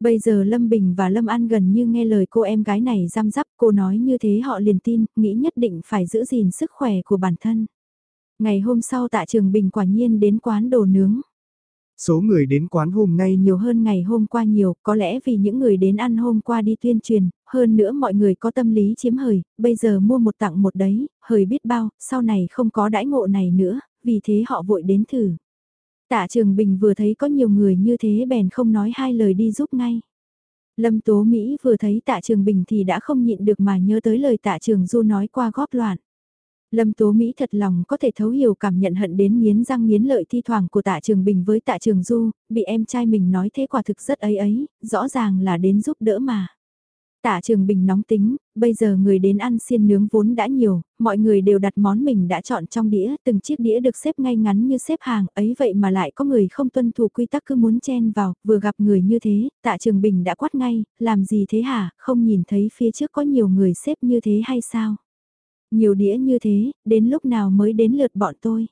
Bây giờ Lâm Bình và Lâm An gần như nghe lời cô em gái này giam giáp cô nói như thế họ liền tin, nghĩ nhất định phải giữ gìn sức khỏe của bản thân. Ngày hôm sau tạ trường Bình quả nhiên đến quán đồ nướng. Số người đến quán hôm nay nhiều hơn ngày hôm qua nhiều, có lẽ vì những người đến ăn hôm qua đi tuyên truyền, hơn nữa mọi người có tâm lý chiếm hời, bây giờ mua một tặng một đấy, hời biết bao, sau này không có đãi ngộ này nữa, vì thế họ vội đến thử. Tạ Trường Bình vừa thấy có nhiều người như thế bèn không nói hai lời đi giúp ngay. Lâm Tố Mỹ vừa thấy Tạ Trường Bình thì đã không nhịn được mà nhớ tới lời Tạ Trường Du nói qua góp loạn. Lâm Tố Mỹ thật lòng có thể thấu hiểu cảm nhận hận đến miến răng miến lợi thi thoảng của tạ trường bình với tạ trường du, bị em trai mình nói thế quả thực rất ấy ấy, rõ ràng là đến giúp đỡ mà. Tạ Trường Bình nóng tính, bây giờ người đến ăn xiên nướng vốn đã nhiều, mọi người đều đặt món mình đã chọn trong đĩa, từng chiếc đĩa được xếp ngay ngắn như xếp hàng, ấy vậy mà lại có người không tuân thủ quy tắc cứ muốn chen vào, vừa gặp người như thế, Tạ Trường Bình đã quát ngay, làm gì thế hả, không nhìn thấy phía trước có nhiều người xếp như thế hay sao? Nhiều đĩa như thế, đến lúc nào mới đến lượt bọn tôi?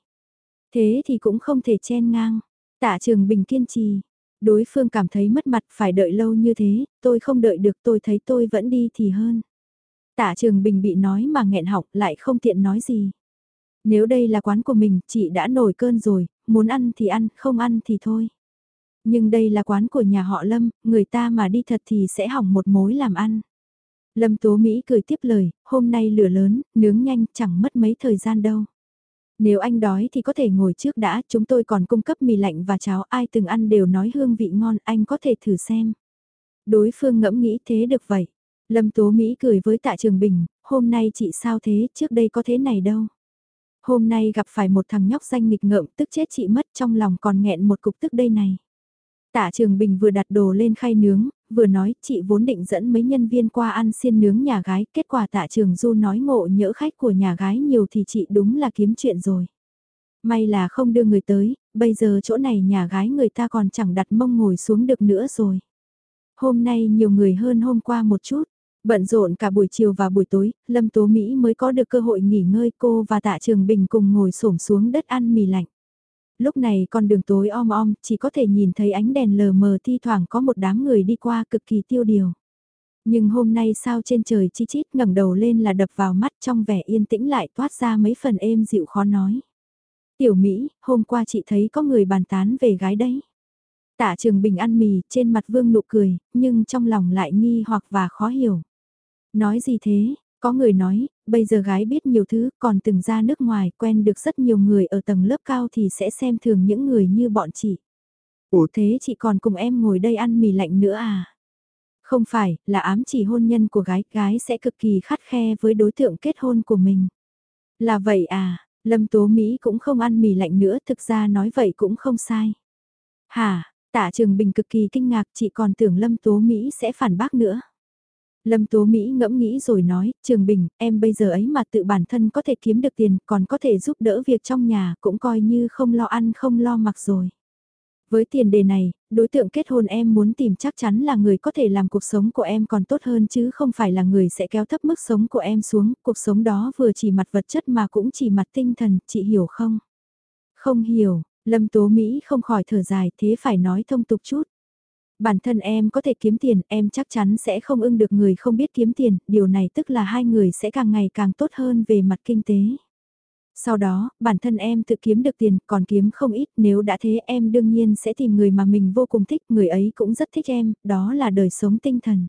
Thế thì cũng không thể chen ngang. Tạ Trường Bình kiên trì, đối phương cảm thấy mất mặt phải đợi lâu như thế, tôi không đợi được tôi thấy tôi vẫn đi thì hơn. Tạ Trường Bình bị nói mà nghẹn học lại không tiện nói gì. Nếu đây là quán của mình, chị đã nổi cơn rồi, muốn ăn thì ăn, không ăn thì thôi. Nhưng đây là quán của nhà họ Lâm, người ta mà đi thật thì sẽ hỏng một mối làm ăn. Lâm Tố Mỹ cười tiếp lời, hôm nay lửa lớn, nướng nhanh, chẳng mất mấy thời gian đâu. Nếu anh đói thì có thể ngồi trước đã, chúng tôi còn cung cấp mì lạnh và cháo ai từng ăn đều nói hương vị ngon, anh có thể thử xem. Đối phương ngẫm nghĩ thế được vậy. Lâm Tố Mỹ cười với tạ Trường Bình, hôm nay chị sao thế, trước đây có thế này đâu. Hôm nay gặp phải một thằng nhóc danh nghịch ngợm tức chết chị mất trong lòng còn nghẹn một cục tức đây này. Tạ Trường Bình vừa đặt đồ lên khay nướng, vừa nói chị vốn định dẫn mấy nhân viên qua ăn xiên nướng nhà gái, kết quả Tạ Trường Du nói ngộ nhỡ khách của nhà gái nhiều thì chị đúng là kiếm chuyện rồi. May là không đưa người tới, bây giờ chỗ này nhà gái người ta còn chẳng đặt mông ngồi xuống được nữa rồi. Hôm nay nhiều người hơn hôm qua một chút, bận rộn cả buổi chiều và buổi tối, Lâm Tố Mỹ mới có được cơ hội nghỉ ngơi cô và Tạ Trường Bình cùng ngồi xổm xuống đất ăn mì lạnh lúc này con đường tối om om, chỉ có thể nhìn thấy ánh đèn lờ mờ thi thoảng có một đám người đi qua cực kỳ tiêu điều. Nhưng hôm nay sao trên trời chi chít ngẩng đầu lên là đập vào mắt trong vẻ yên tĩnh lại toát ra mấy phần êm dịu khó nói. Tiểu Mỹ, hôm qua chị thấy có người bàn tán về gái đấy. Tạ trường bình ăn mì, trên mặt vương nụ cười, nhưng trong lòng lại nghi hoặc và khó hiểu. Nói gì thế, có người nói, bây giờ gái biết nhiều thứ, còn từng ra nước ngoài, quen được rất nhiều người ở tầng lớp cao thì sẽ xem thường những người như bọn chị. Ủa thế chị còn cùng em ngồi đây ăn mì lạnh nữa à? Không phải, là ám chỉ hôn nhân của gái, gái sẽ cực kỳ khắt khe với đối tượng kết hôn của mình. Là vậy à, Lâm Tố Mỹ cũng không ăn mì lạnh nữa, thực ra nói vậy cũng không sai. Hả, tạ trường bình cực kỳ kinh ngạc, chị còn tưởng Lâm Tố Mỹ sẽ phản bác nữa. Lâm Tố Mỹ ngẫm nghĩ rồi nói, Trường Bình, em bây giờ ấy mà tự bản thân có thể kiếm được tiền, còn có thể giúp đỡ việc trong nhà, cũng coi như không lo ăn không lo mặc rồi. Với tiền đề này, đối tượng kết hôn em muốn tìm chắc chắn là người có thể làm cuộc sống của em còn tốt hơn chứ không phải là người sẽ kéo thấp mức sống của em xuống, cuộc sống đó vừa chỉ mặt vật chất mà cũng chỉ mặt tinh thần, chị hiểu không? Không hiểu, Lâm Tố Mỹ không khỏi thở dài thế phải nói thông tục chút bản thân em có thể kiếm tiền, em chắc chắn sẽ không ưng được người không biết kiếm tiền, điều này tức là hai người sẽ càng ngày càng tốt hơn về mặt kinh tế. Sau đó, bản thân em tự kiếm được tiền, còn kiếm không ít, nếu đã thế em đương nhiên sẽ tìm người mà mình vô cùng thích, người ấy cũng rất thích em, đó là đời sống tinh thần.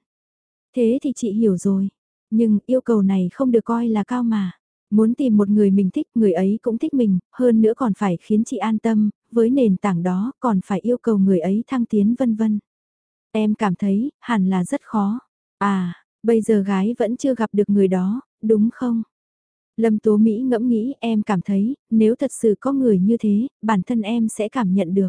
Thế thì chị hiểu rồi, nhưng yêu cầu này không được coi là cao mà. Muốn tìm một người mình thích, người ấy cũng thích mình, hơn nữa còn phải khiến chị an tâm, với nền tảng đó còn phải yêu cầu người ấy thăng tiến vân vân. Em cảm thấy, hẳn là rất khó. À, bây giờ gái vẫn chưa gặp được người đó, đúng không? Lâm Tố Mỹ ngẫm nghĩ em cảm thấy, nếu thật sự có người như thế, bản thân em sẽ cảm nhận được.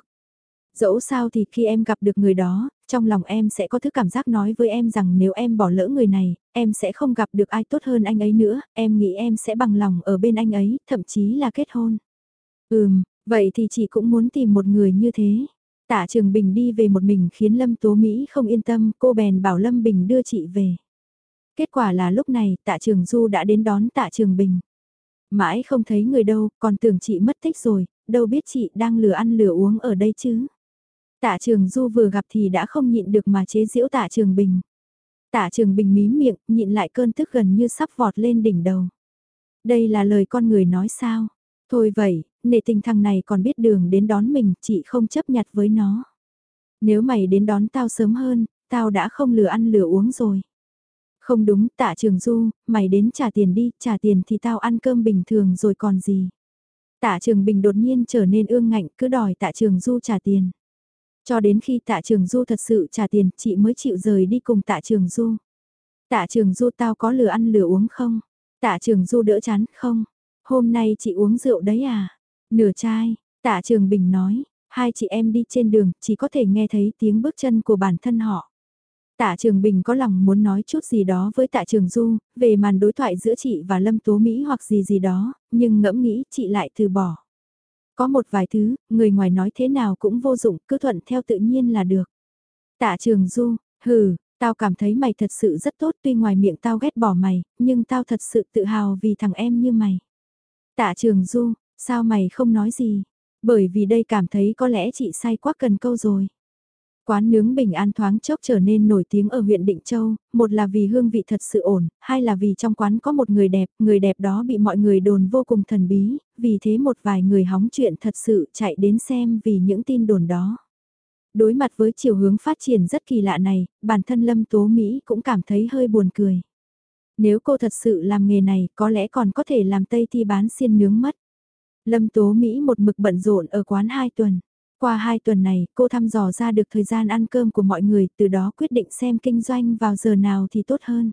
Dẫu sao thì khi em gặp được người đó, trong lòng em sẽ có thứ cảm giác nói với em rằng nếu em bỏ lỡ người này, em sẽ không gặp được ai tốt hơn anh ấy nữa, em nghĩ em sẽ bằng lòng ở bên anh ấy, thậm chí là kết hôn. Ừm, vậy thì chị cũng muốn tìm một người như thế. Tạ Trường Bình đi về một mình khiến Lâm Tố Mỹ không yên tâm, cô bèn bảo Lâm Bình đưa chị về. Kết quả là lúc này Tạ Trường Du đã đến đón Tạ Trường Bình. Mãi không thấy người đâu, còn tưởng chị mất tích rồi, đâu biết chị đang lừa ăn lừa uống ở đây chứ. Tạ Trường Du vừa gặp thì đã không nhịn được mà chế giễu Tạ Trường Bình. Tạ Trường Bình mím miệng, nhịn lại cơn tức gần như sắp vọt lên đỉnh đầu. Đây là lời con người nói sao? Thôi vậy, nể tình thằng này còn biết đường đến đón mình, chị không chấp nhặt với nó. Nếu mày đến đón tao sớm hơn, tao đã không lừa ăn lừa uống rồi. Không đúng, tạ trường du, mày đến trả tiền đi, trả tiền thì tao ăn cơm bình thường rồi còn gì. Tạ trường bình đột nhiên trở nên ương ngạnh, cứ đòi tạ trường du trả tiền. Cho đến khi tạ trường du thật sự trả tiền, chị mới chịu rời đi cùng tạ trường du. Tạ trường du tao có lừa ăn lừa uống không? Tạ trường du đỡ chán không? Hôm nay chị uống rượu đấy à? Nửa chai, tạ trường bình nói, hai chị em đi trên đường chỉ có thể nghe thấy tiếng bước chân của bản thân họ. Tạ Trường Bình có lòng muốn nói chút gì đó với Tạ Trường Du, về màn đối thoại giữa chị và Lâm Tố Mỹ hoặc gì gì đó, nhưng ngẫm nghĩ chị lại từ bỏ. Có một vài thứ, người ngoài nói thế nào cũng vô dụng, cứ thuận theo tự nhiên là được. Tạ Trường Du, hừ, tao cảm thấy mày thật sự rất tốt tuy ngoài miệng tao ghét bỏ mày, nhưng tao thật sự tự hào vì thằng em như mày. Tạ Trường Du, sao mày không nói gì? Bởi vì đây cảm thấy có lẽ chị sai quá cần câu rồi. Quán nướng bình an thoáng chốc trở nên nổi tiếng ở huyện Định Châu, một là vì hương vị thật sự ổn, hai là vì trong quán có một người đẹp, người đẹp đó bị mọi người đồn vô cùng thần bí, vì thế một vài người hóng chuyện thật sự chạy đến xem vì những tin đồn đó. Đối mặt với chiều hướng phát triển rất kỳ lạ này, bản thân Lâm Tố Mỹ cũng cảm thấy hơi buồn cười. Nếu cô thật sự làm nghề này, có lẽ còn có thể làm Tây Thi bán xiên nướng mất. Lâm Tố Mỹ một mực bận rộn ở quán hai tuần. Qua hai tuần này, cô thăm dò ra được thời gian ăn cơm của mọi người, từ đó quyết định xem kinh doanh vào giờ nào thì tốt hơn.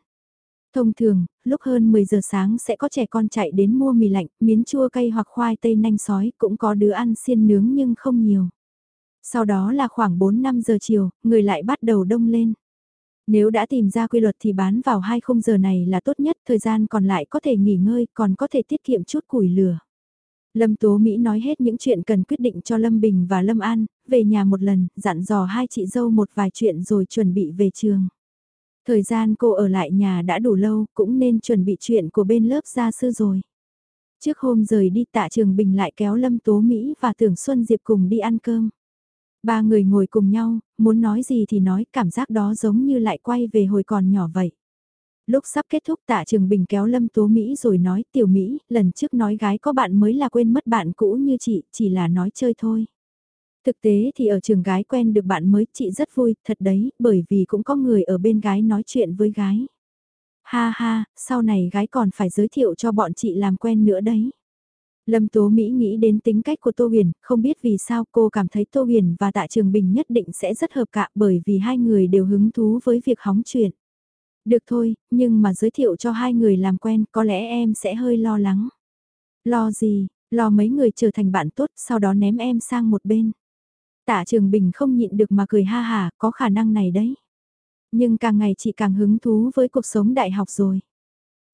Thông thường, lúc hơn 10 giờ sáng sẽ có trẻ con chạy đến mua mì lạnh, miến chua cây hoặc khoai tây nanh sói, cũng có đứa ăn xiên nướng nhưng không nhiều. Sau đó là khoảng 4-5 giờ chiều, người lại bắt đầu đông lên. Nếu đã tìm ra quy luật thì bán vào hai khung giờ này là tốt nhất, thời gian còn lại có thể nghỉ ngơi, còn có thể tiết kiệm chút củi lửa. Lâm Tố Mỹ nói hết những chuyện cần quyết định cho Lâm Bình và Lâm An, về nhà một lần, dặn dò hai chị dâu một vài chuyện rồi chuẩn bị về trường. Thời gian cô ở lại nhà đã đủ lâu, cũng nên chuẩn bị chuyện của bên lớp gia sư rồi. Trước hôm rời đi tạ trường Bình lại kéo Lâm Tố Mỹ và Tưởng Xuân Diệp cùng đi ăn cơm. Ba người ngồi cùng nhau, muốn nói gì thì nói, cảm giác đó giống như lại quay về hồi còn nhỏ vậy. Lúc sắp kết thúc tạ trường bình kéo Lâm Tố Mỹ rồi nói tiểu Mỹ, lần trước nói gái có bạn mới là quên mất bạn cũ như chị, chỉ là nói chơi thôi. Thực tế thì ở trường gái quen được bạn mới chị rất vui, thật đấy, bởi vì cũng có người ở bên gái nói chuyện với gái. Ha ha, sau này gái còn phải giới thiệu cho bọn chị làm quen nữa đấy. Lâm Tố Mỹ nghĩ đến tính cách của Tô Huyền, không biết vì sao cô cảm thấy Tô Huyền và Tạ Trường Bình nhất định sẽ rất hợp cả bởi vì hai người đều hứng thú với việc hóng chuyện. Được thôi, nhưng mà giới thiệu cho hai người làm quen có lẽ em sẽ hơi lo lắng. Lo gì, lo mấy người trở thành bạn tốt sau đó ném em sang một bên. Tạ Trường Bình không nhịn được mà cười ha hà, có khả năng này đấy. Nhưng càng ngày chị càng hứng thú với cuộc sống đại học rồi.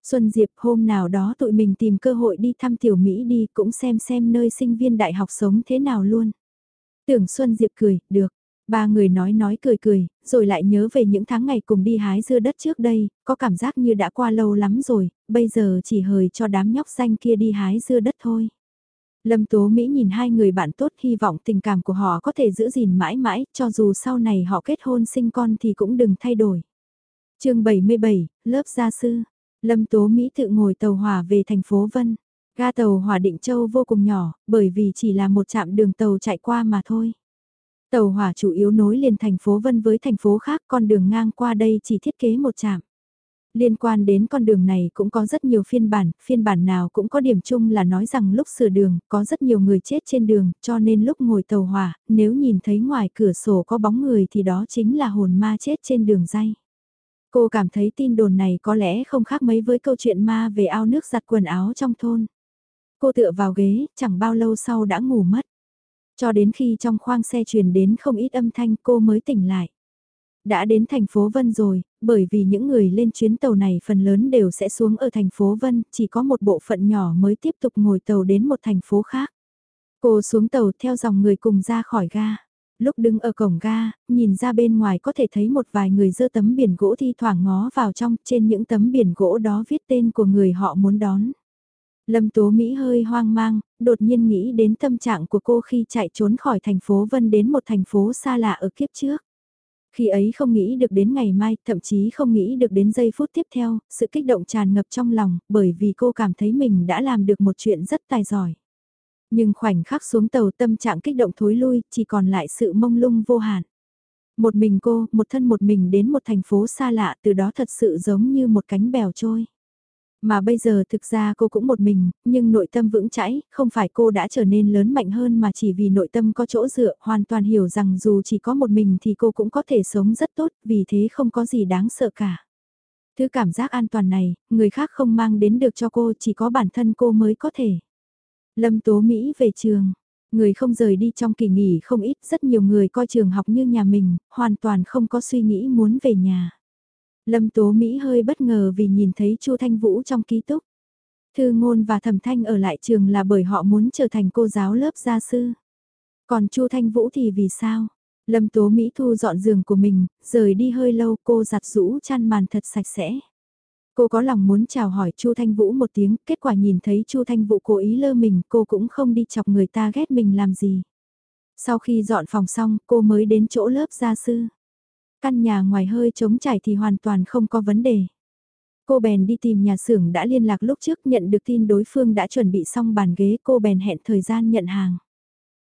Xuân Diệp hôm nào đó tụi mình tìm cơ hội đi thăm Tiểu Mỹ đi cũng xem xem nơi sinh viên đại học sống thế nào luôn. Tưởng Xuân Diệp cười, được, Ba người nói nói cười cười, rồi lại nhớ về những tháng ngày cùng đi hái dưa đất trước đây, có cảm giác như đã qua lâu lắm rồi, bây giờ chỉ hời cho đám nhóc xanh kia đi hái dưa đất thôi. Lâm Tố Mỹ nhìn hai người bạn tốt hy vọng tình cảm của họ có thể giữ gìn mãi mãi, cho dù sau này họ kết hôn sinh con thì cũng đừng thay đổi. chương 77, lớp gia sư. Lâm Tố Mỹ tự ngồi tàu hỏa về thành phố Vân. Ga tàu hỏa Định Châu vô cùng nhỏ, bởi vì chỉ là một trạm đường tàu chạy qua mà thôi. Tàu hỏa chủ yếu nối liền thành phố Vân với thành phố khác, con đường ngang qua đây chỉ thiết kế một trạm. Liên quan đến con đường này cũng có rất nhiều phiên bản, phiên bản nào cũng có điểm chung là nói rằng lúc sửa đường, có rất nhiều người chết trên đường, cho nên lúc ngồi tàu hỏa, nếu nhìn thấy ngoài cửa sổ có bóng người thì đó chính là hồn ma chết trên đường dây. Cô cảm thấy tin đồn này có lẽ không khác mấy với câu chuyện ma về ao nước giặt quần áo trong thôn. Cô tựa vào ghế, chẳng bao lâu sau đã ngủ mất. Cho đến khi trong khoang xe truyền đến không ít âm thanh cô mới tỉnh lại. Đã đến thành phố Vân rồi, bởi vì những người lên chuyến tàu này phần lớn đều sẽ xuống ở thành phố Vân, chỉ có một bộ phận nhỏ mới tiếp tục ngồi tàu đến một thành phố khác. Cô xuống tàu theo dòng người cùng ra khỏi ga. Lúc đứng ở cổng ga, nhìn ra bên ngoài có thể thấy một vài người dơ tấm biển gỗ thi thoảng ngó vào trong, trên những tấm biển gỗ đó viết tên của người họ muốn đón. Lâm Tố Mỹ hơi hoang mang, đột nhiên nghĩ đến tâm trạng của cô khi chạy trốn khỏi thành phố Vân đến một thành phố xa lạ ở kiếp trước. Khi ấy không nghĩ được đến ngày mai, thậm chí không nghĩ được đến giây phút tiếp theo, sự kích động tràn ngập trong lòng, bởi vì cô cảm thấy mình đã làm được một chuyện rất tài giỏi. Nhưng khoảnh khắc xuống tàu tâm trạng kích động thối lui, chỉ còn lại sự mông lung vô hạn. Một mình cô, một thân một mình đến một thành phố xa lạ từ đó thật sự giống như một cánh bèo trôi. Mà bây giờ thực ra cô cũng một mình, nhưng nội tâm vững chãi, không phải cô đã trở nên lớn mạnh hơn mà chỉ vì nội tâm có chỗ dựa, hoàn toàn hiểu rằng dù chỉ có một mình thì cô cũng có thể sống rất tốt, vì thế không có gì đáng sợ cả. Thứ cảm giác an toàn này, người khác không mang đến được cho cô, chỉ có bản thân cô mới có thể. Lâm Tố Mỹ về trường. Người không rời đi trong kỳ nghỉ không ít, rất nhiều người coi trường học như nhà mình, hoàn toàn không có suy nghĩ muốn về nhà. Lâm Tố Mỹ hơi bất ngờ vì nhìn thấy Chu Thanh Vũ trong ký túc. Thư ngôn và thẩm thanh ở lại trường là bởi họ muốn trở thành cô giáo lớp gia sư. Còn Chu Thanh Vũ thì vì sao? Lâm Tố Mỹ thu dọn giường của mình, rời đi hơi lâu cô giặt rũ chăn màn thật sạch sẽ. Cô có lòng muốn chào hỏi Chu Thanh Vũ một tiếng, kết quả nhìn thấy Chu Thanh Vũ cố ý lơ mình, cô cũng không đi chọc người ta ghét mình làm gì. Sau khi dọn phòng xong, cô mới đến chỗ lớp gia sư. Căn nhà ngoài hơi trống trải thì hoàn toàn không có vấn đề. Cô bèn đi tìm nhà xưởng đã liên lạc lúc trước nhận được tin đối phương đã chuẩn bị xong bàn ghế cô bèn hẹn thời gian nhận hàng.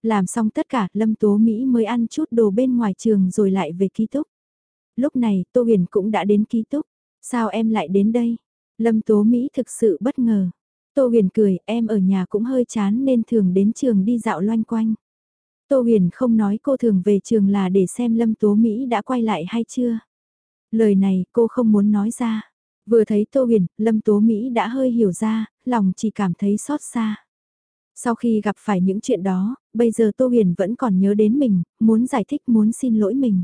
Làm xong tất cả, Lâm Tố Mỹ mới ăn chút đồ bên ngoài trường rồi lại về ký túc. Lúc này, Tô Huyền cũng đã đến ký túc. Sao em lại đến đây? Lâm Tố Mỹ thực sự bất ngờ. Tô Huyền cười, em ở nhà cũng hơi chán nên thường đến trường đi dạo loanh quanh. Tô Huyền không nói cô thường về trường là để xem Lâm Tố Mỹ đã quay lại hay chưa. Lời này cô không muốn nói ra. Vừa thấy Tô Huyền, Lâm Tố Mỹ đã hơi hiểu ra, lòng chỉ cảm thấy xót xa. Sau khi gặp phải những chuyện đó, bây giờ Tô Huyền vẫn còn nhớ đến mình, muốn giải thích muốn xin lỗi mình.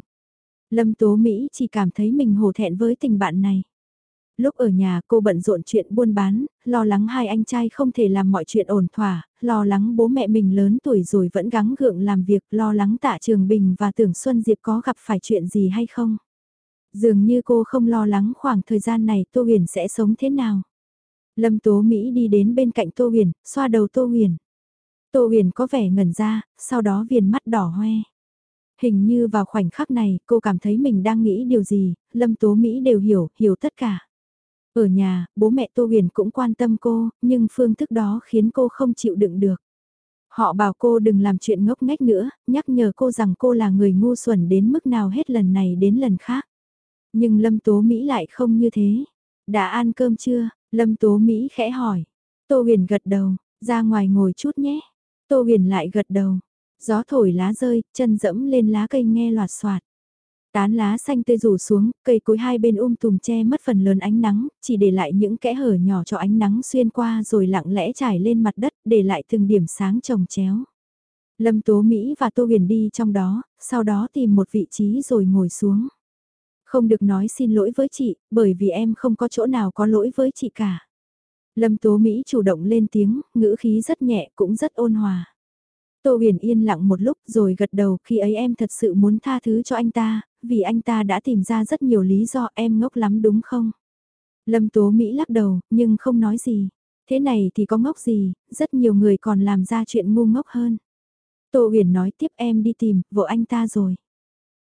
Lâm Tố Mỹ chỉ cảm thấy mình hổ thẹn với tình bạn này. Lúc ở nhà cô bận rộn chuyện buôn bán, lo lắng hai anh trai không thể làm mọi chuyện ổn thỏa, lo lắng bố mẹ mình lớn tuổi rồi vẫn gắng gượng làm việc, lo lắng tạ Trường Bình và Tưởng Xuân Diệp có gặp phải chuyện gì hay không. Dường như cô không lo lắng khoảng thời gian này Tô Huyền sẽ sống thế nào. Lâm Tố Mỹ đi đến bên cạnh Tô Huyền, xoa đầu Tô Huyền. Tô Huyền có vẻ ngẩn ra, sau đó viền mắt đỏ hoe. Hình như vào khoảnh khắc này, cô cảm thấy mình đang nghĩ điều gì, Lâm Tố Mỹ đều hiểu, hiểu tất cả. Ở nhà, bố mẹ Tô Huyền cũng quan tâm cô, nhưng phương thức đó khiến cô không chịu đựng được. Họ bảo cô đừng làm chuyện ngốc nghếch nữa, nhắc nhở cô rằng cô là người ngu xuẩn đến mức nào hết lần này đến lần khác. Nhưng Lâm Tố Mỹ lại không như thế. Đã ăn cơm chưa? Lâm Tố Mỹ khẽ hỏi. Tô Huyền gật đầu, ra ngoài ngồi chút nhé. Tô Huyền lại gật đầu. Gió thổi lá rơi, chân dẫm lên lá cây nghe loạt soạt. Tán lá xanh tươi rủ xuống, cây cối hai bên um tùm che mất phần lớn ánh nắng, chỉ để lại những kẽ hở nhỏ cho ánh nắng xuyên qua rồi lặng lẽ trải lên mặt đất, để lại từng điểm sáng trồng chéo. Lâm Tố Mỹ và Tô Huyền đi trong đó, sau đó tìm một vị trí rồi ngồi xuống. Không được nói xin lỗi với chị, bởi vì em không có chỗ nào có lỗi với chị cả. Lâm Tố Mỹ chủ động lên tiếng, ngữ khí rất nhẹ cũng rất ôn hòa. Tô huyền yên lặng một lúc rồi gật đầu khi ấy em thật sự muốn tha thứ cho anh ta, vì anh ta đã tìm ra rất nhiều lý do em ngốc lắm đúng không? Lâm Tố Mỹ lắc đầu, nhưng không nói gì. Thế này thì có ngốc gì, rất nhiều người còn làm ra chuyện ngu ngốc hơn. Tô uyển nói tiếp em đi tìm, vợ anh ta rồi.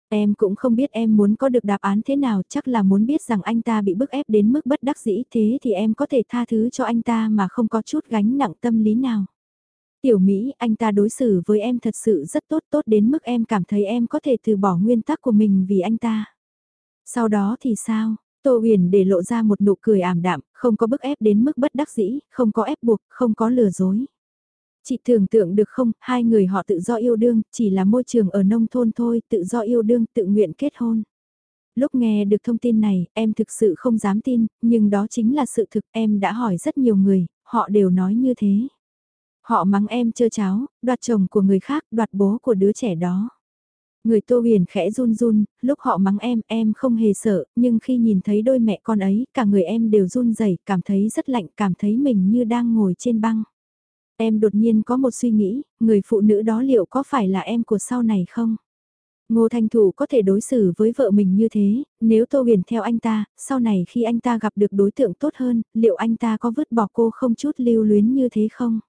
Em cũng không biết em muốn có được đáp án thế nào, chắc là muốn biết rằng anh ta bị bức ép đến mức bất đắc dĩ thế thì em có thể tha thứ cho anh ta mà không có chút gánh nặng tâm lý nào. Tiểu Mỹ, anh ta đối xử với em thật sự rất tốt tốt đến mức em cảm thấy em có thể từ bỏ nguyên tắc của mình vì anh ta. Sau đó thì sao? Tô huyền để lộ ra một nụ cười ảm đạm, không có bức ép đến mức bất đắc dĩ, không có ép buộc, không có lừa dối. Chị tưởng tượng được không, hai người họ tự do yêu đương, chỉ là môi trường ở nông thôn thôi, tự do yêu đương, tự nguyện kết hôn. Lúc nghe được thông tin này, em thực sự không dám tin, nhưng đó chính là sự thực, em đã hỏi rất nhiều người, họ đều nói như thế. Họ mắng em chơ cháo, đoạt chồng của người khác, đoạt bố của đứa trẻ đó. Người Tô Huyền khẽ run run, lúc họ mắng em, em không hề sợ, nhưng khi nhìn thấy đôi mẹ con ấy, cả người em đều run rẩy, cảm thấy rất lạnh, cảm thấy mình như đang ngồi trên băng. Em đột nhiên có một suy nghĩ, người phụ nữ đó liệu có phải là em của sau này không? Ngô Thanh Thủ có thể đối xử với vợ mình như thế, nếu Tô Huyền theo anh ta, sau này khi anh ta gặp được đối tượng tốt hơn, liệu anh ta có vứt bỏ cô không chút lưu luyến như thế không?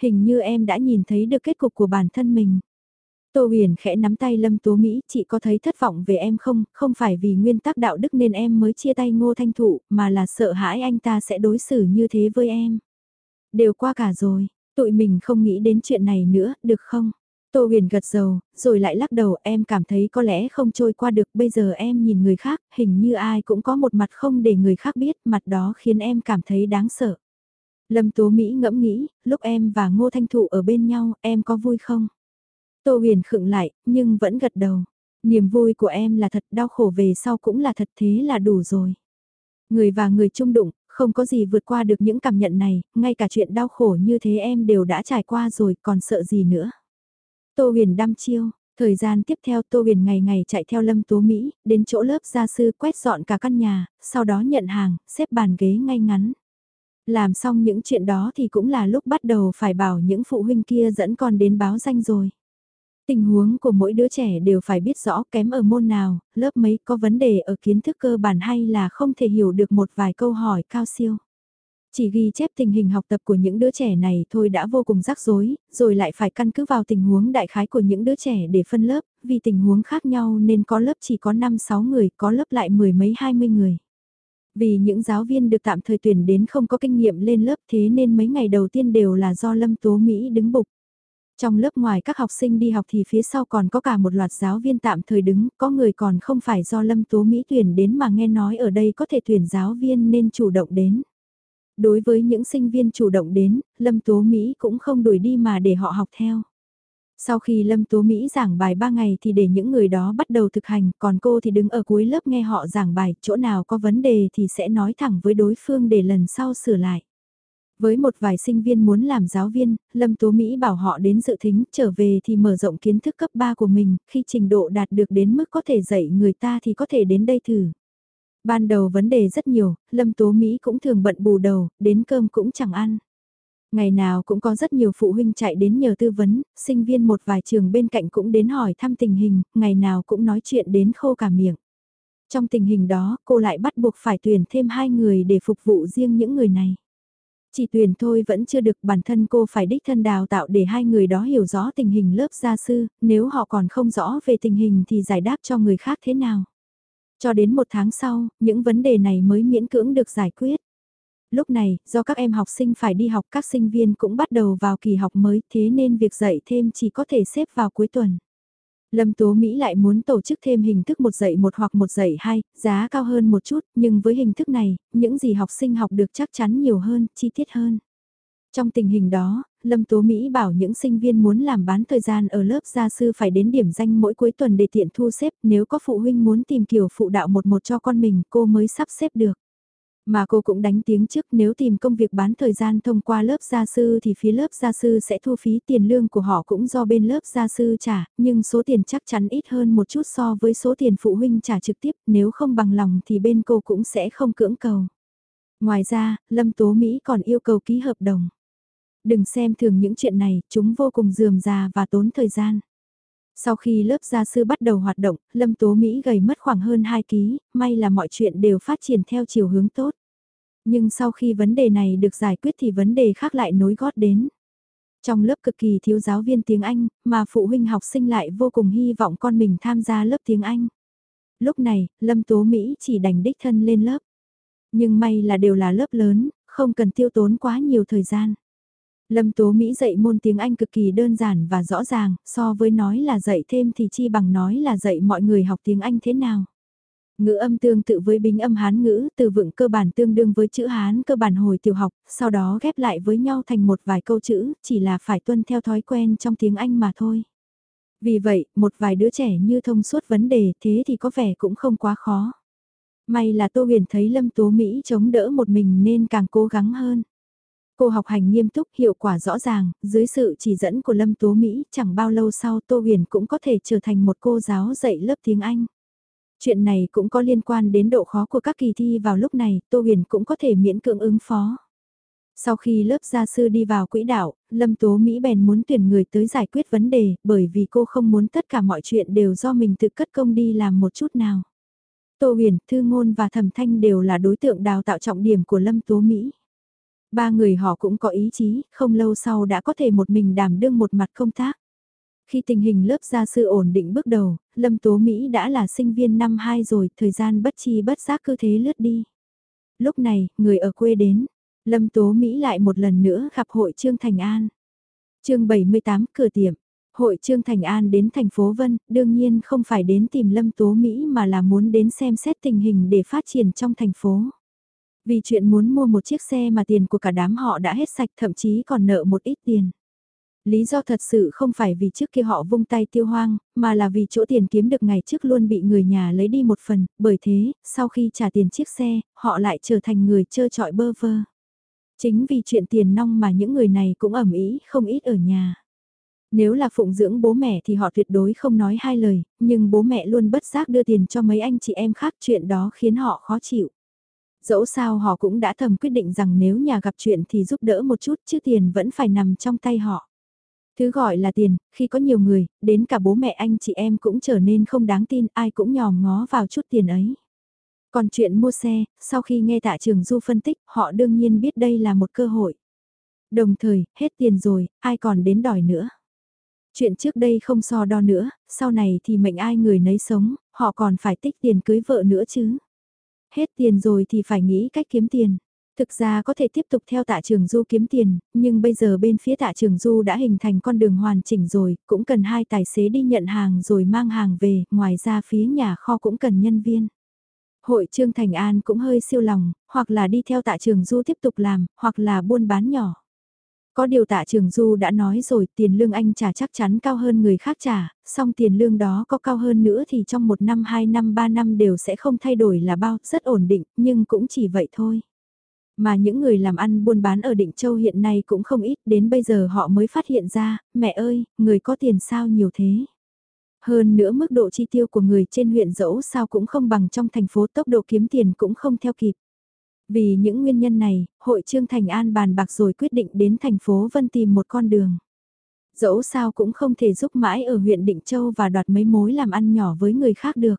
Hình như em đã nhìn thấy được kết cục của bản thân mình. Tô Huyền khẽ nắm tay Lâm Tố Mỹ, chị có thấy thất vọng về em không, không phải vì nguyên tắc đạo đức nên em mới chia tay Ngô Thanh Thụ, mà là sợ hãi anh ta sẽ đối xử như thế với em. Đều qua cả rồi, tụi mình không nghĩ đến chuyện này nữa, được không? Tô huyền gật dầu, rồi lại lắc đầu em cảm thấy có lẽ không trôi qua được bây giờ em nhìn người khác, hình như ai cũng có một mặt không để người khác biết, mặt đó khiến em cảm thấy đáng sợ. Lâm Tố Mỹ ngẫm nghĩ, lúc em và Ngô Thanh Thụ ở bên nhau, em có vui không? Tô huyền khựng lại, nhưng vẫn gật đầu. Niềm vui của em là thật, đau khổ về sau cũng là thật thế là đủ rồi. Người và người chung đụng, không có gì vượt qua được những cảm nhận này, ngay cả chuyện đau khổ như thế em đều đã trải qua rồi, còn sợ gì nữa. Tô huyền đăm chiêu, thời gian tiếp theo Tô huyền ngày ngày chạy theo Lâm Tố Mỹ, đến chỗ lớp gia sư quét dọn cả căn nhà, sau đó nhận hàng, xếp bàn ghế ngay ngắn. Làm xong những chuyện đó thì cũng là lúc bắt đầu phải bảo những phụ huynh kia dẫn con đến báo danh rồi. Tình huống của mỗi đứa trẻ đều phải biết rõ kém ở môn nào, lớp mấy có vấn đề ở kiến thức cơ bản hay là không thể hiểu được một vài câu hỏi cao siêu. Chỉ ghi chép tình hình học tập của những đứa trẻ này thôi đã vô cùng rắc rối, rồi lại phải căn cứ vào tình huống đại khái của những đứa trẻ để phân lớp, vì tình huống khác nhau nên có lớp chỉ có 5-6 người, có lớp lại mười mấy 20 người. Vì những giáo viên được tạm thời tuyển đến không có kinh nghiệm lên lớp thế nên mấy ngày đầu tiên đều là do Lâm Tố Mỹ đứng bục. Trong lớp ngoài các học sinh đi học thì phía sau còn có cả một loạt giáo viên tạm thời đứng, có người còn không phải do Lâm Tố Mỹ tuyển đến mà nghe nói ở đây có thể tuyển giáo viên nên chủ động đến. Đối với những sinh viên chủ động đến, Lâm Tố Mỹ cũng không đuổi đi mà để họ học theo. Sau khi Lâm Tố Mỹ giảng bài 3 ngày thì để những người đó bắt đầu thực hành, còn cô thì đứng ở cuối lớp nghe họ giảng bài, chỗ nào có vấn đề thì sẽ nói thẳng với đối phương để lần sau sửa lại. Với một vài sinh viên muốn làm giáo viên, Lâm Tố Mỹ bảo họ đến dự thính, trở về thì mở rộng kiến thức cấp 3 của mình, khi trình độ đạt được đến mức có thể dạy người ta thì có thể đến đây thử. Ban đầu vấn đề rất nhiều, Lâm Tố Mỹ cũng thường bận bù đầu, đến cơm cũng chẳng ăn. Ngày nào cũng có rất nhiều phụ huynh chạy đến nhờ tư vấn, sinh viên một vài trường bên cạnh cũng đến hỏi thăm tình hình, ngày nào cũng nói chuyện đến khô cả miệng. Trong tình hình đó, cô lại bắt buộc phải tuyển thêm hai người để phục vụ riêng những người này. Chỉ tuyển thôi vẫn chưa được bản thân cô phải đích thân đào tạo để hai người đó hiểu rõ tình hình lớp gia sư, nếu họ còn không rõ về tình hình thì giải đáp cho người khác thế nào. Cho đến một tháng sau, những vấn đề này mới miễn cưỡng được giải quyết. Lúc này, do các em học sinh phải đi học các sinh viên cũng bắt đầu vào kỳ học mới thế nên việc dạy thêm chỉ có thể xếp vào cuối tuần. Lâm Tố Mỹ lại muốn tổ chức thêm hình thức một dạy một hoặc một dạy hai, giá cao hơn một chút, nhưng với hình thức này, những gì học sinh học được chắc chắn nhiều hơn, chi tiết hơn. Trong tình hình đó, Lâm Tố Mỹ bảo những sinh viên muốn làm bán thời gian ở lớp gia sư phải đến điểm danh mỗi cuối tuần để tiện thu xếp nếu có phụ huynh muốn tìm kiểu phụ đạo một một cho con mình cô mới sắp xếp được. Mà cô cũng đánh tiếng trước nếu tìm công việc bán thời gian thông qua lớp gia sư thì phía lớp gia sư sẽ thu phí tiền lương của họ cũng do bên lớp gia sư trả, nhưng số tiền chắc chắn ít hơn một chút so với số tiền phụ huynh trả trực tiếp nếu không bằng lòng thì bên cô cũng sẽ không cưỡng cầu. Ngoài ra, Lâm Tố Mỹ còn yêu cầu ký hợp đồng. Đừng xem thường những chuyện này, chúng vô cùng dườm già và tốn thời gian. Sau khi lớp gia sư bắt đầu hoạt động, Lâm Tố Mỹ gầy mất khoảng hơn 2 ký, may là mọi chuyện đều phát triển theo chiều hướng tốt. Nhưng sau khi vấn đề này được giải quyết thì vấn đề khác lại nối gót đến. Trong lớp cực kỳ thiếu giáo viên tiếng Anh, mà phụ huynh học sinh lại vô cùng hy vọng con mình tham gia lớp tiếng Anh. Lúc này, Lâm Tố Mỹ chỉ đành đích thân lên lớp. Nhưng may là đều là lớp lớn, không cần tiêu tốn quá nhiều thời gian. Lâm Tố Mỹ dạy môn tiếng Anh cực kỳ đơn giản và rõ ràng, so với nói là dạy thêm thì chi bằng nói là dạy mọi người học tiếng Anh thế nào. Ngữ âm tương tự với bính âm Hán ngữ, từ vựng cơ bản tương đương với chữ Hán cơ bản hồi tiểu học, sau đó ghép lại với nhau thành một vài câu chữ, chỉ là phải tuân theo thói quen trong tiếng Anh mà thôi. Vì vậy, một vài đứa trẻ như thông suốt vấn đề thế thì có vẻ cũng không quá khó. May là Tô Huyền thấy Lâm Tố Mỹ chống đỡ một mình nên càng cố gắng hơn. Cô học hành nghiêm túc, hiệu quả rõ ràng, dưới sự chỉ dẫn của Lâm Tố Mỹ, chẳng bao lâu sau Tô Huyền cũng có thể trở thành một cô giáo dạy lớp tiếng Anh. Chuyện này cũng có liên quan đến độ khó của các kỳ thi vào lúc này, Tô Huyền cũng có thể miễn cưỡng ứng phó. Sau khi lớp gia sư đi vào quỹ đạo, Lâm Tố Mỹ bèn muốn tuyển người tới giải quyết vấn đề, bởi vì cô không muốn tất cả mọi chuyện đều do mình tự cất công đi làm một chút nào. Tô Huyền, Thư Ngôn và Thẩm Thanh đều là đối tượng đào tạo trọng điểm của Lâm Tố Mỹ. Ba người họ cũng có ý chí, không lâu sau đã có thể một mình đảm đương một mặt công tác. Khi tình hình lớp gia sư ổn định bước đầu, Lâm Tố Mỹ đã là sinh viên năm 2 rồi, thời gian bất chi bất giác cứ thế lướt đi. Lúc này, người ở quê đến, Lâm Tố Mỹ lại một lần nữa gặp hội Trương Thành An. chương 78 cửa tiệm, hội Trương Thành An đến thành phố Vân, đương nhiên không phải đến tìm Lâm Tố Mỹ mà là muốn đến xem xét tình hình để phát triển trong thành phố. Vì chuyện muốn mua một chiếc xe mà tiền của cả đám họ đã hết sạch thậm chí còn nợ một ít tiền. Lý do thật sự không phải vì trước kia họ vung tay tiêu hoang, mà là vì chỗ tiền kiếm được ngày trước luôn bị người nhà lấy đi một phần, bởi thế, sau khi trả tiền chiếc xe, họ lại trở thành người trơ trọi bơ vơ. Chính vì chuyện tiền nong mà những người này cũng ẩm ý không ít ở nhà. Nếu là phụng dưỡng bố mẹ thì họ tuyệt đối không nói hai lời, nhưng bố mẹ luôn bất giác đưa tiền cho mấy anh chị em khác chuyện đó khiến họ khó chịu. Dẫu sao họ cũng đã thầm quyết định rằng nếu nhà gặp chuyện thì giúp đỡ một chút chứ tiền vẫn phải nằm trong tay họ. Thứ gọi là tiền, khi có nhiều người, đến cả bố mẹ anh chị em cũng trở nên không đáng tin, ai cũng nhòm ngó vào chút tiền ấy. Còn chuyện mua xe, sau khi nghe tạ trường Du phân tích, họ đương nhiên biết đây là một cơ hội. Đồng thời, hết tiền rồi, ai còn đến đòi nữa. Chuyện trước đây không so đo nữa, sau này thì mệnh ai người nấy sống, họ còn phải tích tiền cưới vợ nữa chứ. Hết tiền rồi thì phải nghĩ cách kiếm tiền. Thực ra có thể tiếp tục theo tạ trường du kiếm tiền, nhưng bây giờ bên phía tạ trường du đã hình thành con đường hoàn chỉnh rồi, cũng cần hai tài xế đi nhận hàng rồi mang hàng về, ngoài ra phía nhà kho cũng cần nhân viên. Hội Trương Thành An cũng hơi siêu lòng, hoặc là đi theo tạ trường du tiếp tục làm, hoặc là buôn bán nhỏ. Có điều tạ trường du đã nói rồi tiền lương anh trả chắc chắn cao hơn người khác trả, song tiền lương đó có cao hơn nữa thì trong một năm, hai năm, ba năm đều sẽ không thay đổi là bao, rất ổn định, nhưng cũng chỉ vậy thôi. Mà những người làm ăn buôn bán ở Định Châu hiện nay cũng không ít, đến bây giờ họ mới phát hiện ra, mẹ ơi, người có tiền sao nhiều thế. Hơn nữa mức độ chi tiêu của người trên huyện dẫu sao cũng không bằng trong thành phố tốc độ kiếm tiền cũng không theo kịp. Vì những nguyên nhân này, hội Trương Thành An bàn bạc rồi quyết định đến thành phố Vân tìm một con đường. Dẫu sao cũng không thể giúp mãi ở huyện Định Châu và đoạt mấy mối làm ăn nhỏ với người khác được.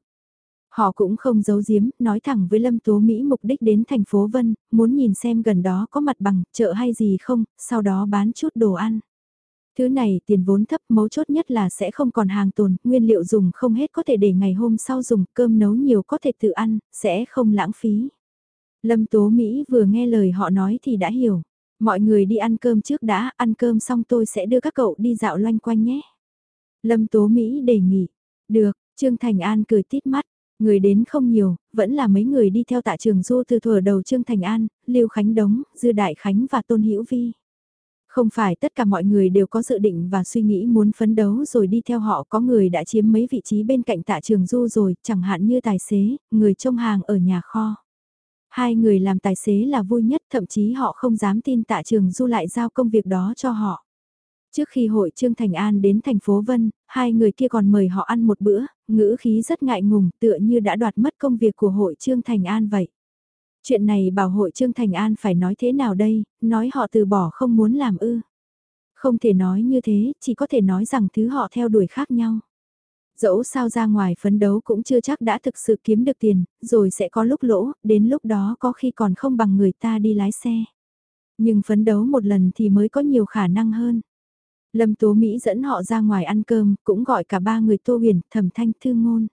Họ cũng không giấu giếm, nói thẳng với Lâm Tố Mỹ mục đích đến thành phố Vân, muốn nhìn xem gần đó có mặt bằng, chợ hay gì không, sau đó bán chút đồ ăn. Thứ này tiền vốn thấp mấu chốt nhất là sẽ không còn hàng tồn, nguyên liệu dùng không hết có thể để ngày hôm sau dùng, cơm nấu nhiều có thể tự ăn, sẽ không lãng phí. Lâm Tố Mỹ vừa nghe lời họ nói thì đã hiểu. Mọi người đi ăn cơm trước đã, ăn cơm xong tôi sẽ đưa các cậu đi dạo loanh quanh nhé. Lâm Tố Mỹ đề nghị. Được, Trương Thành An cười tít mắt. Người đến không nhiều, vẫn là mấy người đi theo tạ trường du từ thuở đầu Trương Thành An, Lưu Khánh Đống, Dư Đại Khánh và Tôn Hữu Vi. Không phải tất cả mọi người đều có dự định và suy nghĩ muốn phấn đấu rồi đi theo họ có người đã chiếm mấy vị trí bên cạnh tạ trường du rồi, chẳng hạn như tài xế, người trông hàng ở nhà kho. Hai người làm tài xế là vui nhất thậm chí họ không dám tin tạ trường du lại giao công việc đó cho họ. Trước khi hội Trương Thành An đến thành phố Vân, hai người kia còn mời họ ăn một bữa, ngữ khí rất ngại ngùng tựa như đã đoạt mất công việc của hội Trương Thành An vậy. Chuyện này bảo hội Trương Thành An phải nói thế nào đây, nói họ từ bỏ không muốn làm ư. Không thể nói như thế, chỉ có thể nói rằng thứ họ theo đuổi khác nhau. Dẫu sao ra ngoài phấn đấu cũng chưa chắc đã thực sự kiếm được tiền, rồi sẽ có lúc lỗ, đến lúc đó có khi còn không bằng người ta đi lái xe. Nhưng phấn đấu một lần thì mới có nhiều khả năng hơn. Lâm Tố Mỹ dẫn họ ra ngoài ăn cơm, cũng gọi cả ba người Tô Huyền, Thẩm Thanh, Thư Ngôn.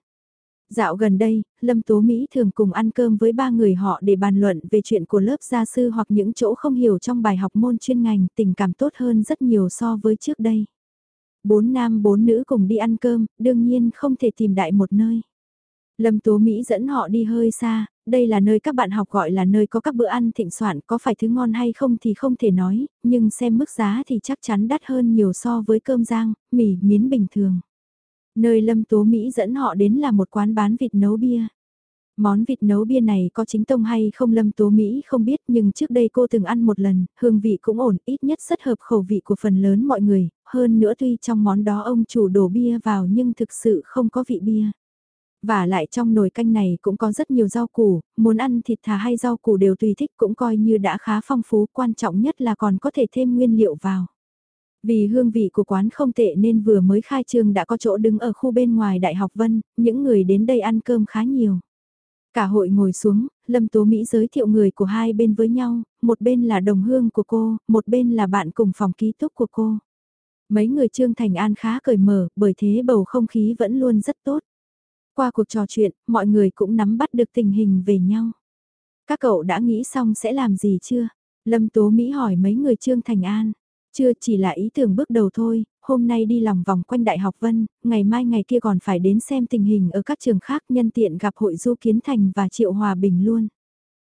Dạo gần đây, Lâm Tố Mỹ thường cùng ăn cơm với ba người họ để bàn luận về chuyện của lớp gia sư hoặc những chỗ không hiểu trong bài học môn chuyên ngành tình cảm tốt hơn rất nhiều so với trước đây. Bốn nam bốn nữ cùng đi ăn cơm, đương nhiên không thể tìm đại một nơi. Lâm Tố Mỹ dẫn họ đi hơi xa, đây là nơi các bạn học gọi là nơi có các bữa ăn thịnh soạn có phải thứ ngon hay không thì không thể nói, nhưng xem mức giá thì chắc chắn đắt hơn nhiều so với cơm rang, mì, miến bình thường. Nơi Lâm Tố Mỹ dẫn họ đến là một quán bán vịt nấu bia. Món vịt nấu bia này có chính tông hay không Lâm Tố Mỹ không biết nhưng trước đây cô từng ăn một lần, hương vị cũng ổn, ít nhất rất hợp khẩu vị của phần lớn mọi người, hơn nữa tuy trong món đó ông chủ đổ bia vào nhưng thực sự không có vị bia. Và lại trong nồi canh này cũng có rất nhiều rau củ, muốn ăn thịt thà hay rau củ đều tùy thích cũng coi như đã khá phong phú, quan trọng nhất là còn có thể thêm nguyên liệu vào. Vì hương vị của quán không tệ nên vừa mới khai trương đã có chỗ đứng ở khu bên ngoài Đại học Vân, những người đến đây ăn cơm khá nhiều. Cả hội ngồi xuống, Lâm Tố Mỹ giới thiệu người của hai bên với nhau, một bên là đồng hương của cô, một bên là bạn cùng phòng ký túc của cô. Mấy người Trương Thành An khá cởi mở, bởi thế bầu không khí vẫn luôn rất tốt. Qua cuộc trò chuyện, mọi người cũng nắm bắt được tình hình về nhau. Các cậu đã nghĩ xong sẽ làm gì chưa? Lâm Tố Mỹ hỏi mấy người Trương Thành An. Chưa chỉ là ý tưởng bước đầu thôi, hôm nay đi lòng vòng quanh Đại học Vân, ngày mai ngày kia còn phải đến xem tình hình ở các trường khác nhân tiện gặp hội Du Kiến Thành và Triệu Hòa Bình luôn.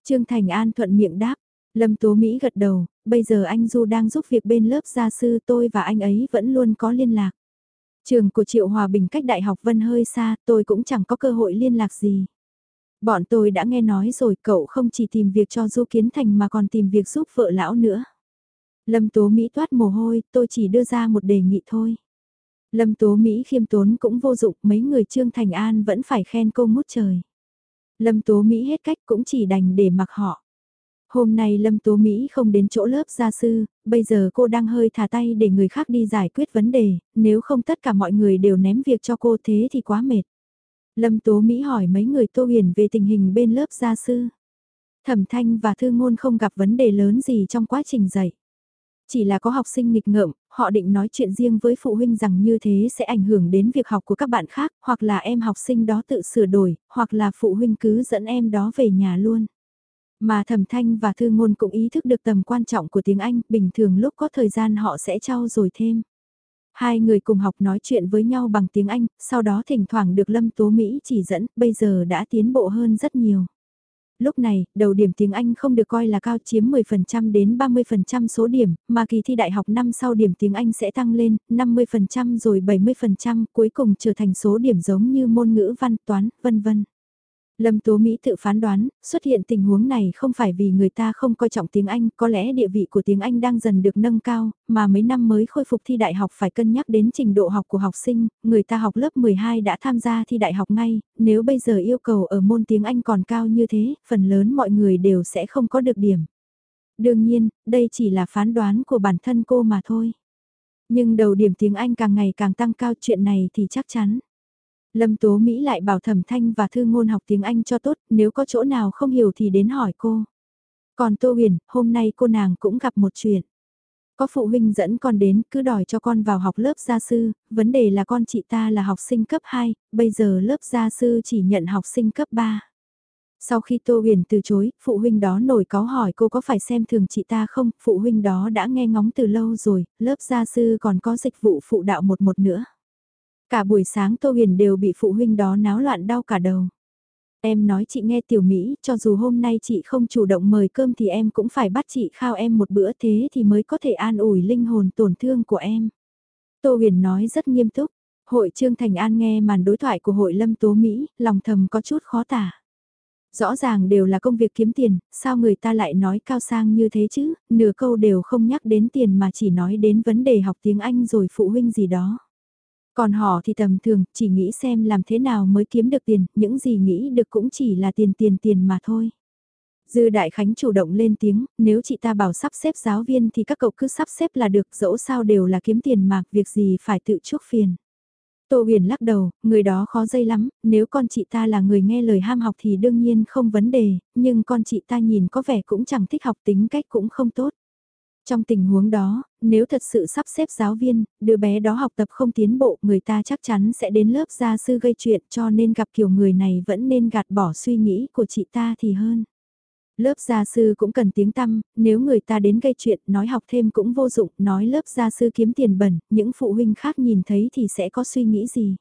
Trương Thành An thuận miệng đáp, Lâm Tố Mỹ gật đầu, bây giờ anh Du đang giúp việc bên lớp gia sư tôi và anh ấy vẫn luôn có liên lạc. Trường của Triệu Hòa Bình cách Đại học Vân hơi xa, tôi cũng chẳng có cơ hội liên lạc gì. Bọn tôi đã nghe nói rồi cậu không chỉ tìm việc cho Du Kiến Thành mà còn tìm việc giúp vợ lão nữa. Lâm Tố Mỹ toát mồ hôi, tôi chỉ đưa ra một đề nghị thôi. Lâm Tố Mỹ khiêm tốn cũng vô dụng, mấy người Trương Thành An vẫn phải khen cô mút trời. Lâm Tố Mỹ hết cách cũng chỉ đành để mặc họ. Hôm nay Lâm Tố Mỹ không đến chỗ lớp gia sư, bây giờ cô đang hơi thả tay để người khác đi giải quyết vấn đề, nếu không tất cả mọi người đều ném việc cho cô thế thì quá mệt. Lâm Tố Mỹ hỏi mấy người Tô Huyền về tình hình bên lớp gia sư. Thẩm Thanh và Thư Ngôn không gặp vấn đề lớn gì trong quá trình dạy. Chỉ là có học sinh nghịch ngợm, họ định nói chuyện riêng với phụ huynh rằng như thế sẽ ảnh hưởng đến việc học của các bạn khác, hoặc là em học sinh đó tự sửa đổi, hoặc là phụ huynh cứ dẫn em đó về nhà luôn. Mà thẩm thanh và thư ngôn cũng ý thức được tầm quan trọng của tiếng Anh, bình thường lúc có thời gian họ sẽ trao dồi thêm. Hai người cùng học nói chuyện với nhau bằng tiếng Anh, sau đó thỉnh thoảng được Lâm Tố Mỹ chỉ dẫn, bây giờ đã tiến bộ hơn rất nhiều. Lúc này, đầu điểm tiếng Anh không được coi là cao chiếm 10% đến 30% số điểm, mà kỳ thi đại học năm sau điểm tiếng Anh sẽ tăng lên, 50% rồi 70%, cuối cùng trở thành số điểm giống như môn ngữ văn toán, vân vân. Lâm Tố Mỹ tự phán đoán, xuất hiện tình huống này không phải vì người ta không coi trọng tiếng Anh, có lẽ địa vị của tiếng Anh đang dần được nâng cao, mà mấy năm mới khôi phục thi đại học phải cân nhắc đến trình độ học của học sinh, người ta học lớp 12 đã tham gia thi đại học ngay, nếu bây giờ yêu cầu ở môn tiếng Anh còn cao như thế, phần lớn mọi người đều sẽ không có được điểm. Đương nhiên, đây chỉ là phán đoán của bản thân cô mà thôi. Nhưng đầu điểm tiếng Anh càng ngày càng tăng cao chuyện này thì chắc chắn. Lâm Tố Mỹ lại bảo Thẩm Thanh và Thư Ngôn học tiếng Anh cho tốt, nếu có chỗ nào không hiểu thì đến hỏi cô. Còn Tô Huyền, hôm nay cô nàng cũng gặp một chuyện. Có phụ huynh dẫn con đến cứ đòi cho con vào học lớp gia sư, vấn đề là con chị ta là học sinh cấp 2, bây giờ lớp gia sư chỉ nhận học sinh cấp 3. Sau khi Tô Huyền từ chối, phụ huynh đó nổi có hỏi cô có phải xem thường chị ta không, phụ huynh đó đã nghe ngóng từ lâu rồi, lớp gia sư còn có dịch vụ phụ đạo một một nữa. Cả buổi sáng Tô Huyền đều bị phụ huynh đó náo loạn đau cả đầu. Em nói chị nghe tiểu Mỹ, cho dù hôm nay chị không chủ động mời cơm thì em cũng phải bắt chị khao em một bữa thế thì mới có thể an ủi linh hồn tổn thương của em. Tô Huyền nói rất nghiêm túc. Hội Trương Thành An nghe màn đối thoại của hội Lâm Tố Mỹ, lòng thầm có chút khó tả. Rõ ràng đều là công việc kiếm tiền, sao người ta lại nói cao sang như thế chứ, nửa câu đều không nhắc đến tiền mà chỉ nói đến vấn đề học tiếng Anh rồi phụ huynh gì đó. Còn họ thì tầm thường, chỉ nghĩ xem làm thế nào mới kiếm được tiền, những gì nghĩ được cũng chỉ là tiền tiền tiền mà thôi. Dư Đại Khánh chủ động lên tiếng, nếu chị ta bảo sắp xếp giáo viên thì các cậu cứ sắp xếp là được, dẫu sao đều là kiếm tiền mà, việc gì phải tự chuốc phiền. Tô huyền lắc đầu, người đó khó dây lắm, nếu con chị ta là người nghe lời ham học thì đương nhiên không vấn đề, nhưng con chị ta nhìn có vẻ cũng chẳng thích học tính cách cũng không tốt. Trong tình huống đó, nếu thật sự sắp xếp giáo viên, đứa bé đó học tập không tiến bộ, người ta chắc chắn sẽ đến lớp gia sư gây chuyện cho nên gặp kiểu người này vẫn nên gạt bỏ suy nghĩ của chị ta thì hơn. Lớp gia sư cũng cần tiếng tăm, nếu người ta đến gây chuyện nói học thêm cũng vô dụng, nói lớp gia sư kiếm tiền bẩn, những phụ huynh khác nhìn thấy thì sẽ có suy nghĩ gì.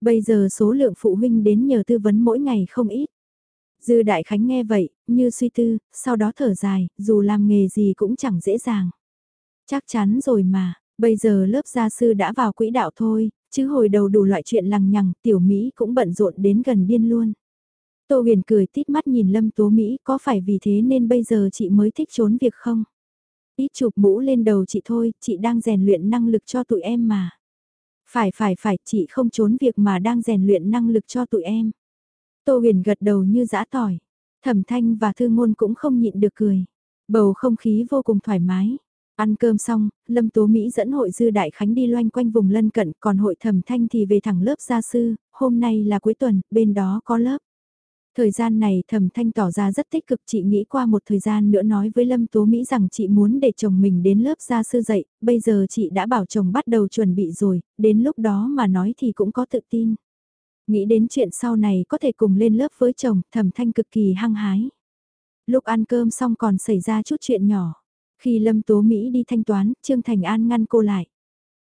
Bây giờ số lượng phụ huynh đến nhờ tư vấn mỗi ngày không ít. Dư Đại Khánh nghe vậy, như suy tư, sau đó thở dài, dù làm nghề gì cũng chẳng dễ dàng. Chắc chắn rồi mà, bây giờ lớp gia sư đã vào quỹ đạo thôi, chứ hồi đầu đủ loại chuyện lằng nhằng, tiểu Mỹ cũng bận rộn đến gần điên luôn. Tô huyền cười tít mắt nhìn Lâm Tố Mỹ có phải vì thế nên bây giờ chị mới thích trốn việc không? Ít chụp mũ lên đầu chị thôi, chị đang rèn luyện năng lực cho tụi em mà. Phải phải phải, chị không trốn việc mà đang rèn luyện năng lực cho tụi em. Tô huyền gật đầu như dã tỏi. Thẩm thanh và thư ngôn cũng không nhịn được cười. Bầu không khí vô cùng thoải mái. Ăn cơm xong, Lâm Tố Mỹ dẫn hội dư đại khánh đi loanh quanh vùng lân cận, còn hội thẩm thanh thì về thẳng lớp gia sư, hôm nay là cuối tuần, bên đó có lớp. Thời gian này thẩm thanh tỏ ra rất tích cực chị nghĩ qua một thời gian nữa nói với Lâm Tố Mỹ rằng chị muốn để chồng mình đến lớp gia sư dạy, bây giờ chị đã bảo chồng bắt đầu chuẩn bị rồi, đến lúc đó mà nói thì cũng có tự tin. Nghĩ đến chuyện sau này có thể cùng lên lớp với chồng, thẩm thanh cực kỳ hăng hái. Lúc ăn cơm xong còn xảy ra chút chuyện nhỏ. Khi Lâm Tố Mỹ đi thanh toán, Trương Thành An ngăn cô lại.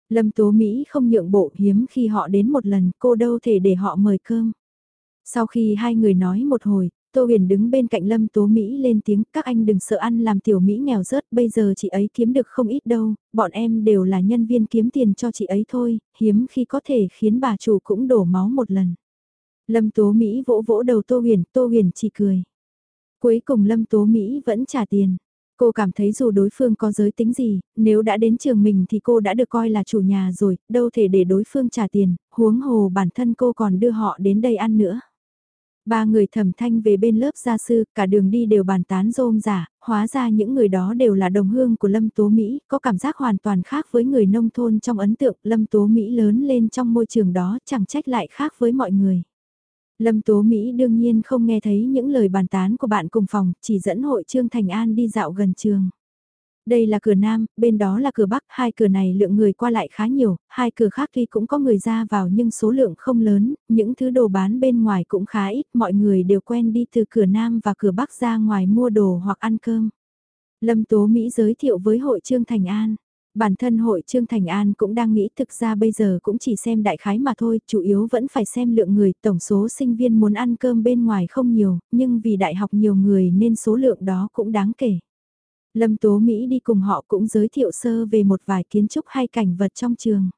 Lâm Tố Mỹ không nhượng bộ hiếm khi họ đến một lần, cô đâu thể để họ mời cơm. Sau khi hai người nói một hồi, Tô Huyền đứng bên cạnh Lâm Tố Mỹ lên tiếng, các anh đừng sợ ăn làm tiểu Mỹ nghèo rớt, bây giờ chị ấy kiếm được không ít đâu, bọn em đều là nhân viên kiếm tiền cho chị ấy thôi, hiếm khi có thể khiến bà chủ cũng đổ máu một lần. Lâm Tố Mỹ vỗ vỗ đầu Tô Huyền, Tô Huyền chỉ cười. Cuối cùng Lâm Tố Mỹ vẫn trả tiền. Cô cảm thấy dù đối phương có giới tính gì, nếu đã đến trường mình thì cô đã được coi là chủ nhà rồi, đâu thể để đối phương trả tiền, huống hồ bản thân cô còn đưa họ đến đây ăn nữa. Ba người thẩm thanh về bên lớp gia sư, cả đường đi đều bàn tán rôm giả, hóa ra những người đó đều là đồng hương của Lâm Tố Mỹ, có cảm giác hoàn toàn khác với người nông thôn trong ấn tượng Lâm Tố Mỹ lớn lên trong môi trường đó chẳng trách lại khác với mọi người. Lâm Tố Mỹ đương nhiên không nghe thấy những lời bàn tán của bạn cùng phòng, chỉ dẫn hội Trương Thành An đi dạo gần trường. Đây là cửa Nam, bên đó là cửa Bắc, hai cửa này lượng người qua lại khá nhiều, hai cửa khác tuy cũng có người ra vào nhưng số lượng không lớn, những thứ đồ bán bên ngoài cũng khá ít, mọi người đều quen đi từ cửa Nam và cửa Bắc ra ngoài mua đồ hoặc ăn cơm. Lâm Tố Mỹ giới thiệu với hội Trương Thành An. Bản thân hội Trương Thành An cũng đang nghĩ thực ra bây giờ cũng chỉ xem đại khái mà thôi, chủ yếu vẫn phải xem lượng người, tổng số sinh viên muốn ăn cơm bên ngoài không nhiều, nhưng vì đại học nhiều người nên số lượng đó cũng đáng kể. Lâm Tố Mỹ đi cùng họ cũng giới thiệu sơ về một vài kiến trúc hay cảnh vật trong trường.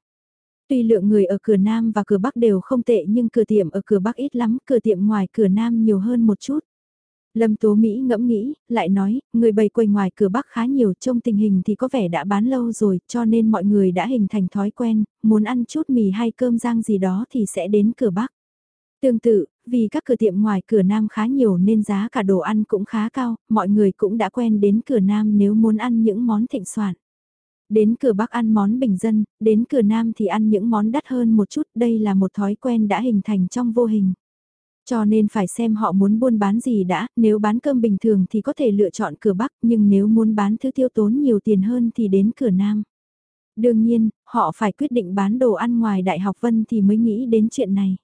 Tuy lượng người ở cửa Nam và cửa Bắc đều không tệ nhưng cửa tiệm ở cửa Bắc ít lắm, cửa tiệm ngoài cửa Nam nhiều hơn một chút. Lâm Tố Mỹ ngẫm nghĩ, lại nói, người bày quầy ngoài cửa Bắc khá nhiều, trong tình hình thì có vẻ đã bán lâu rồi, cho nên mọi người đã hình thành thói quen, muốn ăn chút mì hay cơm rang gì đó thì sẽ đến cửa Bắc. Tương tự, vì các cửa tiệm ngoài cửa Nam khá nhiều nên giá cả đồ ăn cũng khá cao, mọi người cũng đã quen đến cửa Nam nếu muốn ăn những món thịnh soạn. Đến cửa Bắc ăn món bình dân, đến cửa Nam thì ăn những món đắt hơn một chút, đây là một thói quen đã hình thành trong vô hình. Cho nên phải xem họ muốn buôn bán gì đã, nếu bán cơm bình thường thì có thể lựa chọn cửa Bắc, nhưng nếu muốn bán thứ tiêu tốn nhiều tiền hơn thì đến cửa Nam. Đương nhiên, họ phải quyết định bán đồ ăn ngoài Đại học Vân thì mới nghĩ đến chuyện này.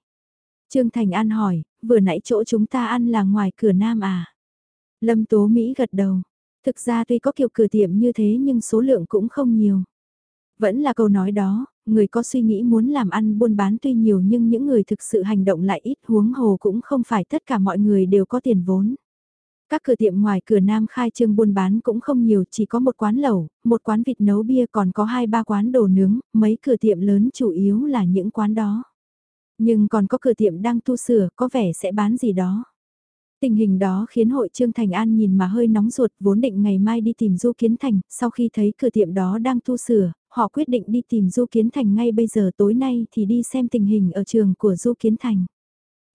Trương Thành An hỏi, vừa nãy chỗ chúng ta ăn là ngoài cửa Nam à? Lâm Tố Mỹ gật đầu. Thực ra tuy có kiểu cửa tiệm như thế nhưng số lượng cũng không nhiều. Vẫn là câu nói đó, người có suy nghĩ muốn làm ăn buôn bán tuy nhiều nhưng những người thực sự hành động lại ít huống hồ cũng không phải tất cả mọi người đều có tiền vốn. Các cửa tiệm ngoài cửa Nam khai trương buôn bán cũng không nhiều, chỉ có một quán lẩu, một quán vịt nấu bia còn có hai ba quán đồ nướng, mấy cửa tiệm lớn chủ yếu là những quán đó. Nhưng còn có cửa tiệm đang tu sửa, có vẻ sẽ bán gì đó. Tình hình đó khiến hội Trương Thành An nhìn mà hơi nóng ruột vốn định ngày mai đi tìm Du Kiến Thành, sau khi thấy cửa tiệm đó đang tu sửa, họ quyết định đi tìm Du Kiến Thành ngay bây giờ tối nay thì đi xem tình hình ở trường của Du Kiến Thành.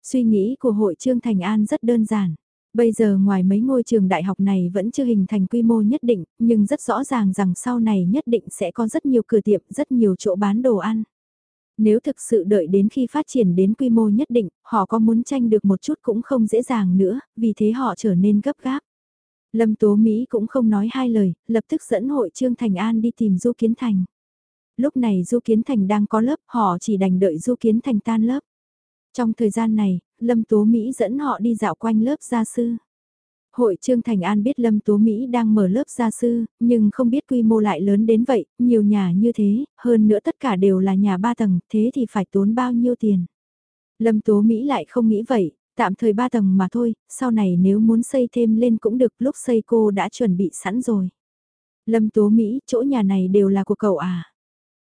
Suy nghĩ của hội Trương Thành An rất đơn giản. Bây giờ ngoài mấy ngôi trường đại học này vẫn chưa hình thành quy mô nhất định, nhưng rất rõ ràng rằng sau này nhất định sẽ có rất nhiều cửa tiệm, rất nhiều chỗ bán đồ ăn. Nếu thực sự đợi đến khi phát triển đến quy mô nhất định, họ có muốn tranh được một chút cũng không dễ dàng nữa, vì thế họ trở nên gấp gáp. Lâm Tố Mỹ cũng không nói hai lời, lập tức dẫn hội Trương Thành An đi tìm Du Kiến Thành. Lúc này Du Kiến Thành đang có lớp, họ chỉ đành đợi Du Kiến Thành tan lớp. Trong thời gian này, Lâm Tố Mỹ dẫn họ đi dạo quanh lớp gia sư. Hội Trương Thành An biết Lâm Tố Mỹ đang mở lớp gia sư, nhưng không biết quy mô lại lớn đến vậy, nhiều nhà như thế, hơn nữa tất cả đều là nhà ba tầng, thế thì phải tốn bao nhiêu tiền. Lâm Tố Mỹ lại không nghĩ vậy, tạm thời ba tầng mà thôi, sau này nếu muốn xây thêm lên cũng được, lúc xây cô đã chuẩn bị sẵn rồi. Lâm Tố Mỹ, chỗ nhà này đều là của cậu à?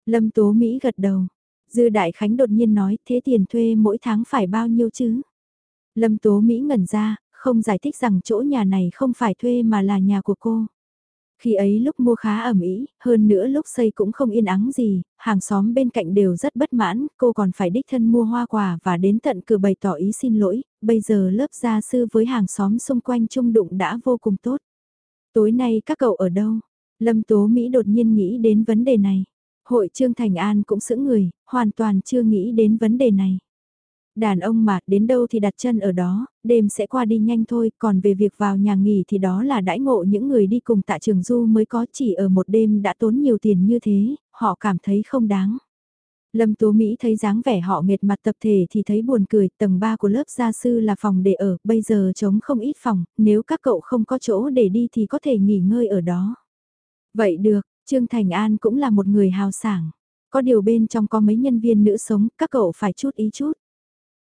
Lâm Tố Mỹ gật đầu. Dư Đại Khánh đột nhiên nói thế tiền thuê mỗi tháng phải bao nhiêu chứ? Lâm Tố Mỹ ngẩn ra, không giải thích rằng chỗ nhà này không phải thuê mà là nhà của cô. Khi ấy lúc mua khá ẩm ý, hơn nữa lúc xây cũng không yên ắng gì, hàng xóm bên cạnh đều rất bất mãn, cô còn phải đích thân mua hoa quả và đến tận cửa bày tỏ ý xin lỗi, bây giờ lớp gia sư với hàng xóm xung quanh chung đụng đã vô cùng tốt. Tối nay các cậu ở đâu? Lâm Tố Mỹ đột nhiên nghĩ đến vấn đề này. Hội Trương Thành An cũng sững người, hoàn toàn chưa nghĩ đến vấn đề này. Đàn ông mà, đến đâu thì đặt chân ở đó, đêm sẽ qua đi nhanh thôi, còn về việc vào nhà nghỉ thì đó là đãi ngộ những người đi cùng tạ trường du mới có chỉ ở một đêm đã tốn nhiều tiền như thế, họ cảm thấy không đáng. Lâm Tố Mỹ thấy dáng vẻ họ nghệt mặt tập thể thì thấy buồn cười, tầng 3 của lớp gia sư là phòng để ở, bây giờ trống không ít phòng, nếu các cậu không có chỗ để đi thì có thể nghỉ ngơi ở đó. Vậy được, Trương Thành An cũng là một người hào sảng. Có điều bên trong có mấy nhân viên nữ sống, các cậu phải chút ý chút.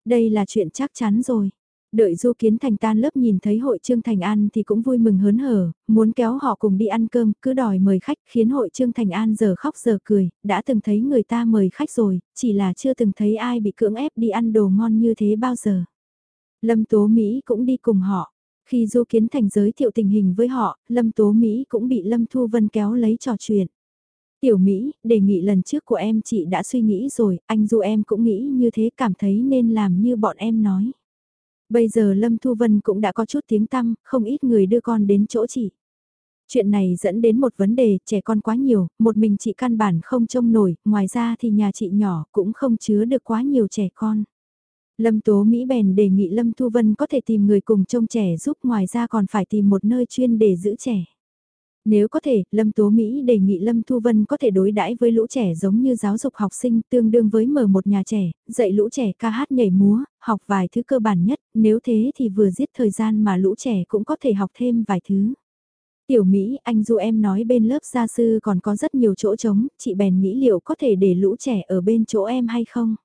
Đây là chuyện chắc chắn rồi. Đợi Du Kiến Thành tan lớp nhìn thấy hội Trương Thành An thì cũng vui mừng hớn hở, muốn kéo họ cùng đi ăn cơm, cứ đòi mời khách khiến hội Trương Thành An giờ khóc giờ cười, đã từng thấy người ta mời khách rồi, chỉ là chưa từng thấy ai bị cưỡng ép đi ăn đồ ngon như thế bao giờ. Lâm Tố Mỹ cũng đi cùng họ. Khi Du Kiến Thành giới thiệu tình hình với họ, Lâm Tố Mỹ cũng bị Lâm Thu Vân kéo lấy trò chuyện. Tiểu Mỹ, đề nghị lần trước của em chị đã suy nghĩ rồi, anh Du em cũng nghĩ như thế cảm thấy nên làm như bọn em nói. Bây giờ Lâm Thu Vân cũng đã có chút tiếng tăm, không ít người đưa con đến chỗ chị. Chuyện này dẫn đến một vấn đề, trẻ con quá nhiều, một mình chị căn bản không trông nổi, ngoài ra thì nhà chị nhỏ cũng không chứa được quá nhiều trẻ con. Lâm Tố Mỹ bèn đề nghị Lâm Thu Vân có thể tìm người cùng trông trẻ giúp ngoài ra còn phải tìm một nơi chuyên để giữ trẻ. Nếu có thể, Lâm Tố Mỹ đề nghị Lâm Thu Vân có thể đối đãi với lũ trẻ giống như giáo dục học sinh tương đương với mở một nhà trẻ, dạy lũ trẻ ca hát nhảy múa, học vài thứ cơ bản nhất, nếu thế thì vừa giết thời gian mà lũ trẻ cũng có thể học thêm vài thứ. Tiểu Mỹ, anh Du em nói bên lớp gia sư còn có rất nhiều chỗ trống, chị bèn nghĩ liệu có thể để lũ trẻ ở bên chỗ em hay không?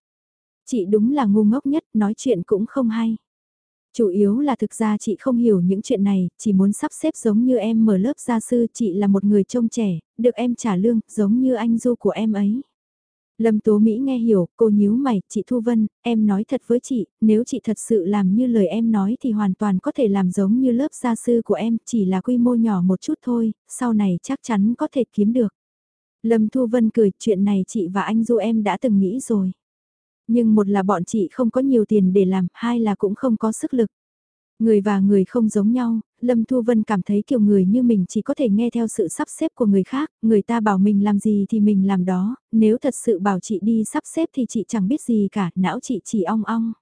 Chị đúng là ngu ngốc nhất, nói chuyện cũng không hay. Chủ yếu là thực ra chị không hiểu những chuyện này, chỉ muốn sắp xếp giống như em mở lớp gia sư chị là một người trông trẻ, được em trả lương, giống như anh du của em ấy. Lâm Tố Mỹ nghe hiểu, cô nhíu mày, chị Thu Vân, em nói thật với chị, nếu chị thật sự làm như lời em nói thì hoàn toàn có thể làm giống như lớp gia sư của em, chỉ là quy mô nhỏ một chút thôi, sau này chắc chắn có thể kiếm được. Lâm Thu Vân cười, chuyện này chị và anh Du em đã từng nghĩ rồi. Nhưng một là bọn chị không có nhiều tiền để làm, hai là cũng không có sức lực. Người và người không giống nhau, Lâm Thu Vân cảm thấy kiểu người như mình chỉ có thể nghe theo sự sắp xếp của người khác, người ta bảo mình làm gì thì mình làm đó, nếu thật sự bảo chị đi sắp xếp thì chị chẳng biết gì cả, não chị chỉ ong ong.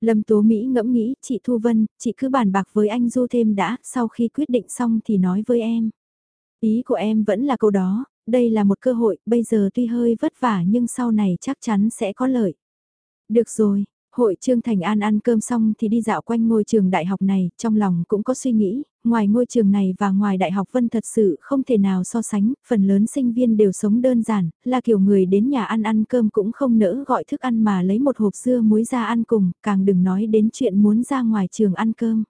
Lâm Tố Mỹ ngẫm nghĩ, chị Thu Vân, chị cứ bàn bạc với anh Du thêm đã, sau khi quyết định xong thì nói với em. Ý của em vẫn là câu đó, đây là một cơ hội, bây giờ tuy hơi vất vả nhưng sau này chắc chắn sẽ có lợi. Được rồi, hội Trương Thành An ăn cơm xong thì đi dạo quanh ngôi trường đại học này, trong lòng cũng có suy nghĩ, ngoài ngôi trường này và ngoài đại học Vân thật sự không thể nào so sánh, phần lớn sinh viên đều sống đơn giản, là kiểu người đến nhà ăn ăn cơm cũng không nỡ gọi thức ăn mà lấy một hộp dưa muối ra ăn cùng, càng đừng nói đến chuyện muốn ra ngoài trường ăn cơm.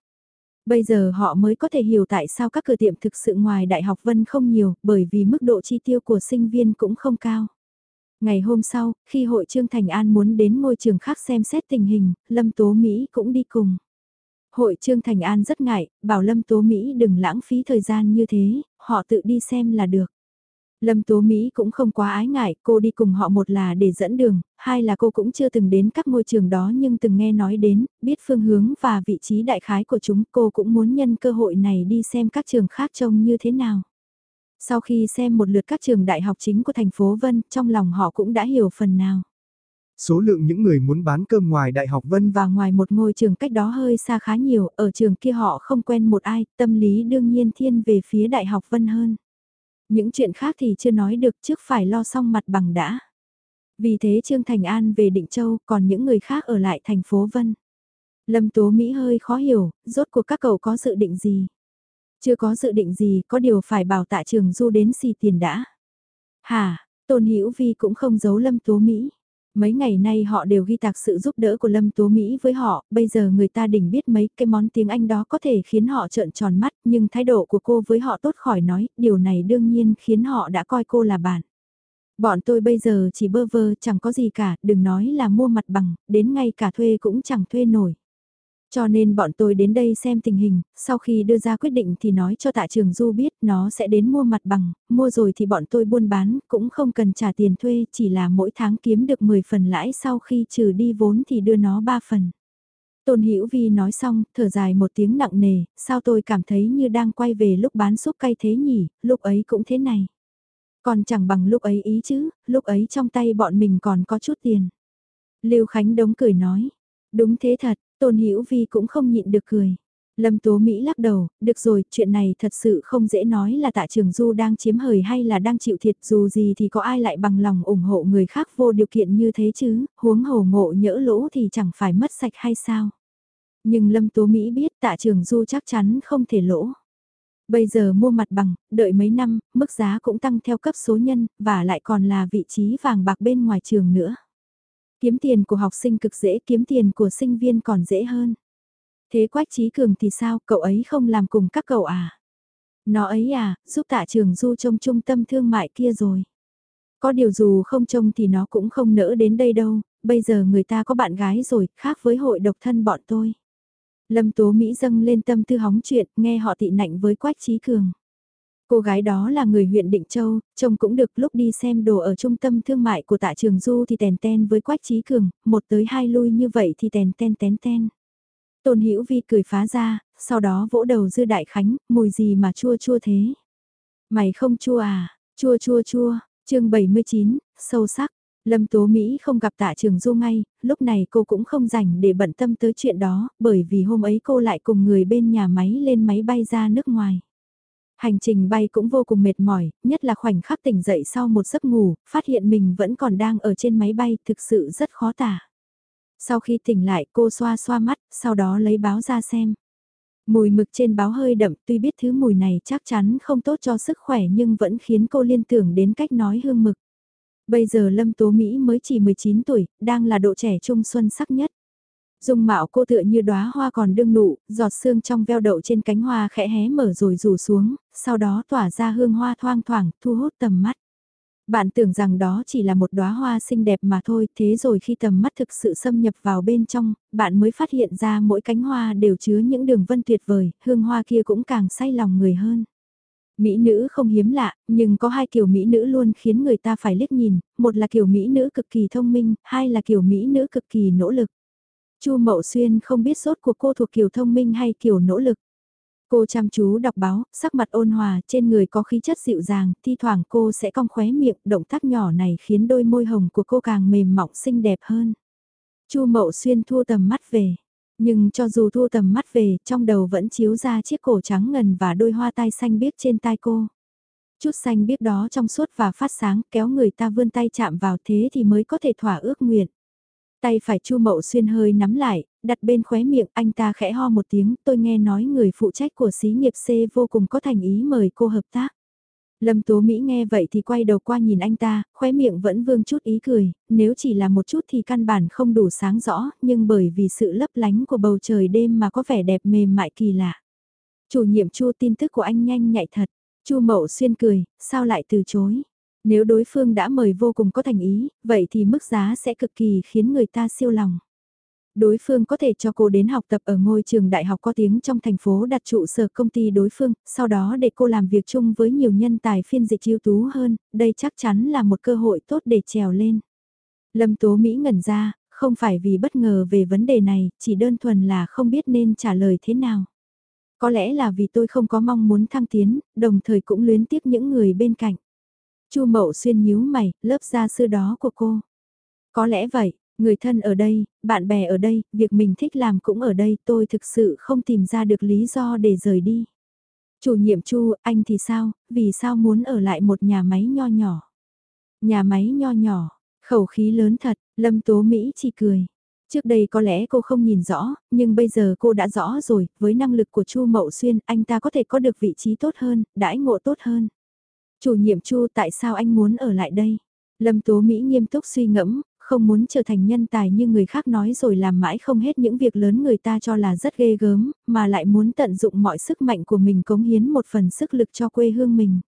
Bây giờ họ mới có thể hiểu tại sao các cửa tiệm thực sự ngoài Đại học Vân không nhiều, bởi vì mức độ chi tiêu của sinh viên cũng không cao. Ngày hôm sau, khi hội Trương Thành An muốn đến ngôi trường khác xem xét tình hình, Lâm Tố Mỹ cũng đi cùng. Hội Trương Thành An rất ngại, bảo Lâm Tố Mỹ đừng lãng phí thời gian như thế, họ tự đi xem là được. Lâm Tố Mỹ cũng không quá ái ngại, cô đi cùng họ một là để dẫn đường, hai là cô cũng chưa từng đến các ngôi trường đó nhưng từng nghe nói đến, biết phương hướng và vị trí đại khái của chúng cô cũng muốn nhân cơ hội này đi xem các trường khác trông như thế nào. Sau khi xem một lượt các trường đại học chính của thành phố Vân, trong lòng họ cũng đã hiểu phần nào. Số lượng những người muốn bán cơm ngoài Đại học Vân và ngoài một ngôi trường cách đó hơi xa khá nhiều, ở trường kia họ không quen một ai, tâm lý đương nhiên thiên về phía Đại học Vân hơn. Những chuyện khác thì chưa nói được trước phải lo xong mặt bằng đã. Vì thế Trương Thành An về Định Châu, còn những người khác ở lại thành phố Vân. Lâm Tố Mỹ hơi khó hiểu, rốt cuộc các cậu có dự định gì? Chưa có dự định gì, có điều phải bảo tạ trường du đến xì tiền đã. Hà, Tôn Hữu Vi cũng không giấu Lâm Tố Mỹ. Mấy ngày nay họ đều ghi tạc sự giúp đỡ của Lâm Tố Mỹ với họ, bây giờ người ta đỉnh biết mấy cái món tiếng Anh đó có thể khiến họ trợn tròn mắt, nhưng thái độ của cô với họ tốt khỏi nói, điều này đương nhiên khiến họ đã coi cô là bạn. Bọn tôi bây giờ chỉ bơ vơ chẳng có gì cả, đừng nói là mua mặt bằng, đến ngay cả thuê cũng chẳng thuê nổi. Cho nên bọn tôi đến đây xem tình hình, sau khi đưa ra quyết định thì nói cho tạ trường Du biết nó sẽ đến mua mặt bằng, mua rồi thì bọn tôi buôn bán, cũng không cần trả tiền thuê, chỉ là mỗi tháng kiếm được 10 phần lãi sau khi trừ đi vốn thì đưa nó 3 phần. Tôn Hữu Vi nói xong, thở dài một tiếng nặng nề, sao tôi cảm thấy như đang quay về lúc bán xúc cay thế nhỉ, lúc ấy cũng thế này. Còn chẳng bằng lúc ấy ý chứ, lúc ấy trong tay bọn mình còn có chút tiền. Lưu Khánh đống cười nói, đúng thế thật, Tôn Hữu Vi cũng không nhịn được cười. Lâm Tố Mỹ lắc đầu, được rồi, chuyện này thật sự không dễ nói là tạ trường Du đang chiếm hời hay là đang chịu thiệt dù gì thì có ai lại bằng lòng ủng hộ người khác vô điều kiện như thế chứ, huống hồ ngộ nhỡ lỗ thì chẳng phải mất sạch hay sao. Nhưng Lâm Tố Mỹ biết tạ trường Du chắc chắn không thể lỗ. Bây giờ mua mặt bằng, đợi mấy năm, mức giá cũng tăng theo cấp số nhân, và lại còn là vị trí vàng bạc bên ngoài trường nữa. Kiếm tiền của học sinh cực dễ, kiếm tiền của sinh viên còn dễ hơn. Thế Quách Trí Cường thì sao, cậu ấy không làm cùng các cậu à? Nó ấy à, giúp tạ trường du trong trung tâm thương mại kia rồi. Có điều dù không trông thì nó cũng không nỡ đến đây đâu, bây giờ người ta có bạn gái rồi, khác với hội độc thân bọn tôi. Lâm Tố Mỹ dâng lên tâm tư hóng chuyện, nghe họ tị nạnh với Quách Trí Cường. Cô gái đó là người huyện Định Châu, chồng cũng được lúc đi xem đồ ở trung tâm thương mại của tạ trường Du thì tèn ten với Quách Trí Cường, một tới hai lui như vậy thì tèn ten tén ten. Tôn Hữu Vi cười phá ra, sau đó vỗ đầu Dư Đại Khánh, mùi gì mà chua chua thế? Mày không chua à? Chua chua chua, chương 79, sâu sắc. Lâm Tố Mỹ không gặp tạ trường du ngay, lúc này cô cũng không rảnh để bận tâm tới chuyện đó, bởi vì hôm ấy cô lại cùng người bên nhà máy lên máy bay ra nước ngoài. Hành trình bay cũng vô cùng mệt mỏi, nhất là khoảnh khắc tỉnh dậy sau một giấc ngủ, phát hiện mình vẫn còn đang ở trên máy bay, thực sự rất khó tả. Sau khi tỉnh lại cô xoa xoa mắt, sau đó lấy báo ra xem. Mùi mực trên báo hơi đậm tuy biết thứ mùi này chắc chắn không tốt cho sức khỏe nhưng vẫn khiến cô liên tưởng đến cách nói hương mực. Bây giờ Lâm Tố Mỹ mới chỉ 19 tuổi, đang là độ trẻ trung xuân sắc nhất. Dung mạo cô tựa như đóa hoa còn đương nụ, giọt sương trong veo đậu trên cánh hoa khẽ hé mở rồi rủ xuống, sau đó tỏa ra hương hoa thoang thoảng, thu hút tầm mắt. Bạn tưởng rằng đó chỉ là một đóa hoa xinh đẹp mà thôi, thế rồi khi tầm mắt thực sự xâm nhập vào bên trong, bạn mới phát hiện ra mỗi cánh hoa đều chứa những đường vân tuyệt vời, hương hoa kia cũng càng say lòng người hơn. Mỹ nữ không hiếm lạ, nhưng có hai kiểu Mỹ nữ luôn khiến người ta phải liếc nhìn, một là kiểu Mỹ nữ cực kỳ thông minh, hai là kiểu Mỹ nữ cực kỳ nỗ lực. Chu Mậu Xuyên không biết sốt của cô thuộc kiểu thông minh hay kiểu nỗ lực. Cô chăm chú đọc báo, sắc mặt ôn hòa, trên người có khí chất dịu dàng, thi thoảng cô sẽ cong khóe miệng, động tác nhỏ này khiến đôi môi hồng của cô càng mềm mỏng xinh đẹp hơn. Chu Mậu Xuyên thua tầm mắt về. Nhưng cho dù thua tầm mắt về, trong đầu vẫn chiếu ra chiếc cổ trắng ngần và đôi hoa tai xanh biếc trên tai cô. Chút xanh biếc đó trong suốt và phát sáng kéo người ta vươn tay chạm vào thế thì mới có thể thỏa ước nguyện. Tay phải Chu Mậu Xuyên hơi nắm lại, đặt bên khóe miệng anh ta khẽ ho một tiếng, tôi nghe nói người phụ trách của xí nghiệp C vô cùng có thành ý mời cô hợp tác. Lâm Tố Mỹ nghe vậy thì quay đầu qua nhìn anh ta, khóe miệng vẫn vương chút ý cười, nếu chỉ là một chút thì căn bản không đủ sáng rõ, nhưng bởi vì sự lấp lánh của bầu trời đêm mà có vẻ đẹp mềm mại kỳ lạ. Chủ nhiệm Chu tin tức của anh nhanh nhạy thật, Chu Mậu Xuyên cười, sao lại từ chối? Nếu đối phương đã mời vô cùng có thành ý, vậy thì mức giá sẽ cực kỳ khiến người ta siêu lòng. Đối phương có thể cho cô đến học tập ở ngôi trường đại học có tiếng trong thành phố đặt trụ sở công ty đối phương, sau đó để cô làm việc chung với nhiều nhân tài phiên dịch ưu tú hơn, đây chắc chắn là một cơ hội tốt để trèo lên. Lâm Tố Mỹ ngẩn ra, không phải vì bất ngờ về vấn đề này, chỉ đơn thuần là không biết nên trả lời thế nào. Có lẽ là vì tôi không có mong muốn thăng tiến, đồng thời cũng luyến tiếc những người bên cạnh. Chu Mậu Xuyên nhíu mày, lớp gia sư đó của cô. Có lẽ vậy, người thân ở đây, bạn bè ở đây, việc mình thích làm cũng ở đây, tôi thực sự không tìm ra được lý do để rời đi. Chủ nhiệm Chu, anh thì sao, vì sao muốn ở lại một nhà máy nho nhỏ? Nhà máy nho nhỏ, khẩu khí lớn thật, Lâm Tố Mỹ chỉ cười. Trước đây có lẽ cô không nhìn rõ, nhưng bây giờ cô đã rõ rồi, với năng lực của Chu Mậu Xuyên, anh ta có thể có được vị trí tốt hơn, đãi ngộ tốt hơn. Chủ nhiệm Chu tại sao anh muốn ở lại đây? Lâm Tố Mỹ nghiêm túc suy ngẫm, không muốn trở thành nhân tài như người khác nói rồi làm mãi không hết những việc lớn người ta cho là rất ghê gớm, mà lại muốn tận dụng mọi sức mạnh của mình cống hiến một phần sức lực cho quê hương mình.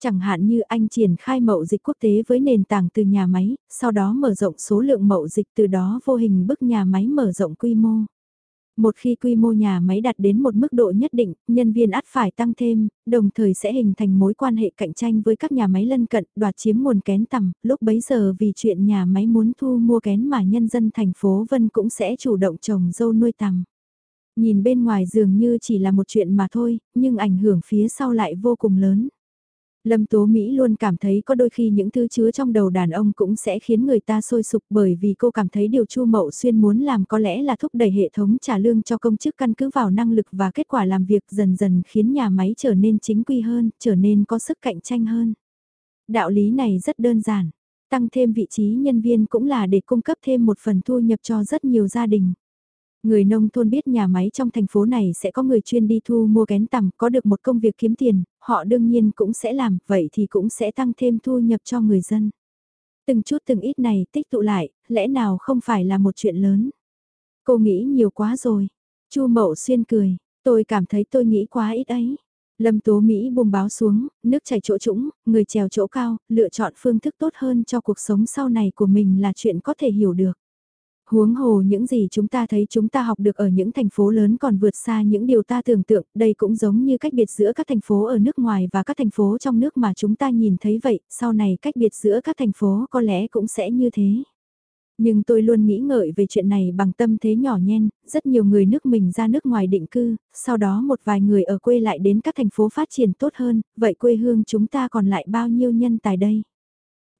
Chẳng hạn như anh triển khai mậu dịch quốc tế với nền tảng từ nhà máy, sau đó mở rộng số lượng mậu dịch từ đó vô hình bức nhà máy mở rộng quy mô. Một khi quy mô nhà máy đạt đến một mức độ nhất định, nhân viên ắt phải tăng thêm, đồng thời sẽ hình thành mối quan hệ cạnh tranh với các nhà máy lân cận đoạt chiếm nguồn kén tầm, lúc bấy giờ vì chuyện nhà máy muốn thu mua kén mà nhân dân thành phố Vân cũng sẽ chủ động trồng dâu nuôi tầm. Nhìn bên ngoài dường như chỉ là một chuyện mà thôi, nhưng ảnh hưởng phía sau lại vô cùng lớn. Lâm Tố Mỹ luôn cảm thấy có đôi khi những thứ chứa trong đầu đàn ông cũng sẽ khiến người ta sôi sục bởi vì cô cảm thấy điều Chu Mậu Xuyên muốn làm có lẽ là thúc đẩy hệ thống trả lương cho công chức căn cứ vào năng lực và kết quả làm việc dần dần khiến nhà máy trở nên chính quy hơn, trở nên có sức cạnh tranh hơn. Đạo lý này rất đơn giản, tăng thêm vị trí nhân viên cũng là để cung cấp thêm một phần thu nhập cho rất nhiều gia đình. Người nông thôn biết nhà máy trong thành phố này sẽ có người chuyên đi thu mua kén tằm, có được một công việc kiếm tiền, họ đương nhiên cũng sẽ làm, vậy thì cũng sẽ tăng thêm thu nhập cho người dân. Từng chút từng ít này tích tụ lại, lẽ nào không phải là một chuyện lớn. Cô nghĩ nhiều quá rồi. Chu Mậu Xuyên cười, tôi cảm thấy tôi nghĩ quá ít ấy. Lâm Tố Mỹ buông báo xuống, nước chảy chỗ trũng, người trèo chỗ cao, lựa chọn phương thức tốt hơn cho cuộc sống sau này của mình là chuyện có thể hiểu được. Huống hồ những gì chúng ta thấy chúng ta học được ở những thành phố lớn còn vượt xa những điều ta tưởng tượng, đây cũng giống như cách biệt giữa các thành phố ở nước ngoài và các thành phố trong nước mà chúng ta nhìn thấy vậy, sau này cách biệt giữa các thành phố có lẽ cũng sẽ như thế. Nhưng tôi luôn nghĩ ngợi về chuyện này bằng tâm thế nhỏ nhen, rất nhiều người nước mình ra nước ngoài định cư, sau đó một vài người ở quê lại đến các thành phố phát triển tốt hơn, vậy quê hương chúng ta còn lại bao nhiêu nhân tài đây?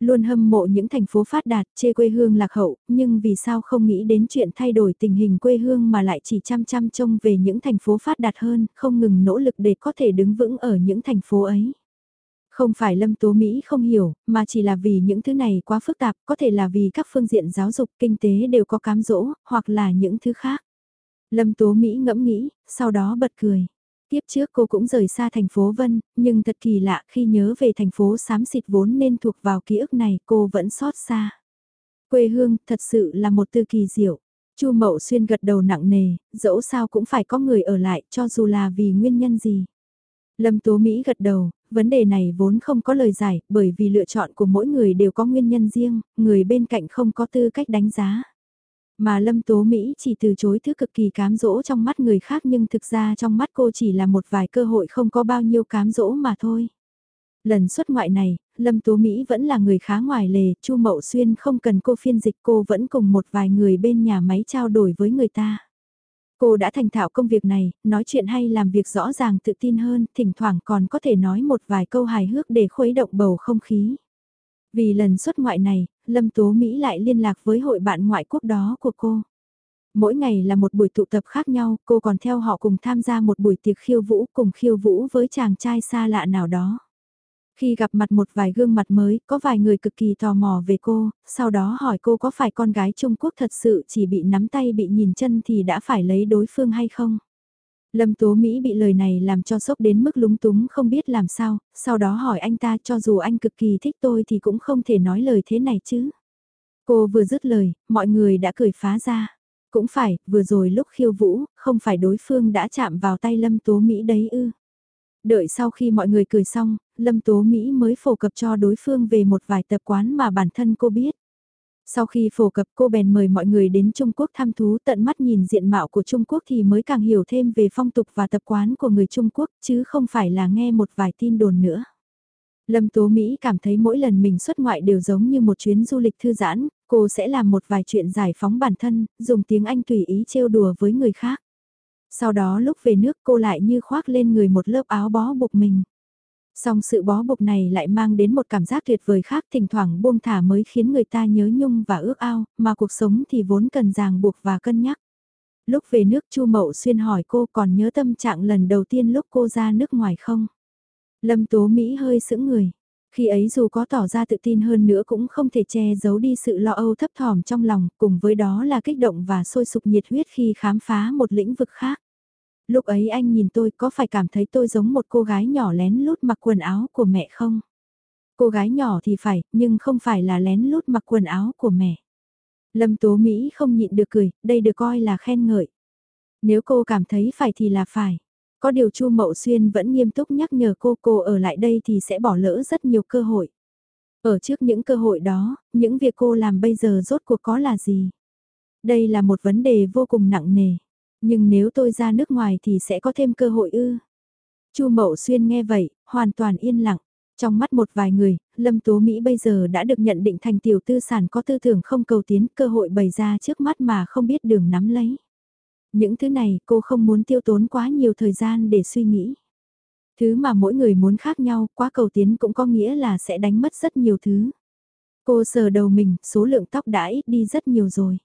Luôn hâm mộ những thành phố phát đạt, chê quê hương lạc hậu, nhưng vì sao không nghĩ đến chuyện thay đổi tình hình quê hương mà lại chỉ chăm chăm trông về những thành phố phát đạt hơn, không ngừng nỗ lực để có thể đứng vững ở những thành phố ấy. Không phải Lâm Tố Mỹ không hiểu, mà chỉ là vì những thứ này quá phức tạp, có thể là vì các phương diện giáo dục, kinh tế đều có cám dỗ, hoặc là những thứ khác. Lâm Tố Mỹ ngẫm nghĩ, sau đó bật cười. Tiếp trước cô cũng rời xa thành phố Vân, nhưng thật kỳ lạ khi nhớ về thành phố xám xịt vốn nên thuộc vào ký ức này cô vẫn xót xa. Quê hương thật sự là một tư kỳ diệu. Chu Mậu Xuyên gật đầu nặng nề, dẫu sao cũng phải có người ở lại cho dù là vì nguyên nhân gì. Lâm Tố Mỹ gật đầu, vấn đề này vốn không có lời giải bởi vì lựa chọn của mỗi người đều có nguyên nhân riêng, người bên cạnh không có tư cách đánh giá. Mà Lâm Tố Mỹ chỉ từ chối thứ cực kỳ cám dỗ trong mắt người khác nhưng thực ra trong mắt cô chỉ là một vài cơ hội không có bao nhiêu cám dỗ mà thôi. Lần xuất ngoại này, Lâm Tố Mỹ vẫn là người khá ngoài lề, Chu Mậu Xuyên không cần cô phiên dịch cô vẫn cùng một vài người bên nhà máy trao đổi với người ta. Cô đã thành thạo công việc này, nói chuyện hay làm việc rõ ràng tự tin hơn, thỉnh thoảng còn có thể nói một vài câu hài hước để khuấy động bầu không khí. Vì lần xuất ngoại này, Lâm Tố Mỹ lại liên lạc với hội bạn ngoại quốc đó của cô. Mỗi ngày là một buổi tụ tập khác nhau, cô còn theo họ cùng tham gia một buổi tiệc khiêu vũ cùng khiêu vũ với chàng trai xa lạ nào đó. Khi gặp mặt một vài gương mặt mới, có vài người cực kỳ tò mò về cô, sau đó hỏi cô có phải con gái Trung Quốc thật sự chỉ bị nắm tay bị nhìn chân thì đã phải lấy đối phương hay không? Lâm Tố Mỹ bị lời này làm cho sốc đến mức lúng túng không biết làm sao, sau đó hỏi anh ta cho dù anh cực kỳ thích tôi thì cũng không thể nói lời thế này chứ. Cô vừa dứt lời, mọi người đã cười phá ra. Cũng phải, vừa rồi lúc khiêu vũ, không phải đối phương đã chạm vào tay Lâm Tố Mỹ đấy ư. Đợi sau khi mọi người cười xong, Lâm Tố Mỹ mới phổ cập cho đối phương về một vài tập quán mà bản thân cô biết. Sau khi phổ cập cô bèn mời mọi người đến Trung Quốc thăm thú tận mắt nhìn diện mạo của Trung Quốc thì mới càng hiểu thêm về phong tục và tập quán của người Trung Quốc chứ không phải là nghe một vài tin đồn nữa. Lâm Tố Mỹ cảm thấy mỗi lần mình xuất ngoại đều giống như một chuyến du lịch thư giãn, cô sẽ làm một vài chuyện giải phóng bản thân, dùng tiếng Anh tùy ý trêu đùa với người khác. Sau đó lúc về nước cô lại như khoác lên người một lớp áo bó buộc mình. Song sự bó buộc này lại mang đến một cảm giác tuyệt vời khác thỉnh thoảng buông thả mới khiến người ta nhớ nhung và ước ao, mà cuộc sống thì vốn cần ràng buộc và cân nhắc. Lúc về nước Chu Mậu Xuyên hỏi cô còn nhớ tâm trạng lần đầu tiên lúc cô ra nước ngoài không? Lâm Tố Mỹ hơi sững người. Khi ấy dù có tỏ ra tự tin hơn nữa cũng không thể che giấu đi sự lo âu thấp thỏm trong lòng, cùng với đó là kích động và sôi sục nhiệt huyết khi khám phá một lĩnh vực khác lúc ấy anh nhìn tôi có phải cảm thấy tôi giống một cô gái nhỏ lén lút mặc quần áo của mẹ không? Cô gái nhỏ thì phải, nhưng không phải là lén lút mặc quần áo của mẹ. Lâm Tố Mỹ không nhịn được cười, đây được coi là khen ngợi. Nếu cô cảm thấy phải thì là phải. Có điều Chu Mậu Xuyên vẫn nghiêm túc nhắc nhở cô cô ở lại đây thì sẽ bỏ lỡ rất nhiều cơ hội. Ở trước những cơ hội đó, những việc cô làm bây giờ rốt cuộc có là gì? Đây là một vấn đề vô cùng nặng nề. Nhưng nếu tôi ra nước ngoài thì sẽ có thêm cơ hội ư? Chu Mậu Xuyên nghe vậy, hoàn toàn yên lặng. Trong mắt một vài người, Lâm Tố Mỹ bây giờ đã được nhận định thành tiểu tư sản có tư tưởng không cầu tiến cơ hội bày ra trước mắt mà không biết đường nắm lấy. Những thứ này cô không muốn tiêu tốn quá nhiều thời gian để suy nghĩ. Thứ mà mỗi người muốn khác nhau, quá cầu tiến cũng có nghĩa là sẽ đánh mất rất nhiều thứ. Cô sờ đầu mình, số lượng tóc đã ít đi rất nhiều rồi.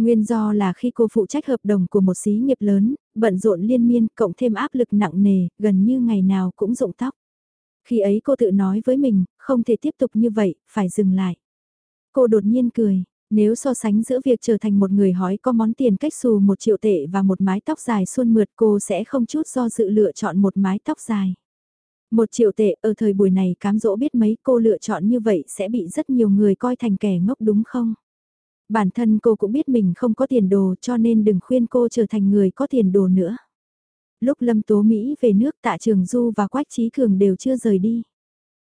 Nguyên do là khi cô phụ trách hợp đồng của một xí nghiệp lớn, bận rộn liên miên, cộng thêm áp lực nặng nề, gần như ngày nào cũng rụng tóc. Khi ấy cô tự nói với mình, không thể tiếp tục như vậy, phải dừng lại. Cô đột nhiên cười, nếu so sánh giữa việc trở thành một người hói có món tiền cách xù một triệu tệ và một mái tóc dài suôn mượt cô sẽ không chút do dự lựa chọn một mái tóc dài. Một triệu tệ ở thời buổi này cám dỗ biết mấy cô lựa chọn như vậy sẽ bị rất nhiều người coi thành kẻ ngốc đúng không? Bản thân cô cũng biết mình không có tiền đồ cho nên đừng khuyên cô trở thành người có tiền đồ nữa. Lúc Lâm Tố Mỹ về nước tạ trường Du và Quách Trí Cường đều chưa rời đi.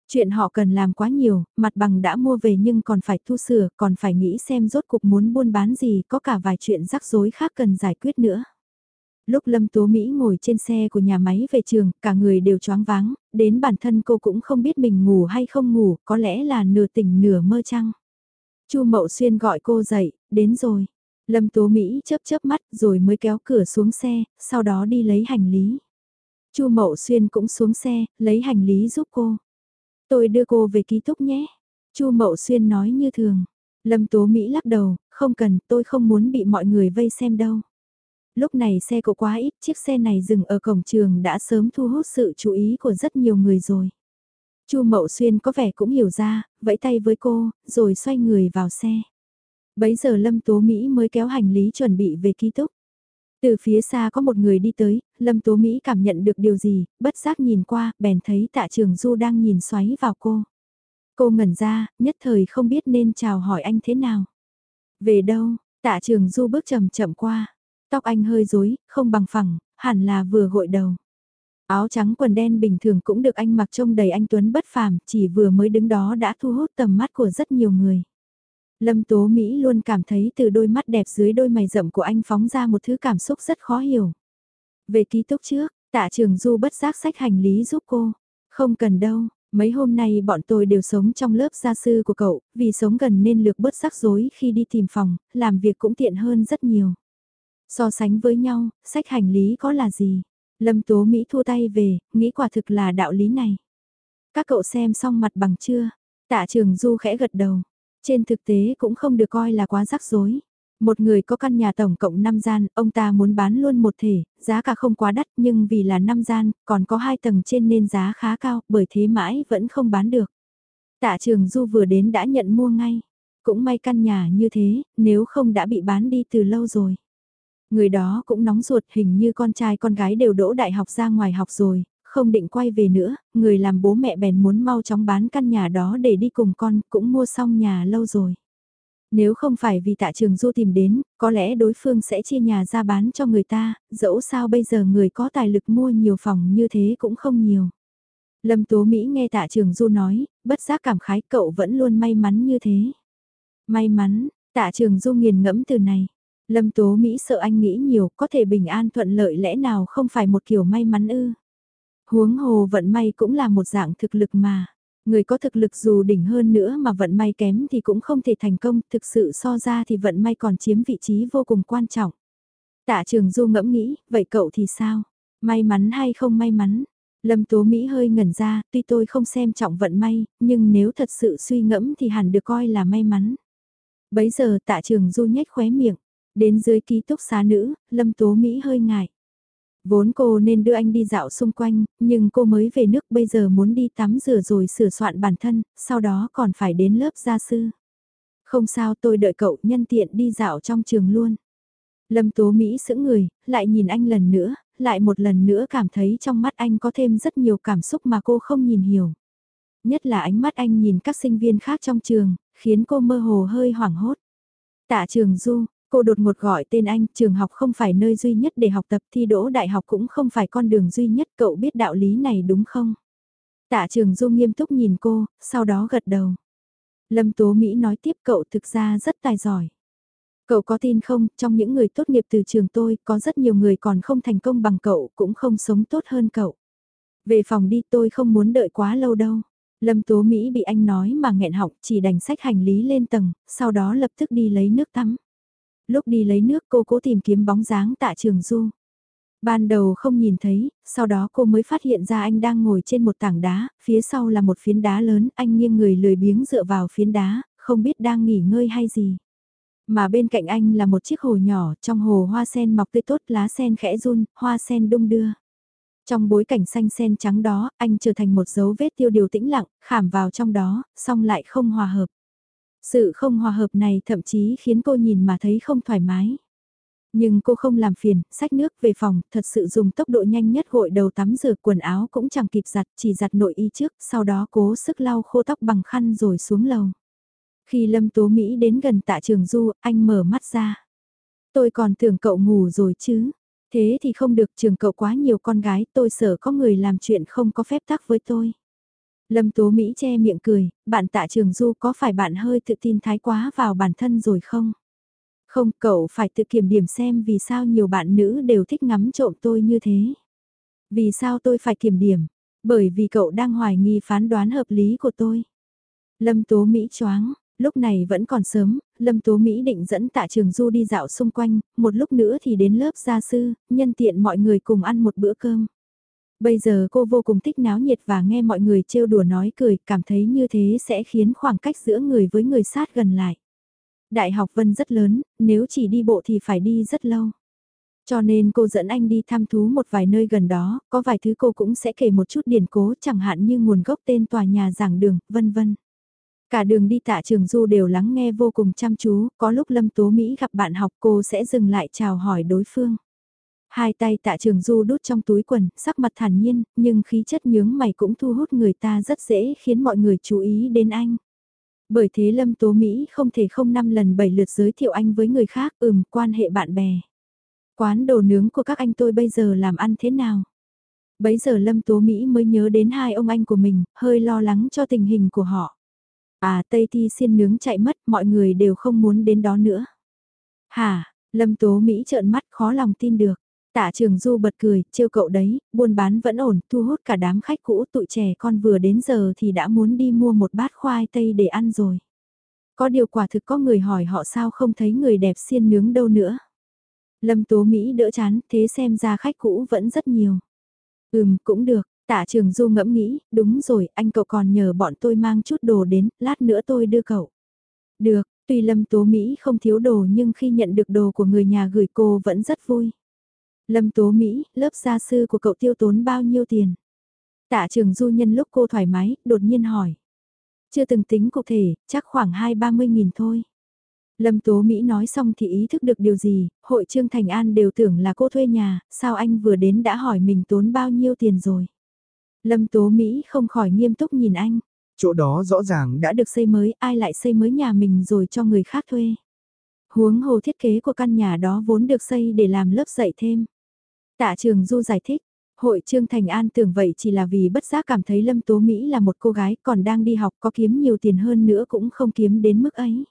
Chuyện họ cần làm quá nhiều, mặt bằng đã mua về nhưng còn phải thu sửa, còn phải nghĩ xem rốt cục muốn buôn bán gì, có cả vài chuyện rắc rối khác cần giải quyết nữa. Lúc Lâm Tố Mỹ ngồi trên xe của nhà máy về trường, cả người đều choáng váng, đến bản thân cô cũng không biết mình ngủ hay không ngủ, có lẽ là nửa tỉnh nửa mơ chăng. Chu Mậu Xuyên gọi cô dậy, đến rồi. Lâm Tố Mỹ chớp chớp mắt rồi mới kéo cửa xuống xe, sau đó đi lấy hành lý. Chu Mậu Xuyên cũng xuống xe, lấy hành lý giúp cô. Tôi đưa cô về ký túc nhé. Chu Mậu Xuyên nói như thường. Lâm Tố Mỹ lắc đầu, không cần, tôi không muốn bị mọi người vây xem đâu. Lúc này xe cộ quá ít, chiếc xe này dừng ở cổng trường đã sớm thu hút sự chú ý của rất nhiều người rồi. Chu Mậu Xuyên có vẻ cũng hiểu ra, vẫy tay với cô, rồi xoay người vào xe. Bấy giờ Lâm Tố Mỹ mới kéo hành lý chuẩn bị về ký túc. Từ phía xa có một người đi tới, Lâm Tố Mỹ cảm nhận được điều gì, bất giác nhìn qua, bèn thấy tạ trường Du đang nhìn xoáy vào cô. Cô ngẩn ra, nhất thời không biết nên chào hỏi anh thế nào. Về đâu, tạ trường Du bước chậm chậm qua. Tóc anh hơi rối, không bằng phẳng, hẳn là vừa gội đầu. Áo trắng quần đen bình thường cũng được anh mặc trông đầy anh Tuấn bất phàm, chỉ vừa mới đứng đó đã thu hút tầm mắt của rất nhiều người. Lâm Tố Mỹ luôn cảm thấy từ đôi mắt đẹp dưới đôi mày rậm của anh phóng ra một thứ cảm xúc rất khó hiểu. Về ký túc trước, tạ trường du bất giác sách hành lý giúp cô. Không cần đâu, mấy hôm nay bọn tôi đều sống trong lớp gia sư của cậu, vì sống gần nên lược bớt rắc rối khi đi tìm phòng, làm việc cũng tiện hơn rất nhiều. So sánh với nhau, sách hành lý có là gì? Lâm Tố Mỹ thua tay về, nghĩ quả thực là đạo lý này. Các cậu xem xong mặt bằng chưa? Tạ trường du khẽ gật đầu. Trên thực tế cũng không được coi là quá rắc rối. Một người có căn nhà tổng cộng 5 gian, ông ta muốn bán luôn một thể, giá cả không quá đắt nhưng vì là 5 gian, còn có 2 tầng trên nên giá khá cao, bởi thế mãi vẫn không bán được. Tạ trường Du vừa đến đã nhận mua ngay. Cũng may căn nhà như thế, nếu không đã bị bán đi từ lâu rồi. Người đó cũng nóng ruột hình như con trai con gái đều đỗ đại học ra ngoài học rồi, không định quay về nữa, người làm bố mẹ bèn muốn mau chóng bán căn nhà đó để đi cùng con, cũng mua xong nhà lâu rồi. Nếu không phải vì tạ trường du tìm đến, có lẽ đối phương sẽ chia nhà ra bán cho người ta, dẫu sao bây giờ người có tài lực mua nhiều phòng như thế cũng không nhiều. Lâm Tố Mỹ nghe tạ trường du nói, bất giác cảm khái cậu vẫn luôn may mắn như thế. May mắn, tạ trường du nghiền ngẫm từ này. Lâm Tố Mỹ sợ anh nghĩ nhiều, có thể bình an thuận lợi lẽ nào không phải một kiểu may mắn ư. Huống hồ vận may cũng là một dạng thực lực mà. Người có thực lực dù đỉnh hơn nữa mà vận may kém thì cũng không thể thành công, thực sự so ra thì vận may còn chiếm vị trí vô cùng quan trọng. Tạ trường du ngẫm nghĩ, vậy cậu thì sao? May mắn hay không may mắn? Lâm Tố Mỹ hơi ngẩn ra, tuy tôi không xem trọng vận may, nhưng nếu thật sự suy ngẫm thì hẳn được coi là may mắn. Bấy giờ tạ trường du nhếch khóe miệng, đến dưới ký túc xá nữ, Lâm Tố Mỹ hơi ngại. Vốn cô nên đưa anh đi dạo xung quanh, nhưng cô mới về nước bây giờ muốn đi tắm rửa rồi sửa soạn bản thân, sau đó còn phải đến lớp gia sư. Không sao tôi đợi cậu nhân tiện đi dạo trong trường luôn. Lâm Tố Mỹ sững người, lại nhìn anh lần nữa, lại một lần nữa cảm thấy trong mắt anh có thêm rất nhiều cảm xúc mà cô không nhìn hiểu. Nhất là ánh mắt anh nhìn các sinh viên khác trong trường, khiến cô mơ hồ hơi hoảng hốt. Tạ trường Du, Cô đột ngột gọi tên anh, trường học không phải nơi duy nhất để học tập thi đỗ đại học cũng không phải con đường duy nhất, cậu biết đạo lý này đúng không? Tạ trường Du nghiêm túc nhìn cô, sau đó gật đầu. Lâm Tố Mỹ nói tiếp cậu thực ra rất tài giỏi. Cậu có tin không, trong những người tốt nghiệp từ trường tôi, có rất nhiều người còn không thành công bằng cậu, cũng không sống tốt hơn cậu. Về phòng đi tôi không muốn đợi quá lâu đâu. Lâm Tố Mỹ bị anh nói mà nghẹn họng chỉ đành sách hành lý lên tầng, sau đó lập tức đi lấy nước tắm. Lúc đi lấy nước cô cố tìm kiếm bóng dáng tạ trường du. Ban đầu không nhìn thấy, sau đó cô mới phát hiện ra anh đang ngồi trên một tảng đá, phía sau là một phiến đá lớn, anh nghiêng người lười biếng dựa vào phiến đá, không biết đang nghỉ ngơi hay gì. Mà bên cạnh anh là một chiếc hồ nhỏ, trong hồ hoa sen mọc tươi tốt lá sen khẽ run, hoa sen đung đưa. Trong bối cảnh xanh sen trắng đó, anh trở thành một dấu vết tiêu điều tĩnh lặng, khảm vào trong đó, song lại không hòa hợp. Sự không hòa hợp này thậm chí khiến cô nhìn mà thấy không thoải mái. Nhưng cô không làm phiền, xách nước về phòng, thật sự dùng tốc độ nhanh nhất gội đầu tắm rửa quần áo cũng chẳng kịp giặt, chỉ giặt nội y trước, sau đó cố sức lau khô tóc bằng khăn rồi xuống lầu. Khi Lâm Tố Mỹ đến gần tạ trường du, anh mở mắt ra. Tôi còn tưởng cậu ngủ rồi chứ. Thế thì không được trường cậu quá nhiều con gái, tôi sợ có người làm chuyện không có phép tắc với tôi. Lâm Tố Mỹ che miệng cười, bạn tạ trường du có phải bạn hơi tự tin thái quá vào bản thân rồi không? Không, cậu phải tự kiểm điểm xem vì sao nhiều bạn nữ đều thích ngắm trộm tôi như thế. Vì sao tôi phải kiểm điểm? Bởi vì cậu đang hoài nghi phán đoán hợp lý của tôi. Lâm Tố Mỹ choáng, lúc này vẫn còn sớm, Lâm Tố Mỹ định dẫn tạ trường du đi dạo xung quanh, một lúc nữa thì đến lớp gia sư, nhân tiện mọi người cùng ăn một bữa cơm. Bây giờ cô vô cùng thích náo nhiệt và nghe mọi người trêu đùa nói cười, cảm thấy như thế sẽ khiến khoảng cách giữa người với người sát gần lại. Đại học Vân rất lớn, nếu chỉ đi bộ thì phải đi rất lâu. Cho nên cô dẫn anh đi thăm thú một vài nơi gần đó, có vài thứ cô cũng sẽ kể một chút điển cố chẳng hạn như nguồn gốc tên tòa nhà giảng đường, vân vân. Cả đường đi tạ trường du đều lắng nghe vô cùng chăm chú, có lúc Lâm Tố Mỹ gặp bạn học cô sẽ dừng lại chào hỏi đối phương. Hai tay tạ trường du đút trong túi quần, sắc mặt thản nhiên, nhưng khí chất nhướng mày cũng thu hút người ta rất dễ khiến mọi người chú ý đến anh. Bởi thế Lâm Tố Mỹ không thể không năm lần bảy lượt giới thiệu anh với người khác, ừm, quan hệ bạn bè. Quán đồ nướng của các anh tôi bây giờ làm ăn thế nào? Bấy giờ Lâm Tố Mỹ mới nhớ đến hai ông anh của mình, hơi lo lắng cho tình hình của họ. À Tây Thi xiên nướng chạy mất, mọi người đều không muốn đến đó nữa. Hả, Lâm Tố Mỹ trợn mắt khó lòng tin được. Tạ trường du bật cười, trêu cậu đấy, buôn bán vẫn ổn, thu hút cả đám khách cũ tụi trẻ con vừa đến giờ thì đã muốn đi mua một bát khoai tây để ăn rồi. Có điều quả thực có người hỏi họ sao không thấy người đẹp xiên nướng đâu nữa. Lâm Tố Mỹ đỡ chán, thế xem ra khách cũ vẫn rất nhiều. Ừm, cũng được, tạ trường du ngẫm nghĩ, đúng rồi, anh cậu còn nhờ bọn tôi mang chút đồ đến, lát nữa tôi đưa cậu. Được, tuy Lâm Tố Mỹ không thiếu đồ nhưng khi nhận được đồ của người nhà gửi cô vẫn rất vui. Lâm Tố Mỹ, lớp gia sư của cậu tiêu tốn bao nhiêu tiền? Tạ trường du nhân lúc cô thoải mái, đột nhiên hỏi. Chưa từng tính cụ thể, chắc khoảng 2-30 nghìn thôi. Lâm Tố Mỹ nói xong thì ý thức được điều gì, hội Trương Thành An đều tưởng là cô thuê nhà, sao anh vừa đến đã hỏi mình tốn bao nhiêu tiền rồi. Lâm Tố Mỹ không khỏi nghiêm túc nhìn anh. Chỗ đó rõ ràng đã được xây mới, ai lại xây mới nhà mình rồi cho người khác thuê. Huống hồ thiết kế của căn nhà đó vốn được xây để làm lớp dạy thêm. Tạ Trường Du giải thích, hội Trương Thành An tưởng vậy chỉ là vì bất giác cảm thấy Lâm Tố Mỹ là một cô gái còn đang đi học có kiếm nhiều tiền hơn nữa cũng không kiếm đến mức ấy.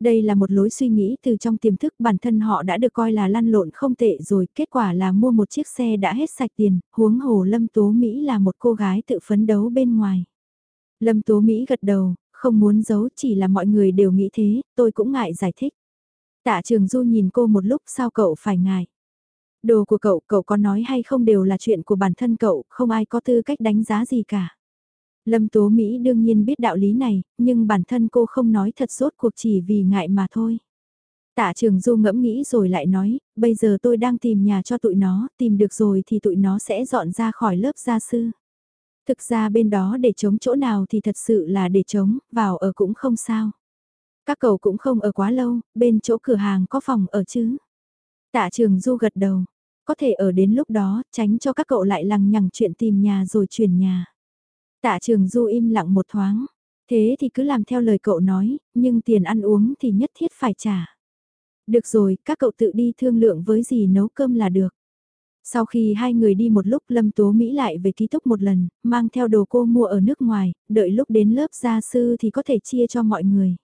Đây là một lối suy nghĩ từ trong tiềm thức bản thân họ đã được coi là lăn lộn không tệ rồi, kết quả là mua một chiếc xe đã hết sạch tiền, huống hồ Lâm Tố Mỹ là một cô gái tự phấn đấu bên ngoài. Lâm Tố Mỹ gật đầu, không muốn giấu chỉ là mọi người đều nghĩ thế, tôi cũng ngại giải thích. Tạ Trường Du nhìn cô một lúc sao cậu phải ngại. Đồ của cậu, cậu có nói hay không đều là chuyện của bản thân cậu, không ai có tư cách đánh giá gì cả. Lâm Tố Mỹ đương nhiên biết đạo lý này, nhưng bản thân cô không nói thật rốt cuộc chỉ vì ngại mà thôi. Tạ trường du ngẫm nghĩ rồi lại nói, bây giờ tôi đang tìm nhà cho tụi nó, tìm được rồi thì tụi nó sẽ dọn ra khỏi lớp gia sư. Thực ra bên đó để chống chỗ nào thì thật sự là để chống, vào ở cũng không sao. Các cậu cũng không ở quá lâu, bên chỗ cửa hàng có phòng ở chứ. Tạ trường du gật đầu, có thể ở đến lúc đó, tránh cho các cậu lại lằng nhằng chuyện tìm nhà rồi chuyển nhà. Tạ trường du im lặng một thoáng, thế thì cứ làm theo lời cậu nói, nhưng tiền ăn uống thì nhất thiết phải trả. Được rồi, các cậu tự đi thương lượng với gì nấu cơm là được. Sau khi hai người đi một lúc Lâm Tố Mỹ lại về ký túc một lần, mang theo đồ cô mua ở nước ngoài, đợi lúc đến lớp gia sư thì có thể chia cho mọi người.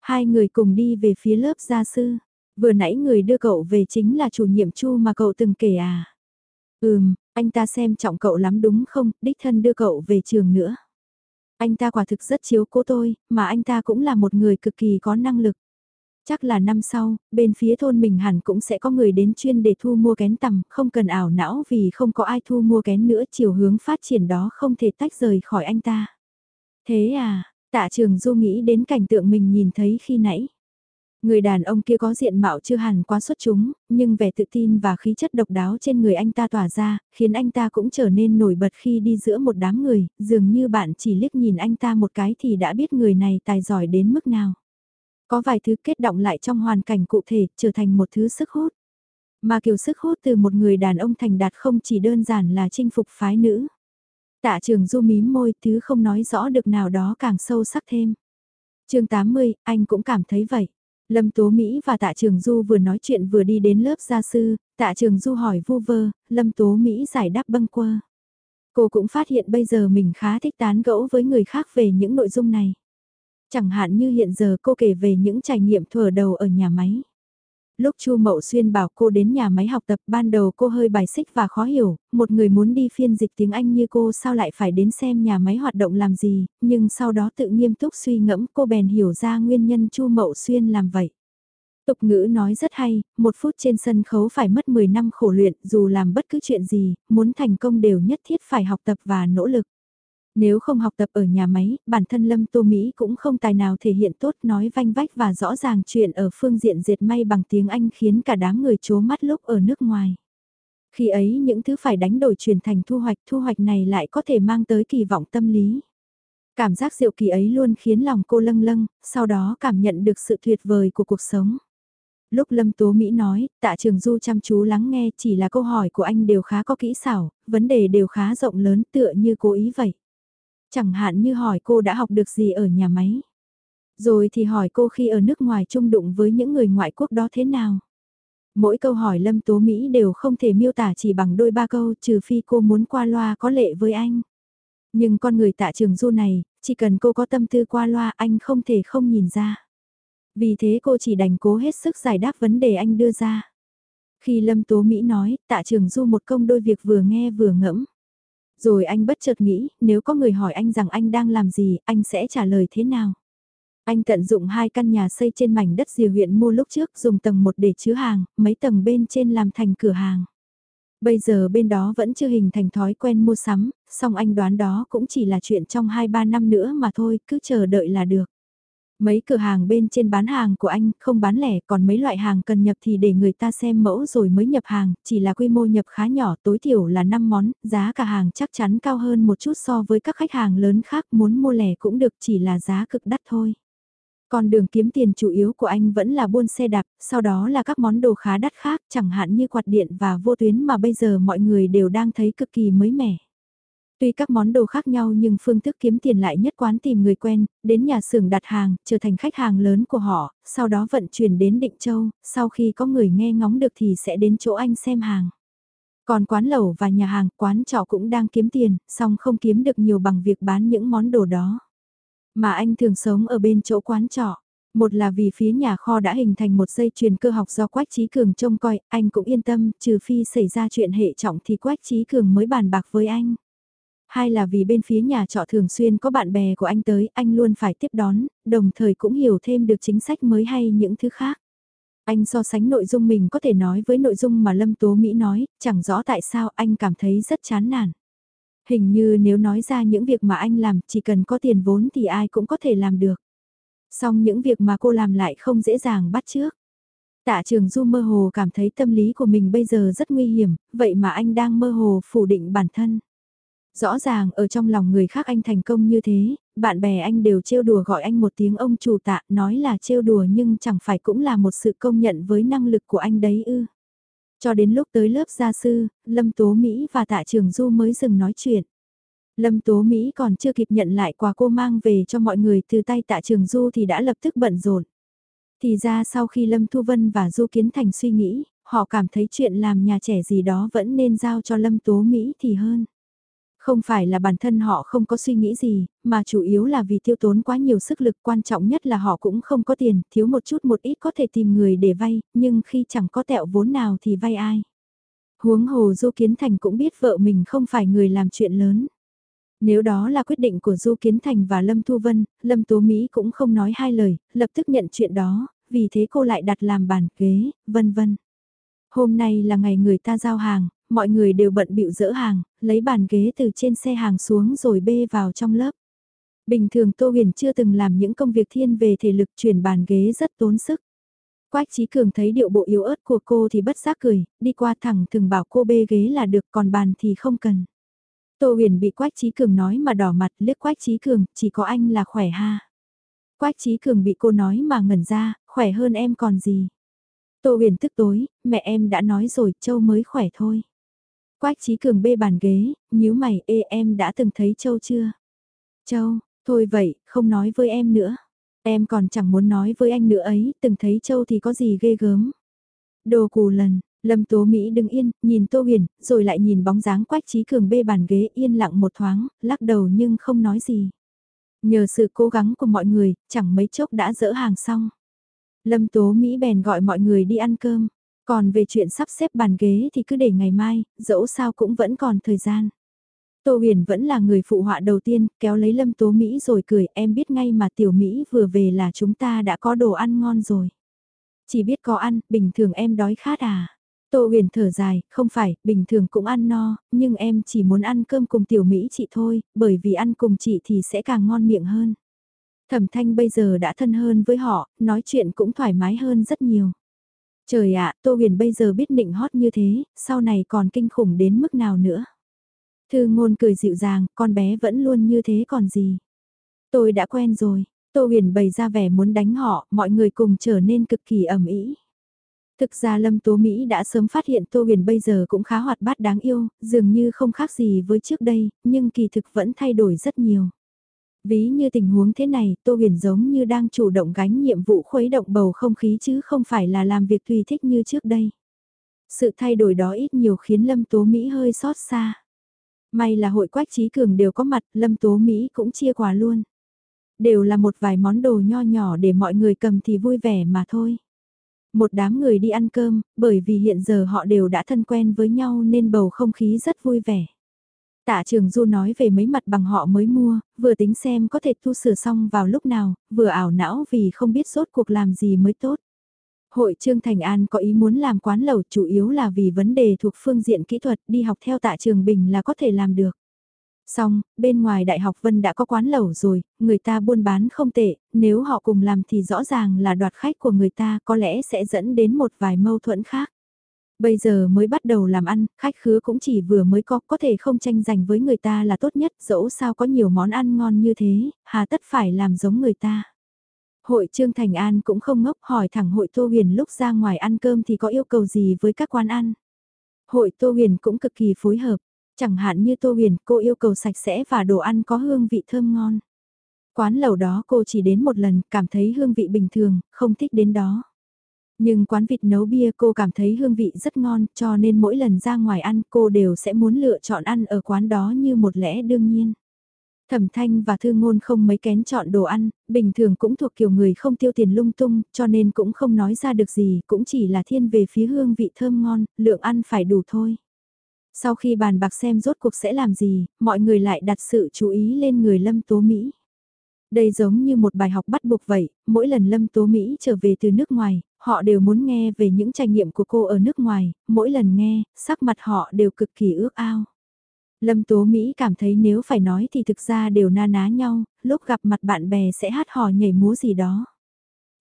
Hai người cùng đi về phía lớp gia sư. Vừa nãy người đưa cậu về chính là chủ nhiệm Chu mà cậu từng kể à. Ừm, anh ta xem trọng cậu lắm đúng không, đích thân đưa cậu về trường nữa. Anh ta quả thực rất chiếu cố tôi, mà anh ta cũng là một người cực kỳ có năng lực. Chắc là năm sau, bên phía thôn mình hẳn cũng sẽ có người đến chuyên để thu mua kén tầm, không cần ảo não vì không có ai thu mua kén nữa, chiều hướng phát triển đó không thể tách rời khỏi anh ta. Thế à, tạ trường du nghĩ đến cảnh tượng mình nhìn thấy khi nãy. Người đàn ông kia có diện mạo chưa hẳn quá xuất chúng, nhưng vẻ tự tin và khí chất độc đáo trên người anh ta tỏa ra, khiến anh ta cũng trở nên nổi bật khi đi giữa một đám người, dường như bạn chỉ liếc nhìn anh ta một cái thì đã biết người này tài giỏi đến mức nào. Có vài thứ kết động lại trong hoàn cảnh cụ thể, trở thành một thứ sức hút. Mà kiểu sức hút từ một người đàn ông thành đạt không chỉ đơn giản là chinh phục phái nữ. Tạ trường du mím môi, thứ không nói rõ được nào đó càng sâu sắc thêm. chương 80, anh cũng cảm thấy vậy. Lâm Tố Mỹ và Tạ Trường Du vừa nói chuyện vừa đi đến lớp gia sư, Tạ Trường Du hỏi vu vơ, Lâm Tố Mỹ giải đáp bâng quơ. Cô cũng phát hiện bây giờ mình khá thích tán gẫu với người khác về những nội dung này. Chẳng hạn như hiện giờ cô kể về những trải nghiệm thuở đầu ở nhà máy. Lúc Chu Mậu Xuyên bảo cô đến nhà máy học tập ban đầu cô hơi bài xích và khó hiểu, một người muốn đi phiên dịch tiếng Anh như cô sao lại phải đến xem nhà máy hoạt động làm gì, nhưng sau đó tự nghiêm túc suy ngẫm cô bèn hiểu ra nguyên nhân Chu Mậu Xuyên làm vậy. Tục ngữ nói rất hay, một phút trên sân khấu phải mất 10 năm khổ luyện, dù làm bất cứ chuyện gì, muốn thành công đều nhất thiết phải học tập và nỗ lực. Nếu không học tập ở nhà máy, bản thân Lâm Tô Mỹ cũng không tài nào thể hiện tốt nói vanh vách và rõ ràng chuyện ở phương diện diệt may bằng tiếng Anh khiến cả đám người chố mắt lúc ở nước ngoài. Khi ấy những thứ phải đánh đổi chuyển thành thu hoạch, thu hoạch này lại có thể mang tới kỳ vọng tâm lý. Cảm giác diệu kỳ ấy luôn khiến lòng cô lâng lâng, sau đó cảm nhận được sự tuyệt vời của cuộc sống. Lúc Lâm Tố Mỹ nói, tạ trường du chăm chú lắng nghe chỉ là câu hỏi của anh đều khá có kỹ xảo, vấn đề đều khá rộng lớn tựa như cố ý vậy. Chẳng hạn như hỏi cô đã học được gì ở nhà máy. Rồi thì hỏi cô khi ở nước ngoài chung đụng với những người ngoại quốc đó thế nào. Mỗi câu hỏi Lâm Tố Mỹ đều không thể miêu tả chỉ bằng đôi ba câu trừ phi cô muốn qua loa có lệ với anh. Nhưng con người tạ trường du này, chỉ cần cô có tâm tư qua loa anh không thể không nhìn ra. Vì thế cô chỉ đành cố hết sức giải đáp vấn đề anh đưa ra. Khi Lâm Tố Mỹ nói, tạ trường du một công đôi việc vừa nghe vừa ngẫm. Rồi anh bất chợt nghĩ, nếu có người hỏi anh rằng anh đang làm gì, anh sẽ trả lời thế nào? Anh tận dụng hai căn nhà xây trên mảnh đất dìa huyện mua lúc trước dùng tầng một để chứa hàng, mấy tầng bên trên làm thành cửa hàng. Bây giờ bên đó vẫn chưa hình thành thói quen mua sắm, song anh đoán đó cũng chỉ là chuyện trong 2-3 năm nữa mà thôi, cứ chờ đợi là được. Mấy cửa hàng bên trên bán hàng của anh không bán lẻ còn mấy loại hàng cần nhập thì để người ta xem mẫu rồi mới nhập hàng, chỉ là quy mô nhập khá nhỏ tối thiểu là 5 món, giá cả hàng chắc chắn cao hơn một chút so với các khách hàng lớn khác muốn mua lẻ cũng được chỉ là giá cực đắt thôi. Còn đường kiếm tiền chủ yếu của anh vẫn là buôn xe đạp, sau đó là các món đồ khá đắt khác chẳng hạn như quạt điện và vô tuyến mà bây giờ mọi người đều đang thấy cực kỳ mới mẻ. Tuy các món đồ khác nhau nhưng phương thức kiếm tiền lại nhất quán tìm người quen, đến nhà xưởng đặt hàng, trở thành khách hàng lớn của họ, sau đó vận chuyển đến Định Châu, sau khi có người nghe ngóng được thì sẽ đến chỗ anh xem hàng. Còn quán lẩu và nhà hàng, quán trọ cũng đang kiếm tiền, song không kiếm được nhiều bằng việc bán những món đồ đó. Mà anh thường sống ở bên chỗ quán trọ. Một là vì phía nhà kho đã hình thành một dây chuyền cơ học do Quách Trí Cường trông coi, anh cũng yên tâm, trừ phi xảy ra chuyện hệ trọng thì Quách Trí Cường mới bàn bạc với anh. Hai là vì bên phía nhà trọ thường xuyên có bạn bè của anh tới, anh luôn phải tiếp đón, đồng thời cũng hiểu thêm được chính sách mới hay những thứ khác. Anh so sánh nội dung mình có thể nói với nội dung mà Lâm Tố Mỹ nói, chẳng rõ tại sao anh cảm thấy rất chán nản. Hình như nếu nói ra những việc mà anh làm chỉ cần có tiền vốn thì ai cũng có thể làm được. Song những việc mà cô làm lại không dễ dàng bắt trước. Tạ trường du mơ hồ cảm thấy tâm lý của mình bây giờ rất nguy hiểm, vậy mà anh đang mơ hồ phủ định bản thân. Rõ ràng ở trong lòng người khác anh thành công như thế, bạn bè anh đều trêu đùa gọi anh một tiếng ông chủ tạ, nói là trêu đùa nhưng chẳng phải cũng là một sự công nhận với năng lực của anh đấy ư. Cho đến lúc tới lớp gia sư, Lâm Tố Mỹ và Tạ Trường Du mới dừng nói chuyện. Lâm Tố Mỹ còn chưa kịp nhận lại quà cô mang về cho mọi người từ tay Tạ Trường Du thì đã lập tức bận rộn. Thì ra sau khi Lâm Thu Vân và Du Kiến Thành suy nghĩ, họ cảm thấy chuyện làm nhà trẻ gì đó vẫn nên giao cho Lâm Tố Mỹ thì hơn. Không phải là bản thân họ không có suy nghĩ gì, mà chủ yếu là vì tiêu tốn quá nhiều sức lực quan trọng nhất là họ cũng không có tiền, thiếu một chút một ít có thể tìm người để vay, nhưng khi chẳng có tẹo vốn nào thì vay ai. Huống hồ Du Kiến Thành cũng biết vợ mình không phải người làm chuyện lớn. Nếu đó là quyết định của Du Kiến Thành và Lâm Thu Vân, Lâm Tố Mỹ cũng không nói hai lời, lập tức nhận chuyện đó, vì thế cô lại đặt làm bàn ghế, vân vân. Hôm nay là ngày người ta giao hàng, mọi người đều bận bịu dỡ hàng, lấy bàn ghế từ trên xe hàng xuống rồi bê vào trong lớp. Bình thường Tô Huyền chưa từng làm những công việc thiên về thể lực chuyển bàn ghế rất tốn sức. Quách Trí Cường thấy điệu bộ yếu ớt của cô thì bất giác cười, đi qua thẳng thường bảo cô bê ghế là được còn bàn thì không cần. Tô huyền bị Quách Trí Cường nói mà đỏ mặt liếc Quách Trí Cường, chỉ có anh là khỏe ha. Quách Trí Cường bị cô nói mà ngẩn ra, khỏe hơn em còn gì. Tô huyền tức tối, mẹ em đã nói rồi, Châu mới khỏe thôi. Quách Trí Cường bê bàn ghế, nhíu mày, ê em đã từng thấy Châu chưa? Châu, thôi vậy, không nói với em nữa. Em còn chẳng muốn nói với anh nữa ấy, từng thấy Châu thì có gì ghê gớm. Đồ cù lần, Lâm Tố Mỹ đứng yên, nhìn Tô Huyền, rồi lại nhìn bóng dáng Quách Trí Cường bê bàn ghế yên lặng một thoáng, lắc đầu nhưng không nói gì. Nhờ sự cố gắng của mọi người, chẳng mấy chốc đã dỡ hàng xong. Lâm Tố Mỹ bèn gọi mọi người đi ăn cơm. Còn về chuyện sắp xếp bàn ghế thì cứ để ngày mai, dẫu sao cũng vẫn còn thời gian. Tô Huyền vẫn là người phụ họa đầu tiên, kéo lấy Lâm Tố Mỹ rồi cười, em biết ngay mà Tiểu Mỹ vừa về là chúng ta đã có đồ ăn ngon rồi. Chỉ biết có ăn, bình thường em đói khát à. Tô huyền thở dài, không phải, bình thường cũng ăn no, nhưng em chỉ muốn ăn cơm cùng tiểu Mỹ chị thôi, bởi vì ăn cùng chị thì sẽ càng ngon miệng hơn. Thẩm thanh bây giờ đã thân hơn với họ, nói chuyện cũng thoải mái hơn rất nhiều. Trời ạ, Tô huyền bây giờ biết nịnh hót như thế, sau này còn kinh khủng đến mức nào nữa. Thư ngôn cười dịu dàng, con bé vẫn luôn như thế còn gì. Tôi đã quen rồi, Tô huyền bày ra vẻ muốn đánh họ, mọi người cùng trở nên cực kỳ ẩm ý. Thực ra Lâm Tố Mỹ đã sớm phát hiện Tô Huyền bây giờ cũng khá hoạt bát đáng yêu, dường như không khác gì với trước đây, nhưng kỳ thực vẫn thay đổi rất nhiều. Ví như tình huống thế này, Tô Huyền giống như đang chủ động gánh nhiệm vụ khuấy động bầu không khí chứ không phải là làm việc tùy thích như trước đây. Sự thay đổi đó ít nhiều khiến Lâm Tố Mỹ hơi xót xa. May là hội quách trí cường đều có mặt, Lâm Tố Mỹ cũng chia quà luôn. Đều là một vài món đồ nho nhỏ để mọi người cầm thì vui vẻ mà thôi. Một đám người đi ăn cơm, bởi vì hiện giờ họ đều đã thân quen với nhau nên bầu không khí rất vui vẻ. Tạ trường Du nói về mấy mặt bằng họ mới mua, vừa tính xem có thể thu sửa xong vào lúc nào, vừa ảo não vì không biết rốt cuộc làm gì mới tốt. Hội Trương Thành An có ý muốn làm quán lẩu chủ yếu là vì vấn đề thuộc phương diện kỹ thuật đi học theo tạ trường Bình là có thể làm được. Xong, bên ngoài Đại học Vân đã có quán lẩu rồi, người ta buôn bán không tệ, nếu họ cùng làm thì rõ ràng là đoạt khách của người ta có lẽ sẽ dẫn đến một vài mâu thuẫn khác. Bây giờ mới bắt đầu làm ăn, khách khứa cũng chỉ vừa mới có, có thể không tranh giành với người ta là tốt nhất, dẫu sao có nhiều món ăn ngon như thế, hà tất phải làm giống người ta. Hội Trương Thành An cũng không ngốc hỏi thẳng hội Tô Huyền lúc ra ngoài ăn cơm thì có yêu cầu gì với các quán ăn. Hội Tô Huyền cũng cực kỳ phối hợp, Chẳng hạn như Tô Huyền, cô yêu cầu sạch sẽ và đồ ăn có hương vị thơm ngon. Quán lẩu đó cô chỉ đến một lần, cảm thấy hương vị bình thường, không thích đến đó. Nhưng quán vịt nấu bia cô cảm thấy hương vị rất ngon, cho nên mỗi lần ra ngoài ăn cô đều sẽ muốn lựa chọn ăn ở quán đó như một lẽ đương nhiên. Thẩm thanh và thư ngôn không mấy kén chọn đồ ăn, bình thường cũng thuộc kiểu người không tiêu tiền lung tung, cho nên cũng không nói ra được gì, cũng chỉ là thiên về phía hương vị thơm ngon, lượng ăn phải đủ thôi. Sau khi bàn bạc xem rốt cuộc sẽ làm gì, mọi người lại đặt sự chú ý lên người Lâm Tố Mỹ. Đây giống như một bài học bắt buộc vậy, mỗi lần Lâm Tố Mỹ trở về từ nước ngoài, họ đều muốn nghe về những trải nghiệm của cô ở nước ngoài, mỗi lần nghe, sắc mặt họ đều cực kỳ ước ao. Lâm Tố Mỹ cảm thấy nếu phải nói thì thực ra đều na ná nhau, lúc gặp mặt bạn bè sẽ hát hò nhảy múa gì đó.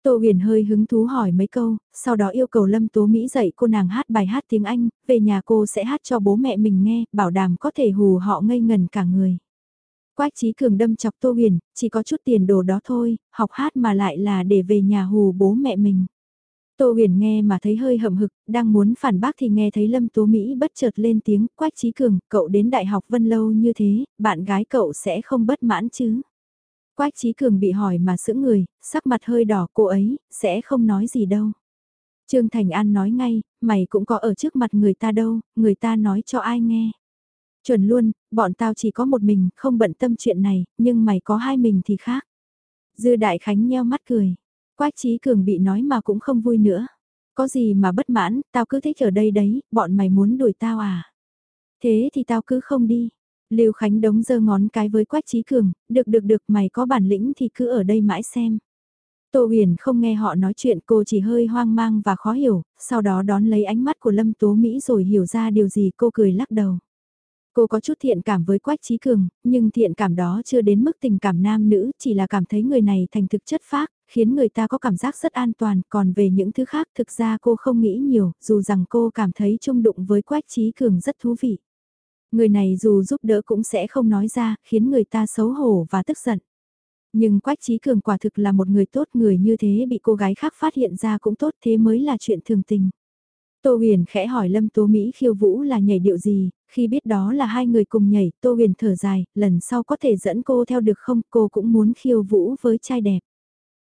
Tô huyền hơi hứng thú hỏi mấy câu, sau đó yêu cầu Lâm Tố Mỹ dạy cô nàng hát bài hát tiếng Anh, về nhà cô sẽ hát cho bố mẹ mình nghe, bảo đảm có thể hù họ ngây ngần cả người. Quách trí cường đâm chọc Tô huyền, chỉ có chút tiền đồ đó thôi, học hát mà lại là để về nhà hù bố mẹ mình. Tô huyền nghe mà thấy hơi hậm hực, đang muốn phản bác thì nghe thấy Lâm Tố Mỹ bất chợt lên tiếng, Quách Trí Cường, cậu đến Đại học Vân Lâu như thế, bạn gái cậu sẽ không bất mãn chứ? Quách Trí Cường bị hỏi mà sững người, sắc mặt hơi đỏ cô ấy, sẽ không nói gì đâu. Trương Thành An nói ngay, mày cũng có ở trước mặt người ta đâu, người ta nói cho ai nghe. Chuẩn luôn, bọn tao chỉ có một mình, không bận tâm chuyện này, nhưng mày có hai mình thì khác. Dư Đại Khánh nheo mắt cười. Quách Trí Cường bị nói mà cũng không vui nữa. Có gì mà bất mãn, tao cứ thích ở đây đấy, bọn mày muốn đuổi tao à? Thế thì tao cứ không đi. Lưu Khánh đống giơ ngón cái với Quách Trí Cường, được được được mày có bản lĩnh thì cứ ở đây mãi xem. Tô huyền không nghe họ nói chuyện cô chỉ hơi hoang mang và khó hiểu, sau đó đón lấy ánh mắt của Lâm Tố Mỹ rồi hiểu ra điều gì cô cười lắc đầu. Cô có chút thiện cảm với Quách Trí Cường, nhưng thiện cảm đó chưa đến mức tình cảm nam nữ, chỉ là cảm thấy người này thành thực chất phác, khiến người ta có cảm giác rất an toàn, còn về những thứ khác thực ra cô không nghĩ nhiều, dù rằng cô cảm thấy chung đụng với Quách Trí Cường rất thú vị. Người này dù giúp đỡ cũng sẽ không nói ra, khiến người ta xấu hổ và tức giận. Nhưng Quách Trí Cường quả thực là một người tốt người như thế bị cô gái khác phát hiện ra cũng tốt thế mới là chuyện thường tình. Tô huyền khẽ hỏi Lâm Tố Mỹ khiêu vũ là nhảy điệu gì, khi biết đó là hai người cùng nhảy, Tô huyền thở dài, lần sau có thể dẫn cô theo được không, cô cũng muốn khiêu vũ với trai đẹp.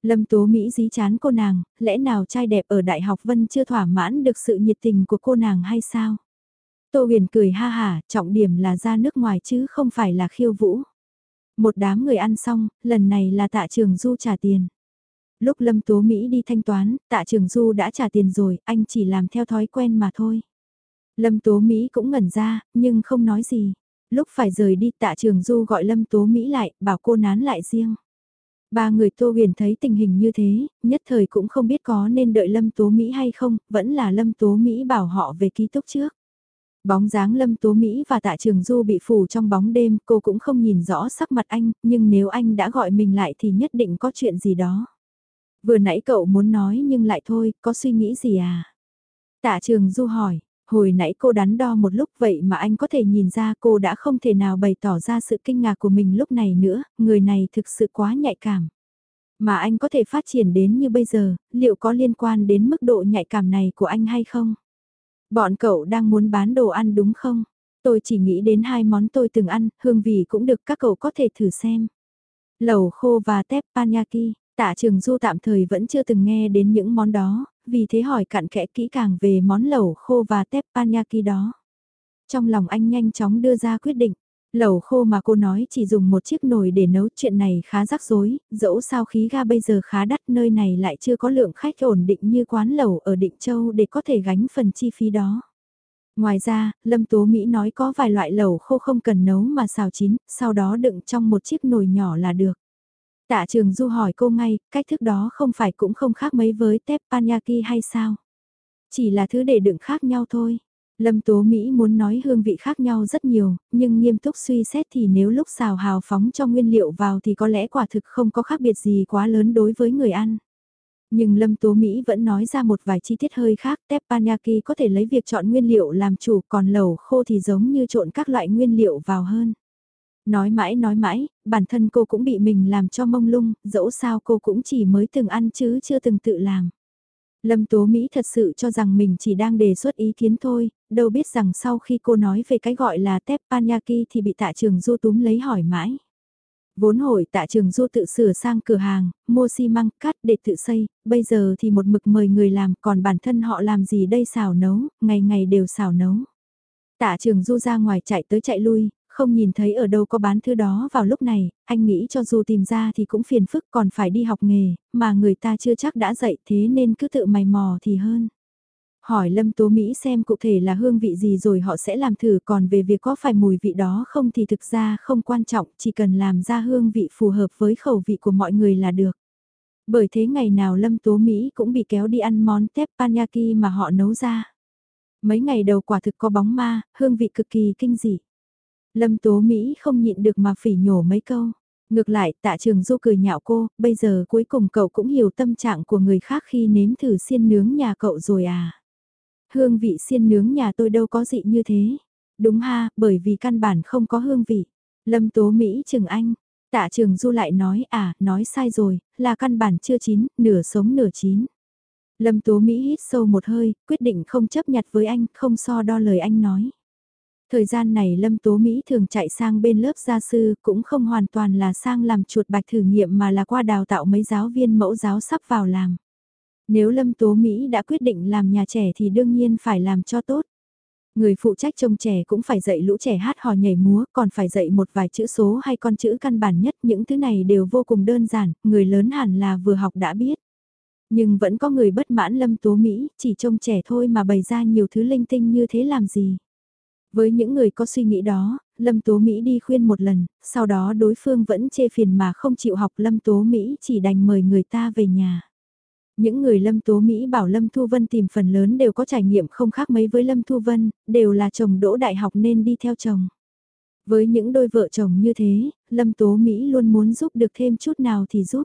Lâm Tố Mỹ dí chán cô nàng, lẽ nào trai đẹp ở Đại học Vân chưa thỏa mãn được sự nhiệt tình của cô nàng hay sao? Tô huyền cười ha hả, trọng điểm là ra nước ngoài chứ không phải là khiêu vũ. Một đám người ăn xong, lần này là tạ trường du trả tiền. Lúc Lâm Tố Mỹ đi thanh toán, tạ trường du đã trả tiền rồi, anh chỉ làm theo thói quen mà thôi. Lâm Tố Mỹ cũng ngẩn ra, nhưng không nói gì. Lúc phải rời đi tạ trường du gọi Lâm Tố Mỹ lại, bảo cô nán lại riêng. Ba người Tô Huyền thấy tình hình như thế, nhất thời cũng không biết có nên đợi Lâm Tố Mỹ hay không, vẫn là Lâm Tố Mỹ bảo họ về ký túc trước. Bóng dáng Lâm Tố Mỹ và Tạ Trường Du bị phủ trong bóng đêm, cô cũng không nhìn rõ sắc mặt anh, nhưng nếu anh đã gọi mình lại thì nhất định có chuyện gì đó. Vừa nãy cậu muốn nói nhưng lại thôi, có suy nghĩ gì à? Tạ Trường Du hỏi, hồi nãy cô đắn đo một lúc vậy mà anh có thể nhìn ra cô đã không thể nào bày tỏ ra sự kinh ngạc của mình lúc này nữa, người này thực sự quá nhạy cảm. Mà anh có thể phát triển đến như bây giờ, liệu có liên quan đến mức độ nhạy cảm này của anh hay không? Bọn cậu đang muốn bán đồ ăn đúng không? Tôi chỉ nghĩ đến hai món tôi từng ăn, hương vị cũng được các cậu có thể thử xem. Lẩu khô và tép panyaki, tạ trường du tạm thời vẫn chưa từng nghe đến những món đó, vì thế hỏi cặn kẽ kỹ càng về món lẩu khô và teppanyaki đó. Trong lòng anh nhanh chóng đưa ra quyết định, Lẩu khô mà cô nói chỉ dùng một chiếc nồi để nấu chuyện này khá rắc rối, dẫu sao khí ga bây giờ khá đắt nơi này lại chưa có lượng khách ổn định như quán lẩu ở Định Châu để có thể gánh phần chi phí đó. Ngoài ra, Lâm Tố Mỹ nói có vài loại lẩu khô không cần nấu mà xào chín, sau đó đựng trong một chiếc nồi nhỏ là được. Tạ Trường Du hỏi cô ngay, cách thức đó không phải cũng không khác mấy với teppanyaki hay sao? Chỉ là thứ để đựng khác nhau thôi. Lâm Tố Mỹ muốn nói hương vị khác nhau rất nhiều, nhưng nghiêm túc suy xét thì nếu lúc xào hào phóng cho nguyên liệu vào thì có lẽ quả thực không có khác biệt gì quá lớn đối với người ăn. Nhưng Lâm Tố Mỹ vẫn nói ra một vài chi tiết hơi khác, teppanyaki có thể lấy việc chọn nguyên liệu làm chủ còn lẩu khô thì giống như trộn các loại nguyên liệu vào hơn. Nói mãi nói mãi, bản thân cô cũng bị mình làm cho mông lung, dẫu sao cô cũng chỉ mới từng ăn chứ chưa từng tự làm. Lâm Tố Mỹ thật sự cho rằng mình chỉ đang đề xuất ý kiến thôi, đâu biết rằng sau khi cô nói về cái gọi là teppanyaki thì bị tạ trường du túm lấy hỏi mãi. Vốn hồi tạ trường du tự sửa sang cửa hàng, mua xi măng, cắt để tự xây, bây giờ thì một mực mời người làm, còn bản thân họ làm gì đây xào nấu, ngày ngày đều xào nấu. Tạ trường du ra ngoài chạy tới chạy lui, không nhìn thấy ở đâu có bán thứ đó vào lúc này, anh nghĩ cho dù tìm ra thì cũng phiền phức còn phải đi học nghề, mà người ta chưa chắc đã dạy thế nên cứ tự mày mò thì hơn. Hỏi Lâm Tố Mỹ xem cụ thể là hương vị gì rồi họ sẽ làm thử còn về việc có phải mùi vị đó không thì thực ra không quan trọng, chỉ cần làm ra hương vị phù hợp với khẩu vị của mọi người là được. Bởi thế ngày nào Lâm Tố Mỹ cũng bị kéo đi ăn món teppanyaki mà họ nấu ra. Mấy ngày đầu quả thực có bóng ma, hương vị cực kỳ kinh dị. Lâm Tố Mỹ không nhịn được mà phỉ nhổ mấy câu. Ngược lại, tạ trường du cười nhạo cô, bây giờ cuối cùng cậu cũng hiểu tâm trạng của người khác khi nếm thử xiên nướng nhà cậu rồi à. Hương vị xiên nướng nhà tôi đâu có dị như thế. Đúng ha, bởi vì căn bản không có hương vị. Lâm Tố Mỹ chừng anh. Tạ trường du lại nói à, nói sai rồi, là căn bản chưa chín, nửa sống nửa chín. Lâm Tố Mỹ hít sâu một hơi, quyết định không chấp nhặt với anh, không so đo lời anh nói. Thời gian này Lâm Tố Mỹ thường chạy sang bên lớp gia sư cũng không hoàn toàn là sang làm chuột bạch thử nghiệm mà là qua đào tạo mấy giáo viên mẫu giáo sắp vào làm. Nếu Lâm Tố Mỹ đã quyết định làm nhà trẻ thì đương nhiên phải làm cho tốt. Người phụ trách trông trẻ cũng phải dạy lũ trẻ hát hò nhảy múa, còn phải dạy một vài chữ số hay con chữ căn bản nhất. Những thứ này đều vô cùng đơn giản, người lớn hẳn là vừa học đã biết. Nhưng vẫn có người bất mãn Lâm Tố Mỹ, chỉ trông trẻ thôi mà bày ra nhiều thứ linh tinh như thế làm gì. Với những người có suy nghĩ đó, Lâm Tố Mỹ đi khuyên một lần, sau đó đối phương vẫn chê phiền mà không chịu học Lâm Tố Mỹ chỉ đành mời người ta về nhà. Những người Lâm Tố Mỹ bảo Lâm Thu Vân tìm phần lớn đều có trải nghiệm không khác mấy với Lâm Thu Vân, đều là chồng đỗ đại học nên đi theo chồng. Với những đôi vợ chồng như thế, Lâm Tố Mỹ luôn muốn giúp được thêm chút nào thì giúp.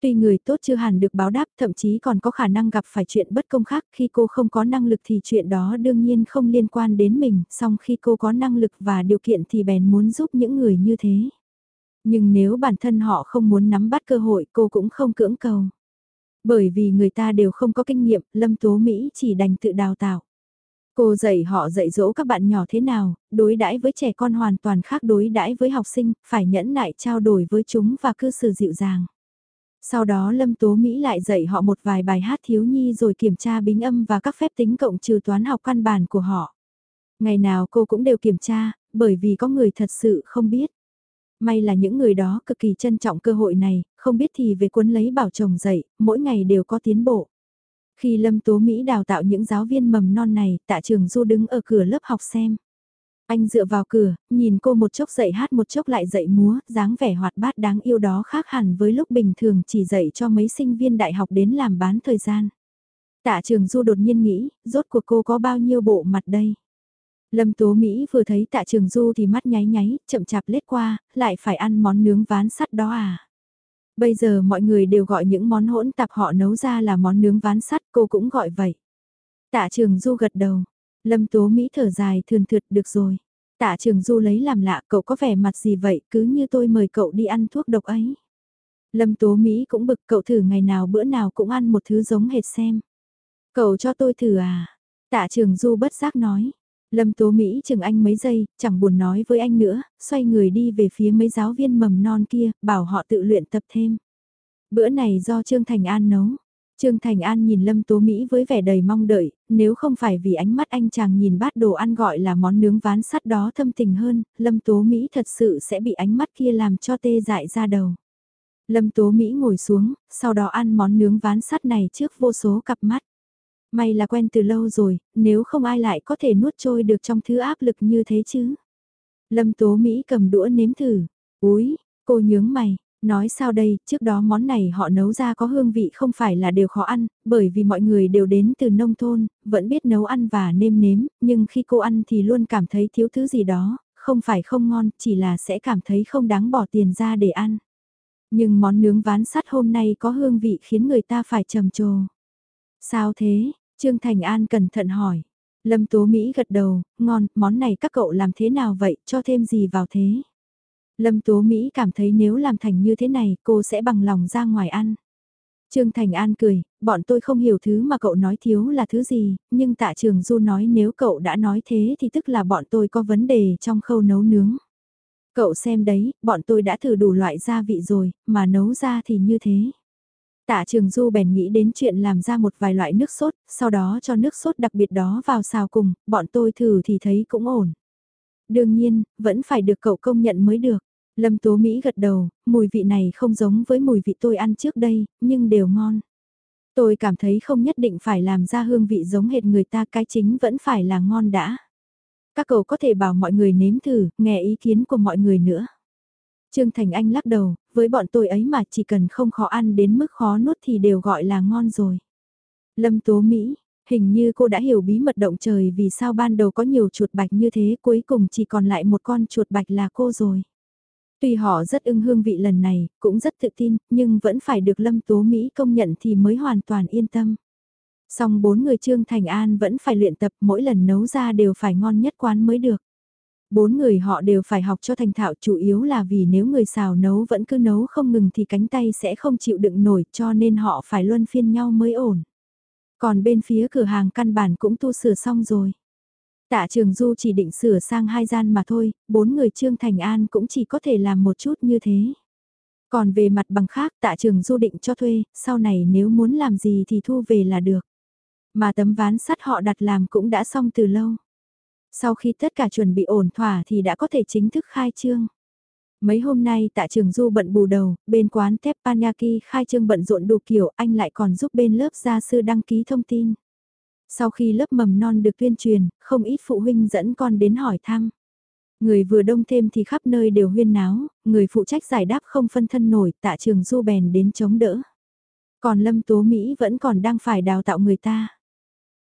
Tuy người tốt chưa hẳn được báo đáp, thậm chí còn có khả năng gặp phải chuyện bất công khác khi cô không có năng lực thì chuyện đó đương nhiên không liên quan đến mình, song khi cô có năng lực và điều kiện thì bèn muốn giúp những người như thế. Nhưng nếu bản thân họ không muốn nắm bắt cơ hội cô cũng không cưỡng cầu. Bởi vì người ta đều không có kinh nghiệm, Lâm Tố Mỹ chỉ đành tự đào tạo. Cô dạy họ dạy dỗ các bạn nhỏ thế nào, đối đãi với trẻ con hoàn toàn khác đối đãi với học sinh, phải nhẫn nại trao đổi với chúng và cư xử dịu dàng. Sau đó Lâm Tố Mỹ lại dạy họ một vài bài hát thiếu nhi rồi kiểm tra bính âm và các phép tính cộng trừ toán học căn bản của họ. Ngày nào cô cũng đều kiểm tra, bởi vì có người thật sự không biết. May là những người đó cực kỳ trân trọng cơ hội này, không biết thì về cuốn lấy bảo chồng dạy, mỗi ngày đều có tiến bộ. Khi Lâm Tố Mỹ đào tạo những giáo viên mầm non này, tạ trường Du đứng ở cửa lớp học xem. Anh dựa vào cửa, nhìn cô một chốc dạy hát một chốc lại dạy múa, dáng vẻ hoạt bát đáng yêu đó khác hẳn với lúc bình thường chỉ dạy cho mấy sinh viên đại học đến làm bán thời gian. Tạ trường Du đột nhiên nghĩ, rốt cuộc cô có bao nhiêu bộ mặt đây? Lâm Tố Mỹ vừa thấy tạ trường Du thì mắt nháy nháy, chậm chạp lết qua, lại phải ăn món nướng ván sắt đó à? Bây giờ mọi người đều gọi những món hỗn tạp họ nấu ra là món nướng ván sắt, cô cũng gọi vậy. Tạ trường Du gật đầu, Lâm Tố Mỹ thở dài thườn thượt được rồi. Tạ trường Du lấy làm lạ cậu có vẻ mặt gì vậy cứ như tôi mời cậu đi ăn thuốc độc ấy. Lâm Tố Mỹ cũng bực cậu thử ngày nào bữa nào cũng ăn một thứ giống hệt xem. Cậu cho tôi thử à? Tạ trường Du bất giác nói. Lâm Tố Mỹ chừng anh mấy giây, chẳng buồn nói với anh nữa, xoay người đi về phía mấy giáo viên mầm non kia, bảo họ tự luyện tập thêm. Bữa này do Trương Thành An nấu. Trương Thành An nhìn Lâm Tố Mỹ với vẻ đầy mong đợi, nếu không phải vì ánh mắt anh chàng nhìn bát đồ ăn gọi là món nướng ván sắt đó thâm tình hơn, Lâm Tố Mỹ thật sự sẽ bị ánh mắt kia làm cho tê dại ra đầu. Lâm Tố Mỹ ngồi xuống, sau đó ăn món nướng ván sắt này trước vô số cặp mắt. May là quen từ lâu rồi, nếu không ai lại có thể nuốt trôi được trong thứ áp lực như thế chứ. Lâm Tố Mỹ cầm đũa nếm thử. Úi, cô nhướng mày, nói sao đây, trước đó món này họ nấu ra có hương vị không phải là đều khó ăn, bởi vì mọi người đều đến từ nông thôn, vẫn biết nấu ăn và nêm nếm, nhưng khi cô ăn thì luôn cảm thấy thiếu thứ gì đó, không phải không ngon, chỉ là sẽ cảm thấy không đáng bỏ tiền ra để ăn. Nhưng món nướng ván sắt hôm nay có hương vị khiến người ta phải trầm trồ. Sao thế? Trương Thành An cẩn thận hỏi. Lâm Tố Mỹ gật đầu, ngon, món này các cậu làm thế nào vậy, cho thêm gì vào thế? Lâm Tố Mỹ cảm thấy nếu làm thành như thế này cô sẽ bằng lòng ra ngoài ăn. Trương Thành An cười, bọn tôi không hiểu thứ mà cậu nói thiếu là thứ gì, nhưng tạ trường Du nói nếu cậu đã nói thế thì tức là bọn tôi có vấn đề trong khâu nấu nướng. Cậu xem đấy, bọn tôi đã thử đủ loại gia vị rồi, mà nấu ra thì như thế. Tạ Trường Du bèn nghĩ đến chuyện làm ra một vài loại nước sốt, sau đó cho nước sốt đặc biệt đó vào xào cùng, bọn tôi thử thì thấy cũng ổn. Đương nhiên, vẫn phải được cậu công nhận mới được. Lâm Tố Mỹ gật đầu, mùi vị này không giống với mùi vị tôi ăn trước đây, nhưng đều ngon. Tôi cảm thấy không nhất định phải làm ra hương vị giống hệt người ta cái chính vẫn phải là ngon đã. Các cậu có thể bảo mọi người nếm thử, nghe ý kiến của mọi người nữa. Trương Thành Anh lắc đầu, với bọn tôi ấy mà chỉ cần không khó ăn đến mức khó nuốt thì đều gọi là ngon rồi. Lâm Tố Mỹ, hình như cô đã hiểu bí mật động trời vì sao ban đầu có nhiều chuột bạch như thế cuối cùng chỉ còn lại một con chuột bạch là cô rồi. Tuy họ rất ưng hương vị lần này, cũng rất tự tin, nhưng vẫn phải được Lâm Tố Mỹ công nhận thì mới hoàn toàn yên tâm. Song bốn người Trương Thành An vẫn phải luyện tập mỗi lần nấu ra đều phải ngon nhất quán mới được. Bốn người họ đều phải học cho thành thạo chủ yếu là vì nếu người xào nấu vẫn cứ nấu không ngừng thì cánh tay sẽ không chịu đựng nổi cho nên họ phải luân phiên nhau mới ổn. Còn bên phía cửa hàng căn bản cũng tu sửa xong rồi. Tạ Trường Du chỉ định sửa sang hai gian mà thôi, bốn người Trương Thành An cũng chỉ có thể làm một chút như thế. Còn về mặt bằng khác Tạ Trường Du định cho thuê, sau này nếu muốn làm gì thì thu về là được. Mà tấm ván sắt họ đặt làm cũng đã xong từ lâu. Sau khi tất cả chuẩn bị ổn thỏa thì đã có thể chính thức khai trương. Mấy hôm nay tạ trường du bận bù đầu, bên quán Teppanyaki khai trương bận rộn đủ kiểu, anh lại còn giúp bên lớp gia sư đăng ký thông tin. Sau khi lớp mầm non được tuyên truyền, không ít phụ huynh dẫn con đến hỏi thăm. Người vừa đông thêm thì khắp nơi đều huyên náo, người phụ trách giải đáp không phân thân nổi, tạ trường du bèn đến chống đỡ. Còn Lâm Tố Mỹ vẫn còn đang phải đào tạo người ta.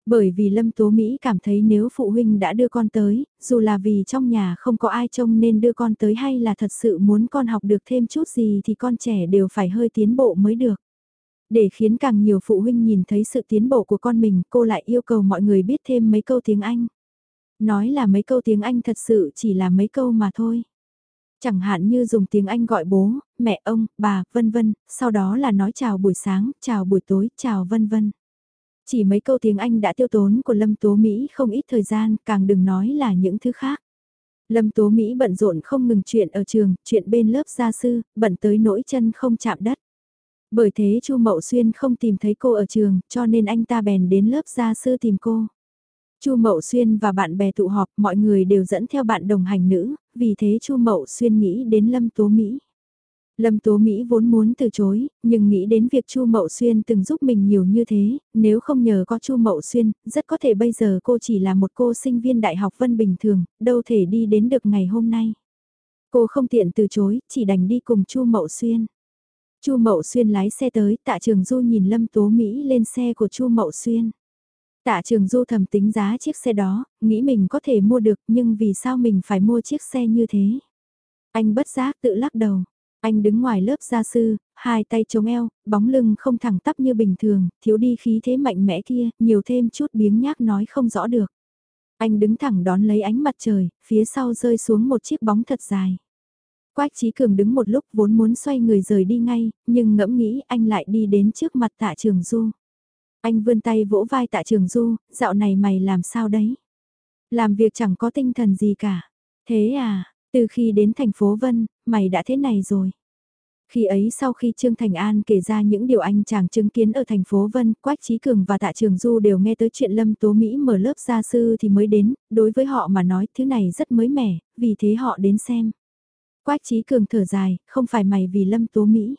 Bởi vì Lâm Tố Mỹ cảm thấy nếu phụ huynh đã đưa con tới, dù là vì trong nhà không có ai trông nên đưa con tới hay là thật sự muốn con học được thêm chút gì thì con trẻ đều phải hơi tiến bộ mới được. Để khiến càng nhiều phụ huynh nhìn thấy sự tiến bộ của con mình, cô lại yêu cầu mọi người biết thêm mấy câu tiếng Anh. Nói là mấy câu tiếng Anh thật sự chỉ là mấy câu mà thôi. Chẳng hạn như dùng tiếng Anh gọi bố, mẹ ông, bà, vân vân, sau đó là nói chào buổi sáng, chào buổi tối, chào vân vân. Chỉ mấy câu tiếng Anh đã tiêu tốn của Lâm Tố Mỹ không ít thời gian, càng đừng nói là những thứ khác. Lâm Tố Mỹ bận rộn không ngừng chuyện ở trường, chuyện bên lớp gia sư, bận tới nỗi chân không chạm đất. Bởi thế Chu Mậu Xuyên không tìm thấy cô ở trường, cho nên anh ta bèn đến lớp gia sư tìm cô. Chu Mậu Xuyên và bạn bè tụ họp, mọi người đều dẫn theo bạn đồng hành nữ, vì thế Chu Mậu Xuyên nghĩ đến Lâm Tố Mỹ. Lâm Tố Mỹ vốn muốn từ chối, nhưng nghĩ đến việc Chu Mậu Xuyên từng giúp mình nhiều như thế, nếu không nhờ có Chu Mậu Xuyên, rất có thể bây giờ cô chỉ là một cô sinh viên đại học Vân bình thường, đâu thể đi đến được ngày hôm nay. Cô không tiện từ chối, chỉ đành đi cùng Chu Mậu Xuyên. Chu Mậu Xuyên lái xe tới, Tạ Trường Du nhìn Lâm Tố Mỹ lên xe của Chu Mậu Xuyên. Tạ Trường Du thầm tính giá chiếc xe đó, nghĩ mình có thể mua được nhưng vì sao mình phải mua chiếc xe như thế? Anh bất giác tự lắc đầu. Anh đứng ngoài lớp gia sư, hai tay chống eo, bóng lưng không thẳng tắp như bình thường, thiếu đi khí thế mạnh mẽ kia, nhiều thêm chút biếng nhác nói không rõ được. Anh đứng thẳng đón lấy ánh mặt trời, phía sau rơi xuống một chiếc bóng thật dài. Quách Trí Cường đứng một lúc vốn muốn xoay người rời đi ngay, nhưng ngẫm nghĩ anh lại đi đến trước mặt tạ trường Du. Anh vươn tay vỗ vai tạ trường Du, dạo này mày làm sao đấy? Làm việc chẳng có tinh thần gì cả. Thế à, từ khi đến thành phố Vân, mày đã thế này rồi. Khi ấy sau khi Trương Thành An kể ra những điều anh chàng chứng kiến ở thành phố Vân, Quách Trí Cường và Tạ Trường Du đều nghe tới chuyện Lâm Tố Mỹ mở lớp gia sư thì mới đến, đối với họ mà nói thứ này rất mới mẻ, vì thế họ đến xem. Quách Trí Cường thở dài, không phải mày vì Lâm Tố Mỹ.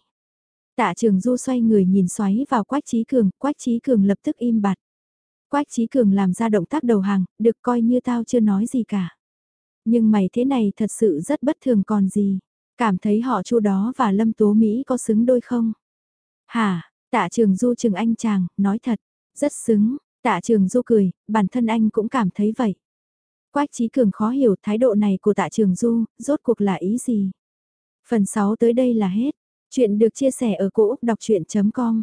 Tạ Trường Du xoay người nhìn xoáy vào Quách Trí Cường, Quách Trí Cường lập tức im bặt. Quách Trí Cường làm ra động tác đầu hàng, được coi như tao chưa nói gì cả. Nhưng mày thế này thật sự rất bất thường còn gì. Cảm thấy họ chu đó và Lâm Tố Mỹ có xứng đôi không? Hả, tạ trường du trường anh chàng, nói thật, rất xứng, tạ trường du cười, bản thân anh cũng cảm thấy vậy. Quách Trí Cường khó hiểu thái độ này của tạ trường du, rốt cuộc là ý gì? Phần 6 tới đây là hết. Chuyện được chia sẻ ở cỗ đọc chuyện.com